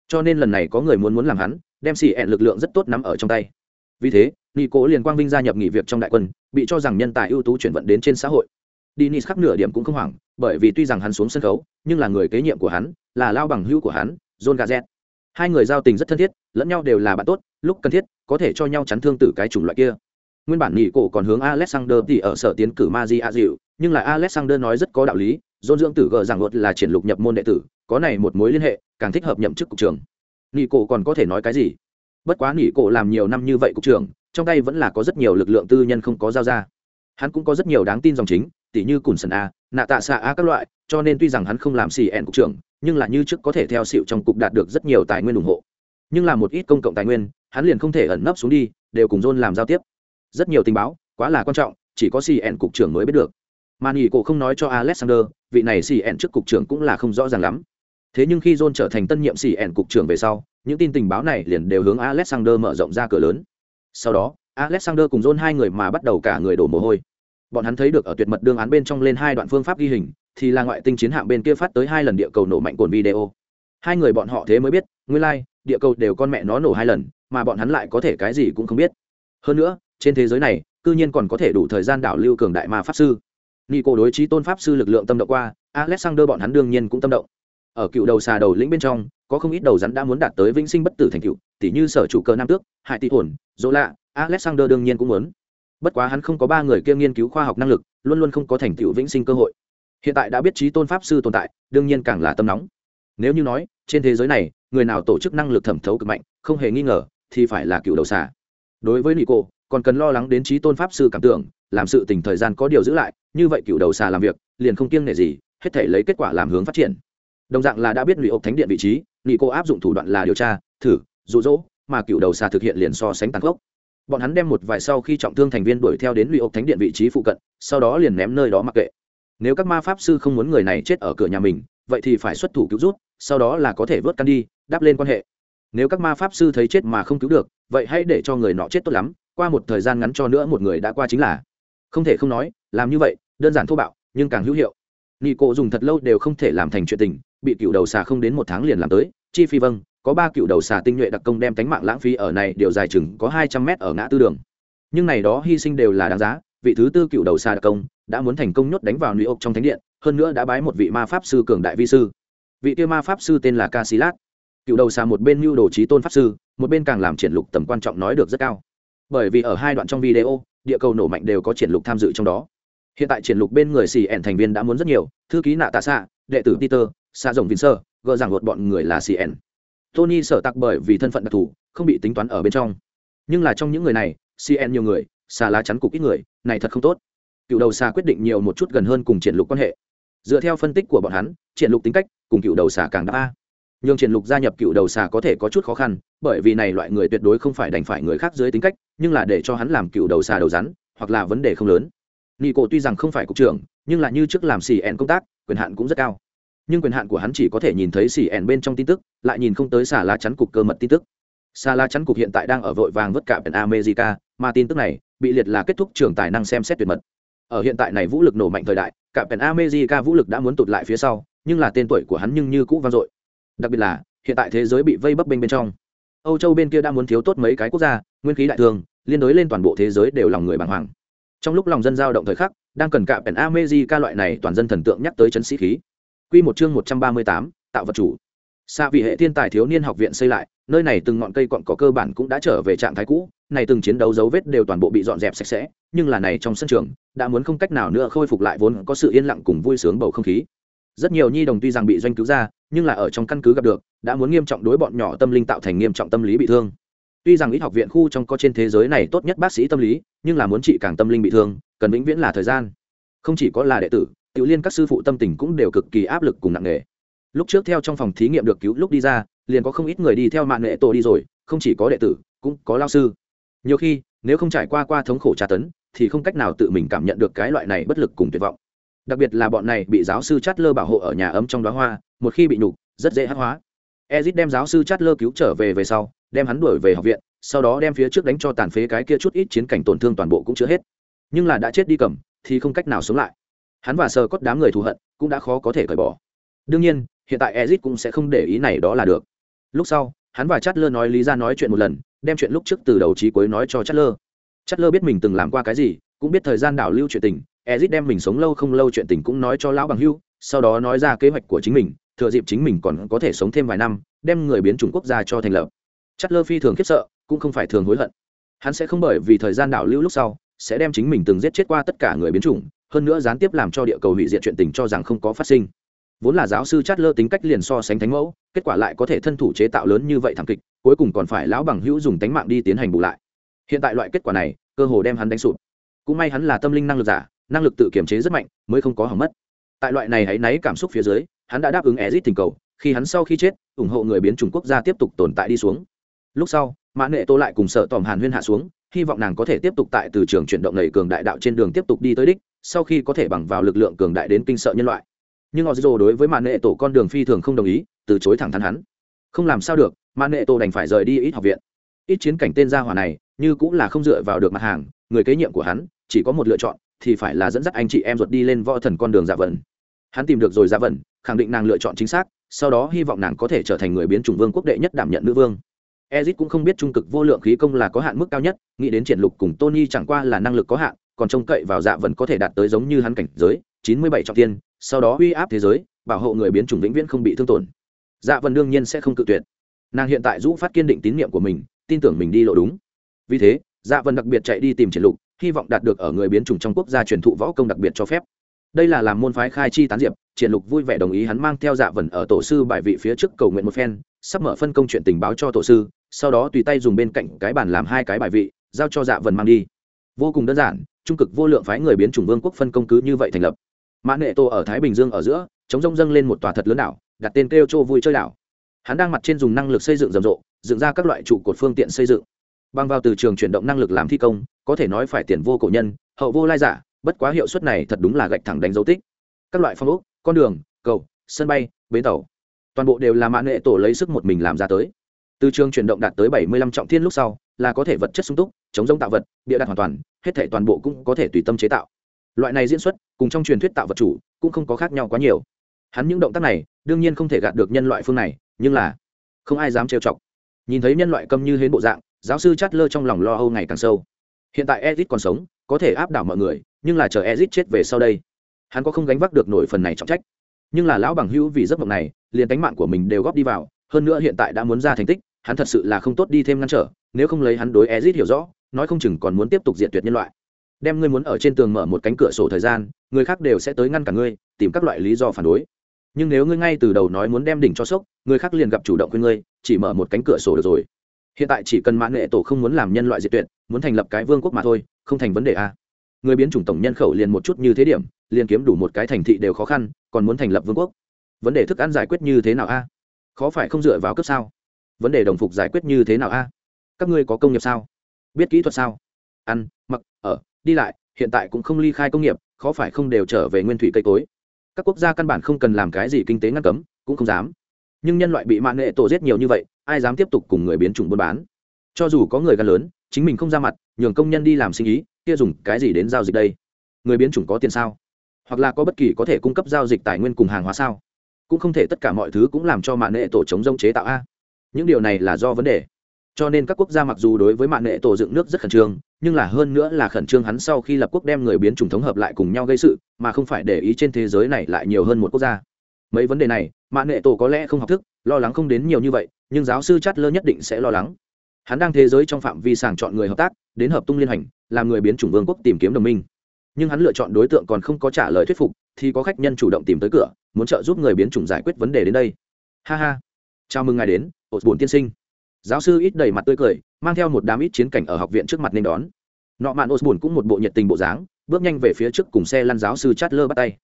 cho nên lần này có người muốn muốn làm hắn đem xì ẹn lực lượng rất tốt nắm ở trong tay vì thế nghị cố liền quang vinh gia nhập nghỉ việc trong đại quân bị cho rằng nhân tài ưu tú chuyển vận đến trên xã hội Dinis khắc nửa điểm cũng không hoảng, bởi vì tuy rằng hắn xuống sân khấu, nhưng là người kế nhiệm của hắn, là lao bằng hữu của hắn, John Gazet. Hai người giao tình rất thân thiết, lẫn nhau đều là bạn tốt, lúc cần thiết, có thể cho nhau chắn thương tử cái chủng loại kia. Nguyên bản nghỉ cổ còn hướng Alexander thì ở sở tiến cử Maji dịu, nhưng là Alexander nói rất có đạo lý, John dưỡng tử gờ rằng luật là triển lục nhập môn đệ tử, có này một mối liên hệ, càng thích hợp nhậm chức cục trưởng. Nghị cổ còn có thể nói cái gì? Bất quá Nghị cổ làm nhiều năm như vậy cục trưởng, trong tay vẫn là có rất nhiều lực lượng tư nhân không có giao ra. Hắn cũng có rất nhiều đáng tin dòng chính, tỉ như Cùn Sần A, Nạ Tạ Xạ A các loại, cho nên tuy rằng hắn không làm CN cục trưởng, nhưng là như trước có thể theo xịu trong cục đạt được rất nhiều tài nguyên ủng hộ. Nhưng là một ít công cộng tài nguyên, hắn liền không thể ẩn nấp xuống đi, đều cùng John làm giao tiếp. Rất nhiều tình báo, quá là quan trọng, chỉ có CN cục trưởng mới biết được mà nghỉ cổ không nói cho alexander vị này xì ẻn trước cục trưởng cũng là không rõ ràng lắm. Thế nhưng khi john trở thành tân nhiệm xì ẻn cục trưởng về sau những tin tình báo này liền đều hướng alexander mở rộng ra cửa lớn. Sau đó alexander cùng john hai người mà bắt đầu cả người đổ mồ hôi. Bọn hắn thấy được ở tuyệt mật đương án bên trong lên hai đoạn phương pháp ghi hình thì là ngoại tinh chiến hạm bên kia phát tới hai lần địa cầu nổ mạnh cồn video. Hai người bọn họ thế mới biết nguyên lai、like, địa cầu đều con mẹ nó nổ hai lần mà bọn hắn lại có thể cái gì cũng không biết. Hơn nữa trên thế giới này cư nhiên còn có thể đủ thời gian đảo lưu cường đại ma pháp sư. Nico đối trí tôn pháp sư lực lượng tâm động qua, Alexander bọn hắn đương nhiên cũng tâm động. Ở cựu đầu xà đầu lĩnh bên trong, có không ít đầu rắn đã muốn đạt tới vĩnh sinh bất tử thành cựu, tỷ như sở chủ cơ nam tước, Hải Tỷ Hồn, Dỗ Lạ, Alexander đương nhiên cũng muốn. Bất quá hắn không có ba người kia nghiên cứu khoa học năng lực, luôn luôn không có thành tựu vĩnh sinh cơ hội. Hiện tại đã biết trí tôn pháp sư tồn tại, đương nhiên càng là tâm nóng. Nếu như nói, trên thế giới này, người nào tổ chức năng lực thẩm thấu cực mạnh, không hề nghi ngờ, thì phải là cựu đầu xà. Đối với Nico, còn cần lo lắng đến trí tôn pháp sư cảm tưởng, làm sự tình thời gian có điều giữ lại, như vậy cựu đầu xà làm việc, liền không kiêng nể gì, hết thể lấy kết quả làm hướng phát triển. Đồng dạng là đã biết lụy ốc thánh điện vị trí nghị cô áp dụng thủ đoạn là điều tra, thử rụ rỗ mà cựu đầu xà thực hiện liền so sánh tăng gốc bọn hắn đem một vài sau khi trọng thương thành viên đuổi theo đến lụy ốc thánh điện vị trí phụ cận, sau đó liền ném nơi đó mặc kệ. Nếu các ma pháp sư không muốn người này chết ở cửa nhà mình, vậy thì phải xuất thủ cứu rút, sau đó là có thể vớt căn đi, đáp lên quan hệ. Nếu các ma pháp sư thấy chết mà không cứu được, vậy hãy để cho người nọ chết tốt lắm, qua một thời gian ngắn cho nữa một người đã qua chính là không thể không nói, làm như vậy, đơn giản thô bạo, nhưng càng hữu hiệu. Nghi cộ dùng thật lâu đều không thể làm thành chuyện tình, bị cựu đầu xà không đến một tháng liền làm tới. Chi phi vâng có ba cựu đầu xà tinh nhuệ đặc công đem tánh mạng lãng phí ở này, điều dài chừng có hai trăm mét ở ngã tư đường. Nhưng này đó hy sinh đều là đáng giá, vị thứ tư cựu đầu xà đặc công đã muốn thành công nhốt đánh vào nữ ốc trong thánh điện, hơn nữa đã bái một vị ma pháp sư cường đại vi sư. Vị kia ma pháp sư tên là ca sĩ lát. Cựu đầu xà một bên mưu đồ trí tôn pháp sư, một bên càng làm triển lục tầm quan trọng nói được rất cao bởi vì ở hai đoạn trong video, địa cầu nổ mạnh đều có triển lục tham dự trong đó. Hiện tại triển lục bên người xì ẻn thành viên đã muốn rất nhiều, thư ký nạ tạ xạ, đệ tử peter xa rồng vinh sơ gỡ rằng luật bọn người là xì ẻn. Tony sở tặc bởi vì thân phận đặc thù, không bị tính toán ở bên trong. Nhưng là trong những người này, xì ẻn nhiều người, xà lá chắn cục ít người, này thật không tốt. Cựu đầu xà quyết định nhiều một chút gần hơn cùng triển lục quan hệ. Dựa theo phân tích của bọn hắn, triển lục tính cách cùng cựu đầu xà càng đáp a nhưng triển lục gia nhập cựu đầu xà có thể có chút khó khăn, bởi vì này loại người tuyệt đối không phải đành phải người khác dưới tính cách, nhưng là để cho hắn làm cựu đầu xà đầu rắn, hoặc là vấn đề không lớn. Nghi cổ tuy rằng không phải cục trưởng, nhưng là như trước làm xì ẻn công tác, quyền hạn cũng rất cao. Nhưng quyền hạn của hắn chỉ có thể nhìn thấy xì ẻn bên trong tin tức, lại nhìn không tới xà lá chắn cục cơ mật tin tức. Xà lá chắn cục hiện tại đang ở vội vàng vất cả bên america, mà tin tức này bị liệt là kết thúc trường tài năng xem xét tuyệt mật. Ở hiện tại này vũ lực nổ mạnh thời đại cả pèn america vũ lực đã muốn tụt lại phía sau, nhưng là tên tuổi của hắn nhưng như cũ vang dội đặc biệt là, hiện tại thế giới bị vây bấp bênh bên trong. Âu châu bên kia đã muốn thiếu tốt mấy cái quốc gia, nguyên khí đại thương liên đối lên toàn bộ thế giới đều lòng người bàng hoàng. Trong lúc lòng dân giao động thời khắc, đang cần cạm pèn amezi ca loại này toàn dân thần tượng nhắc tới chấn sĩ khí. Q một chương một trăm ba mươi tám, tạo vật chủ. Xa vị hệ thiên tài thiếu niên học viện xây lại, nơi này từng ngọn cây cọn có cơ bản cũng đã trở về trạng thái cũ, này từng chiến đấu dấu vết đều toàn bộ bị dọn dẹp sạch sẽ, nhưng là này trong sân trường, đã muốn không cách nào nữa khôi phục lại vốn có sự yên lặng cùng vui sướng bầu không khí rất nhiều nhi đồng tuy rằng bị doanh cứu ra, nhưng là ở trong căn cứ gặp được, đã muốn nghiêm trọng đối bọn nhỏ tâm linh tạo thành nghiêm trọng tâm lý bị thương. Tuy rằng ít học viện khu trong có trên thế giới này tốt nhất bác sĩ tâm lý, nhưng là muốn trị càng tâm linh bị thương, cần vĩnh viễn là thời gian. Không chỉ có là đệ tử, tiểu liên các sư phụ tâm tình cũng đều cực kỳ áp lực cùng nặng nề. Lúc trước theo trong phòng thí nghiệm được cứu lúc đi ra, liền có không ít người đi theo mạng nghệ tổ đi rồi, không chỉ có đệ tử, cũng có lao sư. Nhiều khi, nếu không trải qua qua thống khổ tra tấn, thì không cách nào tự mình cảm nhận được cái loại này bất lực cùng tuyệt vọng đặc biệt là bọn này bị giáo sư chát lơ bảo hộ ở nhà ấm trong đó hoa, một khi bị nhục, rất dễ hát hóa. Ezit đem giáo sư chát lơ cứu trở về về sau, đem hắn đuổi về học viện, sau đó đem phía trước đánh cho tàn phế cái kia chút ít chiến cảnh tổn thương toàn bộ cũng chưa hết. Nhưng là đã chết đi cầm, thì không cách nào sống lại. Hắn và sờ cốt đám người thù hận, cũng đã khó có thể cởi bỏ. Đương nhiên, hiện tại ezit cũng sẽ không để ý này đó là được. Lúc sau, hắn và chát lơ nói lý ra nói chuyện một lần, đem chuyện lúc trước từ đầu trí cuối nói cho chát lơ chát lơ biết mình từng làm qua cái gì, cũng biết thời gian đảo lưu chuyện tình ezit đem mình sống lâu không lâu chuyện tình cũng nói cho lão bằng hưu, sau đó nói ra kế hoạch của chính mình, thừa dịp chính mình còn có thể sống thêm vài năm, đem người biến chủng quốc gia cho thành lập. Chất lơ phi thường khiếp sợ, cũng không phải thường hối hận. Hắn sẽ không bởi vì thời gian đảo lưu lúc sau, sẽ đem chính mình từng giết chết qua tất cả người biến chủng, hơn nữa gián tiếp làm cho địa cầu hủy diệt chuyện tình cho rằng không có phát sinh. Vốn là giáo sư chát lơ tính cách liền so sánh thánh mẫu, kết quả lại có thể thân thủ chế tạo lớn như vậy thảm kịch, cuối cùng còn phải lão bằng hữu dùng tánh mạng đi tiến hành bù lại. Hiện tại loại kết quả này, cơ hồ đem hắn đánh sụp. Cũng may hắn là tâm linh năng lực giả năng lực tự kiểm chế rất mạnh, mới không có hỏng mất. Tại loại này hãy náy cảm xúc phía dưới, hắn đã đáp ứng ezit tình cầu, khi hắn sau khi chết, ủng hộ người biến chủng quốc gia tiếp tục tồn tại đi xuống. Lúc sau, mã nghệ tô lại cùng sợ tòm hàn huyên hạ xuống, hy vọng nàng có thể tiếp tục tại từ trường chuyển động nầy cường đại đạo trên đường tiếp tục đi tới đích, sau khi có thể bằng vào lực lượng cường đại đến kinh sợ nhân loại. Nhưng Ozzo đối với mã nghệ tổ con đường phi thường không đồng ý, từ chối thẳng thắn hắn. Không làm sao được, mã nghệ tổ đành phải rời đi ít học viện. Ít chiến cảnh tên gia hỏa này, như cũng là không dựa vào được mặt hàng, người kế nhiệm của hắn, chỉ có một lựa chọn thì phải là dẫn dắt anh chị em ruột đi lên võ thần con đường dạ vần hắn tìm được rồi dạ vần khẳng định nàng lựa chọn chính xác, sau đó hy vọng nàng có thể trở thành người biến chủng vương quốc đệ nhất đảm nhận nữ vương. Ezit cũng không biết trung cực vô lượng khí công là có hạn mức cao nhất, nghĩ đến triển lục cùng tony chẳng qua là năng lực có hạn, còn trông cậy vào dạ vần có thể đạt tới giống như hắn cảnh giới, chín mươi bảy trọng tiên sau đó uy áp thế giới, bảo hộ người biến chủng vĩnh viễn không bị thương tổn. Dạ vần đương nhiên sẽ không cự tuyệt. Nàng hiện tại rũ phát kiên định tín nhiệm của mình, tin tưởng mình đi lộ đúng. Vì thế dạ vần đặc biệt chạy đi tìm triển lục hy vọng đạt được ở người biến chủng trong quốc gia truyền thụ võ công đặc biệt cho phép. Đây là làm môn phái khai chi tán diệp, triển lục vui vẻ đồng ý hắn mang theo dạ vần ở tổ sư bài vị phía trước cầu nguyện một phen, sắp mở phân công chuyện tình báo cho tổ sư, sau đó tùy tay dùng bên cạnh cái bàn làm hai cái bài vị, giao cho dạ vần mang đi. Vô cùng đơn giản, trung cực vô lượng phái người biến chủng vương quốc phân công cứ như vậy thành lập. Mã nệ tô ở thái bình dương ở giữa, chống rông dâng lên một tòa thật lớn đảo, đặt tên kêu châu vui chơi đảo. Hắn đang mặt trên dùng năng lực xây dựng rầm rộ, dựng ra các loại trụ cột phương tiện xây dựng. Bằng vào từ trường chuyển động năng lực làm thi công có thể nói phải tiền vô cổ nhân, hậu vô lai giả, bất quá hiệu suất này thật đúng là gạch thẳng đánh dấu tích. Các loại phong ốc, con đường, cầu, sân bay, bến tàu, toàn bộ đều là mã nghệ tổ lấy sức một mình làm ra tới. Từ trường chuyển động đạt tới bảy mươi lăm trọng thiên lúc sau, là có thể vật chất sung túc, chống giống tạo vật, bịa đặt hoàn toàn, hết thể toàn bộ cũng có thể tùy tâm chế tạo. Loại này diễn xuất, cùng trong truyền thuyết tạo vật chủ, cũng không có khác nhau quá nhiều. Hắn những động tác này, đương nhiên không thể gạt được nhân loại phương này, nhưng là, không ai dám trêu chọc. Nhìn thấy nhân loại câm như hến bộ dạng, giáo sư chát lơ trong lòng lo âu ngày càng sâu hiện tại ezit còn sống, có thể áp đảo mọi người, nhưng là chờ ezit chết về sau đây, hắn có không gánh vác được nổi phần này trọng trách. Nhưng là lão bằng hữu vì giấc mộng này, liền cánh mạng của mình đều góp đi vào, hơn nữa hiện tại đã muốn ra thành tích, hắn thật sự là không tốt đi thêm ngăn trở, nếu không lấy hắn đối ezit hiểu rõ, nói không chừng còn muốn tiếp tục diệt tuyệt nhân loại. Đem ngươi muốn ở trên tường mở một cánh cửa sổ thời gian, người khác đều sẽ tới ngăn cả ngươi, tìm các loại lý do phản đối. Nhưng nếu ngươi ngay từ đầu nói muốn đem đỉnh cho sốc, người khác liền gặp chủ động khuyên ngươi, chỉ mở một cánh cửa sổ được rồi hiện tại chỉ cần mãn nghệ tổ không muốn làm nhân loại diệt tuyệt, muốn thành lập cái vương quốc mà thôi, không thành vấn đề a người biến chủng tổng nhân khẩu liền một chút như thế điểm, liền kiếm đủ một cái thành thị đều khó khăn, còn muốn thành lập vương quốc. Vấn đề thức ăn giải quyết như thế nào a khó phải không dựa vào cấp sao? Vấn đề đồng phục giải quyết như thế nào a các ngươi có công nghiệp sao? Biết kỹ thuật sao? Ăn, mặc, ở, đi lại, hiện tại cũng không ly khai công nghiệp, khó phải không đều trở về nguyên thủy cây cối. Các quốc gia căn bản không cần làm cái gì kinh tế ngăn cấm, cũng không dám nhưng nhân loại bị mạng nghệ tổ giết nhiều như vậy, ai dám tiếp tục cùng người biến chủng buôn bán? Cho dù có người gan lớn, chính mình không ra mặt, nhường công nhân đi làm sinh ý, kia dùng cái gì đến giao dịch đây? Người biến chủng có tiền sao? Hoặc là có bất kỳ có thể cung cấp giao dịch tài nguyên cùng hàng hóa sao? Cũng không thể tất cả mọi thứ cũng làm cho mạng nghệ tổ chống rông chế tạo a. Những điều này là do vấn đề. Cho nên các quốc gia mặc dù đối với mạng nghệ tổ dựng nước rất khẩn trương, nhưng là hơn nữa là khẩn trương hắn sau khi lập quốc đem người biến chủng thống hợp lại cùng nhau gây sự, mà không phải để ý trên thế giới này lại nhiều hơn một quốc gia mấy vấn đề này mạ nệ tổ có lẽ không học thức, lo lắng không đến nhiều như vậy, nhưng giáo sư chát lơ nhất định sẽ lo lắng. Hắn đang thế giới trong phạm vi sàng chọn người hợp tác, đến hợp tung liên hành, làm người biến chủng vương quốc tìm kiếm đồng minh. Nhưng hắn lựa chọn đối tượng còn không có trả lời thuyết phục, thì có khách nhân chủ động tìm tới cửa, muốn trợ giúp người biến chủng giải quyết vấn đề đến đây. Ha ha. Chào mừng ngài đến ột bổn tiên sinh. Giáo sư ít đầy mặt tươi cười, mang theo một đám ít chiến cảnh ở học viện trước mặt nên đón. Nọ mạn osborne cũng một bộ nhiệt tình bộ dáng, bước nhanh về phía trước cùng xe lăn giáo sư chát lơ bắt tay.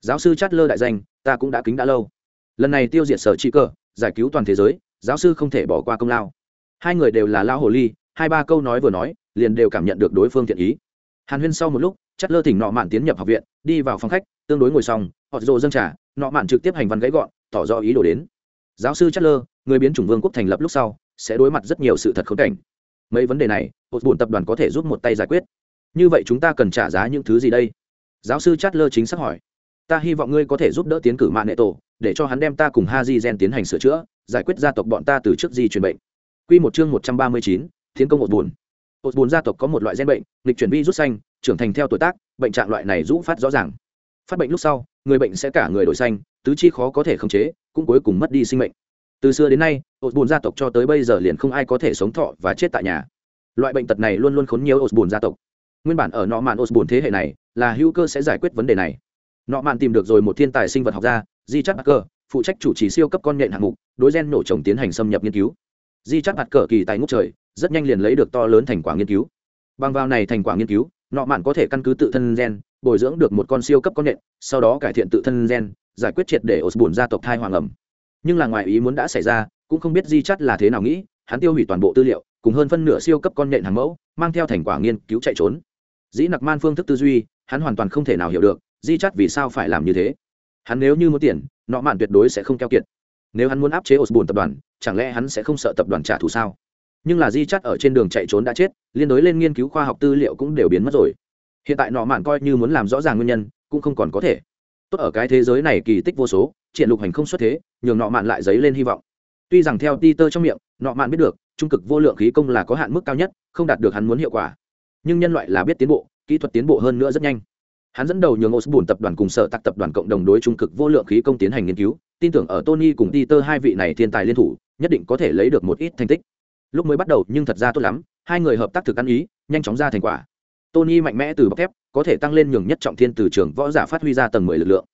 Giáo sư chát lơ đại danh ta cũng đã kính đã lâu. Lần này tiêu diệt sở trị cờ, giải cứu toàn thế giới, giáo sư không thể bỏ qua công lao. Hai người đều là lao hồ ly, hai ba câu nói vừa nói, liền đều cảm nhận được đối phương thiện ý. Hàn huyên sau một lúc chát lơ thỉnh nọ mạn tiến nhập học viện, đi vào phòng khách, tương đối ngồi xong, họ rộ dâng trà, nọ mạn trực tiếp hành văn gãy gọn, tỏ rõ ý đồ đến. Giáo sư chát lơ, người biến chủng vương quốc thành lập lúc sau, sẽ đối mặt rất nhiều sự thật khốn cảnh. Mấy vấn đề này, một bùn tập đoàn có thể giúp một tay giải quyết. Như vậy chúng ta cần trả giá những thứ gì đây? Giáo sư chát lơ chính xác hỏi ta hy vọng ngươi có thể giúp đỡ tiến cử mạng nệ tổ, để cho hắn đem ta cùng ha di gen tiến hành sửa chữa, giải quyết gia tộc bọn ta từ trước di truyền bệnh. Q một chương một trăm ba mươi chín, tiến công một buồn một buồn gia tộc có một loại gen bệnh lịch chuyển vi rút xanh, trưởng thành theo tuổi tác, bệnh trạng loại này rũ phát rõ ràng. Phát bệnh lúc sau, người bệnh sẽ cả người đổi xanh, tứ chi khó có thể khống chế, cũng cuối cùng mất đi sinh mệnh. Từ xưa đến nay ột bùn gia tộc cho tới bây giờ liền không ai có thể sống thọ và chết tại nhà. Loại bệnh tật này luôn luôn khốn nhiều ột bùn gia tộc. Nguyên bản ở nọ mạn ột bùn thế hệ này, là hữu cơ sẽ giải quyết vấn đề này nọ mạn tìm được rồi một thiên tài sinh vật học gia di chắc cơ phụ trách chủ trì siêu cấp con nhện hạng mục, đối gen nổ trồng tiến hành xâm nhập nghiên cứu. Di chắc mặt cờ kỳ tài ngốc trời, rất nhanh liền lấy được to lớn thành quả nghiên cứu. Bằng vào này thành quả nghiên cứu, nọ mạn có thể căn cứ tự thân gen, bồi dưỡng được một con siêu cấp con nhện, sau đó cải thiện tự thân gen, giải quyết triệt để ột bùn gia tộc thai hoàng ẩm. Nhưng là ngoài ý muốn đã xảy ra, cũng không biết di chắc là thế nào nghĩ, hắn tiêu hủy toàn bộ tư liệu, cùng hơn phân nửa siêu cấp con nhện hàng mẫu, mang theo thành quả nghiên cứu chạy trốn. Dĩ nặc man phương thức tư duy, hắn hoàn toàn không thể nào hiểu được di chắt vì sao phải làm như thế? Hắn nếu như muốn tiền, nọ mạn tuyệt đối sẽ không keo kiệt. Nếu hắn muốn áp chế Osbun tập đoàn, chẳng lẽ hắn sẽ không sợ tập đoàn trả thù sao? Nhưng là di chắt ở trên đường chạy trốn đã chết, liên đối lên nghiên cứu khoa học tư liệu cũng đều biến mất rồi. Hiện tại nọ mạn coi như muốn làm rõ ràng nguyên nhân, cũng không còn có thể. Tốt ở cái thế giới này kỳ tích vô số, triển lục hành không xuất thế, nhường nọ mạn lại dấy lên hy vọng. Tuy rằng theo ti tơ trong miệng, nọ mạn biết được, trung cực vô lượng khí công là có hạn mức cao nhất, không đạt được hắn muốn hiệu quả. Nhưng nhân loại là biết tiến bộ, kỹ thuật tiến bộ hơn nữa rất nhanh hắn dẫn đầu nhường osbun tập đoàn cùng sở tạc tập đoàn cộng đồng đối trung cực vô lượng khí công tiến hành nghiên cứu, tin tưởng ở tony cùng Peter hai vị này thiên tài liên thủ, nhất định có thể lấy được một ít thành tích. Lúc mới bắt đầu nhưng thật ra tốt lắm, hai người hợp tác thực ăn ý, nhanh chóng ra thành quả. Tony mạnh mẽ từ bọc thép, có thể tăng lên nhường nhất trọng thiên từ trường võ giả phát huy ra tầng mười lực lượng.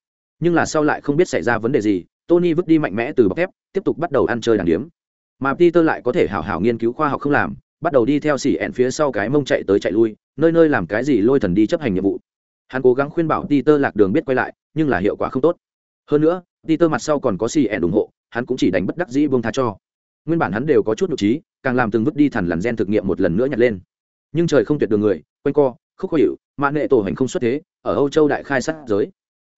Nhưng là sau lại không biết xảy ra vấn đề gì, tony vứt đi mạnh mẽ từ bọc thép, tiếp tục bắt đầu ăn chơi đàng điếm. Mà peter lại có thể hảo hảo nghiên cứu khoa học không làm, bắt đầu đi theo xỉ ẹn phía sau cái mông chạy tới chạy lui, nơi nơi làm cái gì lôi thần đi chấp hành nhiệm vụ hắn cố gắng khuyên bảo peter lạc đường biết quay lại, nhưng là hiệu quả không tốt. Hơn nữa, peter mặt sau còn có xì ẻn ủng hộ, hắn cũng chỉ đánh bất đắc dĩ buông tha cho. Nguyên bản hắn đều có chút nhục trí, càng làm từng vứt đi thằn lằn gen thực nghiệm một lần nữa nhặt lên. Nhưng trời không tuyệt đường người, quanh co, khúc khó hiệu mạng nghệ tổ hành không xuất thế, ở âu châu đại khai sát giới.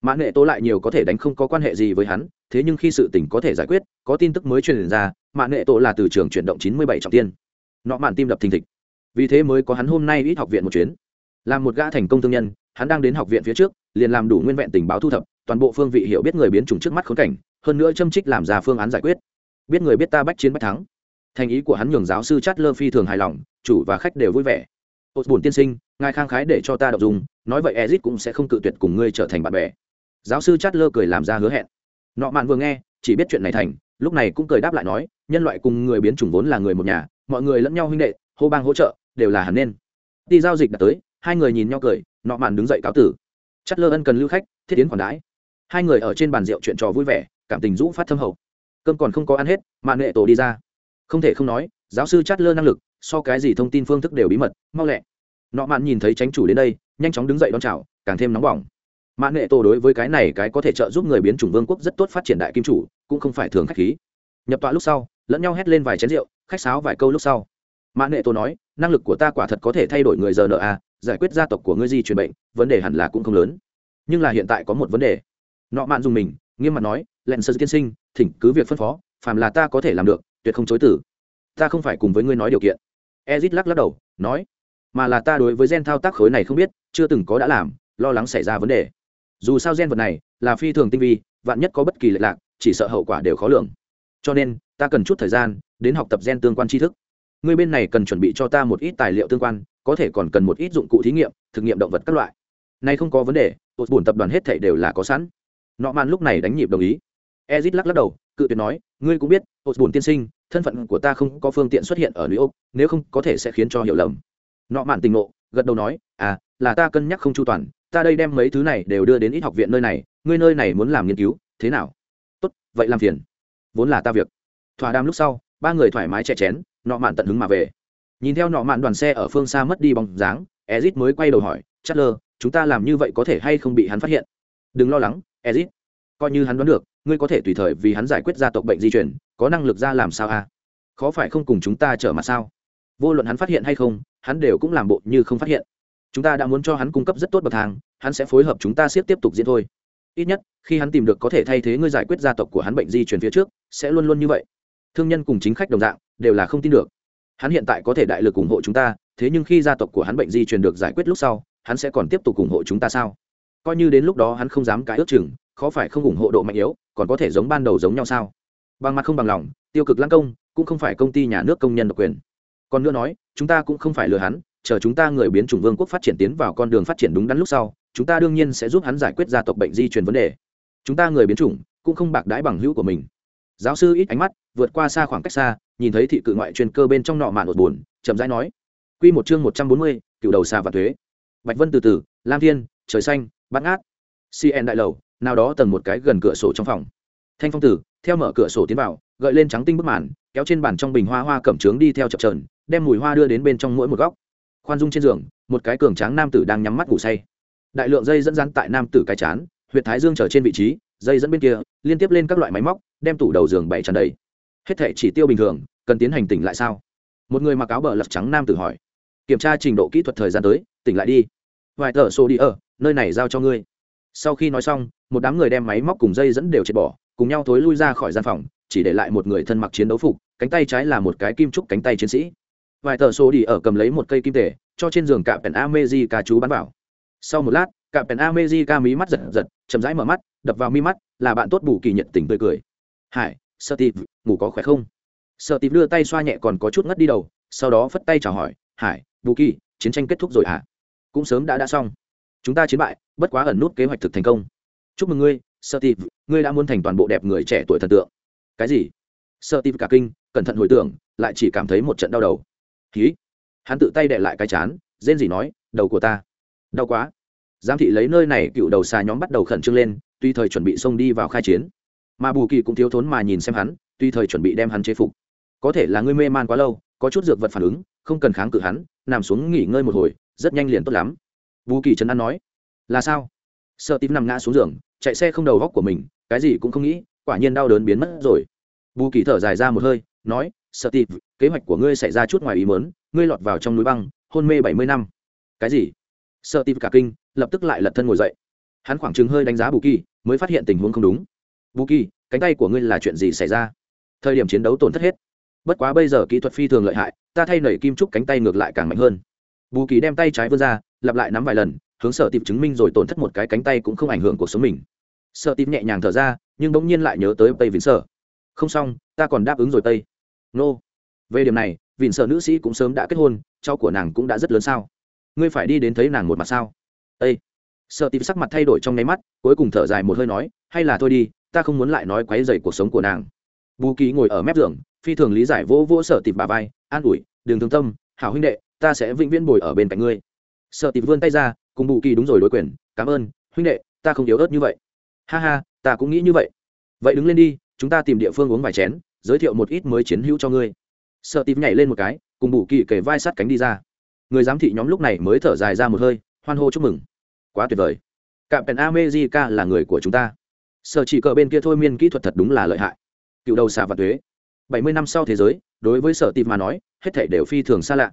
Mã nghệ tổ lại nhiều có thể đánh không có quan hệ gì với hắn, thế nhưng khi sự tình có thể giải quyết, có tin tức mới truyền ra, mã nghệ tổ là từ trường chuyển động chín mươi bảy trọng tiên. Nọ mạn tim đập thình thịch. Vì thế mới có hắn hôm nay ít học viện một chuyến. Là một gã thành công thương nhân hắn đang đến học viện phía trước, liền làm đủ nguyên vẹn tình báo thu thập, toàn bộ phương vị hiểu biết người biến chủng trước mắt khốn cảnh, hơn nữa châm trích làm ra phương án giải quyết. Biết người biết ta bách chiến bách thắng. Thành ý của hắn nhường giáo sư chát lơ phi thường hài lòng, chủ và khách đều vui vẻ. Ô bùn tiên sinh, ngài khang khái để cho ta đọc dùng, nói vậy ezit cũng sẽ không cự tuyệt cùng ngươi trở thành bạn bè. Giáo sư chát lơ cười làm ra hứa hẹn. Nọ mạn vừa nghe, chỉ biết chuyện này thành, lúc này cũng cười đáp lại nói, nhân loại cùng người biến chủng vốn là người một nhà, mọi người lẫn nhau huynh đệ, hô bang hỗ trợ, đều là hẳn nên. Đi giao dịch đã tới, hai người nhìn nhau cười nọ mạn đứng dậy cáo tử. Chất lơ ân cần lưu khách, thiết tiến quản đãi. Hai người ở trên bàn rượu chuyện trò vui vẻ, cảm tình rũ phát thâm hậu. Cơm còn không có ăn hết, mạn nghệ tổ đi ra. Không thể không nói, giáo sư chát lơ năng lực, so cái gì thông tin phương thức đều bí mật, mau lẹ. Nọ mạn nhìn thấy tránh chủ đến đây, nhanh chóng đứng dậy đón chào, càng thêm nóng bỏng. Mạn nghệ tổ đối với cái này cái có thể trợ giúp người biến chủng vương quốc rất tốt phát triển đại kim chủ, cũng không phải thường khách khí. Nhập tọa lúc sau, lẫn nhau hét lên vài chén rượu, khách sáo vài câu lúc sau. Mạn nghệ tổ nói, năng lực của ta quả thật có thể thay đổi người giờ nợ à? Giải quyết gia tộc của ngươi di truyền bệnh, vấn đề hẳn là cũng không lớn. Nhưng là hiện tại có một vấn đề. Nọ mạn dùng mình, nghiêm mặt nói, lẹn sơ tiên sinh, thỉnh cứ việc phân phó, phàm là ta có thể làm được, tuyệt không chối tử ta không phải cùng với ngươi nói điều kiện. Ezit lắc lắc đầu, nói, mà là ta đối với gen thao tác khối này không biết, chưa từng có đã làm, lo lắng xảy ra vấn đề. Dù sao gen vật này là phi thường tinh vi, vạn nhất có bất kỳ lệch lạc, chỉ sợ hậu quả đều khó lường. Cho nên, ta cần chút thời gian đến học tập gen tương quan tri thức. Ngươi bên này cần chuẩn bị cho ta một ít tài liệu tương quan có thể còn cần một ít dụng cụ thí nghiệm, thực nghiệm động vật các loại. Nay không có vấn đề tụt bùn tập đoàn hết thảy đều là có sẵn. Nọ man lúc này đánh nhịp đồng ý. Ezit lắc lắc đầu, cự tuyệt nói, ngươi cũng biết tụt bùn tiên sinh, thân phận của ta không có phương tiện xuất hiện ở nữ ốc nếu không có thể sẽ khiến cho hiểu lầm. Nọ mạn tình ngộ, gật đầu nói à là ta cân nhắc không chu toàn, ta đây đem mấy thứ này đều đưa đến ít học viện nơi này, ngươi nơi này muốn làm nghiên cứu, thế nào? Tốt, vậy làm phiền. Vốn là ta việc. Thỏa đàm lúc sau, ba người thoải mái chè chén nọ mạn tận hứng mà về nhìn theo nọ mạn đoàn xe ở phương xa mất đi bóng dáng, ezit mới quay đầu hỏi chất lơ chúng ta làm như vậy có thể hay không bị hắn phát hiện? Đừng lo lắng, ezit. Coi như hắn đoán được, ngươi có thể tùy thời vì hắn giải quyết gia tộc bệnh di chuyển có năng lực ra làm sao a? À? khó phải không cùng chúng ta trở mặt sao? Vô luận hắn phát hiện hay không, hắn đều cũng làm bộ như không phát hiện. Chúng ta đã muốn cho hắn cung cấp rất tốt bậc thang, hắn sẽ phối hợp chúng ta siết tiếp tục diễn thôi. Ít nhất, khi hắn tìm được có thể thay thế ngươi giải quyết gia tộc của hắn bệnh di chuyển phía trước, sẽ luôn luôn như vậy. Thương nhân cùng chính khách đồng dạng, đều là không tin được hắn hiện tại có thể đại lực ủng hộ chúng ta, thế nhưng khi gia tộc của hắn bệnh di truyền được giải quyết lúc sau, hắn sẽ còn tiếp tục ủng hộ chúng ta sao? Coi như đến lúc đó hắn không dám cãi ước chừng, khó phải không ủng hộ độ mạnh yếu, còn có thể giống ban đầu giống nhau sao? Bằng mặt không bằng lòng, tiêu cực lăng công, cũng không phải công ty nhà nước công nhân độc quyền. Còn nữa nói, chúng ta cũng không phải lừa hắn, chờ chúng ta người biến chủng vương quốc phát triển tiến vào con đường phát triển đúng đắn lúc sau, chúng ta đương nhiên sẽ giúp hắn giải quyết gia tộc bệnh di truyền vấn đề. Chúng ta người biến chủng, cũng không bạc đãi bằng hữu của mình. Giáo sư ít ánh mắt, vượt qua xa khoảng cách xa nhìn thấy thị cự ngoại chuyên cơ bên trong nọ mạn một buồn chậm rãi nói quy một chương một trăm bốn mươi, cựu đầu xà và thuế. Bạch vân từ từ lam thiên trời xanh bát ngát. Cn đại lầu nào đó tầng một cái gần cửa sổ trong phòng. Thanh phong tử theo mở cửa sổ tiến vào gợi lên trắng tinh bức màn kéo trên bàn trong bình hoa hoa cẩm trướng đi theo chập trờn đem mùi hoa đưa đến bên trong mỗi một góc. Khoan dung trên giường một cái cường tráng nam tử đang nhắm mắt ngủ say. Đại lượng dây dẫn dán tại nam tử cái chán huyệt thái dương trở trên vị trí dây dẫn bên kia liên tiếp lên các loại máy móc đem tủ đầu giường bày tràn đầy hết thể chỉ tiêu bình thường, cần tiến hành tỉnh lại sao? Một người mặc áo bờ lật trắng nam tử hỏi. Kiểm tra trình độ kỹ thuật thời gian tới, tỉnh lại đi. Vài tờ số đi ở, nơi này giao cho ngươi. Sau khi nói xong, một đám người đem máy móc cùng dây dẫn đều chết bỏ, cùng nhau thối lui ra khỏi gian phòng, chỉ để lại một người thân mặc chiến đấu phục, cánh tay trái là một cái kim trúc cánh tay chiến sĩ. Vài tờ số đi ở cầm lấy một cây kim tể cho trên giường cạm pèn amezi ca chú bắn vào. Sau một lát cạm pèn amezi ca mí mắt giật giật, chậm rãi mở mắt, đập vào mi mắt, là bạn tốt bù kỳ nhiệt tình tươi cười. Hải sợ tịp, ngủ có khỏe không? Sợ tịp đưa tay xoa nhẹ còn có chút ngất đi đầu, sau đó phất tay chào hỏi, hải bù kỳ, chiến tranh kết thúc rồi hả? Cũng sớm đã đã xong. Chúng ta chiến bại, bất quá ẩn nút kế hoạch thực thành công. Chúc mừng ngươi, sợ tịp, ngươi đã muốn thành toàn bộ đẹp người trẻ tuổi thần tượng. Cái gì? Sợ tịp cả kinh, cẩn thận hồi tưởng, lại chỉ cảm thấy một trận đau đầu. Ký hắn tự tay đệ lại cái chán, rên gì nói, đầu của ta. Đau quá. Giám thị lấy nơi này, cựu đầu xà nhóm bắt đầu khẩn trương lên, tuy thời chuẩn bị xông đi vào khai chiến mà bù kỳ cũng thiếu thốn mà nhìn xem hắn, tuy thời chuẩn bị đem hắn chế phục. Có thể là ngươi mê man quá lâu, có chút dược vật phản ứng, không cần kháng cự hắn, nằm xuống nghỉ ngơi một hồi, rất nhanh liền tốt lắm. Bù kỳ trấn an nói, là sao? Sợ tím nằm ngã xuống giường, chạy xe không đầu góc của mình, cái gì cũng không nghĩ, quả nhiên đau đớn biến mất rồi. Bù kỳ thở dài ra một hơi, nói, sợ tịp kế hoạch của ngươi xảy ra chút ngoài ý mớn ngươi lọt vào trong núi băng, hôn mê bảy mươi năm. Cái gì? Sợ tịp cả kinh, lập tức lại lật thân ngồi dậy. Hắn khoảng chừng hơi đánh giá bù kỳ, mới phát hiện tình huống không đúng bù kỳ, cánh tay của ngươi là chuyện gì xảy ra? Thời điểm chiến đấu tổn thất hết. Bất quá bây giờ kỹ thuật phi thường lợi hại, ta thay nảy kim trúc cánh tay ngược lại càng mạnh hơn. Bù kỳ đem tay trái vươn ra, lặp lại nắm vài lần, hướng sở tìm chứng minh rồi tổn thất một cái cánh tay cũng không ảnh hưởng cuộc sống mình. Sợ tìm nhẹ nhàng thở ra, nhưng bỗng nhiên lại nhớ tới tây vĩnh sở. Không xong, ta còn đáp ứng rồi tây. Nô. Về điểm này, vịn sợ nữ sĩ cũng sớm đã kết hôn, cháu của nàng cũng đã rất lớn sao? Ngươi phải đi đến thấy nàng một mặt sao? Ây sợ tìm sắc mặt thay đổi trong nháy mắt, cuối cùng thở dài một hơi nói, hay là thôi đi ta không muốn lại nói quấy dày cuộc sống của nàng. Bù kỳ ngồi ở mép giường, phi thường lý giải vỗ vỗ sợ tịp bà vai, an ủi, đường thương tâm, hảo huynh đệ, ta sẽ vĩnh viễn bồi ở bên cạnh ngươi. Sợ tịp vươn tay ra, cùng bù kỳ đúng rồi đối quyền, cảm ơn, huynh đệ, ta không yếu ớt như vậy. Ha ha, ta cũng nghĩ như vậy. Vậy đứng lên đi, chúng ta tìm địa phương uống vài chén, giới thiệu một ít mới chiến hữu cho ngươi. Sợ tịp nhảy lên một cái, cùng bù kỳ kể vai sát cánh đi ra. Người giám thị nhóm lúc này mới thở dài ra một hơi, hoan hô chúc mừng. Quá tuyệt vời. Cạm pèn amejica là người của chúng ta sở chỉ cờ bên kia thôi miên kỹ thuật thật đúng là lợi hại. Cựu đầu xà và thuế bảy mươi năm sau thế giới, đối với sở tìm mà nói, hết thảy đều phi thường xa lạ.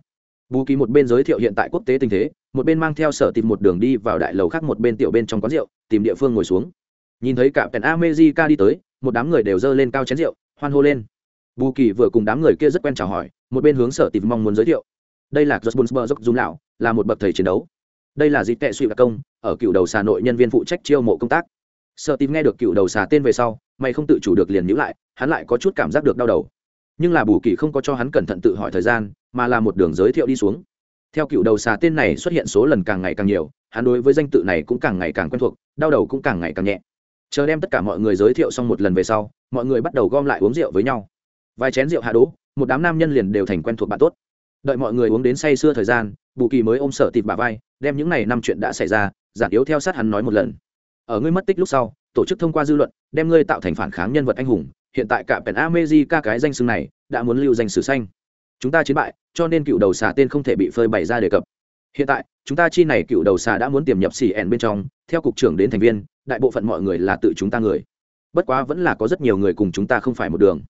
Bù kỳ một bên giới thiệu hiện tại quốc tế tình thế, một bên mang theo sở tìm một đường đi vào đại lầu khác một bên tiểu bên trong quán rượu, tìm địa phương ngồi xuống. Nhìn thấy cả pèn amejica đi tới, một đám người đều dơ lên cao chén rượu, hoan hô lên. Bù kỳ vừa cùng đám người kia rất quen chào hỏi, một bên hướng sở tìm mong muốn giới thiệu. Đây là josbunsberg dốc dung lão, là một bậc thầy chiến đấu. Đây là dịp tệ suy đặc công, ở cựu đầu xà nội nhân viên phụ trách chiêu mộ công tác sợ tìm nghe được cựu đầu xà tên về sau, mày không tự chủ được liền nhữ lại, hắn lại có chút cảm giác được đau đầu. Nhưng là bù kỳ không có cho hắn cẩn thận tự hỏi thời gian, mà là một đường giới thiệu đi xuống. Theo cựu đầu xà tên này xuất hiện số lần càng ngày càng nhiều, hắn đối với danh tự này cũng càng ngày càng quen thuộc, đau đầu cũng càng ngày càng nhẹ. Chờ đem tất cả mọi người giới thiệu xong một lần về sau, mọi người bắt đầu gom lại uống rượu với nhau. Vài chén rượu hạ đố một đám nam nhân liền đều thành quen thuộc bạn tốt. Đợi mọi người uống đến say sưa thời gian, bù kỳ mới ôm sợ tịt bà vai, đem những n à y năm chuyện đã xảy ra, giản yếu theo sát hắn nói một lần ở ngươi mất tích lúc sau, tổ chức thông qua dư luận, đem ngươi tạo thành phản kháng nhân vật anh hùng. Hiện tại cả pèn amezi ca cái danh xưng này đã muốn lưu danh sử xanh. Chúng ta chiến bại, cho nên cựu đầu xà tên không thể bị phơi bày ra đề cập. Hiện tại, chúng ta chi này cựu đầu xà đã muốn tiềm nhập xì ẻn bên trong, theo cục trưởng đến thành viên, đại bộ phận mọi người là tự chúng ta người. Bất quá vẫn là có rất nhiều người cùng chúng ta không phải một đường.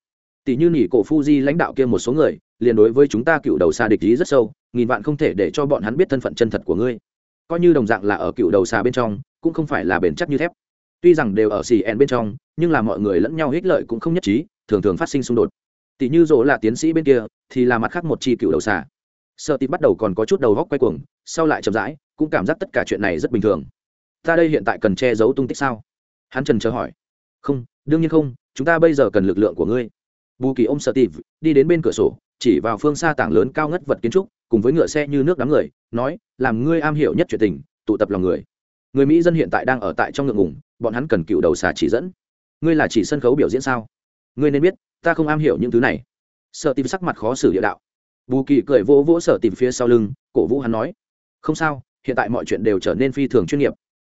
Tỷ như nỉ cổ fuji lãnh đạo kia một số người, liền đối với chúng ta cựu đầu xà địch ý rất sâu, nghìn vạn không thể để cho bọn hắn biết thân phận chân thật của ngươi coi như đồng dạng là ở cựu đầu xà bên trong, cũng không phải là bền chắc như thép. Tuy rằng đều ở xì ẻn bên trong, nhưng là mọi người lẫn nhau hích lợi cũng không nhất trí, thường thường phát sinh xung đột. Tỷ như dỗ là tiến sĩ bên kia, thì là mặt khác một chi cựu đầu xà. Sợ tịt bắt đầu còn có chút đầu góc quay cuồng, sau lại chậm rãi, cũng cảm giác tất cả chuyện này rất bình thường. Ta đây hiện tại cần che giấu tung tích sao? Hắn trần chờ hỏi. Không, đương nhiên không, chúng ta bây giờ cần lực lượng của ngươi. Bù kỳ ôm sợ tịt, đi đến bên cửa sổ, chỉ vào phương xa tảng lớn cao ngất vật kiến trúc cùng với ngựa xe như nước đám người, nói, làm ngươi am hiểu nhất chuyện tình, tụ tập lòng người. Người mỹ dân hiện tại đang ở tại trong ngượng ngủng bọn hắn cần cựu đầu xà chỉ dẫn. Ngươi là chỉ sân khấu biểu diễn sao? Ngươi nên biết, ta không am hiểu những thứ này. Sợ tìm sắc mặt khó xử địa đạo. Bù kỳ cười vỗ vỗ sợ tìm phía sau lưng, cổ vũ hắn nói, không sao, hiện tại mọi chuyện đều trở nên phi thường chuyên nghiệp.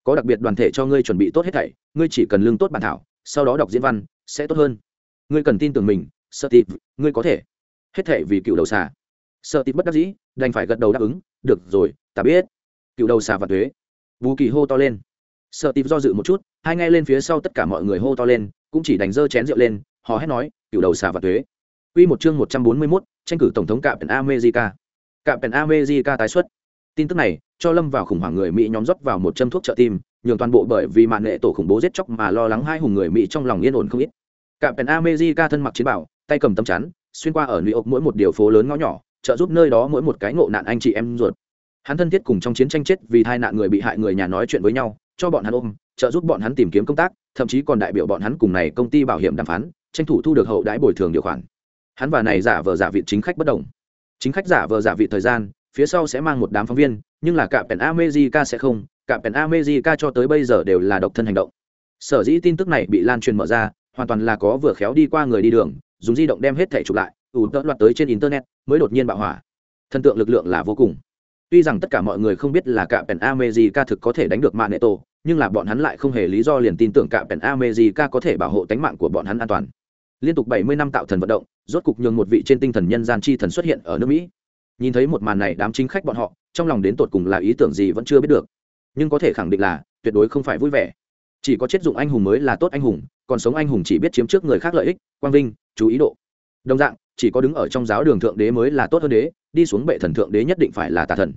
Có đặc biệt đoàn thể cho ngươi chuẩn bị tốt hết thảy, ngươi chỉ cần lương tốt bản thảo, sau đó đọc diễn văn, sẽ tốt hơn. Ngươi cần tin tưởng mình sợ tìm, ngươi có thể. Hết thảy vì cựu đầu xà sợ tìm bất đắc dĩ đành phải gật đầu đáp ứng được rồi ta biết cựu đầu xà và thuế bù kỳ hô to lên sợ tìm do dự một chút hai ngay lên phía sau tất cả mọi người hô to lên cũng chỉ đánh dơ chén rượu lên họ hét nói cựu đầu xà và thuế Quy một chương 141, tranh cử tổng thống cạm Pen America. Cạm Pen America tái xuất. Tin tức này cho lâm vào khủng hoảng người Mỹ nhóm rót vào một châm thuốc trợ tim, nhường toàn bộ bởi vì màn nghệ tổ khủng bố giết chóc mà lo lắng hai hùng người Mỹ trong lòng yên ổn không ít. Cạm Pen America thân mặc chiến bảo, tay cầm tấm chắn, xuyên qua ở New York mỗi một điều phố lớn ngõ nhỏ, trợ giúp nơi đó mỗi một cái ngộ nạn anh chị em ruột. Hắn thân thiết cùng trong chiến tranh chết vì tai nạn người bị hại người nhà nói chuyện với nhau, cho bọn hắn ôm, trợ giúp bọn hắn tìm kiếm công tác, thậm chí còn đại biểu bọn hắn cùng này công ty bảo hiểm đàm phán, tranh thủ thu được hậu đãi bồi thường điều khoản. Hắn và này giả vờ giả vị chính khách bất đồng. Chính khách giả vờ giả vị thời gian phía sau sẽ mang một đám phóng viên nhưng là cả pèn amejica sẽ không cả pèn amejica cho tới bây giờ đều là độc thân hành động. Sở dĩ tin tức này bị lan truyền mở ra hoàn toàn là có vừa khéo đi qua người đi đường dùng di động đem hết thẻ chụp lại ủ tợn loạt tới trên internet, mới đột nhiên bạo hỏa. Thần tượng lực lượng là vô cùng. Tuy rằng tất cả mọi người không biết là cả pèn amejica thực có thể đánh được mạng nệ tổ nhưng là bọn hắn lại không hề lý do liền tin tưởng cả pèn amejica có thể bảo hộ tánh mạng của bọn hắn an toàn. Liên tục bảy mươi năm tạo thần vận động, rốt cục nhường một vị trên tinh thần nhân gian chi thần xuất hiện ở nước mỹ. Nhìn thấy một màn này, đám chính khách bọn họ, trong lòng đến tột cùng là ý tưởng gì vẫn chưa biết được. Nhưng có thể khẳng định là, tuyệt đối không phải vui vẻ. Chỉ có chết dụng anh hùng mới là tốt anh hùng, còn sống anh hùng chỉ biết chiếm trước người khác lợi ích, quang vinh, chú ý độ. Đồng dạng chỉ có đứng ở trong giáo đường thượng đế mới là tốt hơn đế đi xuống bệ thần thượng đế nhất định phải là tà thần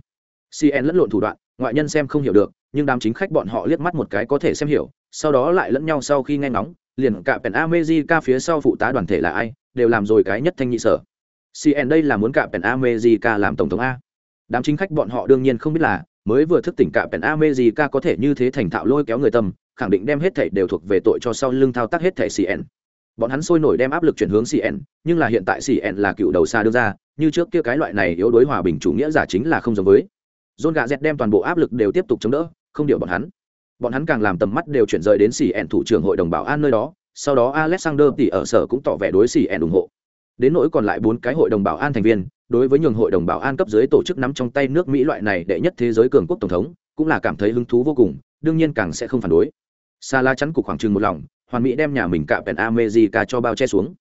cn lẫn lộn thủ đoạn ngoại nhân xem không hiểu được nhưng đám chính khách bọn họ liếc mắt một cái có thể xem hiểu sau đó lại lẫn nhau sau khi nghe ngóng liền cả pèn America phía sau phụ tá đoàn thể là ai, đều làm rồi cái nhất thanh nhị sở. CN đây là muốn cả pèn America làm tổng thống a. Đám chính khách bọn họ đương nhiên không biết là, mới vừa thức tỉnh cả pèn America có thể như thế thành thạo lôi kéo người tâm, khẳng định đem hết thảy đều thuộc về tội cho sau lưng thao tác hết thảy CN. Bọn hắn sôi nổi đem áp lực chuyển hướng CN, nhưng là hiện tại CN là cựu đầu xa đưa ra, như trước kia cái loại này yếu đối hòa bình chủ nghĩa giả chính là không giống với. John gà dẹt đem toàn bộ áp lực đều tiếp tục chống đỡ, không điều bọn hắn. Bọn hắn càng làm tầm mắt đều chuyển rời đến CN thủ trưởng hội đồng bảo an nơi đó, sau đó Alexander thì ở sở cũng tỏ vẻ đối CN ủng hộ. Đến nỗi còn lại bốn cái hội đồng bảo an thành viên, đối với nhường hội đồng bảo an cấp dưới tổ chức nắm trong tay nước Mỹ loại này đệ nhất thế giới cường quốc tổng thống, cũng là cảm thấy hứng thú vô cùng, đương nhiên càng sẽ không phản đối. Sala chắn cục khoảng trừng một lòng, hoàn mỹ đem nhà mình cạm pèn America cho bao che xuống.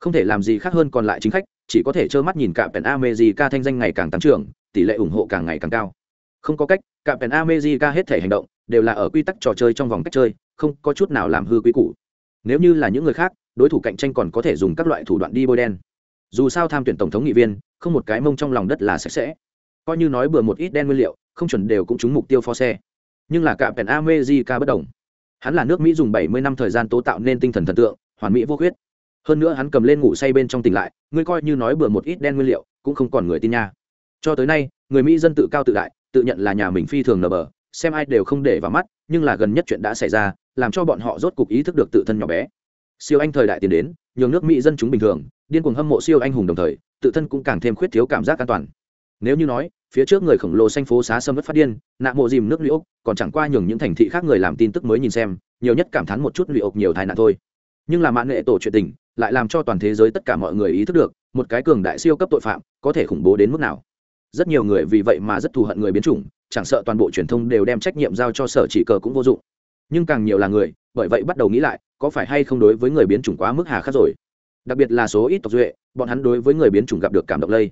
Không thể làm gì khác hơn còn lại chính khách, chỉ có thể trơ mắt nhìn cạm pèn America thanh danh ngày càng tăng trưởng, tỷ lệ ủng hộ càng ngày càng cao. Không có cách, cạm pèn America hết thể hành động đều là ở quy tắc trò chơi trong vòng cách chơi, không có chút nào làm hư quy củ. Nếu như là những người khác, đối thủ cạnh tranh còn có thể dùng các loại thủ đoạn đi bôi đen. Dù sao tham tuyển tổng thống nghị viên, không một cái mông trong lòng đất là sạch sẽ. Coi như nói bừa một ít đen nguyên liệu, không chuẩn đều cũng trúng mục tiêu pho xe. Nhưng là cạm pèn America bất động hắn là nước mỹ dùng bảy mươi năm thời gian tố tạo nên tinh thần thần tượng, hoàn mỹ vô khuyết. Hơn nữa hắn cầm lên ngủ say bên trong tỉnh lại, ngươi coi như nói bừa một ít đen nguyên liệu, cũng không còn người tin nha. Cho tới nay, người mỹ dân tự cao tự đại, tự nhận là nhà mình phi thường nở bờ, xem ai đều không để vào mắt, nhưng là gần nhất chuyện đã xảy ra, làm cho bọn họ rốt cục ý thức được tự thân nhỏ bé. Siêu anh thời đại tiến đến, nhường nước mỹ dân chúng bình thường, điên cuồng hâm mộ siêu anh hùng đồng thời, tự thân cũng càng thêm khuyết thiếu cảm giác an toàn. Nếu như nói phía trước người khổng lồ xanh phố xá sâm vất phát điên, nạ mộ dìm nước lũy ốc còn chẳng qua nhường những thành thị khác người làm tin tức mới nhìn xem, nhiều nhất cảm thán một chút lũy ốc nhiều tai nạn thôi. Nhưng là mạng nghệ tổ chuyện tình, lại làm cho toàn thế giới tất cả mọi người ý thức được, một cái cường đại siêu cấp tội phạm có thể khủng bố đến mức nào. Rất nhiều người vì vậy mà rất thù hận người biến chủng, chẳng sợ toàn bộ truyền thông đều đem trách nhiệm giao cho sở chỉ cờ cũng vô dụng. Nhưng càng nhiều là người, bởi vậy bắt đầu nghĩ lại, có phải hay không đối với người biến chủng quá mức hà khắc rồi? Đặc biệt là số ít tộc duệ, bọn hắn đối với người biến chủng gặp được cảm động lây.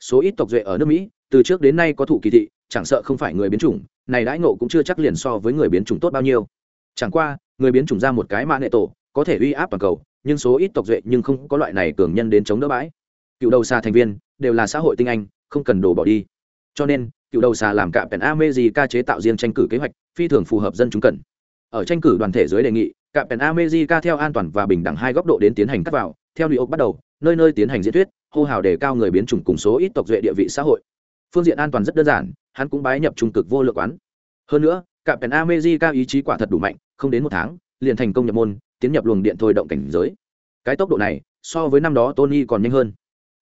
Số ít tộc duệ ở nước mỹ từ trước đến nay có thụ kỳ thị, chẳng sợ không phải người biến chủng, này đãi ngộ cũng chưa chắc liền so với người biến chủng tốt bao nhiêu. Chẳng qua, người biến chủng ra một cái mạng nghệ tổ, có thể uy áp toàn cầu, nhưng số ít tộc duệ nhưng không có loại này cường nhân đến chống đỡ bãi. Cựu đầu xa thành viên, đều là xã hội tinh anh, không cần đổ bỏ đi. Cho nên, cựu đầu xà làm cạm pèn amejica chế tạo riêng tranh cử kế hoạch, phi thường phù hợp dân chúng cần. Ở tranh cử đoàn thể dưới đề nghị cạm pèn amejica theo an toàn và bình đẳng hai góc độ đến tiến hành cắt vào, theo lũy ốc bắt đầu, nơi nơi tiến hành diễn thuyết, hô hào đề cao người biến chủng cùng số ít tộc duệ địa vị xã hội phương diện an toàn rất đơn giản, hắn cũng bái nhập trung cực vô lượng quán. Hơn nữa cả pèn amejica ý chí quả thật đủ mạnh, không đến một tháng, liền thành công nhập môn, tiến nhập luồng điện thôi động cảnh giới. Cái tốc độ này, so với năm đó tony còn nhanh hơn.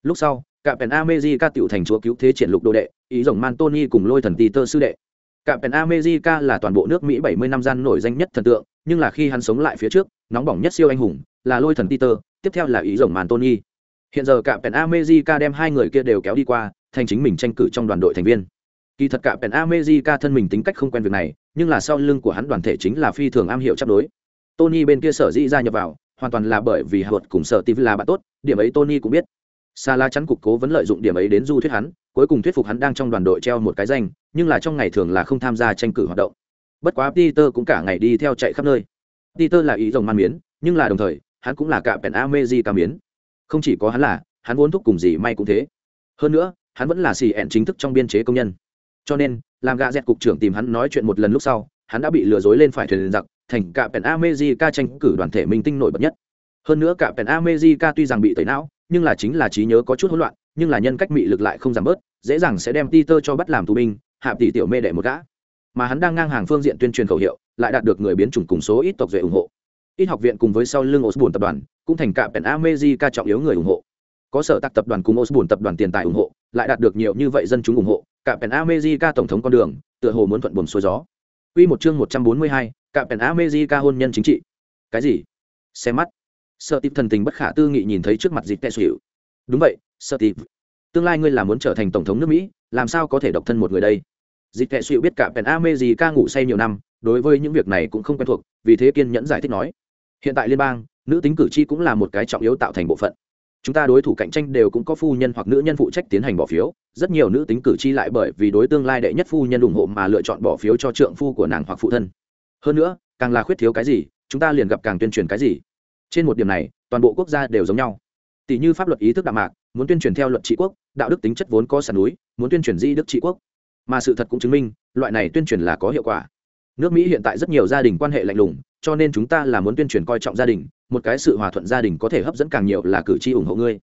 Lúc sau cả pèn amejica tiểu thành chúa cứu thế triển lục đồ đệ, ý rồng man tony cùng lôi thần tì tơ sư đệ. Cả pèn amejica là toàn bộ nước mỹ bảy mươi năm gian nổi danh nhất thần tượng, nhưng là khi hắn sống lại phía trước, nóng bỏng nhất siêu anh hùng, là lôi thần tì tơ tiếp theo là ý rồng man tony. Hiện giờ cả pèn amejica đem hai người kia đều kéo đi qua thành chính mình tranh cử trong đoàn đội thành viên kỳ thật cả pèn amejica thân mình tính cách không quen việc này nhưng là sau lưng của hắn đoàn thể chính là phi thường am hiểu chấp đối tony bên kia sở dĩ gia nhập vào hoàn toàn là bởi vì hạ luật cùng sở tv là bạn tốt điểm ấy tony cũng biết Sala chắn cục cố vẫn lợi dụng điểm ấy đến du thuyết hắn, cuối cùng thuyết phục hắn đang trong đoàn đội treo một cái danh, nhưng là trong ngày thường là không tham gia tranh cử hoạt động. Bất quá Peter cũng cả ngày đi theo chạy khắp nơi. Peter là ý rồng man miến, nhưng là đồng thời, hắn cũng là cả pèn Amejica miến. Không chỉ có hắn là, hắn vốn thúc cùng gì may cũng thế. Hơn nữa, hắn vẫn là xì ẹn chính thức trong biên chế công nhân. Cho nên, làm gạ dẹt cục trưởng tìm hắn nói chuyện một lần lúc sau, hắn đã bị lừa dối lên phải thuyền giặc, thành cả pèn amejica tranh cử đoàn thể minh tinh nổi bật nhất. Hơn nữa cả pèn amejica tuy rằng bị tẩy não, nhưng là chính là trí nhớ có chút hỗn loạn, nhưng là nhân cách mị lực lại không giảm bớt, dễ dàng sẽ đem peter cho bắt làm tù binh, hạ tỷ tiểu mê đệ một gã. Mà hắn đang ngang hàng phương diện tuyên truyền khẩu hiệu, lại đạt được người biến chủng cùng số ít tộc duệ ủng hộ. Ít học viện cùng với sau lưng osborne tập đoàn, cũng thành cả pèn amejica trọng yếu người ủng hộ. Có sở tác tập đoàn cùng osborne tập đoàn tiền tài ủng hộ lại đạt được nhiều như vậy dân chúng ủng hộ cả pèn America tổng thống con đường tựa hồ muốn thuận buồm xuôi gió. Quy một chương 142, cả pèn America hôn nhân chính trị. Cái gì? Xem mắt. Sợ tịp thần tình bất khả tư nghị nhìn thấy trước mặt dịp tệ xỉu. Đúng vậy sợ tịp. Tương lai ngươi là muốn trở thành tổng thống nước mỹ làm sao có thể độc thân một người đây? Dịch tệ xỉu biết cả pèn America ngủ say nhiều năm đối với những việc này cũng không quen thuộc vì thế kiên nhẫn giải thích nói. Hiện tại liên bang nữ tính cử tri cũng là một cái trọng yếu tạo thành bộ phận chúng ta đối thủ cạnh tranh đều cũng có phu nhân hoặc nữ nhân phụ trách tiến hành bỏ phiếu. Rất nhiều nữ tính cử tri lại bởi vì đối tương lai đệ nhất phu nhân ủng hộ mà lựa chọn bỏ phiếu cho trượng phu của nàng hoặc phụ thân. Hơn nữa, càng là khuyết thiếu cái gì, chúng ta liền gặp càng tuyên truyền cái gì. Trên một điểm này, toàn bộ quốc gia đều giống nhau. Tỷ như pháp luật ý thức đạo mạc, muốn tuyên truyền theo luật trị quốc, đạo đức tính chất vốn có sàn núi, muốn tuyên truyền di đức trị quốc. Mà sự thật cũng chứng minh, loại này tuyên truyền là có hiệu quả. Nước mỹ hiện tại rất nhiều gia đình quan hệ lạnh lùng, cho nên chúng ta là muốn tuyên truyền coi trọng gia đình một cái sự hòa thuận gia đình có thể hấp dẫn càng nhiều là cử tri ủng hộ ngươi.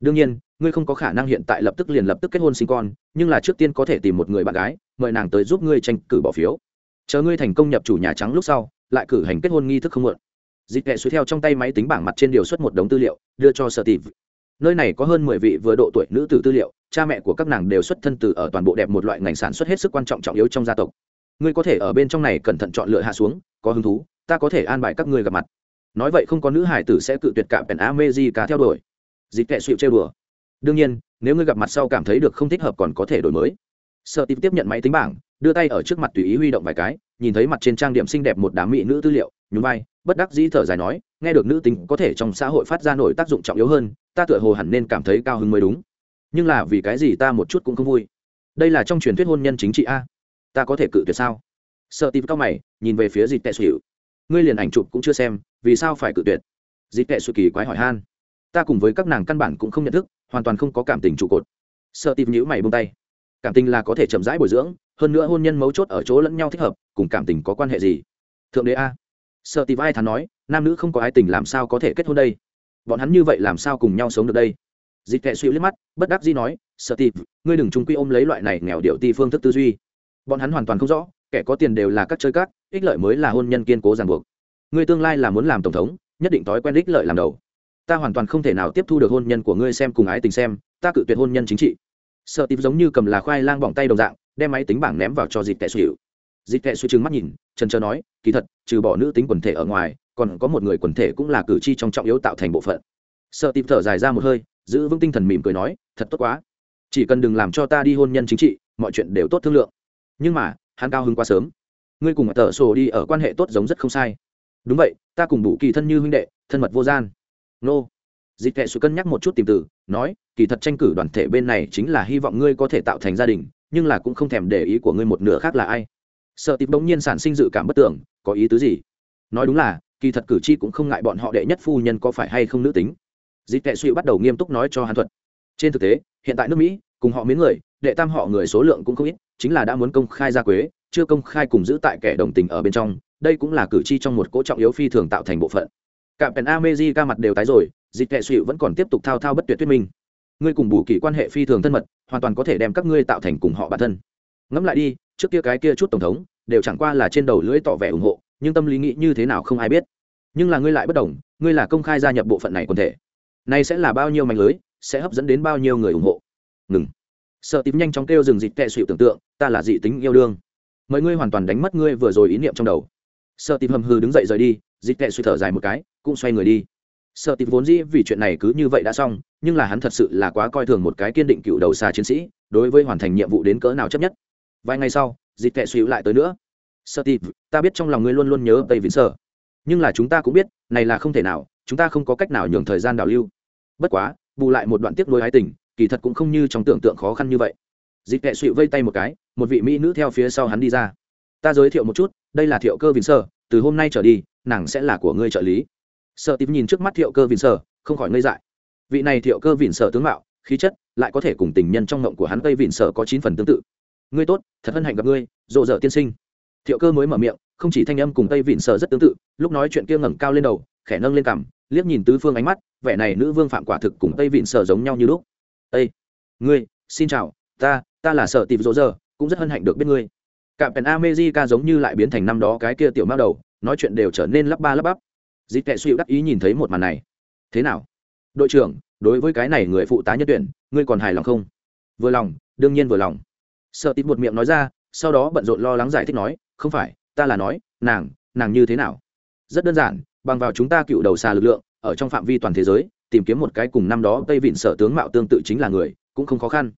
Đương nhiên, ngươi không có khả năng hiện tại lập tức liền lập tức kết hôn sinh con, nhưng là trước tiên có thể tìm một người bạn gái, mời nàng tới giúp ngươi tranh cử bỏ phiếu. Chờ ngươi thành công nhập chủ nhà trắng lúc sau, lại cử hành kết hôn nghi thức không muộn dịch kệ xuôi theo trong tay máy tính bảng mặt trên điều xuất một đống tư liệu, đưa cho sở tịp nơi này có hơn mười vị vừa độ tuổi nữ tử tư liệu, cha mẹ của các nàng đều xuất thân từ ở toàn bộ đẹp một loại ngành sản xuất hết sức quan trọng trọng yếu trong gia tộc. Ngươi có thể ở bên trong này cẩn thận chọn lựa hạ xuống, có hứng thú, ta có thể an bài các ngươi gặp mặt nói vậy không có nữ hải tử sẽ cự tuyệt cả pèn amezi cá theo đuổi. Dịp kệ xịu trêu đùa. Đương nhiên, nếu ngươi gặp mặt sau cảm thấy được không thích hợp còn có thể đổi mới. Sợ tìm tiếp nhận máy tính bảng, đưa tay ở trước mặt tùy ý huy động vài cái, nhìn thấy mặt trên trang điểm xinh đẹp một đám mỹ nữ tư liệu, nhún vai, bất đắc dĩ thở dài nói, nghe được nữ tính có thể trong xã hội phát ra nổi tác dụng trọng yếu hơn, ta tựa hồ hẳn nên cảm thấy cao hứng mới đúng. Nhưng là vì cái gì ta một chút cũng không vui? Đây là trong truyền thuyết hôn nhân chính trị a. Ta có thể cự tuyệt sao? Sợ tìm cao mày, nhìn về phía dịp tệ xỉu ngươi liền ảnh chụp cũng chưa xem, vì sao phải cự tuyệt? Dịp tệ suy kỳ quái hỏi han. Ta cùng với các nàng căn bản cũng không nhận thức, hoàn toàn không có cảm tình trụ cột. Sợ tìm nhữ mày bông tay. Cảm tình là có thể chậm rãi bồi dưỡng, hơn nữa hôn nhân mấu chốt ở chỗ lẫn nhau thích hợp, cùng cảm tình có quan hệ gì? Thượng đế a. Sợ tìm ai thắn nói, nam nữ không có ai tình làm sao có thể kết hôn đây? Bọn hắn như vậy làm sao cùng nhau sống được đây? Dịch tệ suy liếc mắt, bất đắc dĩ nói, sợ tìm ngươi đừng trung quy ôm lấy loại này nghèo điệu ti phương thức tư duy. Bọn hắn hoàn toàn không rõ kẻ có tiền đều là các chơi cát ích lợi mới là hôn nhân kiên cố ràng buộc. Ngươi tương lai là muốn làm tổng thống, nhất định thói quen ích lợi làm đầu. Ta hoàn toàn không thể nào tiếp thu được hôn nhân của ngươi xem cùng ái tình xem, ta cự tuyệt hôn nhân chính trị. Sợ tím giống như cầm là khoai lang bỏng tay đồng dạng, đem máy tính bảng ném vào cho dịp tệ suy dịp tệ suy trừng mắt nhìn, trần trờ nói, kỳ thật, trừ bỏ nữ tính quần thể ở ngoài, còn có một người quần thể cũng là cử tri trong trọng yếu tạo thành bộ phận. Sợ tím thở dài ra một hơi, giữ vững tinh thần mỉm cười nói, thật tốt quá. Chỉ cần đừng làm cho ta đi hôn nhân chính trị, mọi chuyện đều tốt thương lượng. Nhưng mà hắn cao hứng quá sớm. Ngươi cùng tờ sổ đi ở quan hệ tốt giống rất không sai. Đúng vậy, ta cùng đủ kỳ thân như huynh đệ, thân mật vô gian. Nô. Dịch Tệ sự cân nhắc một chút tìm từ, nói, kỳ thật tranh cử đoàn thể bên này chính là hy vọng ngươi có thể tạo thành gia đình, nhưng là cũng không thèm để ý của ngươi một nửa khác là ai. Sợ tìm bỗng nhiên sản sinh dự cảm bất tưởng, có ý tứ gì? Nói đúng là, kỳ thật cử tri cũng không ngại bọn họ đệ nhất phu nhân có phải hay không nữ tính. Dịch Tệ suy bắt đầu nghiêm túc nói cho hàn thuật. Trên thực tế, hiện tại nước mỹ cùng họ miếng người, đệ tam họ người số lượng cũng không ít, chính là đã muốn công khai ra quế, chưa công khai cùng giữ tại kẻ đồng tình ở bên trong, đây cũng là cử tri trong một cỗ trọng yếu phi thường tạo thành bộ phận. Cả pèn amezi ca mặt đều tái rồi, dịch tệ suy vẫn còn tiếp tục thao thao bất tuyệt thuyết minh. Ngươi cùng bù kỳ quan hệ phi thường thân mật, hoàn toàn có thể đem các ngươi tạo thành cùng họ bản thân. Ngẫm lại đi, trước kia cái kia chút tổng thống, đều chẳng qua là trên đầu lưỡi tỏ vẻ ủng hộ, nhưng tâm lý nghĩ như thế nào không ai biết. Nhưng là ngươi lại bất đồng, ngươi là công khai gia nhập bộ phận này quần thể. Nay sẽ là bao nhiêu mạnh lưới, sẽ hấp dẫn đến bao nhiêu người ủng hộ ngừng. Sợ tím nhanh chóng kêu dừng dịch tệ suy tưởng tượng, ta là dị tính yêu đương. Mời ngươi hoàn toàn đánh mất ngươi vừa rồi ý niệm trong đầu. Sợ tím hầm hư đứng dậy rời đi, dịch tệ suy thở dài một cái, cũng xoay người đi. Sợ tím vốn dĩ vì chuyện này cứ như vậy đã xong, nhưng là hắn thật sự là quá coi thường một cái kiên định cựu đầu xa chiến sĩ, đối với hoàn thành nhiệm vụ đến cỡ nào chấp nhất. Vài ngày sau, dịch tệ suy lại tới nữa. Sợ tím ta biết trong lòng ngươi luôn luôn nhớ tây vĩnh sở. Nhưng là chúng ta cũng biết, này là không thể nào, chúng ta không có cách nào nhường thời gian đào lưu. Bất quá, bù lại một đoạn tiếp nối ái tình kỳ thật cũng không như trong tưởng tượng khó khăn như vậy. Dịp tệ suy vây tay một cái, một vị mỹ nữ theo phía sau hắn đi ra. Ta giới thiệu một chút, đây là thiệu cơ vĩnh sơ, từ hôm nay trở đi, nàng sẽ là của ngươi trợ lý. Sợ tìm nhìn trước mắt thiệu cơ vĩnh sơ, không khỏi ngây dại. Vị này thiệu cơ vĩnh sơ tướng mạo, khí chất, lại có thể cùng tình nhân trong ngộng của hắn tây Vịn sở có chín phần tương tự. Ngươi tốt, thật hân hạnh gặp ngươi, rộ rợ tiên sinh. Thiệu cơ mới mở miệng, không chỉ thanh âm cùng tây vịn sở rất tương tự, lúc nói chuyện kia ngẩng cao lên đầu, khẽ nâng lên cằm, liếc nhìn tứ phương ánh mắt, vẻ này nữ vương phạm quả thực cùng tây vịn sở giống nhau như lúc ây ngươi, xin chào, ta ta là Sợ tìm rỗ giờ cũng rất hân hạnh được biết ngươi. Cả pèn amejica giống như lại biến thành năm đó cái kia tiểu mao đầu, nói chuyện đều trở nên lắp ba lắp bắp. Dịp kệ suy đắc ý nhìn thấy một màn này. Thế nào? Đội trưởng, đối với cái này người phụ tá nhân tuyển, ngươi còn hài lòng không? Vừa lòng, đương nhiên vừa lòng. Sợ tít một miệng nói ra, sau đó bận rộn lo lắng giải thích nói, không phải, ta là nói, nàng nàng như thế nào? Rất đơn giản, bằng vào chúng ta cựu đầu xà lực lượng, ở trong phạm vi toàn thế giới tìm kiếm một cái cùng năm đó tây vịn sở tướng mạo tương tự chính là người, cũng không khó khăn.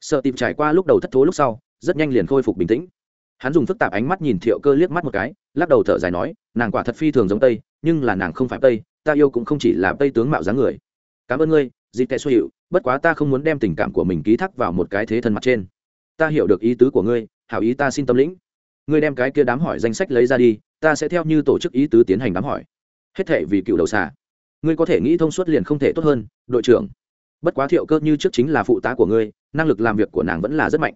Sợ tìm trải qua lúc đầu thất thố lúc sau, rất nhanh liền khôi phục bình tĩnh. Hắn dùng phức tạp ánh mắt nhìn thiệu cơ liếc mắt một cái, lắc đầu thở dài nói, nàng quả thật phi thường giống tây, nhưng là nàng không phải tây, ta yêu cũng không chỉ là tây tướng mạo dáng người. Cảm ơn ngươi dịp tệ xuất hiệu bất quá ta không muốn đem tình cảm của mình ký thác vào một cái thế thân mặt trên. Ta hiểu được ý tứ của ngươi, hảo ý ta xin tâm lĩnh. Ngươi đem cái kia đám hỏi danh sách lấy ra đi, ta sẽ theo như tổ chức ý tứ tiến hành đám hỏi. Hết thệ vì cựu đầu xà ngươi có thể nghĩ thông suốt liền không thể tốt hơn, đội trưởng. Bất quá thiệu cơ như trước chính là phụ tá của ngươi, năng lực làm việc của nàng vẫn là rất mạnh.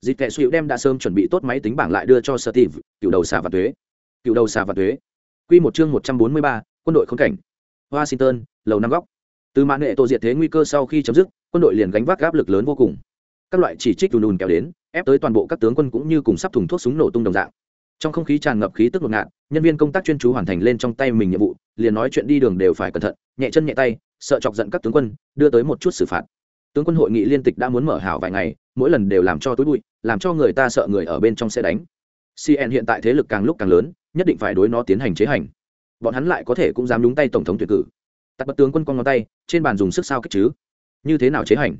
Dịp kệ suy đem đã sớm chuẩn bị tốt máy tính bảng lại đưa cho Sơ tịp cựu đầu xà và thuế cựu đầu xà và thuế q một chương một trăm bốn mươi ba, quân đội khống cảnh. Washington, lầu năm góc. Từ mạng nghệ tổ diệt thế nguy cơ sau khi chấm dứt, quân đội liền gánh vác áp lực lớn vô cùng. Các loại chỉ trích đùn đùn kéo đến, ép tới toàn bộ các tướng quân cũng như cùng sắp thùng thuốc súng nổ tung đồng dạng trong không khí tràn ngập khí tức ngột ngạt, nhân viên công tác chuyên chú hoàn thành lên trong tay mình nhiệm vụ, liền nói chuyện đi đường đều phải cẩn thận, nhẹ chân nhẹ tay, sợ chọc giận các tướng quân, đưa tới một chút xử phạt. Tướng quân hội nghị liên tịch đã muốn mở hảo vài ngày, mỗi lần đều làm cho túi bụi, làm cho người ta sợ người ở bên trong sẽ đánh. Cn hiện tại thế lực càng lúc càng lớn, nhất định phải đối nó tiến hành chế hành. Bọn hắn lại có thể cũng dám đúng tay tổng thống tuyển cử. Tặc bất tướng quân con ngón tay, trên bàn dùng sức sao kích chứ? Như thế nào chế hành?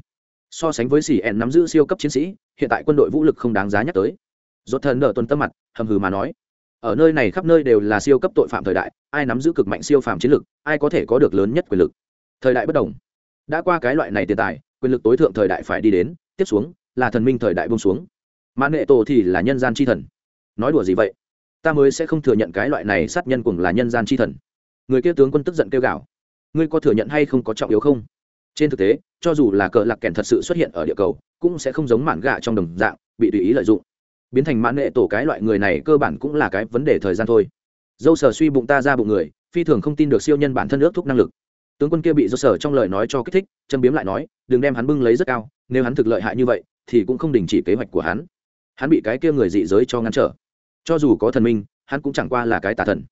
So sánh với cn nắm giữ siêu cấp chiến sĩ, hiện tại quân đội vũ lực không đáng giá nhắc tới. Dốt thần nợ tuần tâm mặt hầm hừ mà nói, ở nơi này khắp nơi đều là siêu cấp tội phạm thời đại, ai nắm giữ cực mạnh siêu phạm chiến lực, ai có thể có được lớn nhất quyền lực. Thời đại bất đồng. Đã qua cái loại này tiền tài, quyền lực tối thượng thời đại phải đi đến, tiếp xuống là thần minh thời đại bông xuống. Mà nghệ tổ thì là nhân gian c h i thần. Nói đùa gì vậy? Ta mới sẽ không thừa nhận cái loại này sát nhân cùng là nhân gian c h i thần. Người kia tướng quân tức giận kêu gào. Ngươi có thừa nhận hay không có trọng yếu không? Trên thực tế, cho dù là cờ lạc kèn thật sự xuất hiện ở địa cầu, cũng sẽ không giống mảng gạ trong đồng dạng, bị tùy ý lợi dụng biến thành mãn nệ tổ cái loại người này cơ bản cũng là cái vấn đề thời gian thôi. Dâu sở suy bụng ta ra bụng người, phi thường không tin được siêu nhân bản thân ước thúc năng lực. Tướng quân kia bị dâu sở trong lời nói cho kích thích, châm biếm lại nói, đừng đem hắn bưng lấy rất cao, nếu hắn thực lợi hại như vậy, thì cũng không đình chỉ kế hoạch của hắn. Hắn bị cái kia người dị giới cho ngăn trở. Cho dù có thần minh, hắn cũng chẳng qua là cái tà thần.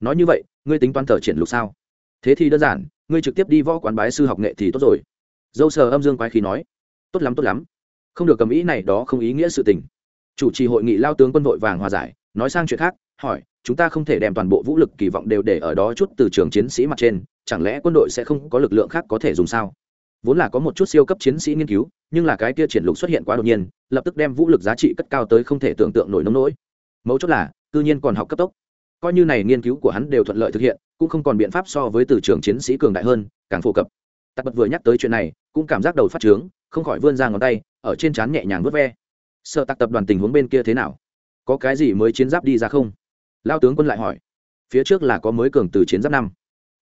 Nói như vậy, ngươi tính toán thờ triển lục sao? Thế thì đơn giản, ngươi trực tiếp đi võ quán bái sư học nghệ thì tốt rồi. Dâu sờ âm dương quái khí nói, tốt lắm tốt lắm. Không được cầm ý này đó không ý nghĩa sự tình chủ trì hội nghị lao tướng quân vội vàng hòa giải, nói sang chuyện khác, hỏi, chúng ta không thể đem toàn bộ vũ lực kỳ vọng đều để ở đó chút từ trường chiến sĩ mặt trên, chẳng lẽ quân đội sẽ không có lực lượng khác có thể dùng sao? Vốn là có một chút siêu cấp chiến sĩ nghiên cứu, nhưng là cái kia triển lục xuất hiện quá đột nhiên, lập tức đem vũ lực giá trị cất cao tới không thể tưởng tượng nổi nông nỗi. Mấu chốt là, cư nhiên còn học cấp tốc. Coi như này nghiên cứu của hắn đều thuận lợi thực hiện, cũng không còn biện pháp so với từ trường chiến sĩ cường đại hơn, càng phổ cập. Tặc bật vừa nhắc tới chuyện này, cũng cảm giác đầu phát trướng, không khỏi vươn ra ngón tay, ở trên trán nhẹ nhàng vớt ve sợ tặc tập đoàn tình huống bên kia thế nào? Có cái gì mới chiến giáp đi ra không? Lao tướng quân lại hỏi. Phía trước là có mới cường từ chiến giáp năm.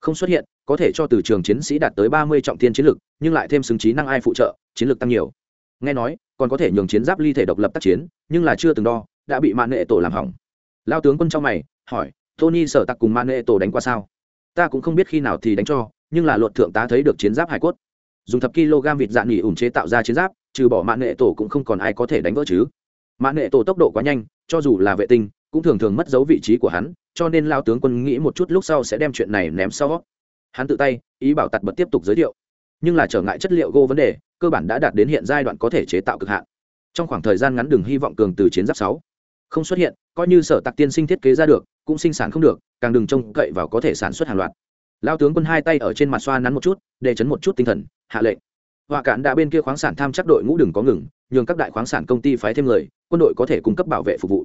Không xuất hiện, có thể cho từ trường chiến sĩ đạt tới ba mươi trọng thiên chiến lực, nhưng lại thêm xứng trí năng ai phụ trợ, chiến lược tăng nhiều. Nghe nói, còn có thể nhường chiến giáp ly thể độc lập tác chiến, nhưng là chưa từng đo, đã bị mạng nghệ tổ làm hỏng. Lao tướng quân trong mày, hỏi, tony sở tặc cùng mạng nghệ tổ đánh qua sao? Ta cũng không biết khi nào thì đánh cho, nhưng là luật thượng tá thấy được chiến giáp hải cốt. Dùng thập kg vịt dạng nghỉ ủng chế tạo ra chiến giáp trừ bỏ mạng nghệ tổ cũng không còn ai có thể đánh vỡ chứ. Mạng nghệ tổ tốc độ quá nhanh, cho dù là vệ tinh, cũng thường thường mất dấu vị trí của hắn, cho nên lao tướng quân nghĩ một chút lúc sau sẽ đem chuyện này ném sau. Hắn tự tay, ý bảo tặt bật tiếp tục giới thiệu. Nhưng là trở ngại chất liệu gô vấn đề, cơ bản đã đạt đến hiện giai đoạn có thể chế tạo cực hạn. Trong khoảng thời gian ngắn đừng hy vọng cường từ chiến giáp sáu không xuất hiện, coi như sở tạc tiên sinh thiết kế ra được, cũng sinh sản không được, càng đừng trông cậy vào có thể sản xuất hàng loạt. Lao tướng quân hai tay ở trên mặt xoa nắn một chút, để chấn một chút tinh thần, hạ lệnh họa cạn đã bên kia khoáng sản tham chắc đội ngũ đừng có ngừng, nhường các đại khoáng sản công ty phái thêm người, quân đội có thể cung cấp bảo vệ phục vụ.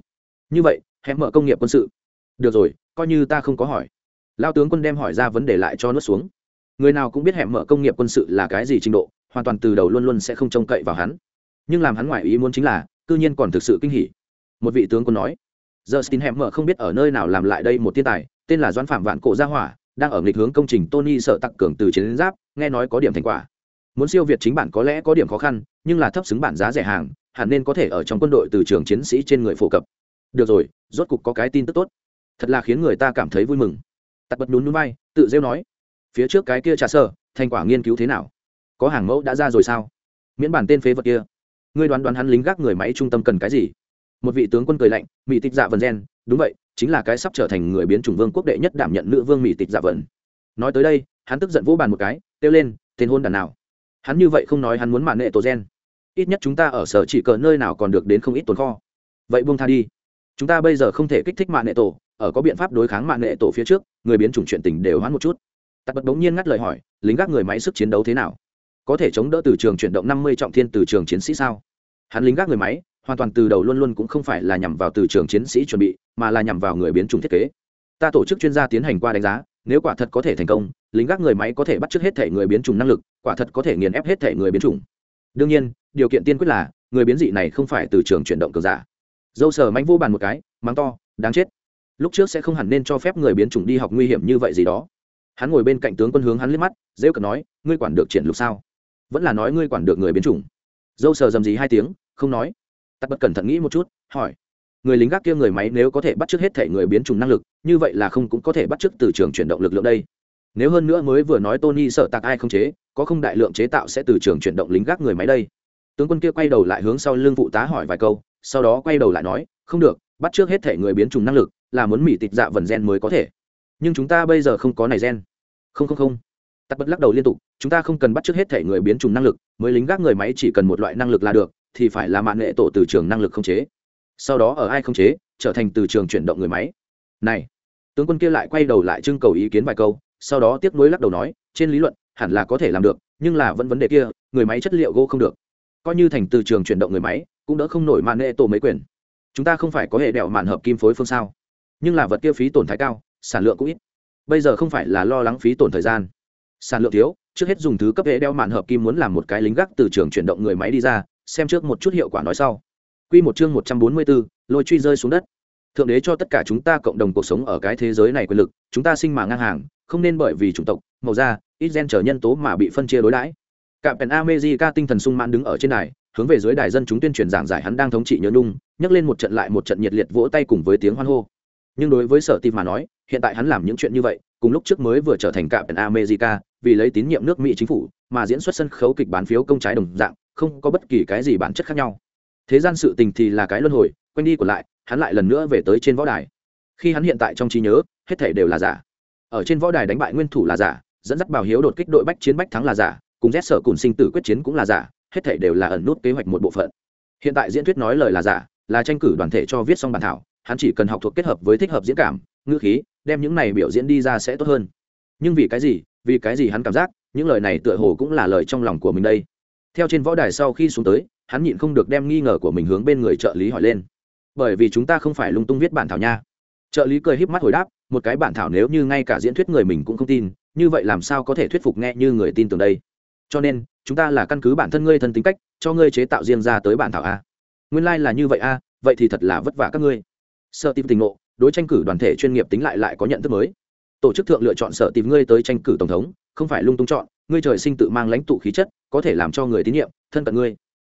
Như vậy, hẹn mở công nghiệp quân sự. Được rồi, coi như ta không có hỏi. Lao tướng quân đem hỏi ra vấn đề lại cho nuốt xuống. Người nào cũng biết hẹn mở công nghiệp quân sự là cái gì trình độ, hoàn toàn từ đầu luôn luôn sẽ không trông cậy vào hắn. Nhưng làm hắn ngoại ý muốn chính là, cư nhiên còn thực sự kinh hỉ. Một vị tướng quân nói giờ stin hẹn mở không biết ở nơi nào làm lại đây một thiên tài, tên là doãn phạm vạn cổ gia hỏa, đang ở nghịch hướng công trình tony sợ tặc cường từ chiến giáp, nghe nói có điểm thành quả muốn siêu việt chính bản có lẽ có điểm khó khăn, nhưng là thấp xứng bản giá rẻ hàng, hẳn nên có thể ở trong quân đội từ trường chiến sĩ trên người phổ cập. Được rồi, rốt cục có cái tin tức tốt. Thật là khiến người ta cảm thấy vui mừng. Tặc bật nhún núi bay tự rêu nói. Phía trước cái kia trà sơ, thành quả nghiên cứu thế nào? Có hàng mẫu đã ra rồi sao? Miễn bản tên phế vật kia. Ngươi đoán đoán hắn lính gác người máy trung tâm cần cái gì? Một vị tướng quân cười lạnh, mỹ tịch dạ vần gen, đúng vậy, chính là cái sắp trở thành người biến chủng vương quốc đệ nhất đảm nhận nữ vương mỹ tịch dạ vần nói tới đây, hắn tức giận vỗ bàn một cái, kêu lên, tên hôn đàn nào? Hắn như vậy không nói hắn muốn mạn nệ tổ gen. Ít nhất chúng ta ở sở chỉ cờ nơi nào còn được đến không ít tồn kho. Vậy buông tha đi. Chúng ta bây giờ không thể kích thích mạn nệ tổ, ở có biện pháp đối kháng mạn nệ tổ phía trước, người biến chủng chuyện tình đều hoãn một chút. Tặc bật bỗng nhiên ngắt lời hỏi, lính gác người máy sức chiến đấu thế nào? Có thể chống đỡ từ trường chuyển động năm mươi trọng thiên từ trường chiến sĩ sao? Hắn lính gác người máy, hoàn toàn từ đầu luôn luôn cũng không phải là nhằm vào từ trường chiến sĩ chuẩn bị, mà là nhằm vào người biến chủng thiết kế. Ta tổ chức chuyên gia tiến hành qua đánh giá nếu quả thật có thể thành công, lính gác người máy có thể bắt chước hết thể người biến chủng năng lực, quả thật có thể nghiền ép hết thể người biến chủng. Đương nhiên, điều kiện tiên quyết là, người biến dị này không phải từ trường chuyển động cường giả. Dâu sờ mánh vô bàn một cái, mắng to, đáng chết. Lúc trước sẽ không hẳn nên cho phép người biến chủng đi học nguy hiểm như vậy gì đó. Hắn ngồi bên cạnh tướng quân hướng hắn liếc mắt, rêu cờ nói, ngươi quản được triển lục sao? Vẫn là nói ngươi quản được người biến chủng. Dâu sờ dầm gì hai tiếng, không nói. Tắt bất cẩn thận nghĩ một chút, hỏi người lính gác kia người máy nếu có thể bắt chước hết thể người biến chủng năng lực, như vậy là không cũng có thể bắt chước từ trường chuyển động lực lượng đây. Nếu hơn nữa mới vừa nói tony sợ tạc ai không chế, có không đại lượng chế tạo sẽ từ trường chuyển động lính gác người máy đây. Tướng quân kia quay đầu lại hướng sau lưng phụ tá hỏi vài câu, sau đó quay đầu lại nói, không được, bắt trước hết thể người biến chủng năng lực, là muốn mỹ tịch dạ vần gen mới có thể. Nhưng chúng ta bây giờ không có này gen. Không không không. Tắt bất lắc đầu liên tục, chúng ta không cần bắt trước hết thể người biến chủng năng lực, mới lính gác người máy chỉ cần một loại năng lực là được, thì phải là mạng nghệ tổ từ trường năng lực không chế sau đó ở ai không chế, trở thành từ trường chuyển động người máy. Này, tướng quân kia lại quay đầu lại trưng cầu ý kiến vài câu, sau đó tiếp nối lắc đầu nói, trên lý luận, hẳn là có thể làm được, nhưng là vẫn vấn đề kia, người máy chất liệu gỗ không được. Coi như thành từ trường chuyển động người máy, cũng đỡ không nổi màn nệ tổ mấy quyền. Chúng ta không phải có hệ đèo màn hợp kim phối phương sao? Nhưng là vật kia phí tổn thái cao, sản lượng cũng ít. Bây giờ không phải là lo lắng phí tổn thời gian. Sản lượng thiếu, trước hết dùng thứ cấp hệ đeo màn hợp kim muốn làm một cái lính gác từ trường chuyển động người máy đi ra, xem trước một chút hiệu quả nói sau. Quy một chương một trăm bốn mươi 144, lôi truy rơi xuống đất. Thượng đế cho tất cả chúng ta cộng đồng cuộc sống ở cái thế giới này quyền lực, chúng ta sinh mà ngang hàng, không nên bởi vì chủng tộc, màu da, ít gen trở nhân tố mà bị phân chia đối đãi. Cạm Pen America tinh thần sung mãn đứng ở trên đài, hướng về dưới đài dân chúng tuyên truyền giảng giải hắn đang thống trị nhớ nung, nhấc lên một trận lại một trận nhiệt liệt vỗ tay cùng với tiếng hoan hô. Nhưng đối với Sở Tịp mà nói, hiện tại hắn làm những chuyện như vậy, cùng lúc trước mới vừa trở thành Cạm Pen America, vì lấy tín nhiệm nước Mỹ chính phủ, mà diễn xuất sân khấu kịch bán phiếu công trái đồng dạng, không có bất kỳ cái gì bản chất khác nhau thế gian sự tình thì là cái luân hồi, quanh đi của lại, hắn lại lần nữa về tới trên võ đài. Khi hắn hiện tại trong trí nhớ, hết thể đều là giả. Ở trên võ đài đánh bại nguyên thủ là giả, dẫn dắt bảo hiếu đột kích đội bách chiến bách thắng là giả, cùng rét sở cùng sinh tử quyết chiến cũng là giả, hết thể đều là ẩn nút kế hoạch một bộ phận. Hiện tại diễn thuyết nói lời là giả, là tranh cử đoàn thể cho viết xong bản thảo, hắn chỉ cần học thuộc kết hợp với thích hợp diễn cảm, ngữ khí, đem những này biểu diễn đi ra sẽ tốt hơn. Nhưng vì cái gì, vì cái gì hắn cảm giác, những lời này tựa hồ cũng là lời trong lòng của mình đây. Theo trên võ đài sau khi xuống tới hắn nhịn không được đem nghi ngờ của mình hướng bên người trợ lý hỏi lên. Bởi vì chúng ta không phải lung tung viết bản thảo nha. Trợ lý cười híp mắt hồi đáp, một cái bản thảo nếu như ngay cả diễn thuyết người mình cũng không tin, như vậy làm sao có thể thuyết phục nghe như người tin tưởng đây? Cho nên, chúng ta là căn cứ bản thân ngươi thân tính cách, cho ngươi chế tạo riêng ra tới bản thảo a. Nguyên lai、like、là như vậy a, vậy thì thật là vất vả các ngươi. Sợ tìm tình ngộ, đối tranh cử đoàn thể chuyên nghiệp tính lại lại có nhận thức mới. Tổ chức thượng lựa chọn sợ tìm ngươi tới tranh cử tổng thống, không phải lung tung chọn, ngươi trời sinh tự mang lãnh tụ khí chất, có thể làm cho người tín nhiệm, thân cận ngươi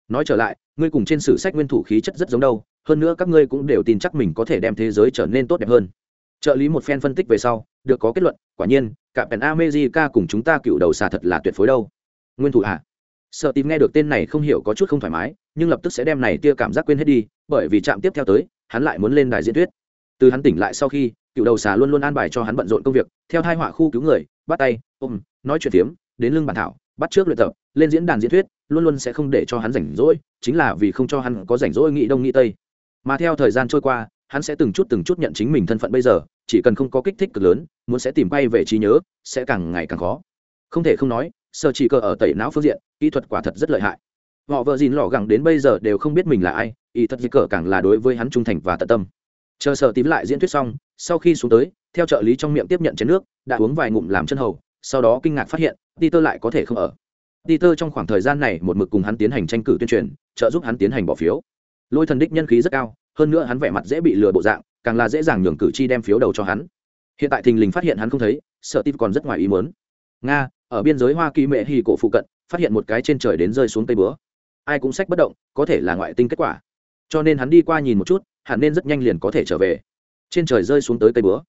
nói trở lại, ngươi cùng trên sử sách nguyên thủ khí chất rất giống đâu, hơn nữa các ngươi cũng đều tin chắc mình có thể đem thế giới trở nên tốt đẹp hơn. Trợ lý một phen phân tích về sau, được có kết luận, quả nhiên, cả pèn amejica cùng chúng ta cựu đầu xà thật là tuyệt phối đâu. Nguyên thủ à? sợ tìm nghe được tên này không hiểu có chút không thoải mái, nhưng lập tức sẽ đem này tia cảm giác quên hết đi, bởi vì trạm tiếp theo tới, hắn lại muốn lên đài diễn thuyết. Từ hắn tỉnh lại sau khi, cựu đầu xà luôn luôn an bài cho hắn bận rộn công việc, theo hai họa khu cứu người, bắt tay, ôm, nói chuyện phiếm, đến lưng bản thảo, bắt trước luyện tập, lên diễn đàn diễn thuyết luôn luôn sẽ không để cho hắn rảnh rỗi, chính là vì không cho hắn có rảnh rỗi nghĩ đông nghĩ tây. Mà theo thời gian trôi qua, hắn sẽ từng chút từng chút nhận chính mình thân phận bây giờ, chỉ cần không có kích thích cực lớn, muốn sẽ tìm quay về trí nhớ, sẽ càng ngày càng khó. Không thể không nói sơ chỉ cơ ở tẩy não phương diện, kỹ thuật quả thật rất lợi hại. Họ vợ dìn lò gẳng đến bây giờ đều không biết mình là ai y thật gì cờ càng là đối với hắn trung thành và tận tâm. Chờ sợ tím lại diễn thuyết xong, sau khi xuống tới, theo trợ lý trong miệng tiếp nhận chén nước, đã uống vài ngụm làm chân hầu, sau đó kinh ngạc phát hiện, Peter lại có thể không ở. Peter trong khoảng thời gian này một mực cùng hắn tiến hành tranh cử tuyên truyền, trợ giúp hắn tiến hành bỏ phiếu. Lôi thần đích nhân khí rất cao, hơn nữa hắn vẻ mặt dễ bị lừa bộ dạng, càng là dễ dàng nhường cử tri đem phiếu đầu cho hắn. Hiện tại thình lình phát hiện hắn không thấy, sợ Steve còn rất ngoài ý muốn. Nga, ở biên giới Hoa Kỳ mẹ hỉ cổ phụ cận, phát hiện một cái trên trời đến rơi xuống cây búa. Ai cũng sách bất động, có thể là ngoại tinh kết quả. Cho nên hắn đi qua nhìn một chút, hẳn nên rất nhanh liền có thể trở về. Trên trời rơi xuống tới cây búa.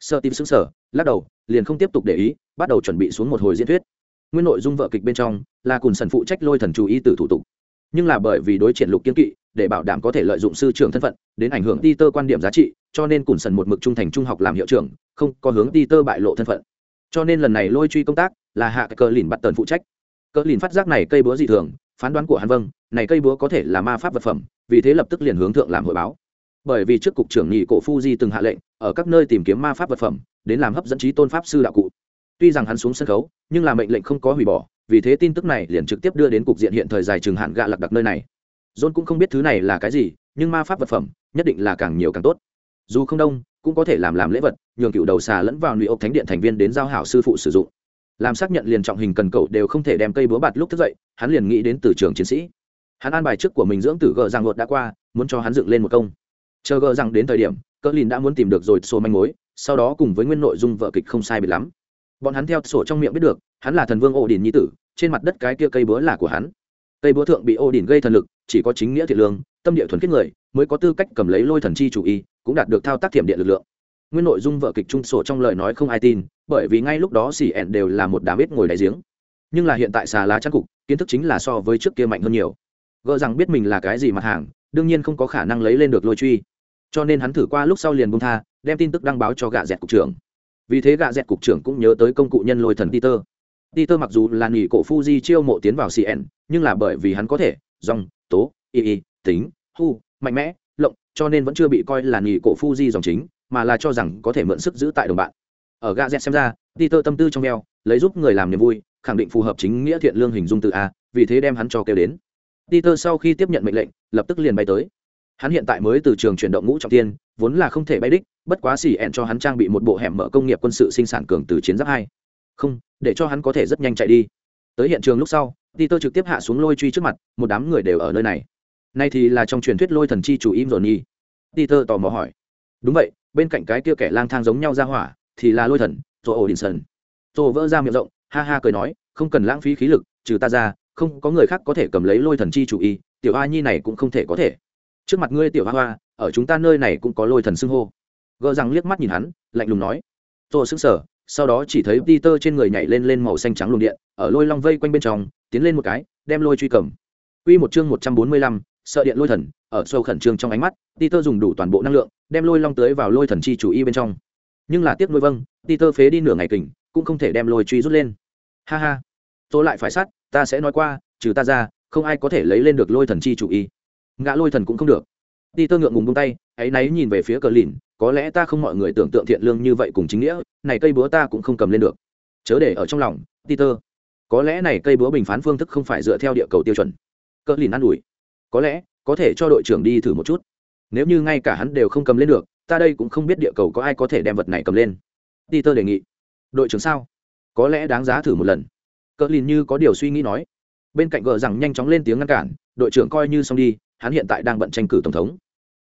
Sợ Steve sững sờ, lắc đầu, liền không tiếp tục để ý, bắt đầu chuẩn bị xuống một hồi diễn thuyết nguyên nội dung vợ kịch bên trong là cùng sần phụ trách lôi thần chú ý từ thủ tục. Nhưng là bởi vì đối triển lục kiên kỵ, để bảo đảm có thể lợi dụng sư trưởng thân phận, đến ảnh hưởng ti tơ quan điểm giá trị, cho nên cùng sần một mực trung thành trung học làm hiệu trưởng, không có hướng ti tơ bại lộ thân phận. Cho nên lần này lôi truy công tác là hạ cờ lìn bắt tần phụ trách. Cờ lìn phát giác này cây búa dị thường, phán đoán của hắn vâng này cây búa có thể là ma pháp vật phẩm, vì thế lập tức liền hướng thượng làm hội báo. Bởi vì trước cục trưởng nhị cổ phu di từng hạ lệnh, ở các nơi tìm kiếm ma pháp vật phẩm, đến làm hấp dẫn trí tôn pháp sư đạo cụ tuy rằng hắn xuống sân khấu, nhưng là mệnh lệnh không có hủy bỏ, vì thế tin tức này liền trực tiếp đưa đến cục diện hiện thời dài chừng hạn gạ lặc đặc nơi này. John cũng không biết thứ này là cái gì, nhưng ma pháp vật phẩm, nhất định là càng nhiều càng tốt. Dù không đông, cũng có thể làm làm lễ vật, nhường cựu đầu xà lẫn vào nụy ốc thánh điện thành viên đến giao hảo sư phụ sử dụng. Làm xác nhận liền trọng hình cần cầu đều không thể đem cây búa bạt lúc thức dậy, hắn liền nghĩ đến từ trường chiến sĩ. Hắn an bài trước của mình dưỡng tử gờ rằng luật đã qua, muốn cho hắn dựng lên một công. Chờ gờ rằng đến thời điểm cỡ lìn đã muốn tìm được rồi số manh mối, sau đó cùng với nguyên nội dung vợ kịch không sai biệt lắm bọn hắn theo sổ trong miệng biết được, hắn là thần vương ổ đình nhi tử, trên mặt đất cái kia cây búa là của hắn. Cây búa thượng bị ổ đình gây thần lực, chỉ có chính nghĩa thiện lương, tâm địa thuần khiết người, mới có tư cách cầm lấy lôi thần chi chủ y, cũng đạt được thao tác thiểm điện lực lượng. Nguyên nội dung vợ kịch trung sổ trong lời nói không ai tin, bởi vì ngay lúc đó xì ẹn đều là một đám ít ngồi đại giếng. Nhưng là hiện tại xà lá trang cục, kiến thức chính là so với trước kia mạnh hơn nhiều. Gỡ rằng biết mình là cái gì mặt hàng, đương nhiên không có khả năng lấy lên được lôi truy. Cho nên hắn thử qua lúc sau liền bung tha, đem tin tức đăng báo cho gạ dẹt cục trưởng vì thế gạ dẹt cục trưởng cũng nhớ tới công cụ nhân lôi thần peter. Peter mặc dù là nghỉ cổ fuji chiêu mộ tiến vào cn nhưng là bởi vì hắn có thể, dòng, tố, y y, tính, hu, mạnh mẽ, lộng, cho nên vẫn chưa bị coi là nghỉ cổ fuji dòng chính, mà là cho rằng có thể mượn sức giữ tại đồng bạn. Ở gạ dẹt xem ra, peter tâm tư trong eo, lấy giúp người làm niềm vui, khẳng định phù hợp chính nghĩa thiện lương hình dung từ a, vì thế đem hắn cho kêu đến. Peter sau khi tiếp nhận mệnh lệnh, lập tức liền bay tới hắn hiện tại mới từ trường chuyển động ngũ trọng tiên vốn là không thể bay đích, bất quá xỉ ẹn cho hắn trang bị một bộ hẻm mở công nghiệp quân sự sinh sản cường từ chiến giáp hai. Không, để cho hắn có thể rất nhanh chạy đi. Tới hiện trường lúc sau, peter trực tiếp hạ xuống lôi truy trước mặt, một đám người đều ở nơi này. Nay thì là trong truyền thuyết lôi thần chi chủ im rồi nhi peter tò mò hỏi. Đúng vậy, bên cạnh cái kia kẻ lang thang giống nhau ra hỏa, thì là lôi thần rồi ổ đình sơn rồi vỡ ra miệng rộng, ha ha cười nói, không cần lãng phí khí lực, trừ ta ra, không có người khác có thể cầm lấy lôi thần chi chủ y, tiểu a nhi này cũng không thể có thể trước mặt ngươi tiểu hoa hoa ở chúng ta nơi này cũng có lôi thần xưng hô. Gỡ rằng liếc mắt nhìn hắn lạnh lùng nói. Tôi xứng sở sau đó chỉ thấy peter trên người nhảy lên lên màu xanh trắng luồng điện ở lôi long vây quanh bên trong tiến lên một cái đem lôi truy cầm. Quy một chương một trăm bốn mươi lăm, sợ điện lôi thần, ở sâu khẩn trương trong ánh mắt, Peter dùng đủ toàn bộ năng lượng, đem lôi long tới vào lôi thần chi chủ y bên trong. Nhưng là tiếc nuôi vâng, Peter phế đi nửa ngày kình, cũng không thể đem lôi truy rút lên. Ha ha, tôi lại phải sát, ta sẽ nói qua, trừ ta ra, không ai có thể lấy lên được lôi thần chi chủ y ngã lôi thần cũng không được. Đi tơ ngượng ngùng bông tay ấy náy nhìn về phía cờ lìn, có lẽ ta không mọi người tưởng tượng thiện lương như vậy cùng chính nghĩa, này cây búa ta cũng không cầm lên được. Chớ để ở trong lòng đi tơ. Có lẽ này cây búa bình phán phương thức không phải dựa theo địa cầu tiêu chuẩn. Cờ lìn ă n ủi. Có lẽ, có thể cho đội trưởng đi thử một chút. Nếu như ngay cả hắn đều không cầm lên được, ta đây cũng không biết địa cầu có ai có thể đem vật này cầm lên. Đi tơ đề nghị. Đội trưởng sao? Có lẽ đáng giá thử một lần. Cờ lìn như có điều suy nghĩ nói. Bên cạnh gờ rằng nhanh chóng lên tiếng ngăn cản, đội trưởng coi như xong đi hắn hiện tại đang bận tranh cử tổng thống.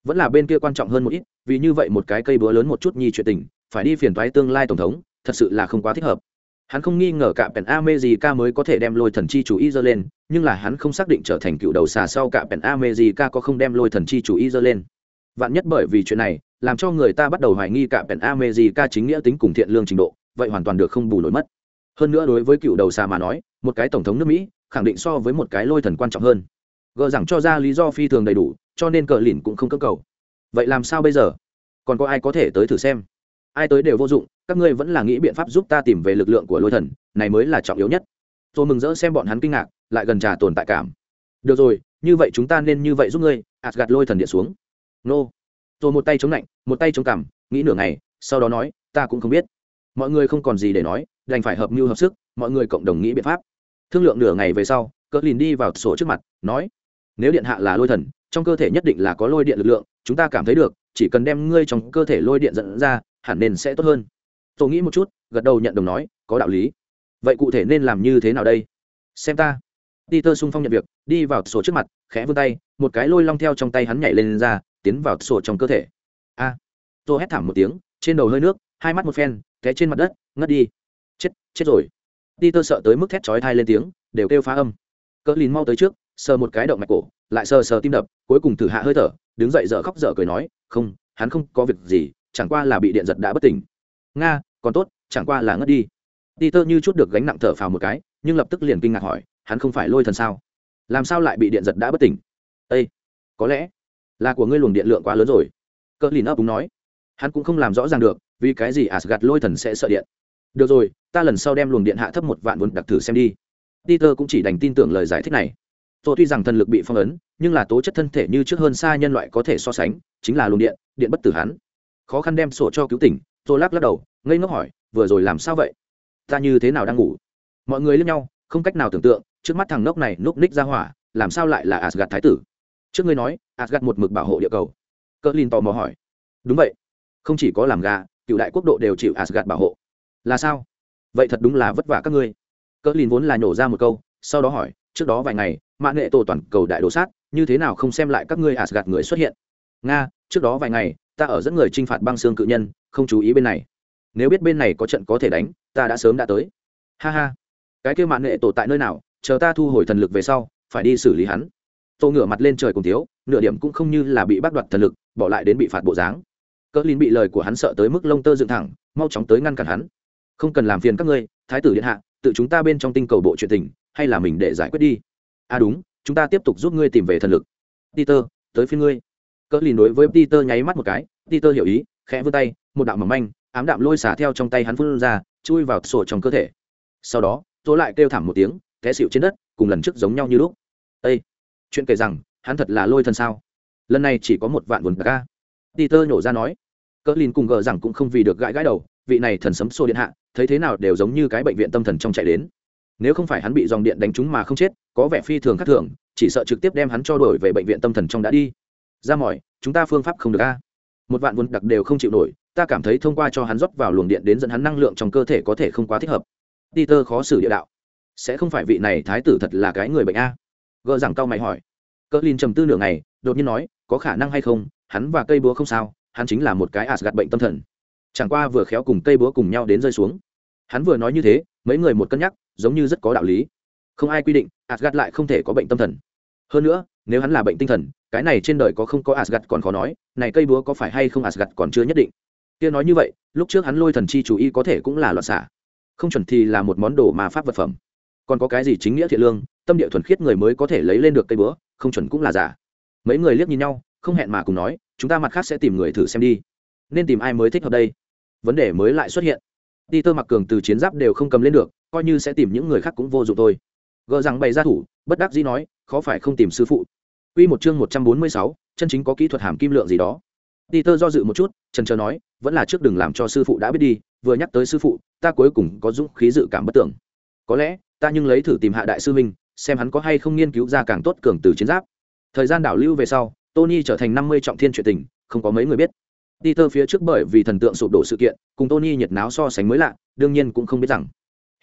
Vẫn là bên kia quan trọng hơn một ít, vì như vậy một cái cây búa lớn một chút nhi chuyện tình, phải đi phiền thoái tương lai tổng thống, thật sự là không quá thích hợp. Hắn không nghi ngờ cả pèn a mê gì ca mới có thể đem lôi thần chi chủ y dơ lên, nhưng là hắn không xác định trở thành cựu đầu xà sau cả pèn a mê gì ca có không đem lôi thần chi chủ y dơ lên. Vạn nhất bởi vì chuyện này, làm cho người ta bắt đầu hoài nghi cả pèn a mê gì ca chính nghĩa tính cùng thiện lương trình độ, vậy hoàn toàn được không bù nổi mất. Hơn nữa đối với cựu đầu xà mà nói, một cái tổng thống nước mỹ, khẳng định so với một cái lôi thần quan trọng hơn gờ rằng cho ra lý do phi thường đầy đủ, cho nên cờ lìn cũng không cơ cầu. Vậy làm sao bây giờ? Còn có ai có thể tới thử xem? Ai tới đều vô dụng, các ngươi vẫn là nghĩ biện pháp giúp ta tìm về lực lượng của lôi thần, này mới là trọng yếu nhất. Tôi mừng rỡ xem bọn hắn kinh ngạc, lại gần trà tồn tại cảm. Được rồi, như vậy chúng ta nên như vậy giúp ngươi ạt gạt lôi thần điện xuống. Nô. Tôi một tay chống lạnh, một tay chống cằm, nghĩ nửa ngày, sau đó nói, ta cũng không biết. Mọi người không còn gì để nói, đành phải hợp mưu hợp sức, mọi người cộng đồng nghĩ biện pháp. Thương lượng nửa ngày về sau cỡ lìn đi vào sổ trước mặt, nói nếu điện hạ là lôi thần trong cơ thể nhất định là có lôi điện lực lượng chúng ta cảm thấy được chỉ cần đem ngươi trong cơ thể lôi điện dẫn ra hẳn nên sẽ tốt hơn. Tôi nghĩ một chút gật đầu nhận đồng nói có đạo lý. Vậy cụ thể nên làm như thế nào đây? Xem ta. Peter sung phong nhận việc đi vào sổ trước mặt khẽ vươn tay một cái lôi long theo trong tay hắn nhảy lên, lên ra tiến vào sổ trong cơ thể. A. À, tôi hét thảm một tiếng trên đầu hơi nước hai mắt một phen té trên mặt đất ngất đi. Chết chết rồi. Peter sợ tới mức thét chói thai lên tiếng đều kêu phá âm. Cỡ lìn mau tới trước sờ một cái động mạch cổ, lại sờ sờ tim đập, cuối cùng thử hạ hơi thở, đứng dậy dở khóc dở cười nói, không, hắn không có việc gì, chẳng qua là bị điện giật đã bất tỉnh. Nga, còn tốt, chẳng qua là ngất đi. Peter như chút được gánh nặng thở phào một cái, nhưng lập tức liền kinh ngạc hỏi, hắn không phải lôi thần sao? Làm sao lại bị điện giật đã bất tỉnh? Ây có lẽ là của ngươi luồng điện lượng quá lớn rồi. Cỡ lìn ấp đúng nói. Hắn cũng không làm rõ ràng được, vì cái gì asgad lôi thần sẽ sợ điện. Được rồi, ta lần sau đem luồng điện hạ thấp một vạn vốn đặc thử xem đi. Peter cũng chỉ đành tin tưởng lời giải thích này tôi tuy rằng thần lực bị phong ấn, nhưng là tố chất thân thể như trước hơn xa nhân loại có thể so sánh, chính là luồng điện điện bất tử hắn. Khó khăn đem sổ cho cứu tỉnh tôi lắc lắc đầu, ngây ngốc hỏi, vừa rồi làm sao vậy? Ta như thế nào đang ngủ? Mọi người lướt nhau, không cách nào tưởng tượng, trước mắt thằng ngốc này núp ních ra hỏa, làm sao lại là asgad thái tử? Trước ngươi nói asgad một mực bảo hộ địa cầu. Cỡ lin tò mò hỏi. Đúng vậy. Không chỉ có làm gà, cựu đại quốc độ đều chịu asgad bảo hộ. Là sao? Vậy thật đúng là vất vả các ngươi. Cỡ lin vốn là nhổ ra một câu, sau đó hỏi trước đó vài ngày mạng nghệ tổ toàn cầu đại đồ sát, như thế nào không xem lại các ngươi gạt người xuất hiện? Nga, trước đó vài ngày, ta ở dẫn người t r i n h phạt băng xương cự nhân, không chú ý bên này. Nếu biết bên này có trận có thể đánh, ta đã sớm đã tới. Ha ha. Cái kêu mạng nghệ tổ tại nơi nào? Chờ ta thu hồi thần lực về sau, phải đi xử lý hắn. Tô ngửa mặt lên trời cùng thiếu, nửa điểm cũng không như là bị bắt đoạt thần lực, bỏ lại đến bị phạt bộ dáng. Cỡ linh bị lời của hắn sợ tới mức lông tơ dựng thẳng, mau chóng tới ngăn cản hắn. Không cần làm phiền các ngươi, thái tử điện hạ, tự chúng ta bên trong tinh cầu bộ chuyện tình hay là mình để giải quyết đi? À đúng, chúng ta tiếp tục giúp ngươi tìm về thần lực. Peter, tới phía ngươi. Cỡ lìn đối với peter nháy mắt một cái, peter hiểu ý, khẽ vươn tay, một đạo mỏng manh, ám đạm lôi xả theo trong tay hắn phun ra, chui vào sổ trong cơ thể. Sau đó, tố lại kêu thảm một tiếng, té xịu trên đất, cùng lần trước giống nhau như lúc. Ây chuyện kể rằng, hắn thật là lôi thần sao? Lần này chỉ có một vạn vườn ca peter nhổ ra nói. Cỡ lìn cùng gờ rằng cũng không vì được gãi gãi đầu, vị này thần sấm xô điện hạ, thấy thế nào đều giống như cái bệnh viện tâm thần trong chạy đến nếu không phải hắn bị dòng điện đánh trúng mà không chết, có vẻ phi thường khác thường, chỉ sợ trực tiếp đem hắn cho đổi về bệnh viện tâm thần trong đã đi. Ra mỏi, chúng ta phương pháp không được a. Một vạn vốn đặc đều không chịu nổi, ta cảm thấy thông qua cho hắn rót vào luồng điện đến dẫn hắn năng lượng trong cơ thể có thể không quá thích hợp. Peter khó xử địa đạo. Sẽ không phải vị này thái tử thật là cái người bệnh a? Gỡ rằng cao mày hỏi. Cỡ lin trầm tư nửa ngày, đột nhiên nói, có khả năng hay không, hắn và cây búa không sao, hắn chính là một cái gạt bệnh tâm thần. Chẳng qua vừa khéo cùng cây búa cùng nhau đến rơi xuống. Hắn vừa nói như thế, mấy người một cân nhắc giống như rất có đạo lý. Không ai quy định asgad lại không thể có bệnh tâm thần. Hơn nữa, nếu hắn là bệnh tinh thần, cái này trên đời có không có asgad còn khó nói, này cây búa có phải hay không asgad còn chưa nhất định. Kia nói như vậy, lúc trước hắn lôi thần chi chủ y có thể cũng là loạn xả không chuẩn thì là một món đồ mà pháp vật phẩm. Còn có cái gì chính nghĩa thiện lương, tâm địa thuần khiết người mới có thể lấy lên được cây búa, không chuẩn cũng là giả. Mấy người liếc nhìn nhau, không hẹn mà cùng nói, chúng ta mặt khác sẽ tìm người thử xem đi. Nên tìm ai mới thích hợp đây? Vấn đề mới lại xuất hiện đi tơ mặc cường từ chiến giáp đều không cầm lên được coi như sẽ tìm những người khác cũng vô dụng thôi gờ rằng bày ra thủ bất đắc dĩ nói khó phải không tìm sư phụ Quy một chương một trăm bốn mươi sáu, chân chính có kỹ thuật hàm kim lượng gì đó. Peter do dự một chút, chần chờ nói, vẫn là trước đừng làm cho sư phụ đã biết đi, vừa nhắc tới sư phụ, ta cuối cùng có dũng khí dự cảm bất tưởng. Có lẽ, ta nhưng lấy thử tìm hạ đại sư minh, xem hắn có hay không nghiên cứu ra càng tốt cường từ chiến giáp. Thời gian đảo lưu về sau, Tony trở thành năm mươi trọng thiên chuyện tình, không có mấy người biết. Peter phía trước bởi vì thần tượng sụp đổ sự kiện, cùng Tony nhiệt náo so sánh mới lạ, đương nhiên cũng không biết rằng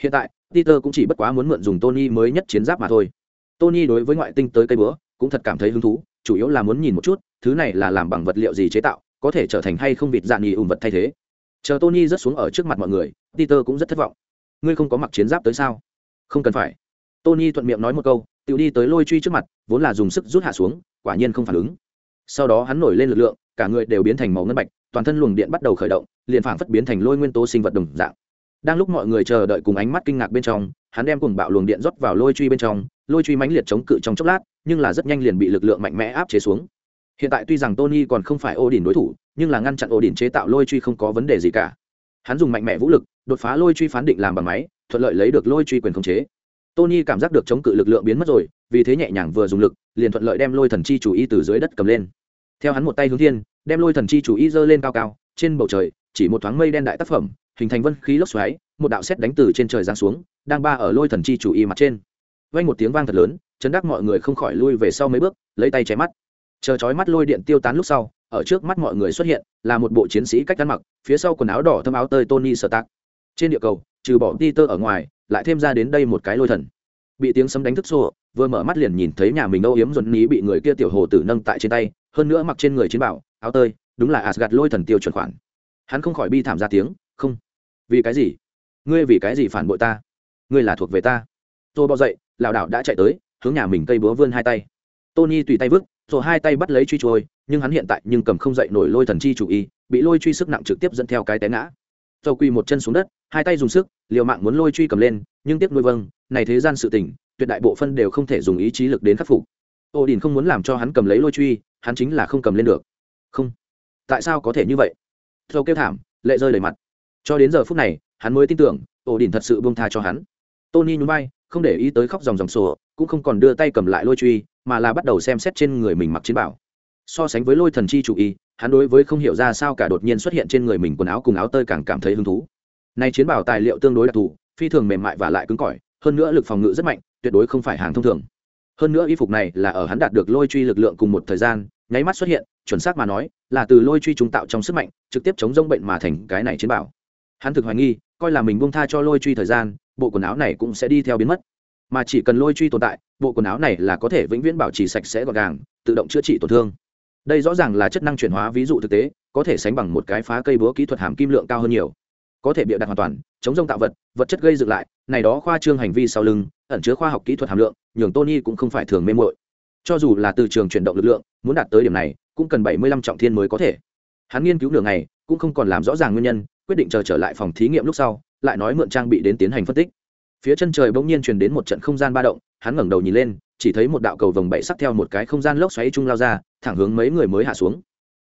hiện tại Peter cũng chỉ bất quá muốn mượn dùng Tony mới nhất chiến giáp mà thôi. Tony đối với ngoại tinh tới cây búa cũng thật cảm thấy hứng thú, chủ yếu là muốn nhìn một chút, thứ này là làm bằng vật liệu gì chế tạo, có thể trở thành hay không vịt dạng nhì ủng vật thay thế. Chờ Tony rớt xuống ở trước mặt mọi người, Peter cũng rất thất vọng. Ngươi không có mặc chiến giáp tới sao? Không cần phải. Tony thuận miệng nói một câu, Tiểu đi tới lôi truy trước mặt, vốn là dùng sức rút hạ xuống, quả nhiên không phản ứng. Sau đó hắn nổi lên lực lượng, cả người đều biến thành màu ngân bạch, toàn thân luồng điện bắt đầu khởi động, liền phảng phất biến thành lôi nguyên tố sinh vật đồng dạng. Đang lúc mọi người chờ đợi cùng ánh mắt kinh ngạc bên trong hắn đem cùng bạo luồng điện rót vào lôi truy bên trong lôi truy mãnh liệt chống cự trong chốc lát nhưng là rất nhanh liền bị lực lượng mạnh mẽ áp chế xuống. Hiện tại tuy rằng tony còn không phải ô đỉnh đối thủ nhưng là ngăn chặn ô đỉnh chế tạo lôi truy không có vấn đề gì cả. Hắn dùng mạnh mẽ vũ lực đột phá lôi truy phán định làm bằng máy thuận lợi lấy được lôi truy quyền khống chế. Tony cảm giác được chống cự lực lượng biến mất rồi vì thế nhẹ nhàng vừa dùng lực liền thuận lợi đem lôi thần chi chủ y từ dưới đất cầm lên. Theo hắn một tay hướng thiên, đem lôi thần chi chủ y giơ lên cao cao, trên bầu trời, chỉ một thoáng mây đen đại tác phẩm, hình thành vân khí lốc xoáy, một đạo xét đánh từ trên trời giáng xuống, đang ba ở lôi thần chi chủ y mặt trên. Vang một tiếng vang thật lớn, chấn đắc mọi người không khỏi lui về sau mấy bước, lấy tay che mắt. Chờ chói mắt lôi điện tiêu tán lúc sau, ở trước mắt mọi người xuất hiện, là một bộ chiến sĩ cách ăn mặc, phía sau quần áo đỏ thâm áo tơi tony sơ tạc trên địa cầu, trừ bỏ peter ở ngoài, lại thêm ra đến đây một cái lôi thần. Bị tiếng sấm đánh thức xô vừa mở mắt liền nhìn thấy nhà mình âu yếm dồn ní bị người kia tiểu hồ tử nâng tại trên tay, hơn nữa mặc trên người chiến bảo, áo tơi, đúng là asgad lôi thần tiêu chuẩn khoản. Hắn không khỏi bi thảm ra tiếng, không, vì cái gì? Ngươi vì cái gì phản bội ta? Ngươi là thuộc về ta. Tôi bỏ dậy lảo đảo đã chạy tới, hướng nhà mình cây búa vươn hai tay. Tony tùy tay vứt, rồi hai tay bắt lấy truy trôi, nhưng hắn hiện tại nhưng cầm không dậy nổi lôi thần chi chủ y bị lôi truy sức nặng trực tiếp dẫn theo cái té ngã. Dầu quỳ một chân xuống đất, hai tay dùng sức, liều mạng muốn lôi truy cầm lên, nhưng tiếc nuôi vâng này thế gian sự tình, tuyệt đại bộ phân đều không thể dùng ý chí lực đến khắc phục. Ô đình không muốn làm cho hắn cầm lấy lôi truy, hắn chính là không cầm lên được. Không. Tại sao có thể như vậy? Thâu kêu thảm, lệ rơi đầy mặt. Cho đến giờ phút này, hắn mới tin tưởng ổ đỉnh thật sự buông tha cho hắn. Tony nhún vai, không để ý tới khóc dòng dòng sổ cũng không còn đưa tay cầm lại lôi truy, mà là bắt đầu xem xét trên người mình mặc chiến bảo. So sánh với lôi thần chi chủ y, hắn đối với không hiểu ra sao cả đột nhiên xuất hiện trên người mình quần áo cùng áo tơi càng cảm thấy hứng thú. Này chiến bảo tài liệu tương đối đặc thù, phi thường mềm mại và lại cứng cỏi hơn nữa lực phòng ngự rất mạnh, tuyệt đối không phải hàng thông thường. Hơn nữa y phục này là ở hắn đạt được lôi truy lực lượng cùng một thời gian, nháy mắt xuất hiện, chuẩn xác mà nói, là từ lôi truy chúng tạo trong sức mạnh, trực tiếp chống rông bệnh mà thành cái này chiến bảo. Hắn thực hoài nghi, coi là mình buông tha cho lôi truy thời gian, bộ quần áo này cũng sẽ đi theo biến mất. Mà chỉ cần lôi truy tồn tại, bộ quần áo này là có thể vĩnh viễn bảo trì sạch sẽ gọn gàng, tự động chữa trị tổn thương. Đây rõ ràng là chất năng chuyển hóa ví dụ thực tế, có thể sánh bằng một cái phá cây búa kỹ thuật hàm kim lượng cao hơn nhiều. Có thể bịa đặt hoàn toàn chống rông tạo vật vật chất gây dựng lại, này đó khoa trương hành vi sau lưng, ẩn chứa khoa học kỹ thuật hàm lượng, nhường tony cũng không phải thường mê mội cho dù là từ trường chuyển động lực lượng, muốn đạt tới điểm này, cũng cần bảy mươi lăm trọng thiên mới có thể. Hắn nghiên cứu nửa ngày, cũng không còn làm rõ ràng nguyên nhân, quyết định chờ trở lại phòng thí nghiệm lúc sau, lại nói mượn trang bị đến tiến hành phân tích. Phía chân trời bỗng nhiên truyền đến một trận không gian ba động, hắn ngẩng đầu nhìn lên, chỉ thấy một đạo cầu vồng bậy sắc theo một cái không gian lốc xoáy chung lao ra, thẳng hướng mấy người mới hạ xuống.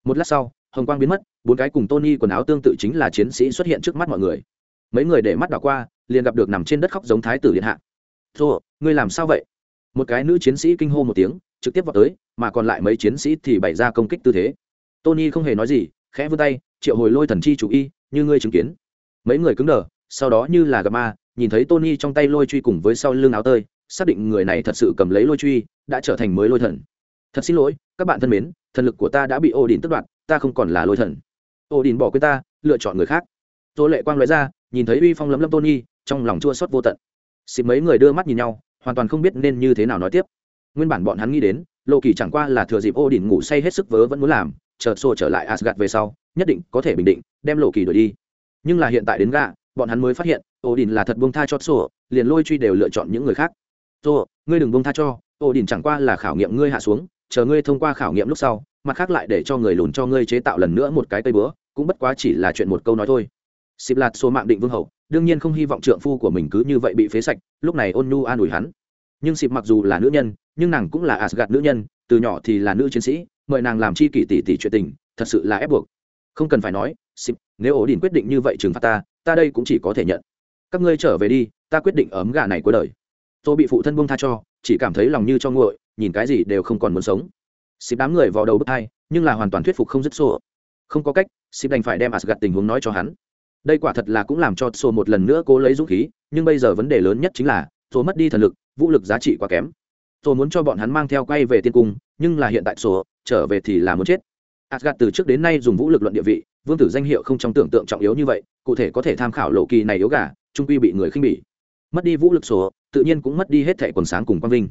Một lát sau, hồng quang biến mất, bốn cái cùng tony quần áo tương tự chính là chiến sĩ xuất hiện trước mắt mọi người mấy người để mắt đảo qua, liền gặp được nằm trên đất khóc giống thái tử điện hạ. Thô ngươi làm sao vậy? Một cái nữ chiến sĩ kinh hô một tiếng, trực tiếp vào tới, mà còn lại mấy chiến sĩ thì bày ra công kích tư thế. Tony không hề nói gì, khẽ vươn tay, triệu hồi lôi thần chi chủ y, như ngươi chứng kiến. Mấy người cứng đờ, sau đó như là gặp ma, nhìn thấy tony trong tay lôi truy cùng với sau lưng áo tơi, xác định người này thật sự cầm lấy lôi truy, đã trở thành mới lôi thần. Thật xin lỗi, các bạn thân mến, thần lực của ta đã bị ô đình tất đoạt, ta không còn là lôi thần. Ô đình bỏ quên ta, lựa chọn người khác. Tô lệ quang loại ra nhìn thấy uy phong lấm lâm tony trong lòng chua xót vô tận. Xịp mấy người đưa mắt nhìn nhau, hoàn toàn không biết nên như thế nào nói tiếp. Nguyên bản bọn hắn nghĩ đến, lộ kỳ chẳng qua là thừa dịp ô đỉnh ngủ say hết sức vớ vẫn muốn làm, chợt xô trở lại asgad về sau, nhất định có thể bình định, đem lộ kỳ đuổi đi. Nhưng là hiện tại đến gạ bọn hắn mới phát hiện ô đình là thật buông tha cho sổ liền lôi truy đều lựa chọn những người khác. Tô ngươi đừng buông tha cho ô đình chẳng qua là khảo nghiệm ngươi hạ xuống, chờ ngươi thông qua khảo nghiệm lúc sau, mặt khác lại để cho người lùn cho ngươi chế tạo lần nữa một cái cây bữa cũng bất quá chỉ là chuyện một câu nói thôi xịp lạt số mạng định vương hậu, đương nhiên không hy vọng trượng phu của mình cứ như vậy bị phế sạch, lúc này ôn nu an ủi hắn. Nhưng xịp mặc dù là nữ nhân, nhưng nàng cũng là asgad nữ nhân, từ nhỏ thì là nữ chiến sĩ, mời nàng làm chi kỷ tỷ tỷ chuyện tình, thật sự là ép buộc. Không cần phải nói, xịp, nếu ổ đình quyết định như vậy trừng phạt ta ta đây cũng chỉ có thể nhận. Các ngươi trở về đi, ta quyết định ấm gà này cuối đời. Tôi bị phụ thân buông tha cho, chỉ cảm thấy lòng như cho nguội, nhìn cái gì đều không còn muốn sống. Xịp đám người vào đầu bước hai nhưng là hoàn toàn thuyết phục không dứt xô không có cách, xịp đành phải đem asgad tình huống nói cho hắn đây quả thật là cũng làm cho sô một lần nữa cố lấy dũng khí, nhưng bây giờ vấn đề lớn nhất chính là sô mất đi thần lực, vũ lực giá trị quá kém. Sô muốn cho bọn hắn mang theo quay về tiên cung, nhưng là hiện tại sô trở về thì là muốn chết. Asgad từ trước đến nay dùng vũ lực luận địa vị, vương tử danh hiệu không trong tưởng tượng trọng yếu như vậy, cụ thể có thể tham khảo lộ kỳ này yếu gà, trung quy bị người khinh bỉ. Mất đi vũ lực sổ tự nhiên cũng mất đi hết thẻ quần sáng cùng quang vinh.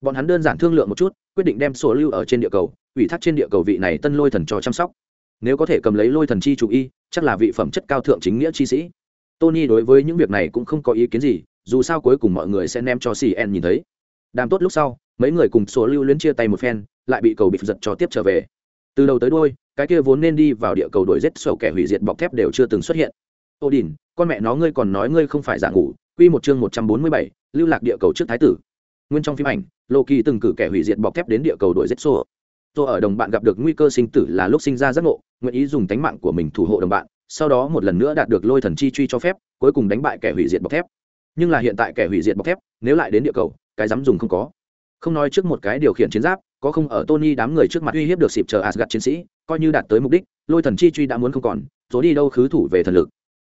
Bọn hắn đơn giản thương lượng một chút, quyết định đem sổ lưu ở trên địa cầu, ủy thác trên địa cầu vị này tân lôi thần cho chăm sóc nếu có thể cầm lấy lôi thần chi chủ y, chắc là vị phẩm chất cao thượng chính nghĩa chi sĩ. Tony đối với những việc này cũng không có ý kiến gì, dù sao cuối cùng mọi người sẽ ném cho cn nhìn thấy. Đàm tốt lúc sau, mấy người cùng số lưu luyến chia tay một phen, lại bị cầu bị giật cho tiếp trở về. Từ đầu tới đôi cái kia vốn nên đi vào địa cầu đổi rết sổ kẻ hủy diệt bọc thép đều chưa từng xuất hiện. Ô đình, con mẹ nó ngươi còn nói ngươi không phải giả ngủ, quy một chương một trăm bốn mươi bảy, lưu lạc địa cầu trước thái tử. Nguyên trong phim ảnh lô kỳ từng cử kẻ hủy diệt bọc thép đến địa cầu đổi rết sổ tôi ở đồng bạn gặp được nguy cơ sinh tử là lúc sinh ra giác ngộ, nguyện ý dùng tánh mạng của mình thủ hộ đồng bạn, sau đó một lần nữa đạt được lôi thần chi truy cho phép, cuối cùng đánh bại kẻ hủy diệt bọc thép. Nhưng là hiện tại kẻ hủy diệt bọc thép, nếu lại đến địa cầu, cái dám dùng không có. Không nói trước một cái điều khiển chiến giáp, có không ở tony đám người trước mặt uy hiếp được xịp chờ asgad chiến sĩ, coi như đạt tới mục đích, lôi thần chi truy đã muốn không còn, rồi đi đâu khứ thủ về thần lực.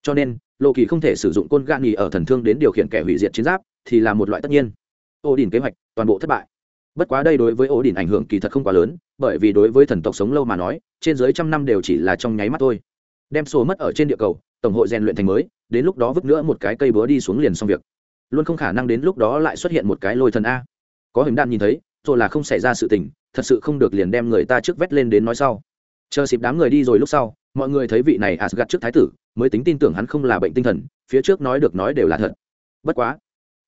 Cho nên, lộ kỳ không thể sử dụng côn gan nghỉ ở thần thương đến điều khiển kẻ hủy diệt chiến giáp, thì là một loại tất nhiên. Ô đình kế hoạch toàn bộ thất bại. Bất quá đây đối với ô đình ảnh hưởng kỳ thật không quá lớn bởi vì đối với thần tộc sống lâu mà nói, trên dưới trăm năm đều chỉ là trong nháy mắt thôi. Đem số mất ở trên địa cầu, tổng hội rèn luyện thành mới, đến lúc đó vứt nữa một cái cây búa đi xuống liền xong việc. Luôn không khả năng đến lúc đó lại xuất hiện một cái lôi thần a. Có hình đan nhìn thấy, rồi là không xảy ra sự tình, thật sự không được liền đem người ta trước vét lên đến nói sau. Chờ xịp đám người đi rồi lúc sau, mọi người thấy vị này asgad trước thái tử, mới tính tin tưởng hắn không là bệnh tinh thần, phía trước nói được nói đều là thật. Bất quá,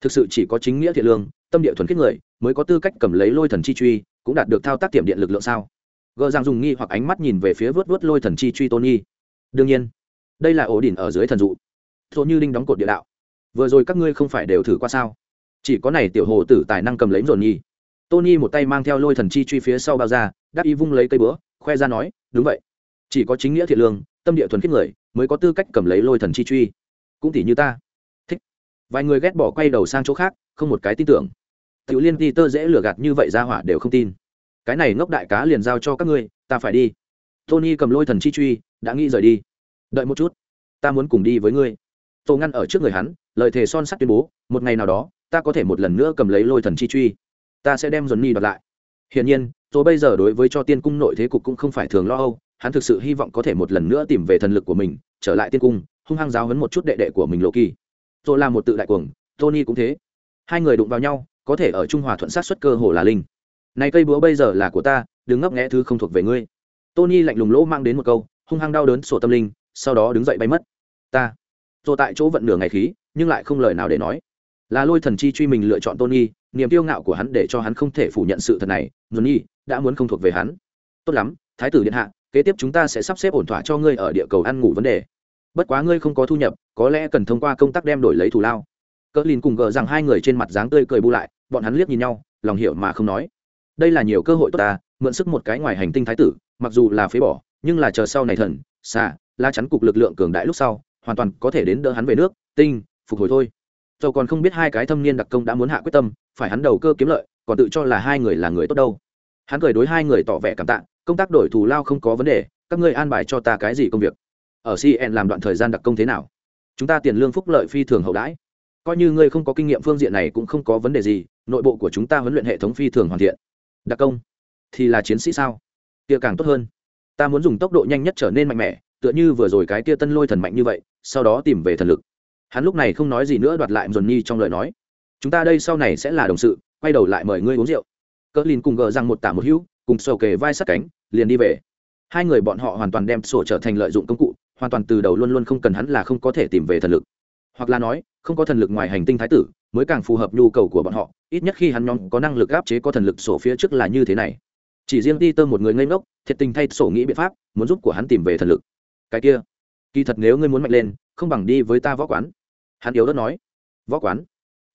thực sự chỉ có chính nghĩa thiện lương, tâm địa thuần khiết người, mới có tư cách cầm lấy lôi thần chi truy cũng đạt được thao tác tiệm điện lực lượng sao? Gờ rằng dùng nghi hoặc ánh mắt nhìn về phía vớt vớt lôi thần chi truy tôn nghi đương nhiên, đây là ổ đỉnh ở dưới thần dụ. Thô như đinh đóng cột địa đạo. Vừa rồi các ngươi không phải đều thử qua sao? Chỉ có này tiểu hồ tử tài năng cầm lấy dồn nhi tony một tay mang theo lôi thần chi truy phía sau bao ra, đắc y vung lấy cây bữa khoe ra nói, đúng vậy. Chỉ có chính nghĩa thiện lương, tâm địa thuần khiết người, mới có tư cách cầm lấy lôi thần chi truy. Cũng tỉ như ta. Thích. Vài người ghét bỏ quay đầu sang chỗ khác, không một cái tin tưởng tiểu liên ti tơ dễ lừa gạt như vậy ra hỏa đều không tin. Cái này ngốc đại cá liền giao cho các ngươi, ta phải đi. Tony cầm lôi thần chi truy, đã nghĩ rời đi. Đợi một chút, ta muốn cùng đi với ngươi. Tô ngăn ở trước người hắn, lời thề son sắt tuyên bố, một ngày nào đó, ta có thể một lần nữa cầm lấy lôi thần chi truy. Ta sẽ đem dồn ni đoạt lại. Hiển nhiên tôi bây giờ đối với cho tiên cung nội thế cục cũng không phải thường lo âu, hắn thực sự hy vọng có thể một lần nữa tìm về thần lực của mình, trở lại tiên cung, hung hăng giáo hấn một chút đệ đệ của mình lộ kỳ tôi là một tự đại cuồng, tony cũng thế. Hai người đụng vào nhau có thể ở trung hòa thuận sát xuất cơ hồ là linh. Này cây búa bây giờ là của ta, đừng ngấp nghẽ thứ không thuộc về ngươi. Tony lạnh lùng lỗ mang đến một câu, hung hăng đau đớn sổ tâm linh, sau đó đứng dậy bay mất. Ta rồi tại chỗ vận nửa ngày khí, nhưng lại không lời nào để nói. Là lôi thần chi truy mình lựa chọn tony, niềm kiêu ngạo của hắn để cho hắn không thể phủ nhận sự thật này. Johnny, đã muốn không thuộc về hắn. Tốt lắm, thái tử điện hạ, kế tiếp chúng ta sẽ sắp xếp ổn thỏa cho ngươi ở địa cầu ăn ngủ vấn đề. Bất quá ngươi không có thu nhập, có lẽ cần thông qua công tác đem đổi lấy thù lao cỡ lìn cùng gờ rằng hai người trên mặt dáng tươi cười bu lại, bọn hắn liếc nhìn nhau, lòng hiểu mà không nói. Đây là nhiều cơ hội tốt ta, mượn sức một cái ngoài hành tinh thái tử, mặc dù là phế bỏ, nhưng là chờ sau này thần xạ la chắn cục lực lượng cường đại lúc sau, hoàn toàn có thể đến đỡ hắn về nước, tinh, phục hồi thôi. Dầu còn không biết hai cái thâm niên đặc công đã muốn hạ quyết tâm, phải hắn đầu cơ kiếm lợi, còn tự cho là hai người là người tốt đâu. Hắn cười đối hai người tỏ vẻ cảm tạ, công tác đổi thù lao không có vấn đề, các ngươi an bài cho ta cái gì công việc? Ở cn làm đoạn thời gian đặc công thế nào? Chúng ta tiền lương phúc lợi phi thường hậu đãi coi như ngươi không có kinh nghiệm phương diện này cũng không có vấn đề gì, nội bộ của chúng ta huấn luyện hệ thống phi thường hoàn thiện. Đặc công, thì là chiến sĩ sao? Kia càng tốt hơn. Ta muốn dùng tốc độ nhanh nhất trở nên mạnh mẽ, tựa như vừa rồi cái kia tân lôi thần mạnh như vậy, sau đó tìm về thần lực. Hắn lúc này không nói gì nữa đoạt lại dồn nhi trong lời nói. Chúng ta đây sau này sẽ là đồng sự, quay đầu lại mời ngươi uống rượu. Cỡ lìn cùng gờ rằng một tả một hữu, cùng sầu kề vai sát cánh, liền đi về. Hai người bọn họ hoàn toàn đem sổ trở thành lợi dụng công cụ, hoàn toàn từ đầu luôn luôn không cần hắn là không có thể tìm về thần lực hoặc là nói, không có thần lực ngoài hành tinh thái tử, mới càng phù hợp nhu cầu của bọn họ, ít nhất khi hắn nhóm có năng lực áp chế có thần lực sổ phía trước là như thế này. Chỉ riêng đi tơ một người ngây ngốc, thiệt tình thay sổ nghĩ biện pháp, muốn giúp của hắn tìm về thần lực. Cái kia, kỳ thật nếu ngươi muốn mạnh lên, không bằng đi với ta võ quán. Hắn yếu đất nói. Võ quán?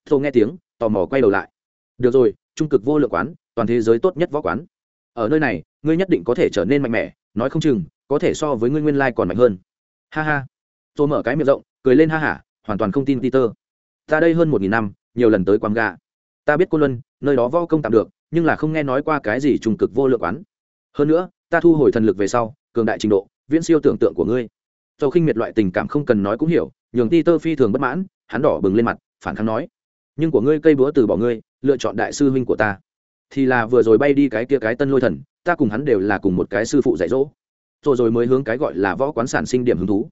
Thô nghe tiếng, tò mò quay đầu lại. Được rồi, trung cực vô lượng quán, toàn thế giới tốt nhất võ quán. Ở nơi này, ngươi nhất định có thể trở nên mạnh mẽ, nói không chừng, có thể so với ngươi nguyên lai còn mạnh hơn. Ha ha. Tôi mở cái miệng rộng, cười lên ha hả hoàn toàn không tin peter. Ta đây hơn một nghìn năm, nhiều lần tới quán gà. Ta biết cô luân, nơi đó võ công tạm được, nhưng là không nghe nói qua cái gì trùng cực vô lượng quán. Hơn nữa, ta thu hồi thần lực về sau, cường đại trình độ, viễn siêu tưởng tượng của ngươi. Dầu khinh miệt loại tình cảm không cần nói cũng hiểu, nhường ti tơ phi thường bất mãn, hắn đỏ bừng lên mặt, phản kháng nói. Nhưng của ngươi cây búa từ bỏ ngươi, lựa chọn đại sư huynh của ta. Thì là vừa rồi bay đi cái kia cái tân lôi thần, ta cùng hắn đều là cùng một cái sư phụ dạy dỗ. Rồi rồi mới hướng cái gọi là võ quán sản sinh điểm hứng thú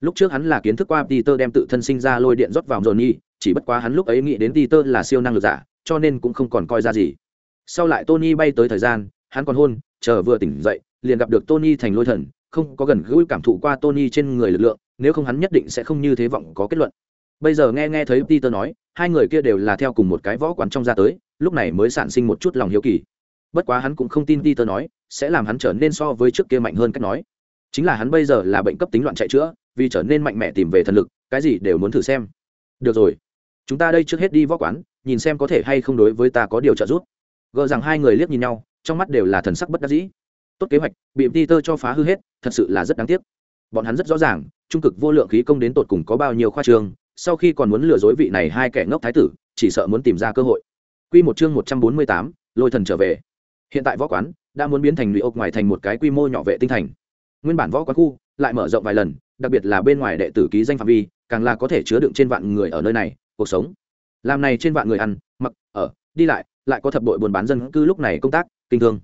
lúc trước hắn là kiến thức qua peter đem tự thân sinh ra lôi điện rót vào johnny, chỉ bất quá hắn lúc ấy nghĩ đến peter là siêu năng lực giả, cho nên cũng không còn coi ra gì. Sau lại tony bay tới thời gian, hắn còn hôn, chờ vừa tỉnh dậy, liền gặp được tony thành lôi thần, không có gần gũi cảm thụ qua tony trên người lực lượng, nếu không hắn nhất định sẽ không như thế vọng có kết luận. Bây giờ nghe nghe thấy peter nói, hai người kia đều là theo cùng một cái võ quán trong ra tới, lúc này mới sản sinh một chút lòng hiếu kỳ. Bất quá hắn cũng không tin peter nói, sẽ làm hắn trở nên so với trước kia mạnh hơn cách nói. Chính là hắn bây giờ là bệnh cấp tính loạn chạy chữa vì trở nên mạnh mẽ tìm về thần lực cái gì đều muốn thử xem. Được rồi. Chúng ta đây trước hết đi võ quán nhìn xem có thể hay không đối với ta có điều trợ giúp. Gờ rằng hai người liếc nhìn nhau trong mắt đều là thần sắc bất đắc dĩ. Tốt kế hoạch bị peter cho phá hư hết thật sự là rất đáng tiếc. Bọn hắn rất rõ ràng trung cực vô lượng khí công đến tột cùng có bao nhiêu khoa trường sau khi còn muốn lừa dối vị này hai kẻ ngốc thái tử chỉ sợ muốn tìm ra cơ hội. Quy một chương một trăm bốn mươi tám, lôi thần trở về. Hiện tại võ quán đã muốn biến thành lũy ốc ngoài thành một cái quy mô nhỏ vệ tinh thành. Nguyên bản võ quán khu lại mở rộng vài lần đặc biệt là bên ngoài đệ tử ký danh phạm vi, càng là có thể chứa đựng trên vạn người ở nơi này, cuộc sống. Làm này trên vạn người ăn, mặc, ở, đi lại lại có thập đội buôn bán dân cư lúc này công tác, kinh thương.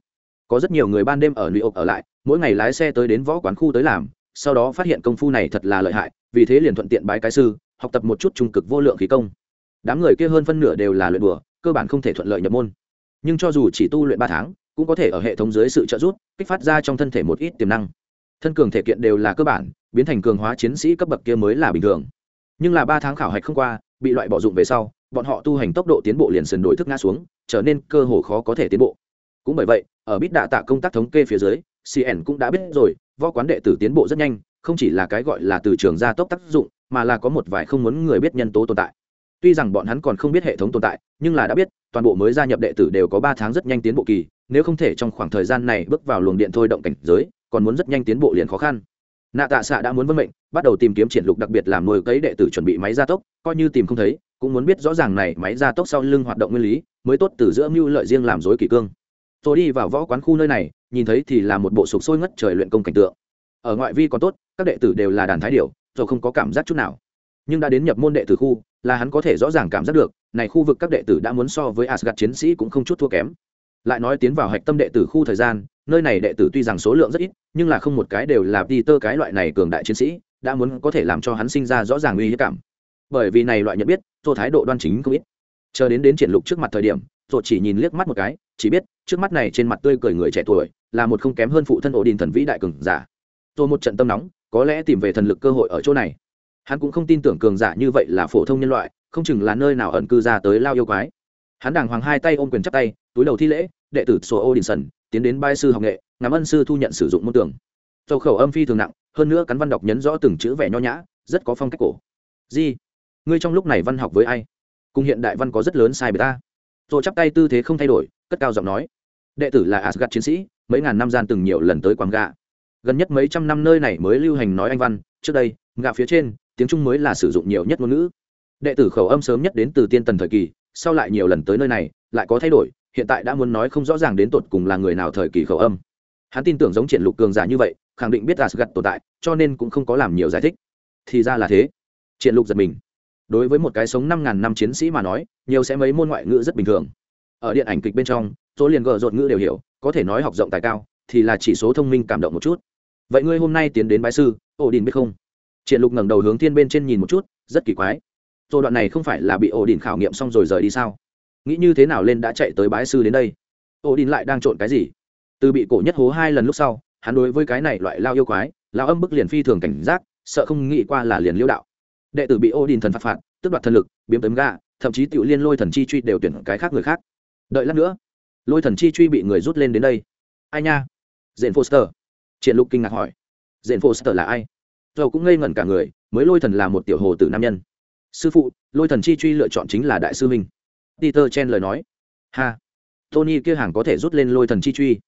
Có rất nhiều người ban đêm ở lũy ốc ở lại, mỗi ngày lái xe tới đến võ quán khu tới làm, sau đó phát hiện công phu này thật là lợi hại, vì thế liền thuận tiện bái cái sư, học tập một chút trung cực vô lượng khí công. Đám người kia hơn phân nửa đều là luyện đùa, cơ bản không thể thuận lợi nhập môn. Nhưng cho dù chỉ tu luyện ba tháng, cũng có thể ở hệ thống dưới sự trợ giúp, kích phát ra trong thân thể một ít tiềm năng thân cường thể kiện đều là cơ bản, biến thành cường hóa chiến sĩ cấp bậc kia mới là bình thường. Nhưng là ba tháng khảo hạch không qua, bị loại bỏ dụng về sau, bọn họ tu hành tốc độ tiến bộ liền sườn đổi thức ngã xuống, trở nên cơ hồ khó có thể tiến bộ. Cũng bởi vậy, ở bít đạ tạ công tác thống kê phía dưới cn cũng đã biết rồi, võ quán đệ tử tiến bộ rất nhanh, không chỉ là cái gọi là từ trường gia tốc tác dụng, mà là có một vài không muốn người biết nhân tố tồn tại. Tuy rằng bọn hắn còn không biết hệ thống tồn tại, nhưng là đã biết, toàn bộ mới gia nhập đệ tử đều có ba tháng rất nhanh tiến bộ kỳ, nếu không thể trong khoảng thời gian này bước vào luồng điện thôi động cảnh giới còn muốn rất nhanh tiến bộ liền khó khăn. Nạ tạ xạ đã muốn vân mệnh, bắt đầu tìm kiếm triển lục đặc biệt làm nuôi cấy đệ tử chuẩn bị máy gia tốc, coi như tìm không thấy, cũng muốn biết rõ ràng này máy gia tốc sau lưng hoạt động nguyên lý, mới tốt từ giữa mưu lợi riêng làm dối kỷ cương. Tôi đi vào võ quán khu nơi này, nhìn thấy thì là một bộ sục sôi ngất trời luyện công cảnh tượng. Ở ngoại vi còn tốt, các đệ tử đều là đàn thái điểu rồi không có cảm giác chút nào. Nhưng đã đến nhập môn đệ tử khu, là hắn có thể rõ ràng cảm giác được, này khu vực các đệ tử đã muốn so với asgad chiến sĩ cũng không chút thua kém. Lại nói tiến vào hạch tâm đệ tử khu thời gian nơi này đệ tử tuy rằng số lượng rất ít, nhưng là không một cái đều là đi tơ cái loại này cường đại chiến sĩ, đã muốn có thể làm cho hắn sinh ra rõ ràng uy hiếp cảm. Bởi vì này loại nhận biết, tô thái độ đoan chính không ít. Chờ đến đến triển lục trước mặt thời điểm rồi chỉ nhìn liếc mắt một cái, chỉ biết, trước mắt này trên mặt tươi cười người trẻ tuổi, là một không kém hơn phụ thân ổ đình thần vĩ đại cường giả. Rồi một trận tâm nóng, có lẽ tìm về thần lực cơ hội ở chỗ này. Hắn cũng không tin tưởng cường giả như vậy là phổ thông nhân loại, không chừng là nơi nào ẩn cư ra tới lao yêu quái. Hắn đàng hoàng hai tay ôm quyền chắp tay, túi đầu thi lễ, đệ tử sổ ô đình sần tiến đến bai sư học nghệ, ngắm ân sư thu nhận sử dụng môn tưởng dầu khẩu âm phi thường nặng, hơn nữa cắn văn đọc nhấn rõ từng chữ vẻ nho nhã, rất có phong cách cổ. Di, ngươi trong lúc này văn học với ai? Cùng hiện đại văn có rất lớn sai bề ta. Rồi chắp tay tư thế không thay đổi, cất cao giọng nói. Đệ tử là asgad chiến sĩ, mấy ngàn năm gian từng nhiều lần tới quảng gạ gần nhất mấy trăm năm nơi này mới lưu hành nói anh văn, trước đây gạ phía trên, tiếng trung mới là sử dụng nhiều nhất ngôn ngữ. Đệ tử khẩu âm sớm nhất đến từ tiên tần thời kỳ, sau lại nhiều lần tới nơi này, lại có thay đổi hiện tại đã muốn nói không rõ ràng đến tột cùng là người nào thời kỳ khẩu âm. Hắn tin tưởng giống triển lục cường giả như vậy, khẳng định biết asgad tồn tại, cho nên cũng không có làm nhiều giải thích. Thì ra là thế. Triển lục giật mình. Đối với một cái sống năm ngàn năm chiến sĩ mà nói, nhiều sẽ mấy môn ngoại ngữ rất bình thường. Ở điện ảnh kịch bên trong, số liền gờ rột ngữ đều hiểu, có thể nói học rộng tài cao, thì là chỉ số thông minh cảm động một chút. Vậy ngươi hôm nay tiến đến bái sư, ổ đình biết không? Triển lục ngẩng đầu hướng thiên bên trên nhìn một chút, rất kỳ quái. Rồi đoạn này không phải là bị ổ đình khảo nghiệm xong rồi rời đi sao? Nghĩ như thế nào lên đã chạy tới bái sư đến đây? Ô đình lại đang trộn cái gì? Từ bị cổ nhất hố hai lần lúc sau, hắn đối với cái này loại lao yêu quái, lao âm bức liền phi thường cảnh giác, sợ không nghĩ qua là liền liêu đạo. Đệ tử bị ô đình thần phạt phạt, tước đoạt thần lực, biếm tấm ga thậm chí tự liên lôi thần chi truy đều tuyển cái khác người khác. Đợi lát nữa, lôi thần chi truy bị người rút lên đến đây. Ai nha? Dện foster. Triển lục kinh ngạc hỏi. Dện foster là ai? Dầu cũng ngây ngẩn cả người, mới lôi thần là một tiểu hồ tử nam nhân. Sư phụ, lôi thần chi truy lựa chọn chính là đại sư minh peter chen lời nói. Ha. Tony kia hàng có thể rút lên lôi thần chi truy.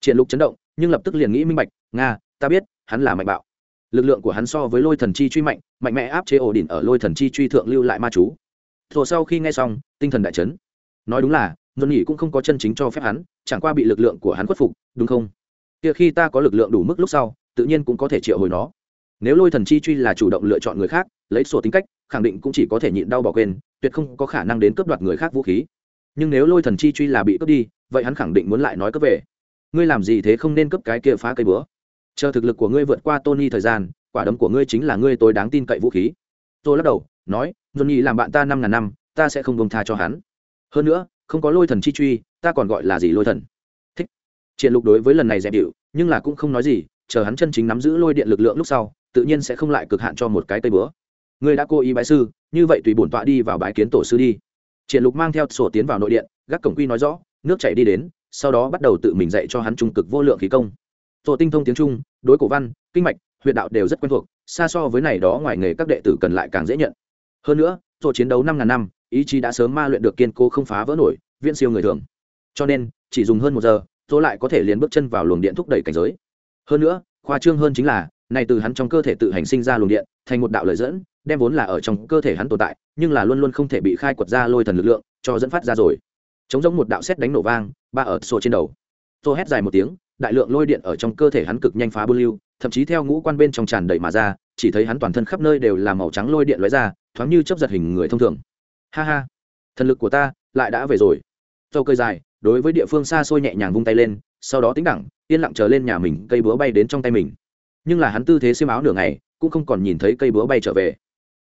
Triển lục chấn động, nhưng lập tức liền nghĩ minh bạch, nga, ta biết, hắn là mạnh bạo. Lực lượng của hắn so với lôi thần chi truy mạnh mạnh mẽ áp chế ổ đỉnh ở lôi thần chi truy thượng lưu lại ma chú. Rồi sau khi nghe xong, tinh thần đại chấn. Nói đúng là, nhuận Nghị cũng không có chân chính cho phép hắn, chẳng qua bị lực lượng của hắn khuất phục, đúng không? Kia khi ta có lực lượng đủ mức lúc sau, tự nhiên cũng có thể triệu hồi nó. Nếu lôi thần chi truy là chủ động lựa chọn người khác, lấy sổ tính cách, khẳng định cũng chỉ có thể nhịn đau bỏ quên tuyệt không có khả năng đến cướp đoạt người khác vũ khí. Nhưng nếu lôi thần chi truy là bị cướp đi, vậy hắn khẳng định muốn lại nói cướp về. Ngươi làm gì thế không nên cướp cái kia phá cây bữa chờ thực lực của ngươi vượt qua tony thời gian, quả đấm của ngươi chính là ngươi tối đáng tin cậy vũ khí. Tôi lắc đầu, nói, johnny, làm bạn ta năm ngàn năm, ta sẽ không bông tha cho hắn. Hơn nữa, không có lôi thần chi truy, ta còn gọi là gì lôi thần? Thích. Triển lục đối với lần này dẹp điệu, nhưng là cũng không nói gì, chờ hắn chân chính nắm giữ lôi điện lực lượng lúc sau, tự nhiên sẽ không lại cực hạn cho một cái cây bữa ngươi đã cố ý bái sư, như vậy tùy bổn tọa đi vào bái kiến tổ sư đi. Triển lục mang theo sổ tiến vào nội điện, gác cổng quy nói rõ, nước chảy đi đến, sau đó bắt đầu tự mình dạy cho hắn trung cực vô lượng khí công. Tổ tinh thông tiếng trung, đối cổ văn, kinh mạch huyện đạo đều rất quen thuộc, xa so với này đó ngoài nghề các đệ tử cần lại càng dễ nhận. Hơn nữa, tổ chiến đấu năm ngàn năm, ý chí đã sớm ma luyện được kiên cố không phá vỡ nổi, viễn siêu người thường. Cho nên, chỉ dùng hơn một giờ, tổ lại có thể liền bước chân vào luồng điện thúc đẩy cảnh giới. Hơn nữa, khoa trương hơn chính là này từ hắn trong cơ thể tự hành sinh ra luồng điện, thành một đạo lợi dẫn, đem vốn là ở trong cơ thể hắn tồn tại, nhưng là luôn luôn không thể bị khai quật ra lôi thần lực lượng, cho dẫn phát ra rồi. Chống giống một đạo xét đánh nổ vang, ba ở sổ trên đầu. Tô hét dài một tiếng, đại lượng lôi điện ở trong cơ thể hắn cực nhanh phá bưu lưu, thậm chí theo ngũ quan bên trong tràn đầy mà ra, chỉ thấy hắn toàn thân khắp nơi đều là màu trắng lôi điện lóe ra, thoáng như chấp giật hình người thông thường. Ha ha, thần lực của ta lại đã về rồi. Dâu cơi dài, đối với địa phương xa xôi nhẹ nhàng vung tay lên, sau đó tính đẳng, yên lặng chờ lên nhà mình cây búa bay đến trong tay mình nhưng là hắn tư thế xiêm áo nửa ngày, cũng không còn nhìn thấy cây búa bay trở về.